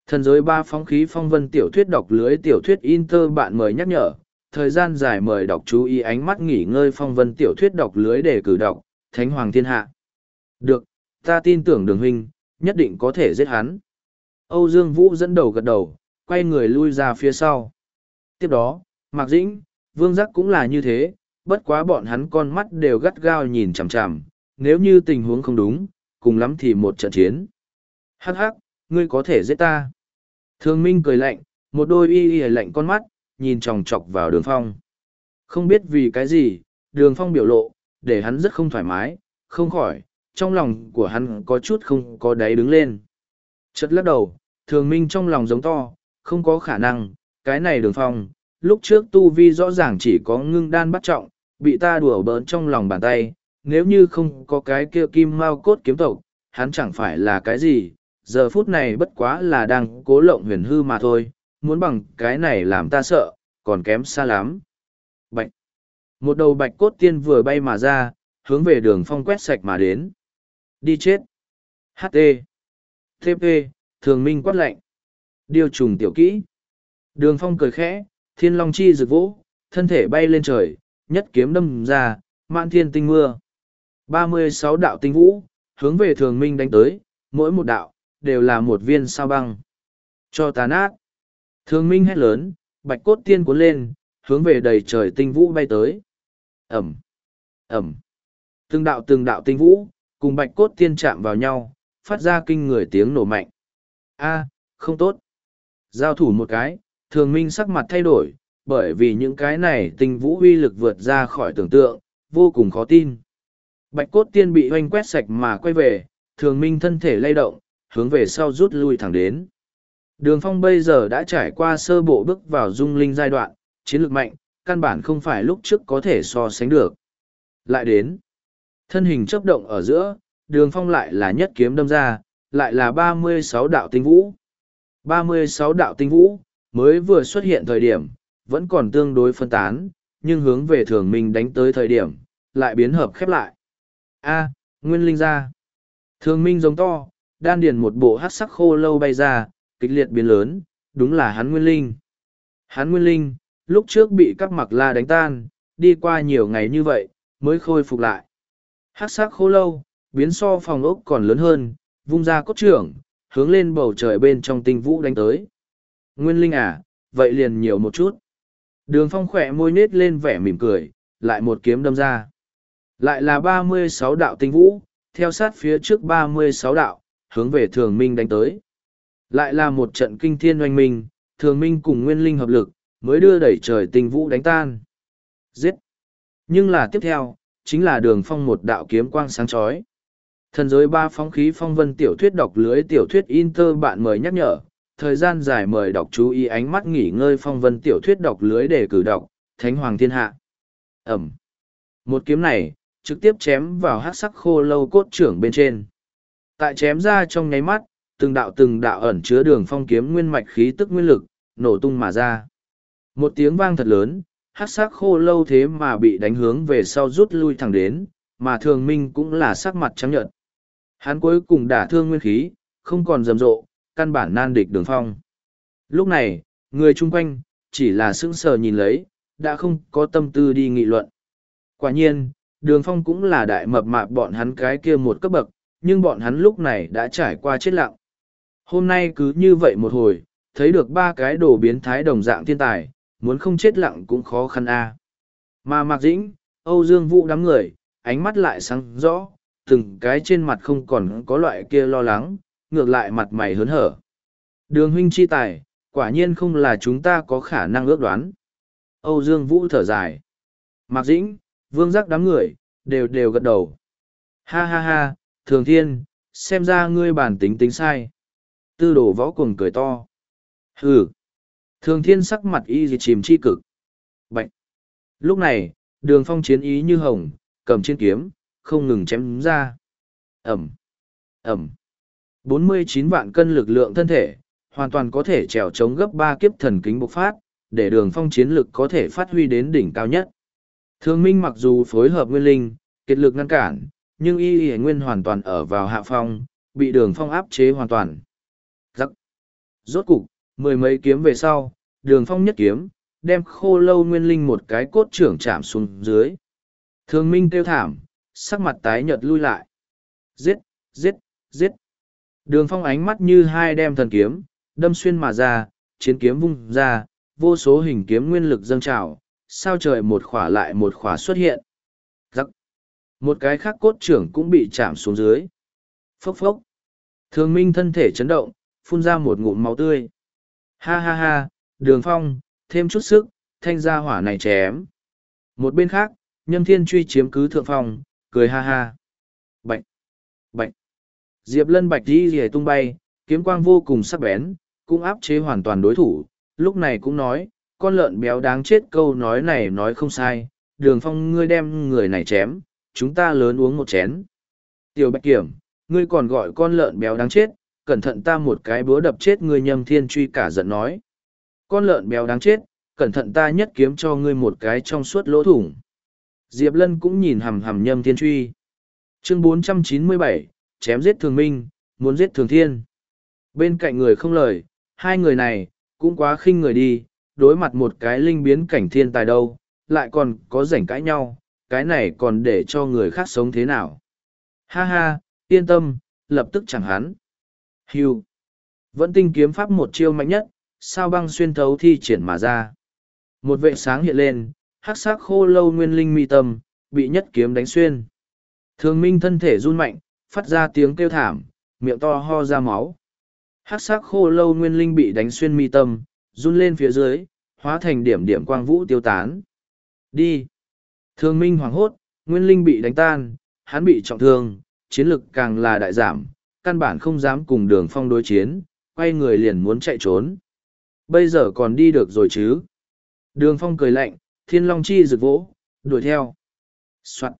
thần giới ba phóng khí phong vân tiểu thuyết đọc lưới tiểu thuyết Inter bạn mời nhắc nhở, thời gian dài mời đọc chú ý ánh mắt nghỉ ngơi phong vân tiểu thuyết đọc lưới để cử đọc, Thánh Hoàng Thiên Hạ. Được, ta tin tưởng đường huynh, nhất định có thể giết hắn. Âu Dương Vũ dẫn đầu gật đầu, quay người lui ra phía sau. Tiếp đó, Mạc Dĩnh, Vương Giác cũng là như thế, bất quá bọn hắn con mắt đều gắt gao nhìn chằm chằm, nếu như tình huống không đúng, cùng lắm thì một trận chiến. Hắc hắc, ngươi có thể giết ta. Thương Minh cười lạnh, một đôi y y lạnh con mắt, nhìn chòng chọc vào đường phong. Không biết vì cái gì, đường phong biểu lộ, để hắn rất không thoải mái, không khỏi, trong lòng của hắn có chút không có đáy đứng lên. Chật lắc đầu, thường minh trong lòng giống to, không có khả năng, cái này đường phong, lúc trước tu vi rõ ràng chỉ có ngưng đan bắt trọng, bị ta đùa bỡn trong lòng bàn tay, nếu như không có cái kia kim mao cốt kiếm tộc, hắn chẳng phải là cái gì, giờ phút này bất quá là đang cố lộng huyền hư mà thôi, muốn bằng cái này làm ta sợ, còn kém xa lắm. Bạch. Một đầu bạch cốt tiên vừa bay mà ra, hướng về đường phong quét sạch mà đến. Đi chết. HT. TP, thường minh quát lạnh. Điều trùng tiểu kỹ. Đường phong cười khẽ, thiên long chi rực vũ thân thể bay lên trời, nhất kiếm đâm ra, mạn thiên tinh mưa. ba mươi sáu đạo tinh vũ, hướng về thường minh đánh tới, mỗi một đạo, đều là một viên sao băng. Cho tà nát. Thường minh hét lớn, bạch cốt tiên cuốn lên, hướng về đầy trời tinh vũ bay tới. Ẩm, Ẩm. Từng đạo từng đạo tinh vũ, cùng bạch cốt tiên chạm vào nhau, phát ra kinh người tiếng nổ mạnh. A, không tốt. Giao thủ một cái, thường minh sắc mặt thay đổi, bởi vì những cái này tinh vũ uy lực vượt ra khỏi tưởng tượng, vô cùng khó tin. Bạch cốt tiên bị hoanh quét sạch mà quay về, thường minh thân thể lay động, hướng về sau rút lui thẳng đến. Đường phong bây giờ đã trải qua sơ bộ bước vào dung linh giai đoạn, chiến lược mạnh, căn bản không phải lúc trước có thể so sánh được. Lại đến, thân hình chấp động ở giữa, đường phong lại là nhất kiếm đâm ra, lại là ba mươi sáu đạo tinh vũ. ba mươi sáu đạo tinh vũ, mới vừa xuất hiện thời điểm, vẫn còn tương đối phân tán, nhưng hướng về thường mình đánh tới thời điểm, lại biến hợp khép lại. A, nguyên linh ra. Thường minh giống to, đan điền một bộ hát sắc khô lâu bay ra, kịch liệt biến lớn, đúng là hắn nguyên linh. Hắn nguyên linh, lúc trước bị các mặc la đánh tan, đi qua nhiều ngày như vậy, mới khôi phục lại. Hát sắc khô lâu, biến so phòng ốc còn lớn hơn, vung ra cốt trưởng, hướng lên bầu trời bên trong tinh vũ đánh tới. Nguyên linh à, vậy liền nhiều một chút. Đường phong khỏe môi nết lên vẻ mỉm cười, lại một kiếm đâm ra. Lại là ba mươi sáu đạo tinh vũ, theo sát phía trước ba mươi sáu đạo, hướng về thường minh đánh tới. Lại là một trận kinh thiên oanh minh, thường minh cùng nguyên linh hợp lực, mới đưa đẩy trời tinh vũ đánh tan. Giết! Nhưng là tiếp theo, chính là đường phong một đạo kiếm quang sáng chói thần giới ba phóng khí phong vân tiểu thuyết đọc lưới tiểu thuyết inter bạn mời nhắc nhở thời gian dài mời đọc chú ý ánh mắt nghỉ ngơi phong vân tiểu thuyết đọc lưới để cử đọc thánh hoàng thiên hạ. Ẩm. Một kiếm này trực tiếp chém vào hát sắc khô lâu cốt trưởng bên trên. Tại chém ra trong nháy mắt từng đạo từng đạo ẩn chứa đường phong kiếm nguyên mạch khí tức nguyên lực nổ tung mà ra. Một tiếng vang thật lớn hát sắc khô lâu thế mà bị đánh hướng về sau rút lui thẳng đến mà thường minh cũng là sắc mặt trắng nhợt. Hắn cuối cùng đả thương nguyên khí, không còn rầm rộ, căn bản nan địch đường phong. Lúc này, người chung quanh, chỉ là sững sờ nhìn lấy, đã không có tâm tư đi nghị luận. Quả nhiên, đường phong cũng là đại mập mạp bọn hắn cái kia một cấp bậc, nhưng bọn hắn lúc này đã trải qua chết lặng. Hôm nay cứ như vậy một hồi, thấy được ba cái đồ biến thái đồng dạng thiên tài, muốn không chết lặng cũng khó khăn a. Mà Mạc Dĩnh, Âu Dương Vũ đám người, ánh mắt lại sáng rõ, từng cái trên mặt không còn có loại kia lo lắng, ngược lại mặt mày hớn hở. Đường huynh chi tài, quả nhiên không là chúng ta có khả năng ước đoán. Âu Dương Vũ thở dài. Mạc Dĩnh, Vương Giác đám người, đều đều gật đầu. Ha ha ha, Thường Thiên, xem ra ngươi bản tính tính sai. Tư đồ võ cuồng cười to. Hừ. Thường Thiên sắc mặt y gì chìm chi cực. Bạch. Lúc này, đường phong chiến ý như hồng, cầm trên kiếm, không ngừng chém ra. Ẩm. Ẩm. 49 vạn cân lực lượng thân thể, hoàn toàn có thể trèo chống gấp ba kiếp thần kính bộc phát, để đường phong chiến lực có thể phát huy đến đỉnh cao nhất. Thương Minh mặc dù phối hợp nguyên linh, kết lực ngăn cản, nhưng y y nguyên hoàn toàn ở vào hạ phong, bị đường phong áp chế hoàn toàn. Giắc. Rốt cục, mười mấy kiếm về sau, đường phong nhất kiếm, đem khô lâu nguyên linh một cái cốt trưởng chạm xuống dưới. Thương Minh kêu thảm, sắc mặt tái nhợt lui lại. Giết, giết, giết. Đường phong ánh mắt như hai đem thần kiếm, đâm xuyên mà ra, chiến kiếm vung ra, vô số hình kiếm nguyên lực dâng trào, sao trời một khỏa lại một khỏa xuất hiện. Giắc. Một cái khác cốt trưởng cũng bị chạm xuống dưới. Phốc phốc. Thường minh thân thể chấn động, phun ra một ngụm máu tươi. Ha ha ha, đường phong, thêm chút sức, thanh gia hỏa này chém. Một bên khác, nhâm thiên truy chiếm cứ thượng phong, cười ha ha. bệnh bệnh Diệp lân bạch đi rìa tung bay, kiếm quang vô cùng sắc bén, cũng áp chế hoàn toàn đối thủ, lúc này cũng nói, con lợn béo đáng chết câu nói này nói không sai, đường phong ngươi đem người này chém, chúng ta lớn uống một chén. Tiểu bạch kiểm, ngươi còn gọi con lợn béo đáng chết, cẩn thận ta một cái búa đập chết ngươi nhâm thiên truy cả giận nói. Con lợn béo đáng chết, cẩn thận ta nhất kiếm cho ngươi một cái trong suốt lỗ thủng. Diệp Lân cũng nhìn hầm hầm nhâm thiên truy. Chương 497, chém giết thường minh, muốn giết thường thiên. Bên cạnh người không lời, hai người này, cũng quá khinh người đi, đối mặt một cái linh biến cảnh thiên tài đâu, lại còn có rảnh cãi nhau, cái này còn để cho người khác sống thế nào. Ha ha, yên tâm, lập tức chẳng hắn. Hưu. Vẫn tinh kiếm pháp một chiêu mạnh nhất, sao băng xuyên thấu thi triển mà ra. Một vệ sáng hiện lên, hắc sắc khô lâu nguyên linh mi tâm, bị nhất kiếm đánh xuyên. Thường minh thân thể run mạnh, phát ra tiếng kêu thảm, miệng to ho ra máu. Hắc sắc khô lâu nguyên linh bị đánh xuyên mi tâm, run lên phía dưới, hóa thành điểm điểm quang vũ tiêu tán. Đi! Thường minh hoảng hốt, nguyên linh bị đánh tan, hắn bị trọng thương, chiến lực càng là đại giảm, căn bản không dám cùng đường phong đối chiến, quay người liền muốn chạy trốn. Bây giờ còn đi được rồi chứ? Đường phong cười lạnh, thiên long chi rực vỗ, đuổi theo. Soạn.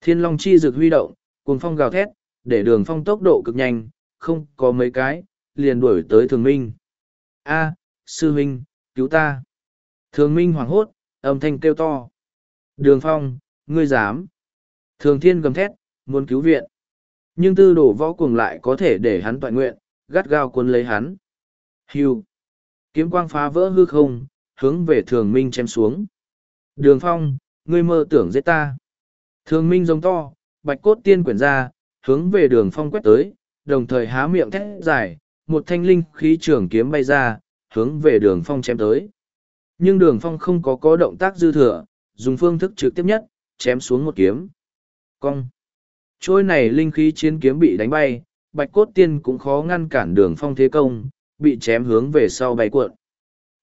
Thiên long chi rực huy động, Cuồng phong gào thét, để đường phong tốc độ cực nhanh, không có mấy cái, liền đuổi tới thường minh. A, sư huynh, cứu ta. Thường minh hoảng hốt, âm thanh kêu to. Đường phong, ngươi dám. Thường thiên gầm thét, muốn cứu viện. Nhưng tư đổ võ cuồng lại có thể để hắn tọa nguyện, gắt gao cuốn lấy hắn. Hưu. Kiếm quang phá vỡ hư không, hướng về thường minh chém xuống. Đường phong, ngươi mơ tưởng giết ta. Thường minh giống to, bạch cốt tiên quyển ra, hướng về đường phong quét tới, đồng thời há miệng thét dài, một thanh linh khí trường kiếm bay ra, hướng về đường phong chém tới. Nhưng đường phong không có có động tác dư thừa, dùng phương thức trực tiếp nhất, chém xuống một kiếm. Cong. Trôi này linh khí chiến kiếm bị đánh bay, bạch cốt tiên cũng khó ngăn cản đường phong thế công, bị chém hướng về sau bay cuộn.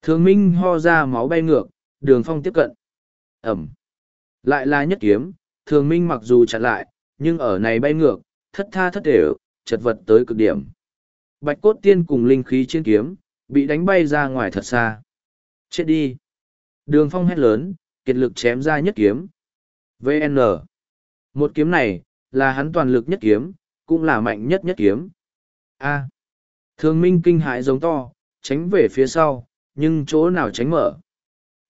Thường minh ho ra máu bay ngược, đường phong tiếp cận. Ẩm. Lại là nhất kiếm, thường minh mặc dù chặn lại, nhưng ở này bay ngược, thất tha thất đều, chật vật tới cực điểm. Bạch cốt tiên cùng linh khí chiến kiếm, bị đánh bay ra ngoài thật xa. Chết đi. Đường phong hét lớn, kiệt lực chém ra nhất kiếm. VN. Một kiếm này, là hắn toàn lực nhất kiếm, cũng là mạnh nhất nhất kiếm. A. Thường minh kinh hãi giống to, tránh về phía sau, nhưng chỗ nào tránh mở.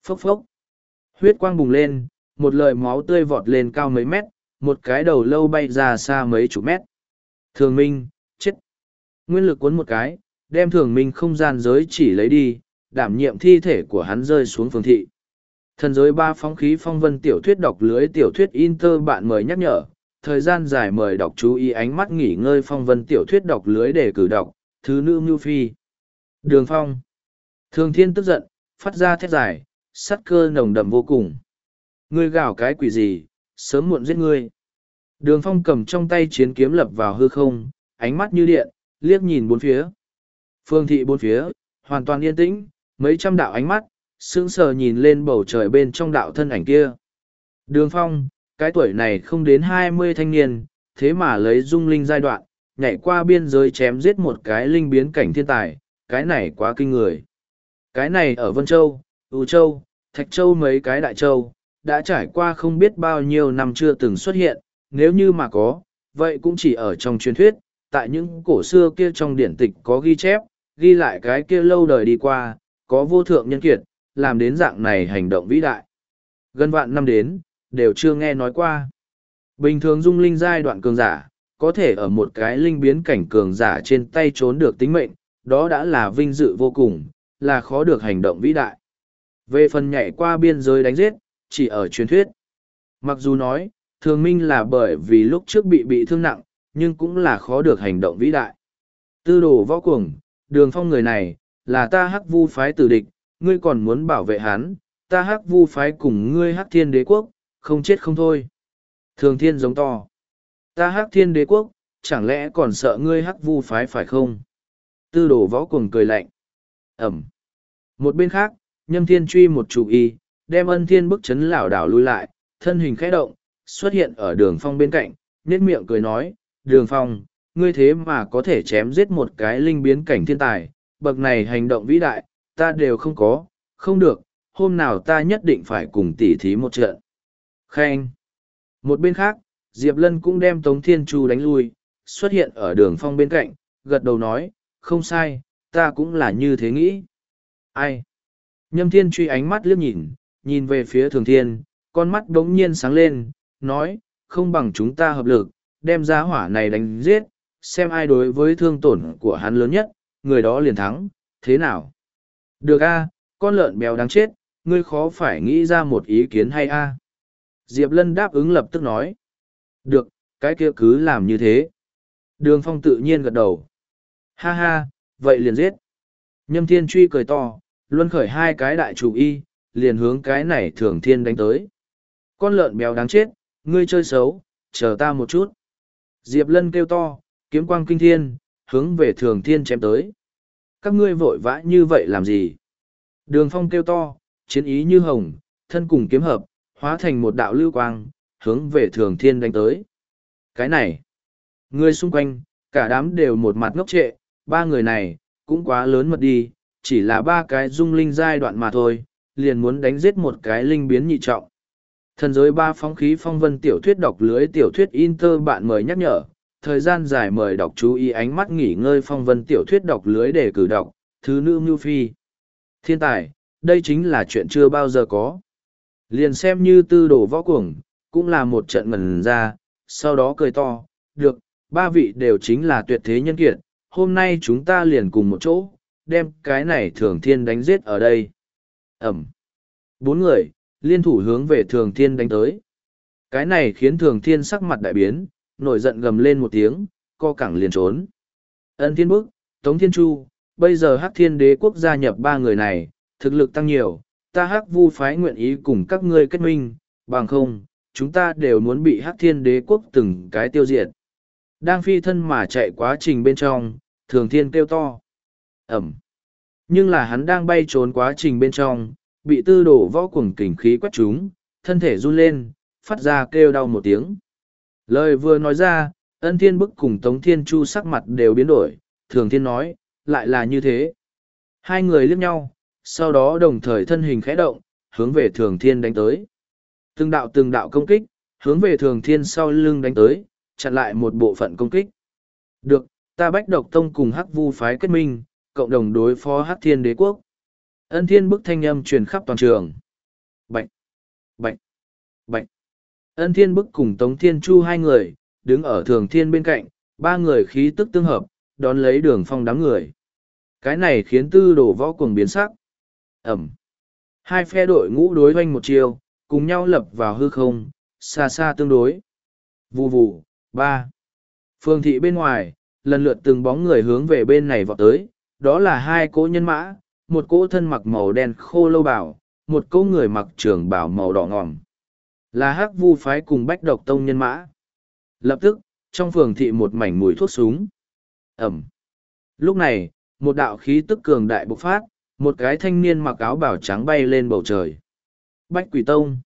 Phốc phốc. Huyết quang bùng lên, một lời máu tươi vọt lên cao mấy mét, một cái đầu lâu bay ra xa mấy chục mét. Thường minh, chết. Nguyên lực cuốn một cái, đem thường minh không gian giới chỉ lấy đi, đảm nhiệm thi thể của hắn rơi xuống phường thị. Thần giới ba phóng khí phong vân tiểu thuyết đọc lưới tiểu thuyết Inter bạn mời nhắc nhở, thời gian dài mời đọc chú ý ánh mắt nghỉ ngơi phong vân tiểu thuyết đọc lưới để cử đọc, thứ nữ mưu phi. Đường phong. Thường thiên tức giận, phát ra thét dài, sắt cơ nồng đậm vô cùng. Ngươi gào cái quỷ gì, sớm muộn giết ngươi. Đường phong cầm trong tay chiến kiếm lập vào hư không, ánh mắt như điện, liếc nhìn bốn phía. Phương thị bốn phía, hoàn toàn yên tĩnh, mấy trăm đạo ánh mắt, sững sờ nhìn lên bầu trời bên trong đạo thân ảnh kia. Đường phong, cái tuổi này không đến hai mươi thanh niên, thế mà lấy dung linh giai đoạn, nhảy qua biên giới chém giết một cái linh biến cảnh thiên tài, cái này quá kinh người. Cái này ở Vân Châu, U Châu, Thạch Châu mấy cái đại châu, đã trải qua không biết bao nhiêu năm chưa từng xuất hiện, nếu như mà có, vậy cũng chỉ ở trong truyền thuyết, tại những cổ xưa kia trong điển tịch có ghi chép, ghi lại cái kia lâu đời đi qua, có vô thượng nhân kiệt, làm đến dạng này hành động vĩ đại. Gần vạn năm đến, đều chưa nghe nói qua. Bình thường dung linh giai đoạn cường giả, có thể ở một cái linh biến cảnh cường giả trên tay trốn được tính mệnh, đó đã là vinh dự vô cùng, là khó được hành động vĩ đại. Về phần nhảy qua biên giới đánh giết, chỉ ở truyền thuyết. Mặc dù nói, thường minh là bởi vì lúc trước bị bị thương nặng, nhưng cũng là khó được hành động vĩ đại. Tư đồ võ cuồng, đường phong người này, là ta hắc vu phái tử địch, ngươi còn muốn bảo vệ hắn, ta hắc vu phái cùng ngươi hắc thiên đế quốc, không chết không thôi. Thường thiên giống to. Ta hắc thiên đế quốc, chẳng lẽ còn sợ ngươi hắc vu phái phải không? Tư đồ võ cuồng cười lạnh. Ẩm. Một bên khác, nhâm thiên truy một chủ y, đem ân thiên bức chấn lảo đảo lui lại, thân hình khẽ động, xuất hiện ở đường phong bên cạnh, nét miệng cười nói, đường phong, ngươi thế mà có thể chém giết một cái linh biến cảnh thiên tài, bậc này hành động vĩ đại, ta đều không có, không được, hôm nào ta nhất định phải cùng tỉ thí một trận. Khen. Một bên khác, Diệp Lân cũng đem Tống Thiên Chu đánh lui, xuất hiện ở đường phong bên cạnh, gật đầu nói, không sai, ta cũng là như thế nghĩ. Ai? Nhâm Thiên truy ánh mắt liếc nhìn, nhìn về phía Thường Thiên, con mắt đống nhiên sáng lên, nói, không bằng chúng ta hợp lực, đem giá hỏa này đánh giết, xem ai đối với thương tổn của hắn lớn nhất, người đó liền thắng, thế nào? Được a, con lợn béo đáng chết, ngươi khó phải nghĩ ra một ý kiến hay a? Diệp Lân đáp ứng lập tức nói. Được, cái kia cứ làm như thế. Đường Phong tự nhiên gật đầu. Ha ha, vậy liền giết. Nhâm Thiên truy cười to, luân khởi hai cái đại chủ y, liền hướng cái này thường thiên đánh tới. Con lợn béo đáng chết, ngươi chơi xấu, chờ ta một chút. Diệp Lân kêu to, kiếm quang kinh thiên, hướng về thường thiên chém tới. Các ngươi vội vã như vậy làm gì? Đường phong kêu to, chiến ý như hồng, thân cùng kiếm hợp, hóa thành một đạo lưu quang, hướng về thường thiên đánh tới. Cái này, người xung quanh, cả đám đều một mặt ngốc trệ, ba người này, cũng quá lớn mật đi, chỉ là ba cái dung linh giai đoạn mà thôi, liền muốn đánh giết một cái linh biến nhị trọng. Thần giới ba phóng khí phong vân tiểu thuyết đọc lưới tiểu thuyết Inter bạn mời nhắc nhở, thời gian dài mời đọc chú ý ánh mắt nghỉ ngơi phong vân tiểu thuyết đọc lưới để cử đọc, thứ nữ mưu phi. Thiên tài, đây chính là chuyện chưa bao giờ có. Liền xem như tư đồ võ cuồng, cũng là một trận ngần ra, sau đó cười to, được, ba vị đều chính là tuyệt thế nhân kiệt, hôm nay chúng ta liền cùng một chỗ, đem cái này thường thiên đánh giết ở đây. Ẩm. Bốn người, liên thủ hướng về thường thiên đánh tới. Cái này khiến thường thiên sắc mặt đại biến, nổi giận gầm lên một tiếng, co cẳng liền trốn. Ân thiên bức, Tống Thiên Chu, bây giờ hắc thiên đế quốc gia nhập ba người này, thực lực tăng nhiều, ta hắc vu phái nguyện ý cùng các ngươi kết minh, bằng không, chúng ta đều muốn bị hắc thiên đế quốc từng cái tiêu diệt. Đang phi thân mà chạy quá trình bên trong, thường thiên kêu to. Ẩm. Nhưng là hắn đang bay trốn quá trình bên trong, bị tư đổ võ cuồng kình khí quét trúng, thân thể run lên, phát ra kêu đau một tiếng. Lời vừa nói ra, ân thiên bức cùng Tống Thiên Chu sắc mặt đều biến đổi, thường thiên nói, lại là như thế. Hai người liếc nhau, sau đó đồng thời thân hình khẽ động, hướng về thường thiên đánh tới. Từng đạo từng đạo công kích, hướng về thường thiên sau lưng đánh tới, chặn lại một bộ phận công kích. Được, ta bách độc tông cùng hắc vu phái kết minh, cộng đồng đối phó hắc thiên đế quốc. Ân thiên bức thanh âm truyền khắp toàn trường. Bạch! Bạch! Bạch! Ân thiên bức cùng Tống Thiên Chu hai người, đứng ở thường thiên bên cạnh, ba người khí tức tương hợp, đón lấy đường phong đám người. Cái này khiến tư đồ võ cuồng biến sắc. Ẩm! Hai phe đội ngũ đối hoanh một chiều, cùng nhau lập vào hư không, xa xa tương đối. Vù vù, ba. Phương thị bên ngoài, lần lượt từng bóng người hướng về bên này vọt tới, đó là hai cỗ nhân mã, một cỗ thân mặc màu đen khô lâu bảo, một cỗ người mặc trường bảo màu đỏ ngòm. Là hắc vu phái cùng bách độc tông nhân mã. Lập tức, trong phường thị một mảnh mùi thuốc súng. Ẩm. Lúc này, một đạo khí tức cường đại bộc phát, một cái thanh niên mặc áo bảo trắng bay lên bầu trời. Bách quỷ tông.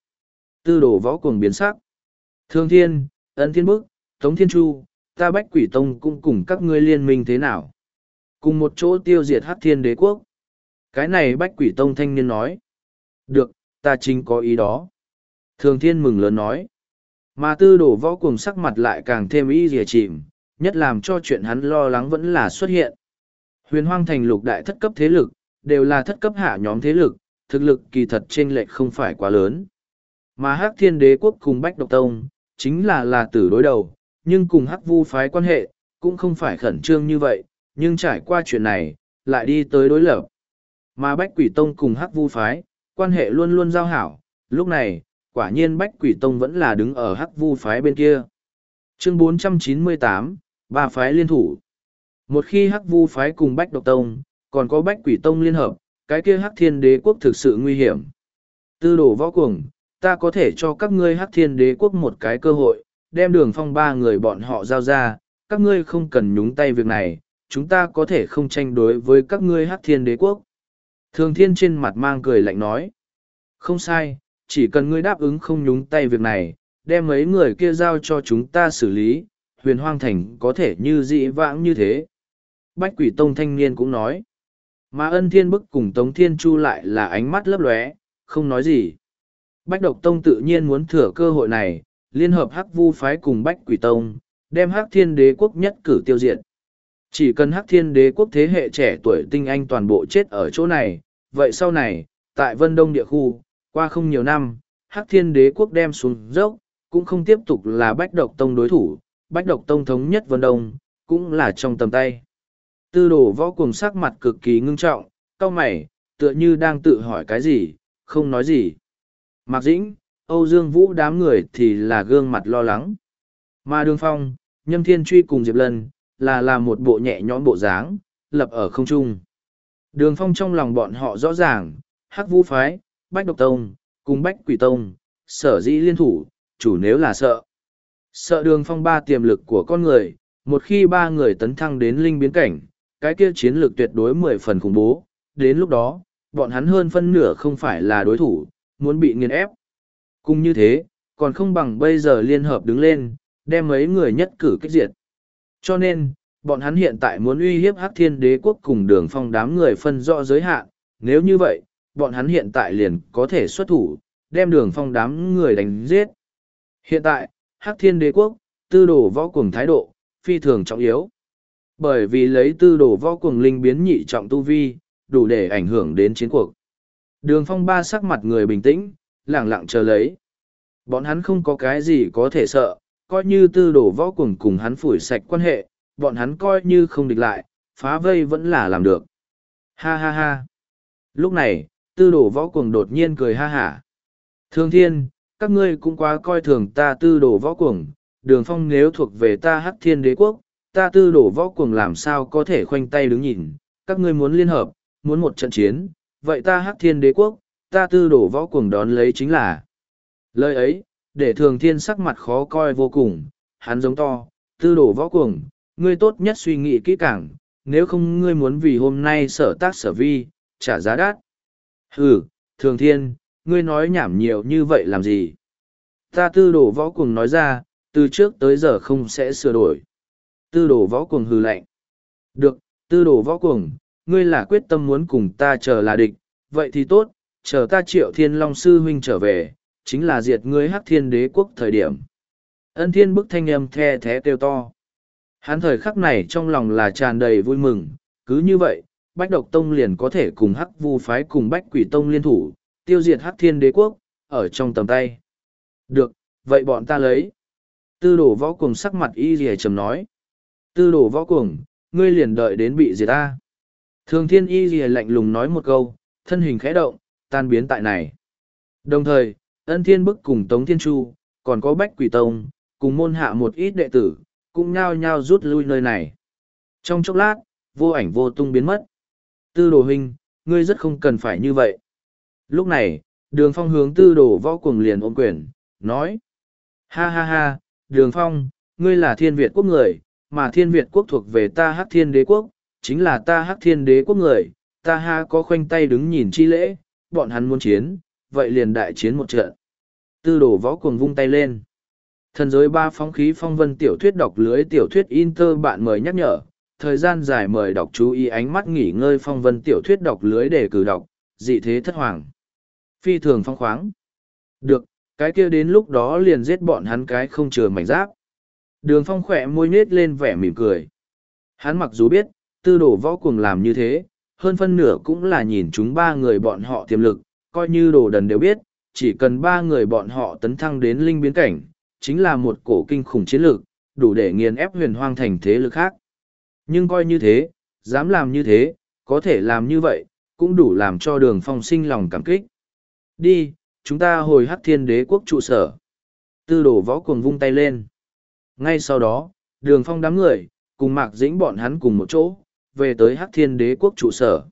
Tư đồ võ cuồng biến sắc. Thương thiên, ân thiên bức, tống thiên chu, ta bách quỷ tông cũng cùng các ngươi liên minh thế nào. Cùng một chỗ tiêu diệt hát thiên đế quốc. Cái này bách quỷ tông thanh niên nói. Được, ta chính có ý đó. Thường thiên mừng lớn nói. Mà tư đổ võ cùng sắc mặt lại càng thêm ý dìa chìm, nhất làm cho chuyện hắn lo lắng vẫn là xuất hiện. Huyền hoang thành lục đại thất cấp thế lực, đều là thất cấp hạ nhóm thế lực, thực lực kỳ thật trên lệch không phải quá lớn. Mà hắc thiên đế quốc cùng bách độc tông, chính là là tử đối đầu, nhưng cùng hắc vu phái quan hệ, cũng không phải khẩn trương như vậy, nhưng trải qua chuyện này, lại đi tới đối lập. Mà bách quỷ tông cùng hắc vu phái, quan hệ luôn luôn giao hảo, lúc này, quả nhiên bách quỷ tông vẫn là đứng ở hắc vu phái bên kia. Chương 498, ba phái liên thủ. Một khi hắc vu phái cùng bách độc tông, còn có bách quỷ tông liên hợp, cái kia hắc thiên đế quốc thực sự nguy hiểm. Tư đồ võ cuồng, ta có thể cho các ngươi hắc thiên đế quốc một cái cơ hội, đem đường phong ba người bọn họ giao ra, các ngươi không cần nhúng tay việc này, chúng ta có thể không tranh đối với các ngươi hắc thiên đế quốc. Thường thiên trên mặt mang cười lạnh nói. Không sai, chỉ cần ngươi đáp ứng không nhúng tay việc này, đem mấy người kia giao cho chúng ta xử lý, huyền hoang thành có thể như dị vãng như thế. Bách quỷ tông thanh niên cũng nói. Mà ân thiên bức cùng tống thiên chu lại là ánh mắt lấp lóe, không nói gì. Bách độc tông tự nhiên muốn thừa cơ hội này, liên hợp hắc vu phái cùng bách quỷ tông, đem hắc thiên đế quốc nhất cử tiêu diệt. Chỉ cần hắc thiên đế quốc thế hệ trẻ tuổi tinh anh toàn bộ chết ở chỗ này, vậy sau này, tại vân đông địa khu, qua không nhiều năm, hắc thiên đế quốc đem xuống dốc, cũng không tiếp tục là bách độc tông đối thủ, bách độc tông thống nhất vân đông, cũng là trong tầm tay. Tư đồ võ cùng sắc mặt cực kỳ ngưng trọng, cao mày, tựa như đang tự hỏi cái gì, không nói gì. Mạc Dĩnh, Âu Dương Vũ đám người thì là gương mặt lo lắng. Mà Đường Phong, Nhâm Thiên Truy cùng Diệp Lân, là làm một bộ nhẹ nhõm bộ dáng, lập ở không trung. Đường Phong trong lòng bọn họ rõ ràng, Hắc Vũ Phái, Bách Độc Tông, cùng Bách Quỷ Tông, sở dĩ liên thủ, chủ nếu là sợ. Sợ đường Phong ba tiềm lực của con người, một khi ba người tấn thăng đến linh biến cảnh, cái kia chiến lược tuyệt đối mười phần khủng bố, đến lúc đó, bọn hắn hơn phân nửa không phải là đối thủ, muốn bị nghiền ép. Cũng như thế, còn không bằng bây giờ liên hợp đứng lên, đem mấy người nhất cử kích diệt. Cho nên, bọn hắn hiện tại muốn uy hiếp hắc thiên đế quốc cùng đường phong đám người phân rõ giới hạn, nếu như vậy, bọn hắn hiện tại liền có thể xuất thủ, đem đường phong đám người đánh giết. Hiện tại, hắc thiên đế quốc, tư đồ võ cùng thái độ, phi thường trọng yếu. Bởi vì lấy tư đồ võ cùng linh biến nhị trọng tu vi, đủ để ảnh hưởng đến chiến cuộc. Đường phong ba sắc mặt người bình tĩnh, lẳng lặng chờ lấy. Bọn hắn không có cái gì có thể sợ, coi như tư đồ võ cùng cùng hắn phủi sạch quan hệ, bọn hắn coi như không địch lại, phá vây vẫn là làm được. Ha ha ha. Lúc này, tư đồ võ cùng đột nhiên cười ha hả. Thương thiên, các ngươi cũng quá coi thường ta tư đồ võ cuồng, đường phong nếu thuộc về ta hắc thiên đế quốc, ta tư đồ võ cuồng làm sao có thể khoanh tay đứng nhìn, các ngươi muốn liên hợp, muốn một trận chiến, vậy ta hắc thiên đế quốc, ta tư đồ võ cuồng đón lấy chính là. Lời ấy, để thường thiên sắc mặt khó coi vô cùng, hắn giống to, tư đồ võ cuồng, ngươi tốt nhất suy nghĩ kỹ càng, nếu không ngươi muốn vì hôm nay sở tác sở vi, trả giá đắt. Hừ, thường thiên, ngươi nói nhảm nhiều như vậy làm gì? Ta tư đồ võ cuồng nói ra, từ trước tới giờ không sẽ sửa đổi. Tư đồ võ cuồng hừ lạnh. Được, tư đồ võ cuồng, ngươi là quyết tâm muốn cùng ta chờ là địch, vậy thì tốt, chờ ta triệu thiên long sư huynh trở về, chính là diệt ngươi hắc thiên đế quốc thời điểm. Ân thiên bức thanh âm the thế kêu to. Hắn thời khắc này trong lòng là tràn đầy vui mừng, cứ như vậy, Bách Độc Tông liền có thể cùng Hắc Vu phái cùng Bách Quỷ Tông liên thủ, tiêu diệt Hắc Thiên Đế quốc, ở trong tầm tay. Được, vậy bọn ta lấy. Tư đồ võ cùng sắc mặt y rìa trầm nói. Tư đồ võ cùng, ngươi liền đợi đến bị diệt ta. Thường thiên y rìa lạnh lùng nói một câu, thân hình khẽ động, tan biến tại này. Đồng thời, ân thiên bức cùng Tống Thiên Chu, còn có Bách Quỷ Tông, cùng môn hạ một ít đệ tử, cũng nhao nhao rút lui nơi này. Trong chốc lát, vô ảnh vô tung biến mất. Tư đồ huynh, ngươi rất không cần phải như vậy. Lúc này, đường phong hướng tư đồ võ cuồng liền ôm quyền, nói. Ha ha ha, đường phong, ngươi là thiên Việt quốc người, mà thiên Việt quốc thuộc về ta hắc thiên đế quốc, chính là ta hắc thiên đế quốc người, ta ha có khoanh tay đứng nhìn chi lễ, bọn hắn muốn chiến, vậy liền đại chiến một trận. Tư đồ võ cuồng vung tay lên. Thần giới ba phóng khí phong vân tiểu thuyết đọc lưới tiểu thuyết Inter bạn mời nhắc nhở, thời gian dài mời đọc chú ý ánh mắt nghỉ ngơi phong vân tiểu thuyết đọc lưới để cử đọc, dị thế thất hoàng. Phi thường phong khoáng. Được, cái kia đến lúc đó liền giết bọn hắn cái không chừa mảnh giáp. Đường phong khỏe môi nết lên vẻ mỉm cười. Hắn mặc dù biết, tư đồ võ cuồng làm như thế, hơn phân nửa cũng là nhìn chúng ba người bọn họ tiềm lực, coi như đồ đần đều biết, chỉ cần ba người bọn họ tấn thăng đến linh biến cảnh, chính là một cổ kinh khủng chiến lược, đủ để nghiền ép huyền hoang thành thế lực khác. Nhưng coi như thế, dám làm như thế, có thể làm như vậy, cũng đủ làm cho đường phong sinh lòng cảm kích. Đi, chúng ta hồi hắc thiên đế quốc trụ sở. Tư đổ võ cuồng vung tay lên. Ngay sau đó, đường phong đám người, cùng mạc dĩnh bọn hắn cùng một chỗ, về tới hắc thiên đế quốc trụ sở.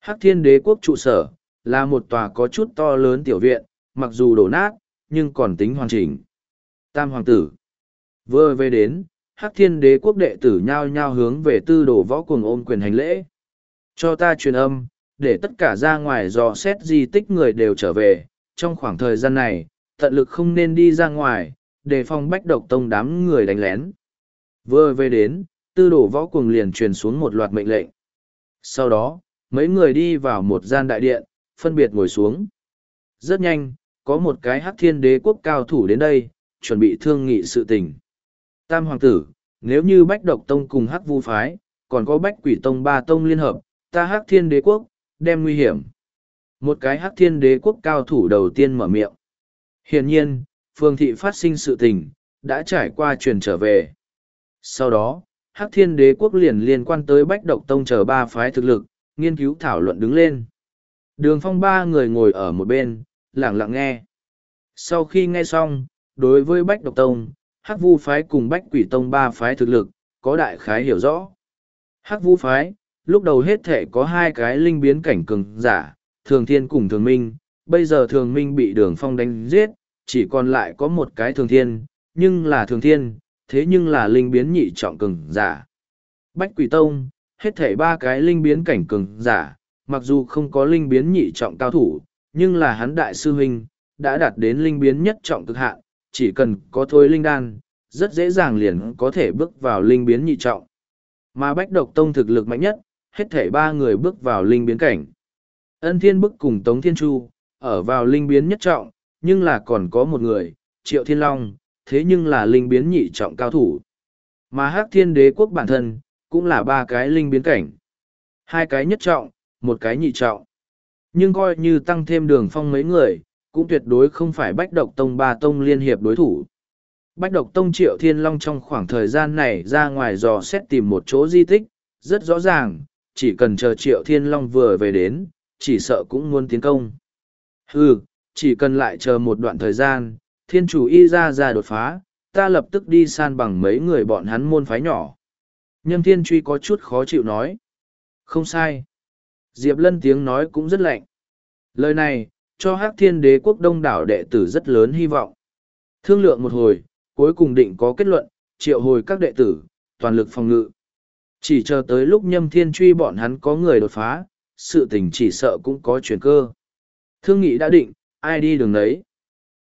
Hắc thiên đế quốc trụ sở, là một tòa có chút to lớn tiểu viện, mặc dù đổ nát, nhưng còn tính hoàn chỉnh. Tam hoàng tử. Vừa về đến, hắc thiên đế quốc đệ tử nhao nhao hướng về tư đồ võ cuồng ôm quyền hành lễ. Cho ta truyền âm, để tất cả ra ngoài dò xét di tích người đều trở về, trong khoảng thời gian này, tận lực không nên đi ra ngoài, để phòng bách độc tông đám người đánh lén. Vừa về đến, tư đồ võ cuồng liền truyền xuống một loạt mệnh lệnh. Sau đó, mấy người đi vào một gian đại điện, phân biệt ngồi xuống. Rất nhanh, có một cái hắc thiên đế quốc cao thủ đến đây, chuẩn bị thương nghị sự tình. Tam hoàng tử, nếu như Bách Độc Tông cùng Hắc Vu Phái, còn có Bách Quỷ Tông ba tông liên hợp, ta Hắc Thiên Đế Quốc, đem nguy hiểm. Một cái Hắc Thiên Đế Quốc cao thủ đầu tiên mở miệng. Hiển nhiên, phương thị phát sinh sự tình, đã trải qua truyền trở về. Sau đó, Hắc Thiên Đế Quốc liền liên quan tới Bách Độc Tông chờ ba phái thực lực, nghiên cứu thảo luận đứng lên. Đường phong ba người ngồi ở một bên, lặng lặng nghe. Sau khi nghe xong, đối với Bách Độc Tông, Hắc Vu phái cùng Bách Quỷ Tông ba phái thực lực, có đại khái hiểu rõ. Hắc Vu phái, lúc đầu hết thể có hai cái linh biến cảnh cường giả, Thường Thiên cùng Thường Minh, bây giờ Thường Minh bị Đường Phong đánh giết, chỉ còn lại có một cái Thường Thiên, nhưng là Thường Thiên, thế nhưng là linh biến nhị trọng cường giả. Bách Quỷ Tông, hết thể ba cái linh biến cảnh cường giả, mặc dù không có linh biến nhị trọng cao thủ, nhưng là hắn đại sư huynh, đã đạt đến linh biến nhất trọng cực hạn, chỉ cần có thôi linh đan, rất dễ dàng liền có thể bước vào linh biến nhị trọng. Mà bách độc tông thực lực mạnh nhất, hết thể ba người bước vào linh biến cảnh. Ân thiên bức cùng Tống Thiên Chu, ở vào linh biến nhất trọng, nhưng là còn có một người, Triệu Thiên Long, thế nhưng là linh biến nhị trọng cao thủ. Mà hắc thiên đế quốc bản thân, cũng là ba cái linh biến cảnh. Hai cái nhất trọng, một cái nhị trọng. Nhưng coi như tăng thêm đường phong mấy người, cũng tuyệt đối không phải bách độc tông ba tông liên hiệp đối thủ. Bách độc tông triệu thiên long trong khoảng thời gian này ra ngoài dò xét tìm một chỗ di tích, rất rõ ràng, chỉ cần chờ triệu thiên long vừa về đến, chỉ sợ cũng muốn tiến công. hừ, chỉ cần lại chờ một đoạn thời gian, thiên chủ y ra ra đột phá, ta lập tức đi san bằng mấy người bọn hắn môn phái nhỏ. Nhâm thiên truy có chút khó chịu nói. Không sai. Diệp lân tiếng nói cũng rất lạnh. Lời này, cho hắc thiên đế quốc đông đảo đệ tử rất lớn hy vọng. Thương lượng một hồi, cuối cùng định có kết luận, triệu hồi các đệ tử, toàn lực phòng ngự. Chỉ chờ tới lúc nhâm thiên truy bọn hắn có người đột phá, sự tình chỉ sợ cũng có chuyển cơ. Thương nghị đã định, ai đi đường đấy.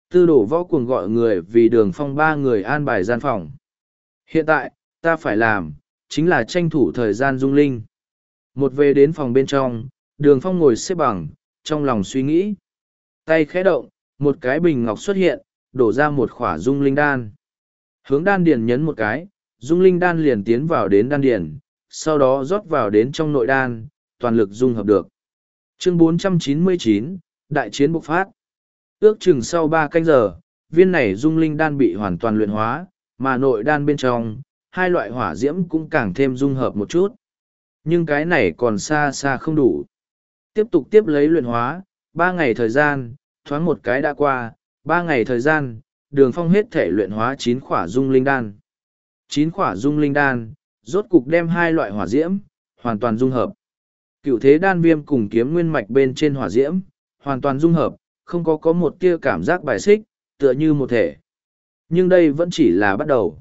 Tư đổ võ cuồng gọi người vì đường phong ba người an bài gian phòng. Hiện tại, ta phải làm, chính là tranh thủ thời gian dung linh. Một về đến phòng bên trong, đường phong ngồi xếp bằng, trong lòng suy nghĩ tay khẽ động, một cái bình ngọc xuất hiện, đổ ra một khỏa dung linh đan. Hướng đan điền nhấn một cái, dung linh đan liền tiến vào đến đan điền, sau đó rót vào đến trong nội đan, toàn lực dung hợp được. Chương 499, Đại chiến bộc phát. Ước chừng sau ba canh giờ, viên này dung linh đan bị hoàn toàn luyện hóa, mà nội đan bên trong, hai loại hỏa diễm cũng càng thêm dung hợp một chút. Nhưng cái này còn xa xa không đủ. Tiếp tục tiếp lấy luyện hóa, ba ngày thời gian, thoáng một cái đã qua, ba ngày thời gian, đường phong hết thể luyện hóa chín khỏa dung linh đan. Chín khỏa dung linh đan, rốt cục đem hai loại hỏa diễm, hoàn toàn dung hợp. Cựu thế đan viêm cùng kiếm nguyên mạch bên trên hỏa diễm, hoàn toàn dung hợp, không có có một tia cảm giác bài xích, tựa như một thể. Nhưng đây vẫn chỉ là bắt đầu.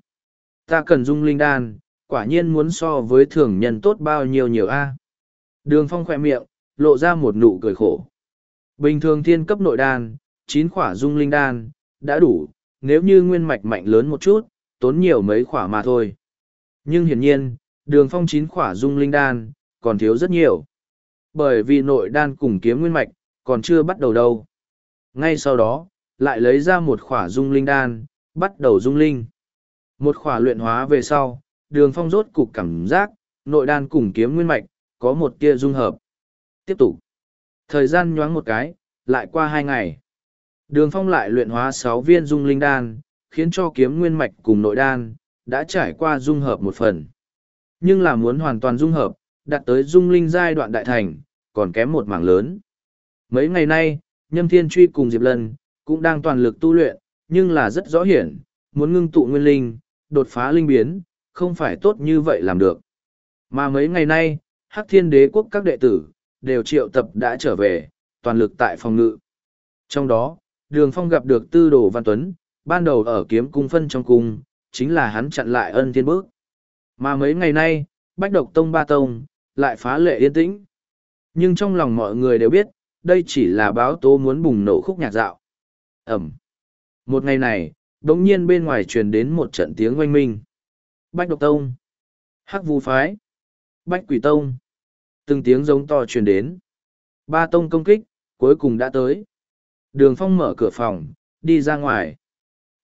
Ta cần dung linh đan, quả nhiên muốn so với thường nhân tốt bao nhiêu nhiều a. Đường phong khoe miệng, lộ ra một nụ cười khổ. Bình thường thiên cấp nội đan, chín khỏa dung linh đan, đã đủ, nếu như nguyên mạch mạnh lớn một chút, tốn nhiều mấy khỏa mà thôi. Nhưng hiển nhiên, đường phong chín khỏa dung linh đan, còn thiếu rất nhiều. Bởi vì nội đan cùng kiếm nguyên mạch, còn chưa bắt đầu đâu. Ngay sau đó, lại lấy ra một khỏa dung linh đan, bắt đầu dung linh. Một khỏa luyện hóa về sau, đường phong rốt cục cảm giác, nội đan cùng kiếm nguyên mạch, có một tia dung hợp. Tiếp tục. Thời gian nhoáng một cái, lại qua hai ngày. Đường phong lại luyện hóa sáu viên dung linh đan, khiến cho kiếm nguyên mạch cùng nội đan, đã trải qua dung hợp một phần. Nhưng là muốn hoàn toàn dung hợp, đạt tới dung linh giai đoạn đại thành, còn kém một mảng lớn. Mấy ngày nay, Nhâm Thiên Truy cùng Diệp Lân, cũng đang toàn lực tu luyện, nhưng là rất rõ hiển, muốn ngưng tụ nguyên linh, đột phá linh biến, không phải tốt như vậy làm được. Mà mấy ngày nay, Hắc Thiên Đế quốc các đệ tử, đều triệu tập đã trở về, toàn lực tại phòng ngự. Trong đó, Đường Phong gặp được Tư Đồ Văn Tuấn, ban đầu ở kiếm cung phân trong cung, chính là hắn chặn lại ân thiên bước. Mà mấy ngày nay, Bách Độc Tông Ba Tông, lại phá lệ yên tĩnh. Nhưng trong lòng mọi người đều biết, đây chỉ là báo tố muốn bùng nổ khúc nhạc dạo. Ẩm. Một ngày này, đống nhiên bên ngoài truyền đến một trận tiếng oanh minh. Bách Độc Tông. Hắc Vu Phái. Bách Quỷ Tông. Từng tiếng giống to truyền đến. Ba tông công kích, cuối cùng đã tới. Đường Phong mở cửa phòng, đi ra ngoài.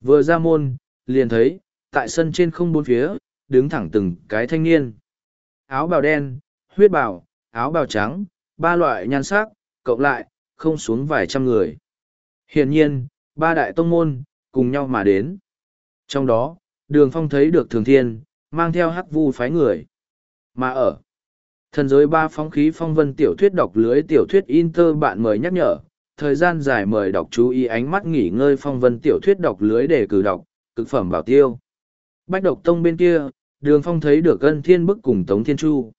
Vừa ra môn, liền thấy, tại sân trên không bốn phía, đứng thẳng từng cái thanh niên. Áo bào đen, huyết bào, áo bào trắng, ba loại nhan sắc, cộng lại, không xuống vài trăm người. Hiển nhiên, ba đại tông môn, cùng nhau mà đến. Trong đó, đường phong thấy được thường thiên, mang theo hắc vu phái người. Mà ở thần giới ba phóng khí phong vân tiểu thuyết đọc lưới tiểu thuyết Inter bạn mời nhắc nhở, thời gian dài mời đọc chú ý ánh mắt nghỉ ngơi phong vân tiểu thuyết đọc lưới để cử đọc, cực phẩm bảo tiêu. Bách độc tông bên kia, đường phong thấy được ân thiên bức cùng tống thiên chu.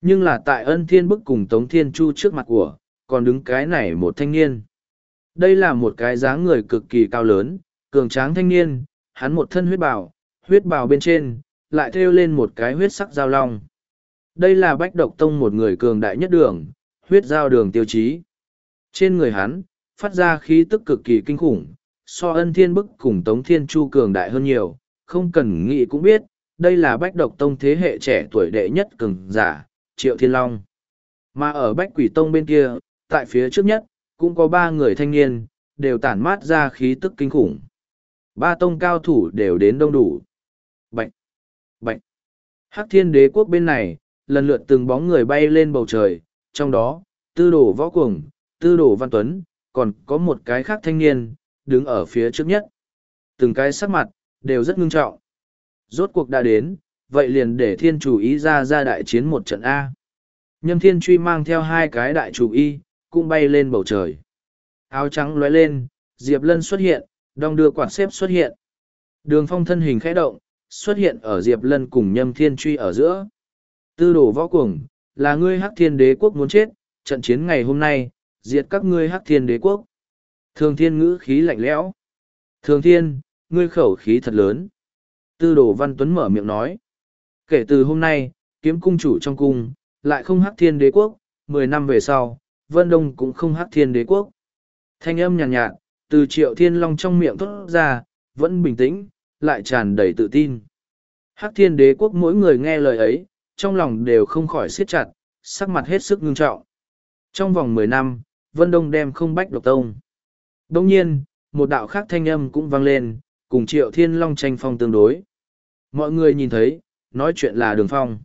Nhưng là tại ân thiên bức cùng tống thiên chu trước mặt của, còn đứng cái này một thanh niên. Đây là một cái dáng người cực kỳ cao lớn, cường tráng thanh niên, hắn một thân huyết bảo huyết bào bên trên, lại thêu lên một cái huyết sắc giao long. Đây là bách độc tông một người cường đại nhất đường, huyết giao đường tiêu chí. Trên người hắn, phát ra khí tức cực kỳ kinh khủng, so ân thiên bức cùng tống thiên chu cường đại hơn nhiều, không cần nghĩ cũng biết, đây là bách độc tông thế hệ trẻ tuổi đệ nhất cường giả, triệu thiên long. Mà ở bách quỷ tông bên kia, tại phía trước nhất, cũng có ba người thanh niên, đều tản mát ra khí tức kinh khủng. Ba tông cao thủ đều đến đông đủ. Hắc thiên đế quốc bên này, lần lượt từng bóng người bay lên bầu trời, trong đó, tư đồ võ cuồng, tư đồ văn tuấn, còn có một cái khác thanh niên, đứng ở phía trước nhất. Từng cái sắc mặt, đều rất ngưng trọng. Rốt cuộc đã đến, vậy liền để thiên chủ ý ra ra đại chiến một trận A. Nhâm thiên truy mang theo hai cái đại chủ y, cũng bay lên bầu trời. Áo trắng lóe lên, Diệp Lân xuất hiện, đong đưa quạt xếp xuất hiện. Đường phong thân hình khẽ động, xuất hiện ở Diệp Lân cùng nhâm thiên truy ở giữa. Tư đồ võ cuồng, là ngươi hắc thiên đế quốc muốn chết, trận chiến ngày hôm nay, diệt các ngươi hắc thiên đế quốc. Thường thiên ngữ khí lạnh lẽo. Thường thiên, ngươi khẩu khí thật lớn. Tư đồ văn tuấn mở miệng nói. Kể từ hôm nay, kiếm cung chủ trong cung, lại không hắc thiên đế quốc, mười năm về sau, Vân Đông cũng không hắc thiên đế quốc. Thanh âm nhàn nhạt, nhạt, từ triệu thiên long trong miệng thốt ra, vẫn bình tĩnh, lại tràn đầy tự tin. Hắc thiên đế quốc mỗi người nghe lời ấy, trong lòng đều không khỏi siết chặt, sắc mặt hết sức ngưng trọng. Trong vòng mười năm, Vân Đông đem không bách độc tông. Đông nhiên, một đạo khác thanh âm cũng vang lên, cùng triệu thiên long tranh phong tương đối. Mọi người nhìn thấy, nói chuyện là đường phong.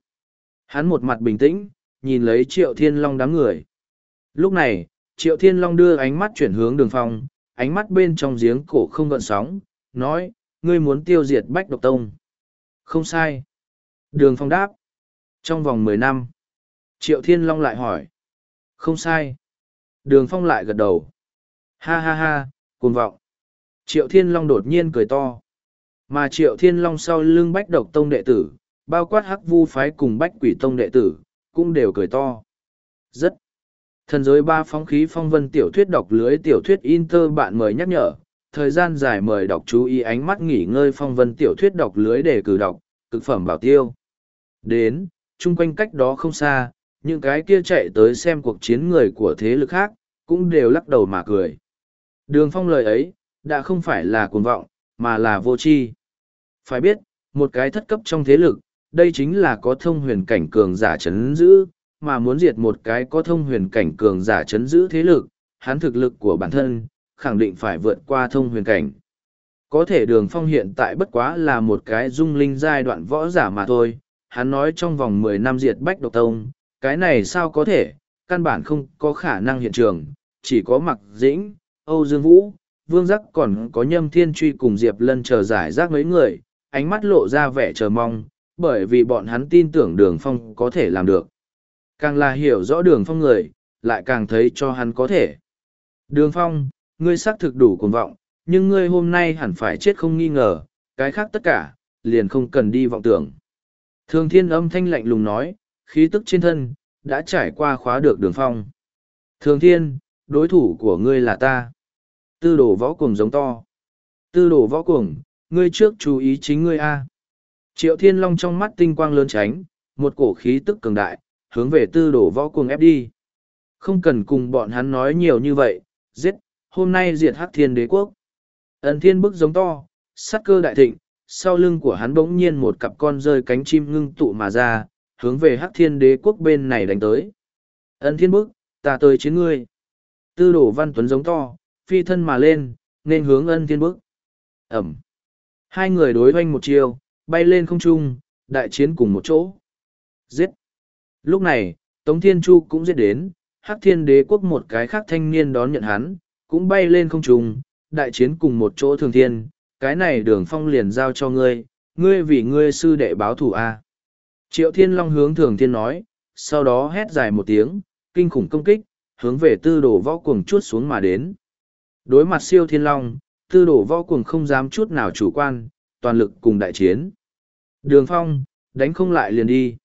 Hắn một mặt bình tĩnh, nhìn lấy triệu thiên long đám người. Lúc này, triệu thiên long đưa ánh mắt chuyển hướng đường phong, ánh mắt bên trong giếng cổ không gợn sóng, nói, ngươi muốn tiêu diệt bách độc tông. Không sai. Đường phong đáp. Trong vòng mười năm. Triệu thiên long lại hỏi. Không sai. Đường phong lại gật đầu. Ha ha ha, cuồng vọng. Triệu Thiên Long đột nhiên cười to. Mà Triệu Thiên Long sau lưng bách độc tông đệ tử, bao quát hắc vu phái cùng bách quỷ tông đệ tử, cũng đều cười to. Rất. Thần giới ba phóng khí phong vân tiểu thuyết đọc lưới tiểu thuyết Inter bạn mời nhắc nhở, thời gian dài mời đọc chú ý ánh mắt nghỉ ngơi phong vân tiểu thuyết đọc lưới để cử đọc, cực phẩm bảo tiêu. Đến, chung quanh cách đó không xa, những cái kia chạy tới xem cuộc chiến người của thế lực khác, cũng đều lắc đầu mà cười. Đường phong lời ấy, đã không phải là cuồng vọng, mà là vô tri. Phải biết, một cái thất cấp trong thế lực, đây chính là có thông huyền cảnh cường giả chấn giữ, mà muốn diệt một cái có thông huyền cảnh cường giả chấn giữ thế lực, hắn thực lực của bản thân, khẳng định phải vượt qua thông huyền cảnh. Có thể đường phong hiện tại bất quá là một cái dung linh giai đoạn võ giả mà thôi, hắn nói trong vòng mười năm diệt bách độc tông, cái này sao có thể, căn bản không có khả năng hiện trường, chỉ có mặc dĩnh, Âu Dương Vũ, Vương Giác còn có nhâm thiên truy cùng Diệp Lân chờ giải rác mấy người, ánh mắt lộ ra vẻ chờ mong, bởi vì bọn hắn tin tưởng đường phong có thể làm được. Càng là hiểu rõ đường phong người, lại càng thấy cho hắn có thể. Đường phong, ngươi xác thực đủ cuồng vọng, nhưng ngươi hôm nay hẳn phải chết không nghi ngờ, cái khác tất cả, liền không cần đi vọng tưởng. Thường thiên âm thanh lạnh lùng nói, khí tức trên thân, đã trải qua khóa được đường phong. Thường thiên, đối thủ của ngươi là ta. Tư đồ võ cuồng giống to. Tư đồ võ cuồng, ngươi trước chú ý chính ngươi a. Triệu thiên long trong mắt tinh quang lớn tránh, một cổ khí tức cường đại, hướng về tư đồ võ cuồng ép đi. Không cần cùng bọn hắn nói nhiều như vậy, giết, hôm nay diệt hắc thiên đế quốc. Ấn thiên bức giống to, sắt cơ đại thịnh, sau lưng của hắn bỗng nhiên một cặp con rơi cánh chim ngưng tụ mà ra, hướng về hắc thiên đế quốc bên này đánh tới. Ấn thiên bức, ta tới chiến ngươi. Tư đổ văn tuấn giống to, phi thân mà lên, nên hướng ân thiên bức. Ẩm. Hai người đối hoanh một chiều, bay lên không trung, đại chiến cùng một chỗ. Giết. Lúc này, Tống Thiên Chu cũng giết đến, Hắc Thiên Đế quốc một cái khác thanh niên đón nhận hắn, cũng bay lên không trung, đại chiến cùng một chỗ thường thiên, cái này đường phong liền giao cho ngươi, ngươi vì ngươi sư đệ báo thủ A. Triệu Thiên Long hướng thường thiên nói, sau đó hét dài một tiếng, kinh khủng công kích, hướng về tư đồ võ cuồng chuốt xuống mà đến. Đối mặt siêu thiên long, tư đồ võ cuồng không dám chút nào chủ quan, toàn lực cùng đại chiến. Đường phong, đánh không lại liền đi.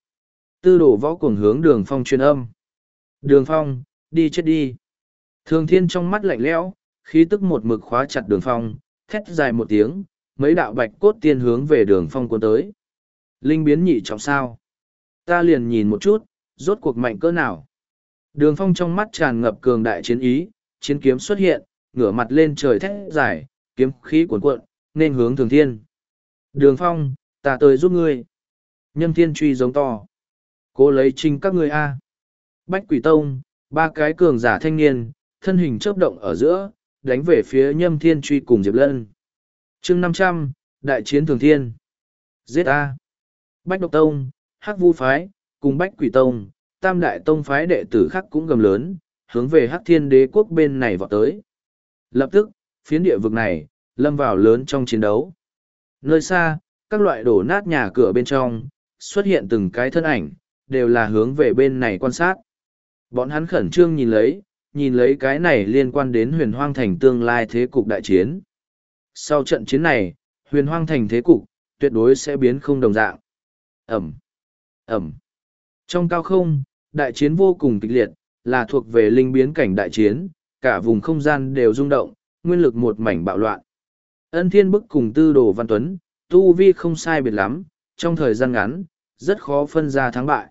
Tư đồ võ cuồng hướng đường phong truyền âm. Đường phong, đi chết đi. Thường thiên trong mắt lạnh lẽo, khí tức một mực khóa chặt đường phong, thét dài một tiếng, mấy đạo bạch cốt tiên hướng về đường phong cuốn tới. Linh biến nhị trọng sao. Ta liền nhìn một chút, rốt cuộc mạnh cỡ nào. Đường phong trong mắt tràn ngập cường đại chiến ý, chiến kiếm xuất hiện, ngửa mặt lên trời thét dài, kiếm khí cuồn cuộn, nên hướng thường thiên. Đường phong, ta tới giúp ngươi. Nhâm thiên truy giống to. Cố lấy trinh các ngươi A. Bách quỷ tông, ba cái cường giả thanh niên, thân hình chớp động ở giữa, đánh về phía nhâm thiên truy cùng Diệp Lân. chương năm trăm đại chiến thường thiên. Giết A. Bách độc tông, hắc vu phái, cùng bách quỷ tông, tam đại tông phái đệ tử khác cũng gầm lớn, hướng về hắc thiên đế quốc bên này vọt tới. Lập tức, phiến địa vực này, lâm vào lớn trong chiến đấu. Nơi xa, các loại đổ nát nhà cửa bên trong, xuất hiện từng cái thân ảnh, đều là hướng về bên này quan sát. Bọn hắn khẩn trương nhìn lấy, nhìn lấy cái này liên quan đến huyền hoang thành tương lai thế cục đại chiến. Sau trận chiến này, huyền hoang thành thế cục, tuyệt đối sẽ biến không đồng dạng. Ẩm, Ẩm. Trong cao không, đại chiến vô cùng kịch liệt, là thuộc về linh biến cảnh đại chiến, cả vùng không gian đều rung động, nguyên lực một mảnh bạo loạn. Ân thiên bức cùng tư đồ văn tuấn, tu vi không sai biệt lắm, trong thời gian ngắn, rất khó phân ra thắng bại.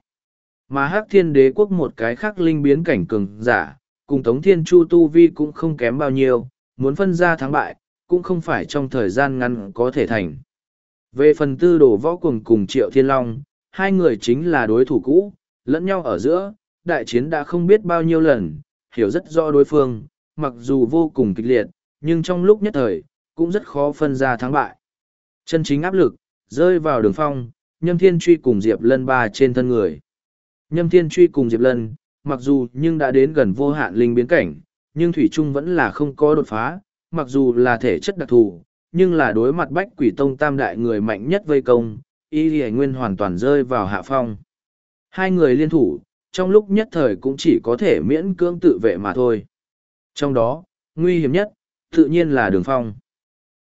Mà hắc thiên đế quốc một cái khác linh biến cảnh cường giả, cùng tống thiên chu tu vi cũng không kém bao nhiêu, muốn phân ra thắng bại, cũng không phải trong thời gian ngắn có thể thành. Về phần tư đồ võ cùng cùng triệu thiên long, hai người chính là đối thủ cũ, lẫn nhau ở giữa, đại chiến đã không biết bao nhiêu lần, hiểu rất rõ đối phương, mặc dù vô cùng kịch liệt, nhưng trong lúc nhất thời, cũng rất khó phân ra thắng bại. Chân chính áp lực, rơi vào đường phong, nhâm thiên truy cùng Diệp Lân ba trên thân người. Nhâm thiên truy cùng Diệp Lân, mặc dù nhưng đã đến gần vô hạn linh biến cảnh, nhưng Thủy Trung vẫn là không có đột phá, mặc dù là thể chất đặc thù, nhưng là đối mặt bách quỷ tông tam đại người mạnh nhất vây công, y hề nguyên hoàn toàn rơi vào hạ phong. Hai người liên thủ, trong lúc nhất thời cũng chỉ có thể miễn cưỡng tự vệ mà thôi. Trong đó, nguy hiểm nhất, tự nhiên là đường phong.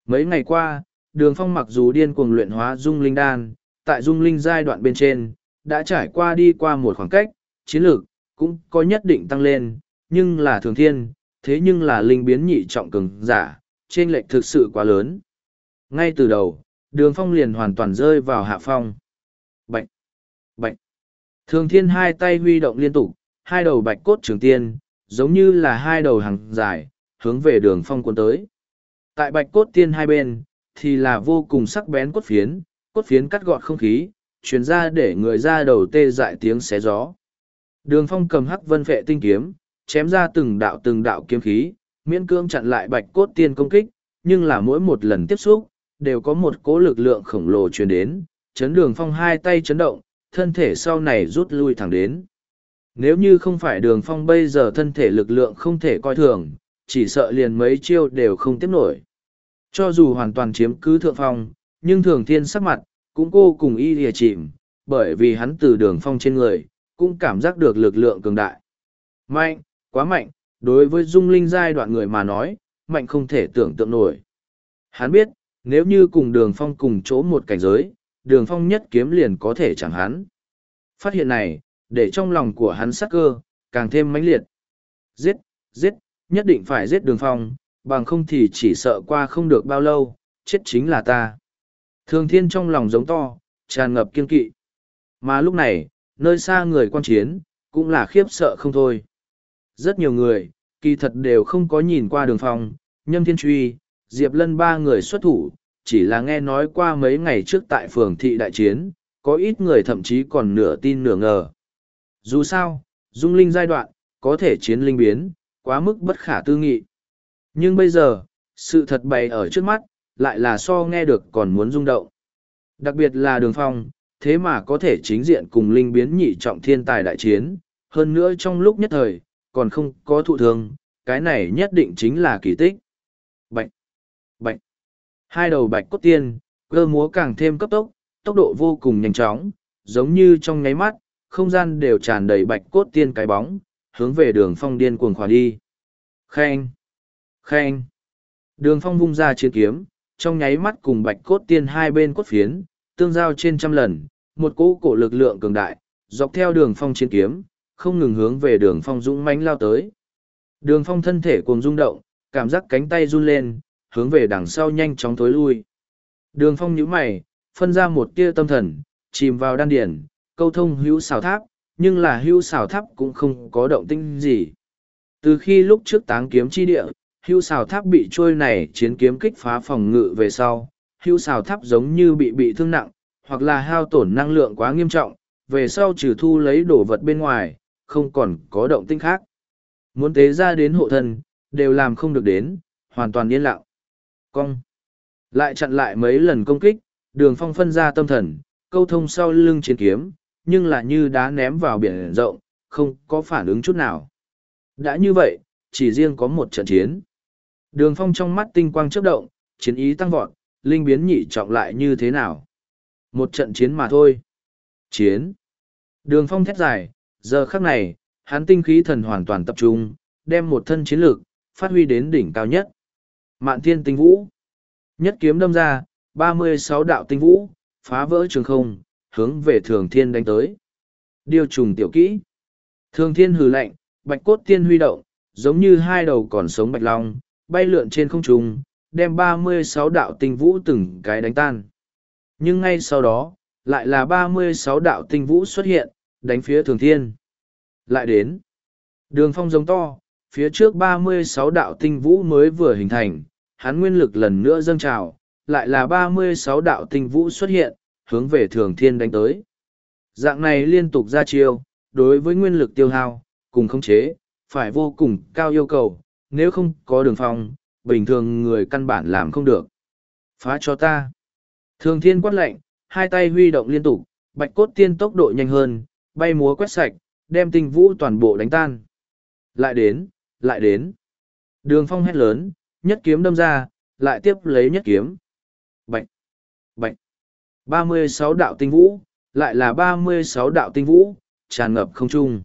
Mấy ngày qua, đường phong mặc dù điên cuồng luyện hóa dung linh đan, tại dung linh giai đoạn bên trên, đã trải qua đi qua một khoảng cách, chiến lược, cũng có nhất định tăng lên, nhưng là thường thiên, thế nhưng là linh biến nhị trọng cường giả, trên lệch thực sự quá lớn. Ngay từ đầu, đường phong liền hoàn toàn rơi vào hạ phong. Bạch! Bạch! Thường thiên hai tay huy động liên tục, hai đầu bạch cốt trường tiên, giống như là hai đầu hàng dài, hướng về đường phong cuốn tới. Tại bạch cốt tiên hai bên, thì là vô cùng sắc bén cốt phiến, cốt phiến cắt gọt không khí, chuyển ra để người ra đầu tê dại tiếng xé gió. Đường phong cầm hắc vân vệ tinh kiếm, chém ra từng đạo từng đạo kiếm khí, miễn cưỡng chặn lại bạch cốt tiên công kích, nhưng là mỗi một lần tiếp xúc, đều có một cố lực lượng khổng lồ truyền đến, chấn đường phong hai tay chấn động, thân thể sau này rút lui thẳng đến. Nếu như không phải đường phong bây giờ thân thể lực lượng không thể coi thường, chỉ sợ liền mấy chiêu đều không tiếp nổi. Cho dù hoàn toàn chiếm cứ thượng phong, nhưng thường thiên sắc mặt, cũng cô cùng y lìa chìm, bởi vì hắn từ đường phong trên người, cũng cảm giác được lực lượng cường đại. Mạnh, quá mạnh, đối với dung linh giai đoạn người mà nói, mạnh không thể tưởng tượng nổi. Hắn biết, nếu như cùng đường phong cùng chỗ một cảnh giới, đường phong nhất kiếm liền có thể chẳng hắn. Phát hiện này, để trong lòng của hắn sắc cơ, càng thêm mãnh liệt. Giết, giết, nhất định phải giết đường phong, bằng không thì chỉ sợ qua không được bao lâu, chết chính là ta. Thường thiên trong lòng giống to, tràn ngập kiên kỵ. Mà lúc này, nơi xa người quan chiến, cũng là khiếp sợ không thôi. Rất nhiều người, kỳ thật đều không có nhìn qua đường phong, nhâm thiên truy, diệp lân ba người xuất thủ, chỉ là nghe nói qua mấy ngày trước tại phường thị đại chiến, có ít người thậm chí còn nửa tin nửa ngờ. Dù sao, dung linh giai đoạn, có thể chiến linh biến, quá mức bất khả tư nghị. Nhưng bây giờ, sự thật bày ở trước mắt, lại là so nghe được còn muốn rung động. Đặc biệt là đường phong, thế mà có thể chính diện cùng linh biến nhị trọng thiên tài đại chiến, hơn nữa trong lúc nhất thời, còn không có thụ thương, cái này nhất định chính là kỳ tích. Bạch! Bạch! Hai đầu bạch cốt tiên, cơ múa càng thêm cấp tốc, tốc độ vô cùng nhanh chóng, giống như trong nháy mắt, không gian đều tràn đầy bạch cốt tiên cái bóng, hướng về đường phong điên cuồng khỏa đi. Khen! Khen! Đường phong vung ra chiến kiếm, trong nháy mắt cùng bạch cốt tiên hai bên cốt phiến, tương giao trên trăm lần, một cỗ cổ lực lượng cường đại, dọc theo đường phong chiến kiếm, không ngừng hướng về đường phong dũng mãnh lao tới. Đường phong thân thể cuồng rung động, cảm giác cánh tay run lên, hướng về đằng sau nhanh chóng tối lui. Đường phong nhíu mày, phân ra một tia tâm thần, chìm vào đan điển, câu thông hữu xào tháp, nhưng là hữu xào tháp cũng không có động tinh gì. Từ khi lúc trước táng kiếm chi địa, hữu xào tháp bị trôi này chiến kiếm kích phá phòng ngự về sau, Hưu xào tháp giống như bị bị thương nặng, hoặc là hao tổn năng lượng quá nghiêm trọng, về sau trừ thu lấy đồ vật bên ngoài, không còn có động tinh khác. Muốn tế ra đến hộ thân, đều làm không được đến, hoàn toàn yên lặng. Cong. Lại chặn lại mấy lần công kích, đường phong phân ra tâm thần, câu thông sau lưng chiến kiếm, nhưng là như đá ném vào biển rộng, không có phản ứng chút nào. Đã như vậy, chỉ riêng có một trận chiến. Đường phong trong mắt tinh quang chớp động, chiến ý tăng vọt, linh biến nhị trọng lại như thế nào? Một trận chiến mà thôi. Chiến. Đường phong thét dài, giờ khắc này, hắn tinh khí thần hoàn toàn tập trung, đem một thân chiến lược, phát huy đến đỉnh cao nhất. Mạn thiên tinh vũ. Nhất kiếm đâm ra, ba mươi sáu đạo tinh vũ, phá vỡ trường không, hướng về thường thiên đánh tới. Điều trùng tiểu kỹ. Thường thiên hừ lạnh, bạch cốt tiên huy động, giống như hai đầu còn sống bạch long, bay lượn trên không trung, đem ba mươi sáu đạo tinh vũ từng cái đánh tan. Nhưng ngay sau đó, lại là ba mươi sáu đạo tinh vũ xuất hiện, đánh phía thường thiên. Lại đến. Đường phong giống to, phía trước ba mươi sáu đạo tinh vũ mới vừa hình thành, hắn nguyên lực lần nữa dâng trào, lại là ba mươi sáu đạo tinh vũ xuất hiện, hướng về thường thiên đánh tới. Dạng này liên tục ra chiêu, đối với nguyên lực tiêu hao, cùng khống chế, phải vô cùng cao yêu cầu, nếu không có đường phong, bình thường người căn bản làm không được. Phá cho ta. Thường thiên quát lệnh, hai tay huy động liên tục, bạch cốt tiên tốc độ nhanh hơn, bay múa quét sạch, đem tinh vũ toàn bộ đánh tan. Lại đến, lại đến. Đường phong hét lớn, nhất kiếm đâm ra, lại tiếp lấy nhất kiếm. Bạch, bạch. ba mươi sáu đạo tinh vũ, lại là ba mươi sáu đạo tinh vũ, tràn ngập không trung.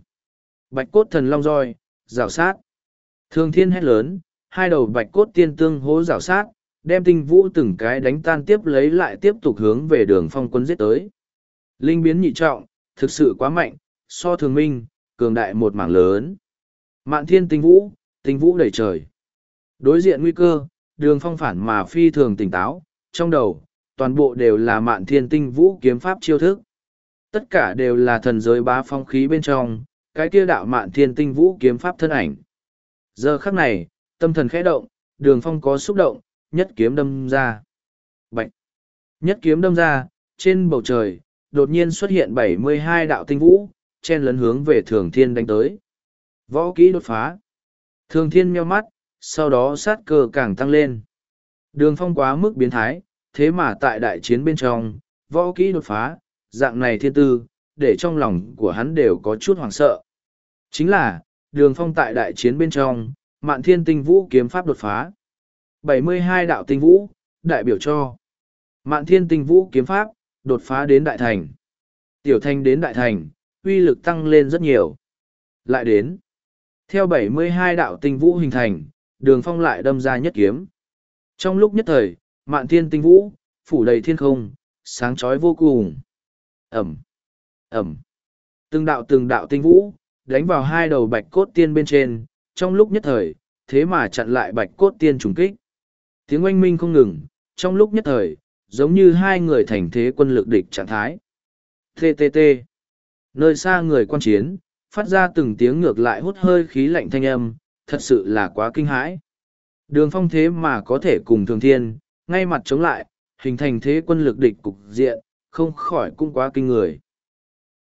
Bạch cốt thần long roi, rào sát. Thường thiên hét lớn, hai đầu bạch cốt tiên tương hố rào sát, đem tinh vũ từng cái đánh tan tiếp lấy lại tiếp tục hướng về đường phong quân giết tới. Linh biến nhị trọng, thực sự quá mạnh, so thường minh, cường đại một mảng lớn. Mạn thiên tinh vũ, tinh vũ đầy trời. Đối diện nguy cơ, đường phong phản mà phi thường tỉnh táo, trong đầu, toàn bộ đều là mạn thiên tinh vũ kiếm pháp chiêu thức. Tất cả đều là thần giới bá phong khí bên trong, cái kia đạo mạn thiên tinh vũ kiếm pháp thân ảnh. Giờ khắc này, tâm thần khẽ động, đường phong có xúc động, nhất kiếm đâm ra. Bạch! Nhất kiếm đâm ra, trên bầu trời, đột nhiên xuất hiện bảy mươi hai đạo tinh vũ, chen lấn hướng về thường thiên đánh tới. Võ kỹ đột phá. Thường thiên meo mắt, sau đó sát cơ càng tăng lên. Đường phong quá mức biến thái, thế mà tại đại chiến bên trong, võ kỹ đột phá, dạng này thiên tư, để trong lòng của hắn đều có chút hoảng sợ. Chính là, đường phong tại đại chiến bên trong, mạn thiên tinh vũ kiếm pháp đột phá. 72 đạo tinh vũ, đại biểu cho mạn thiên tinh vũ kiếm pháp, đột phá đến đại thành. Tiểu thành đến đại thành, uy lực tăng lên rất nhiều. Lại đến, theo 72 đạo tinh vũ hình thành, đường phong lại đâm ra nhất kiếm. Trong lúc nhất thời, mạn thiên tinh vũ, phủ đầy thiên không, sáng chói vô cùng. Ẩm, Ẩm. Từng đạo từng đạo tinh vũ, đánh vào hai đầu bạch cốt tiên bên trên, trong lúc nhất thời, thế mà chặn lại bạch cốt tiên trùng kích. Tiếng oanh minh không ngừng, trong lúc nhất thời, giống như hai người thành thế quân lực địch trạng thái. TTT. Nơi xa người quan chiến, phát ra từng tiếng ngược lại hút hơi khí lạnh thanh âm, thật sự là quá kinh hãi. Đường phong thế mà có thể cùng thường thiên, ngay mặt chống lại, hình thành thế quân lực địch cục diện, không khỏi cũng quá kinh người.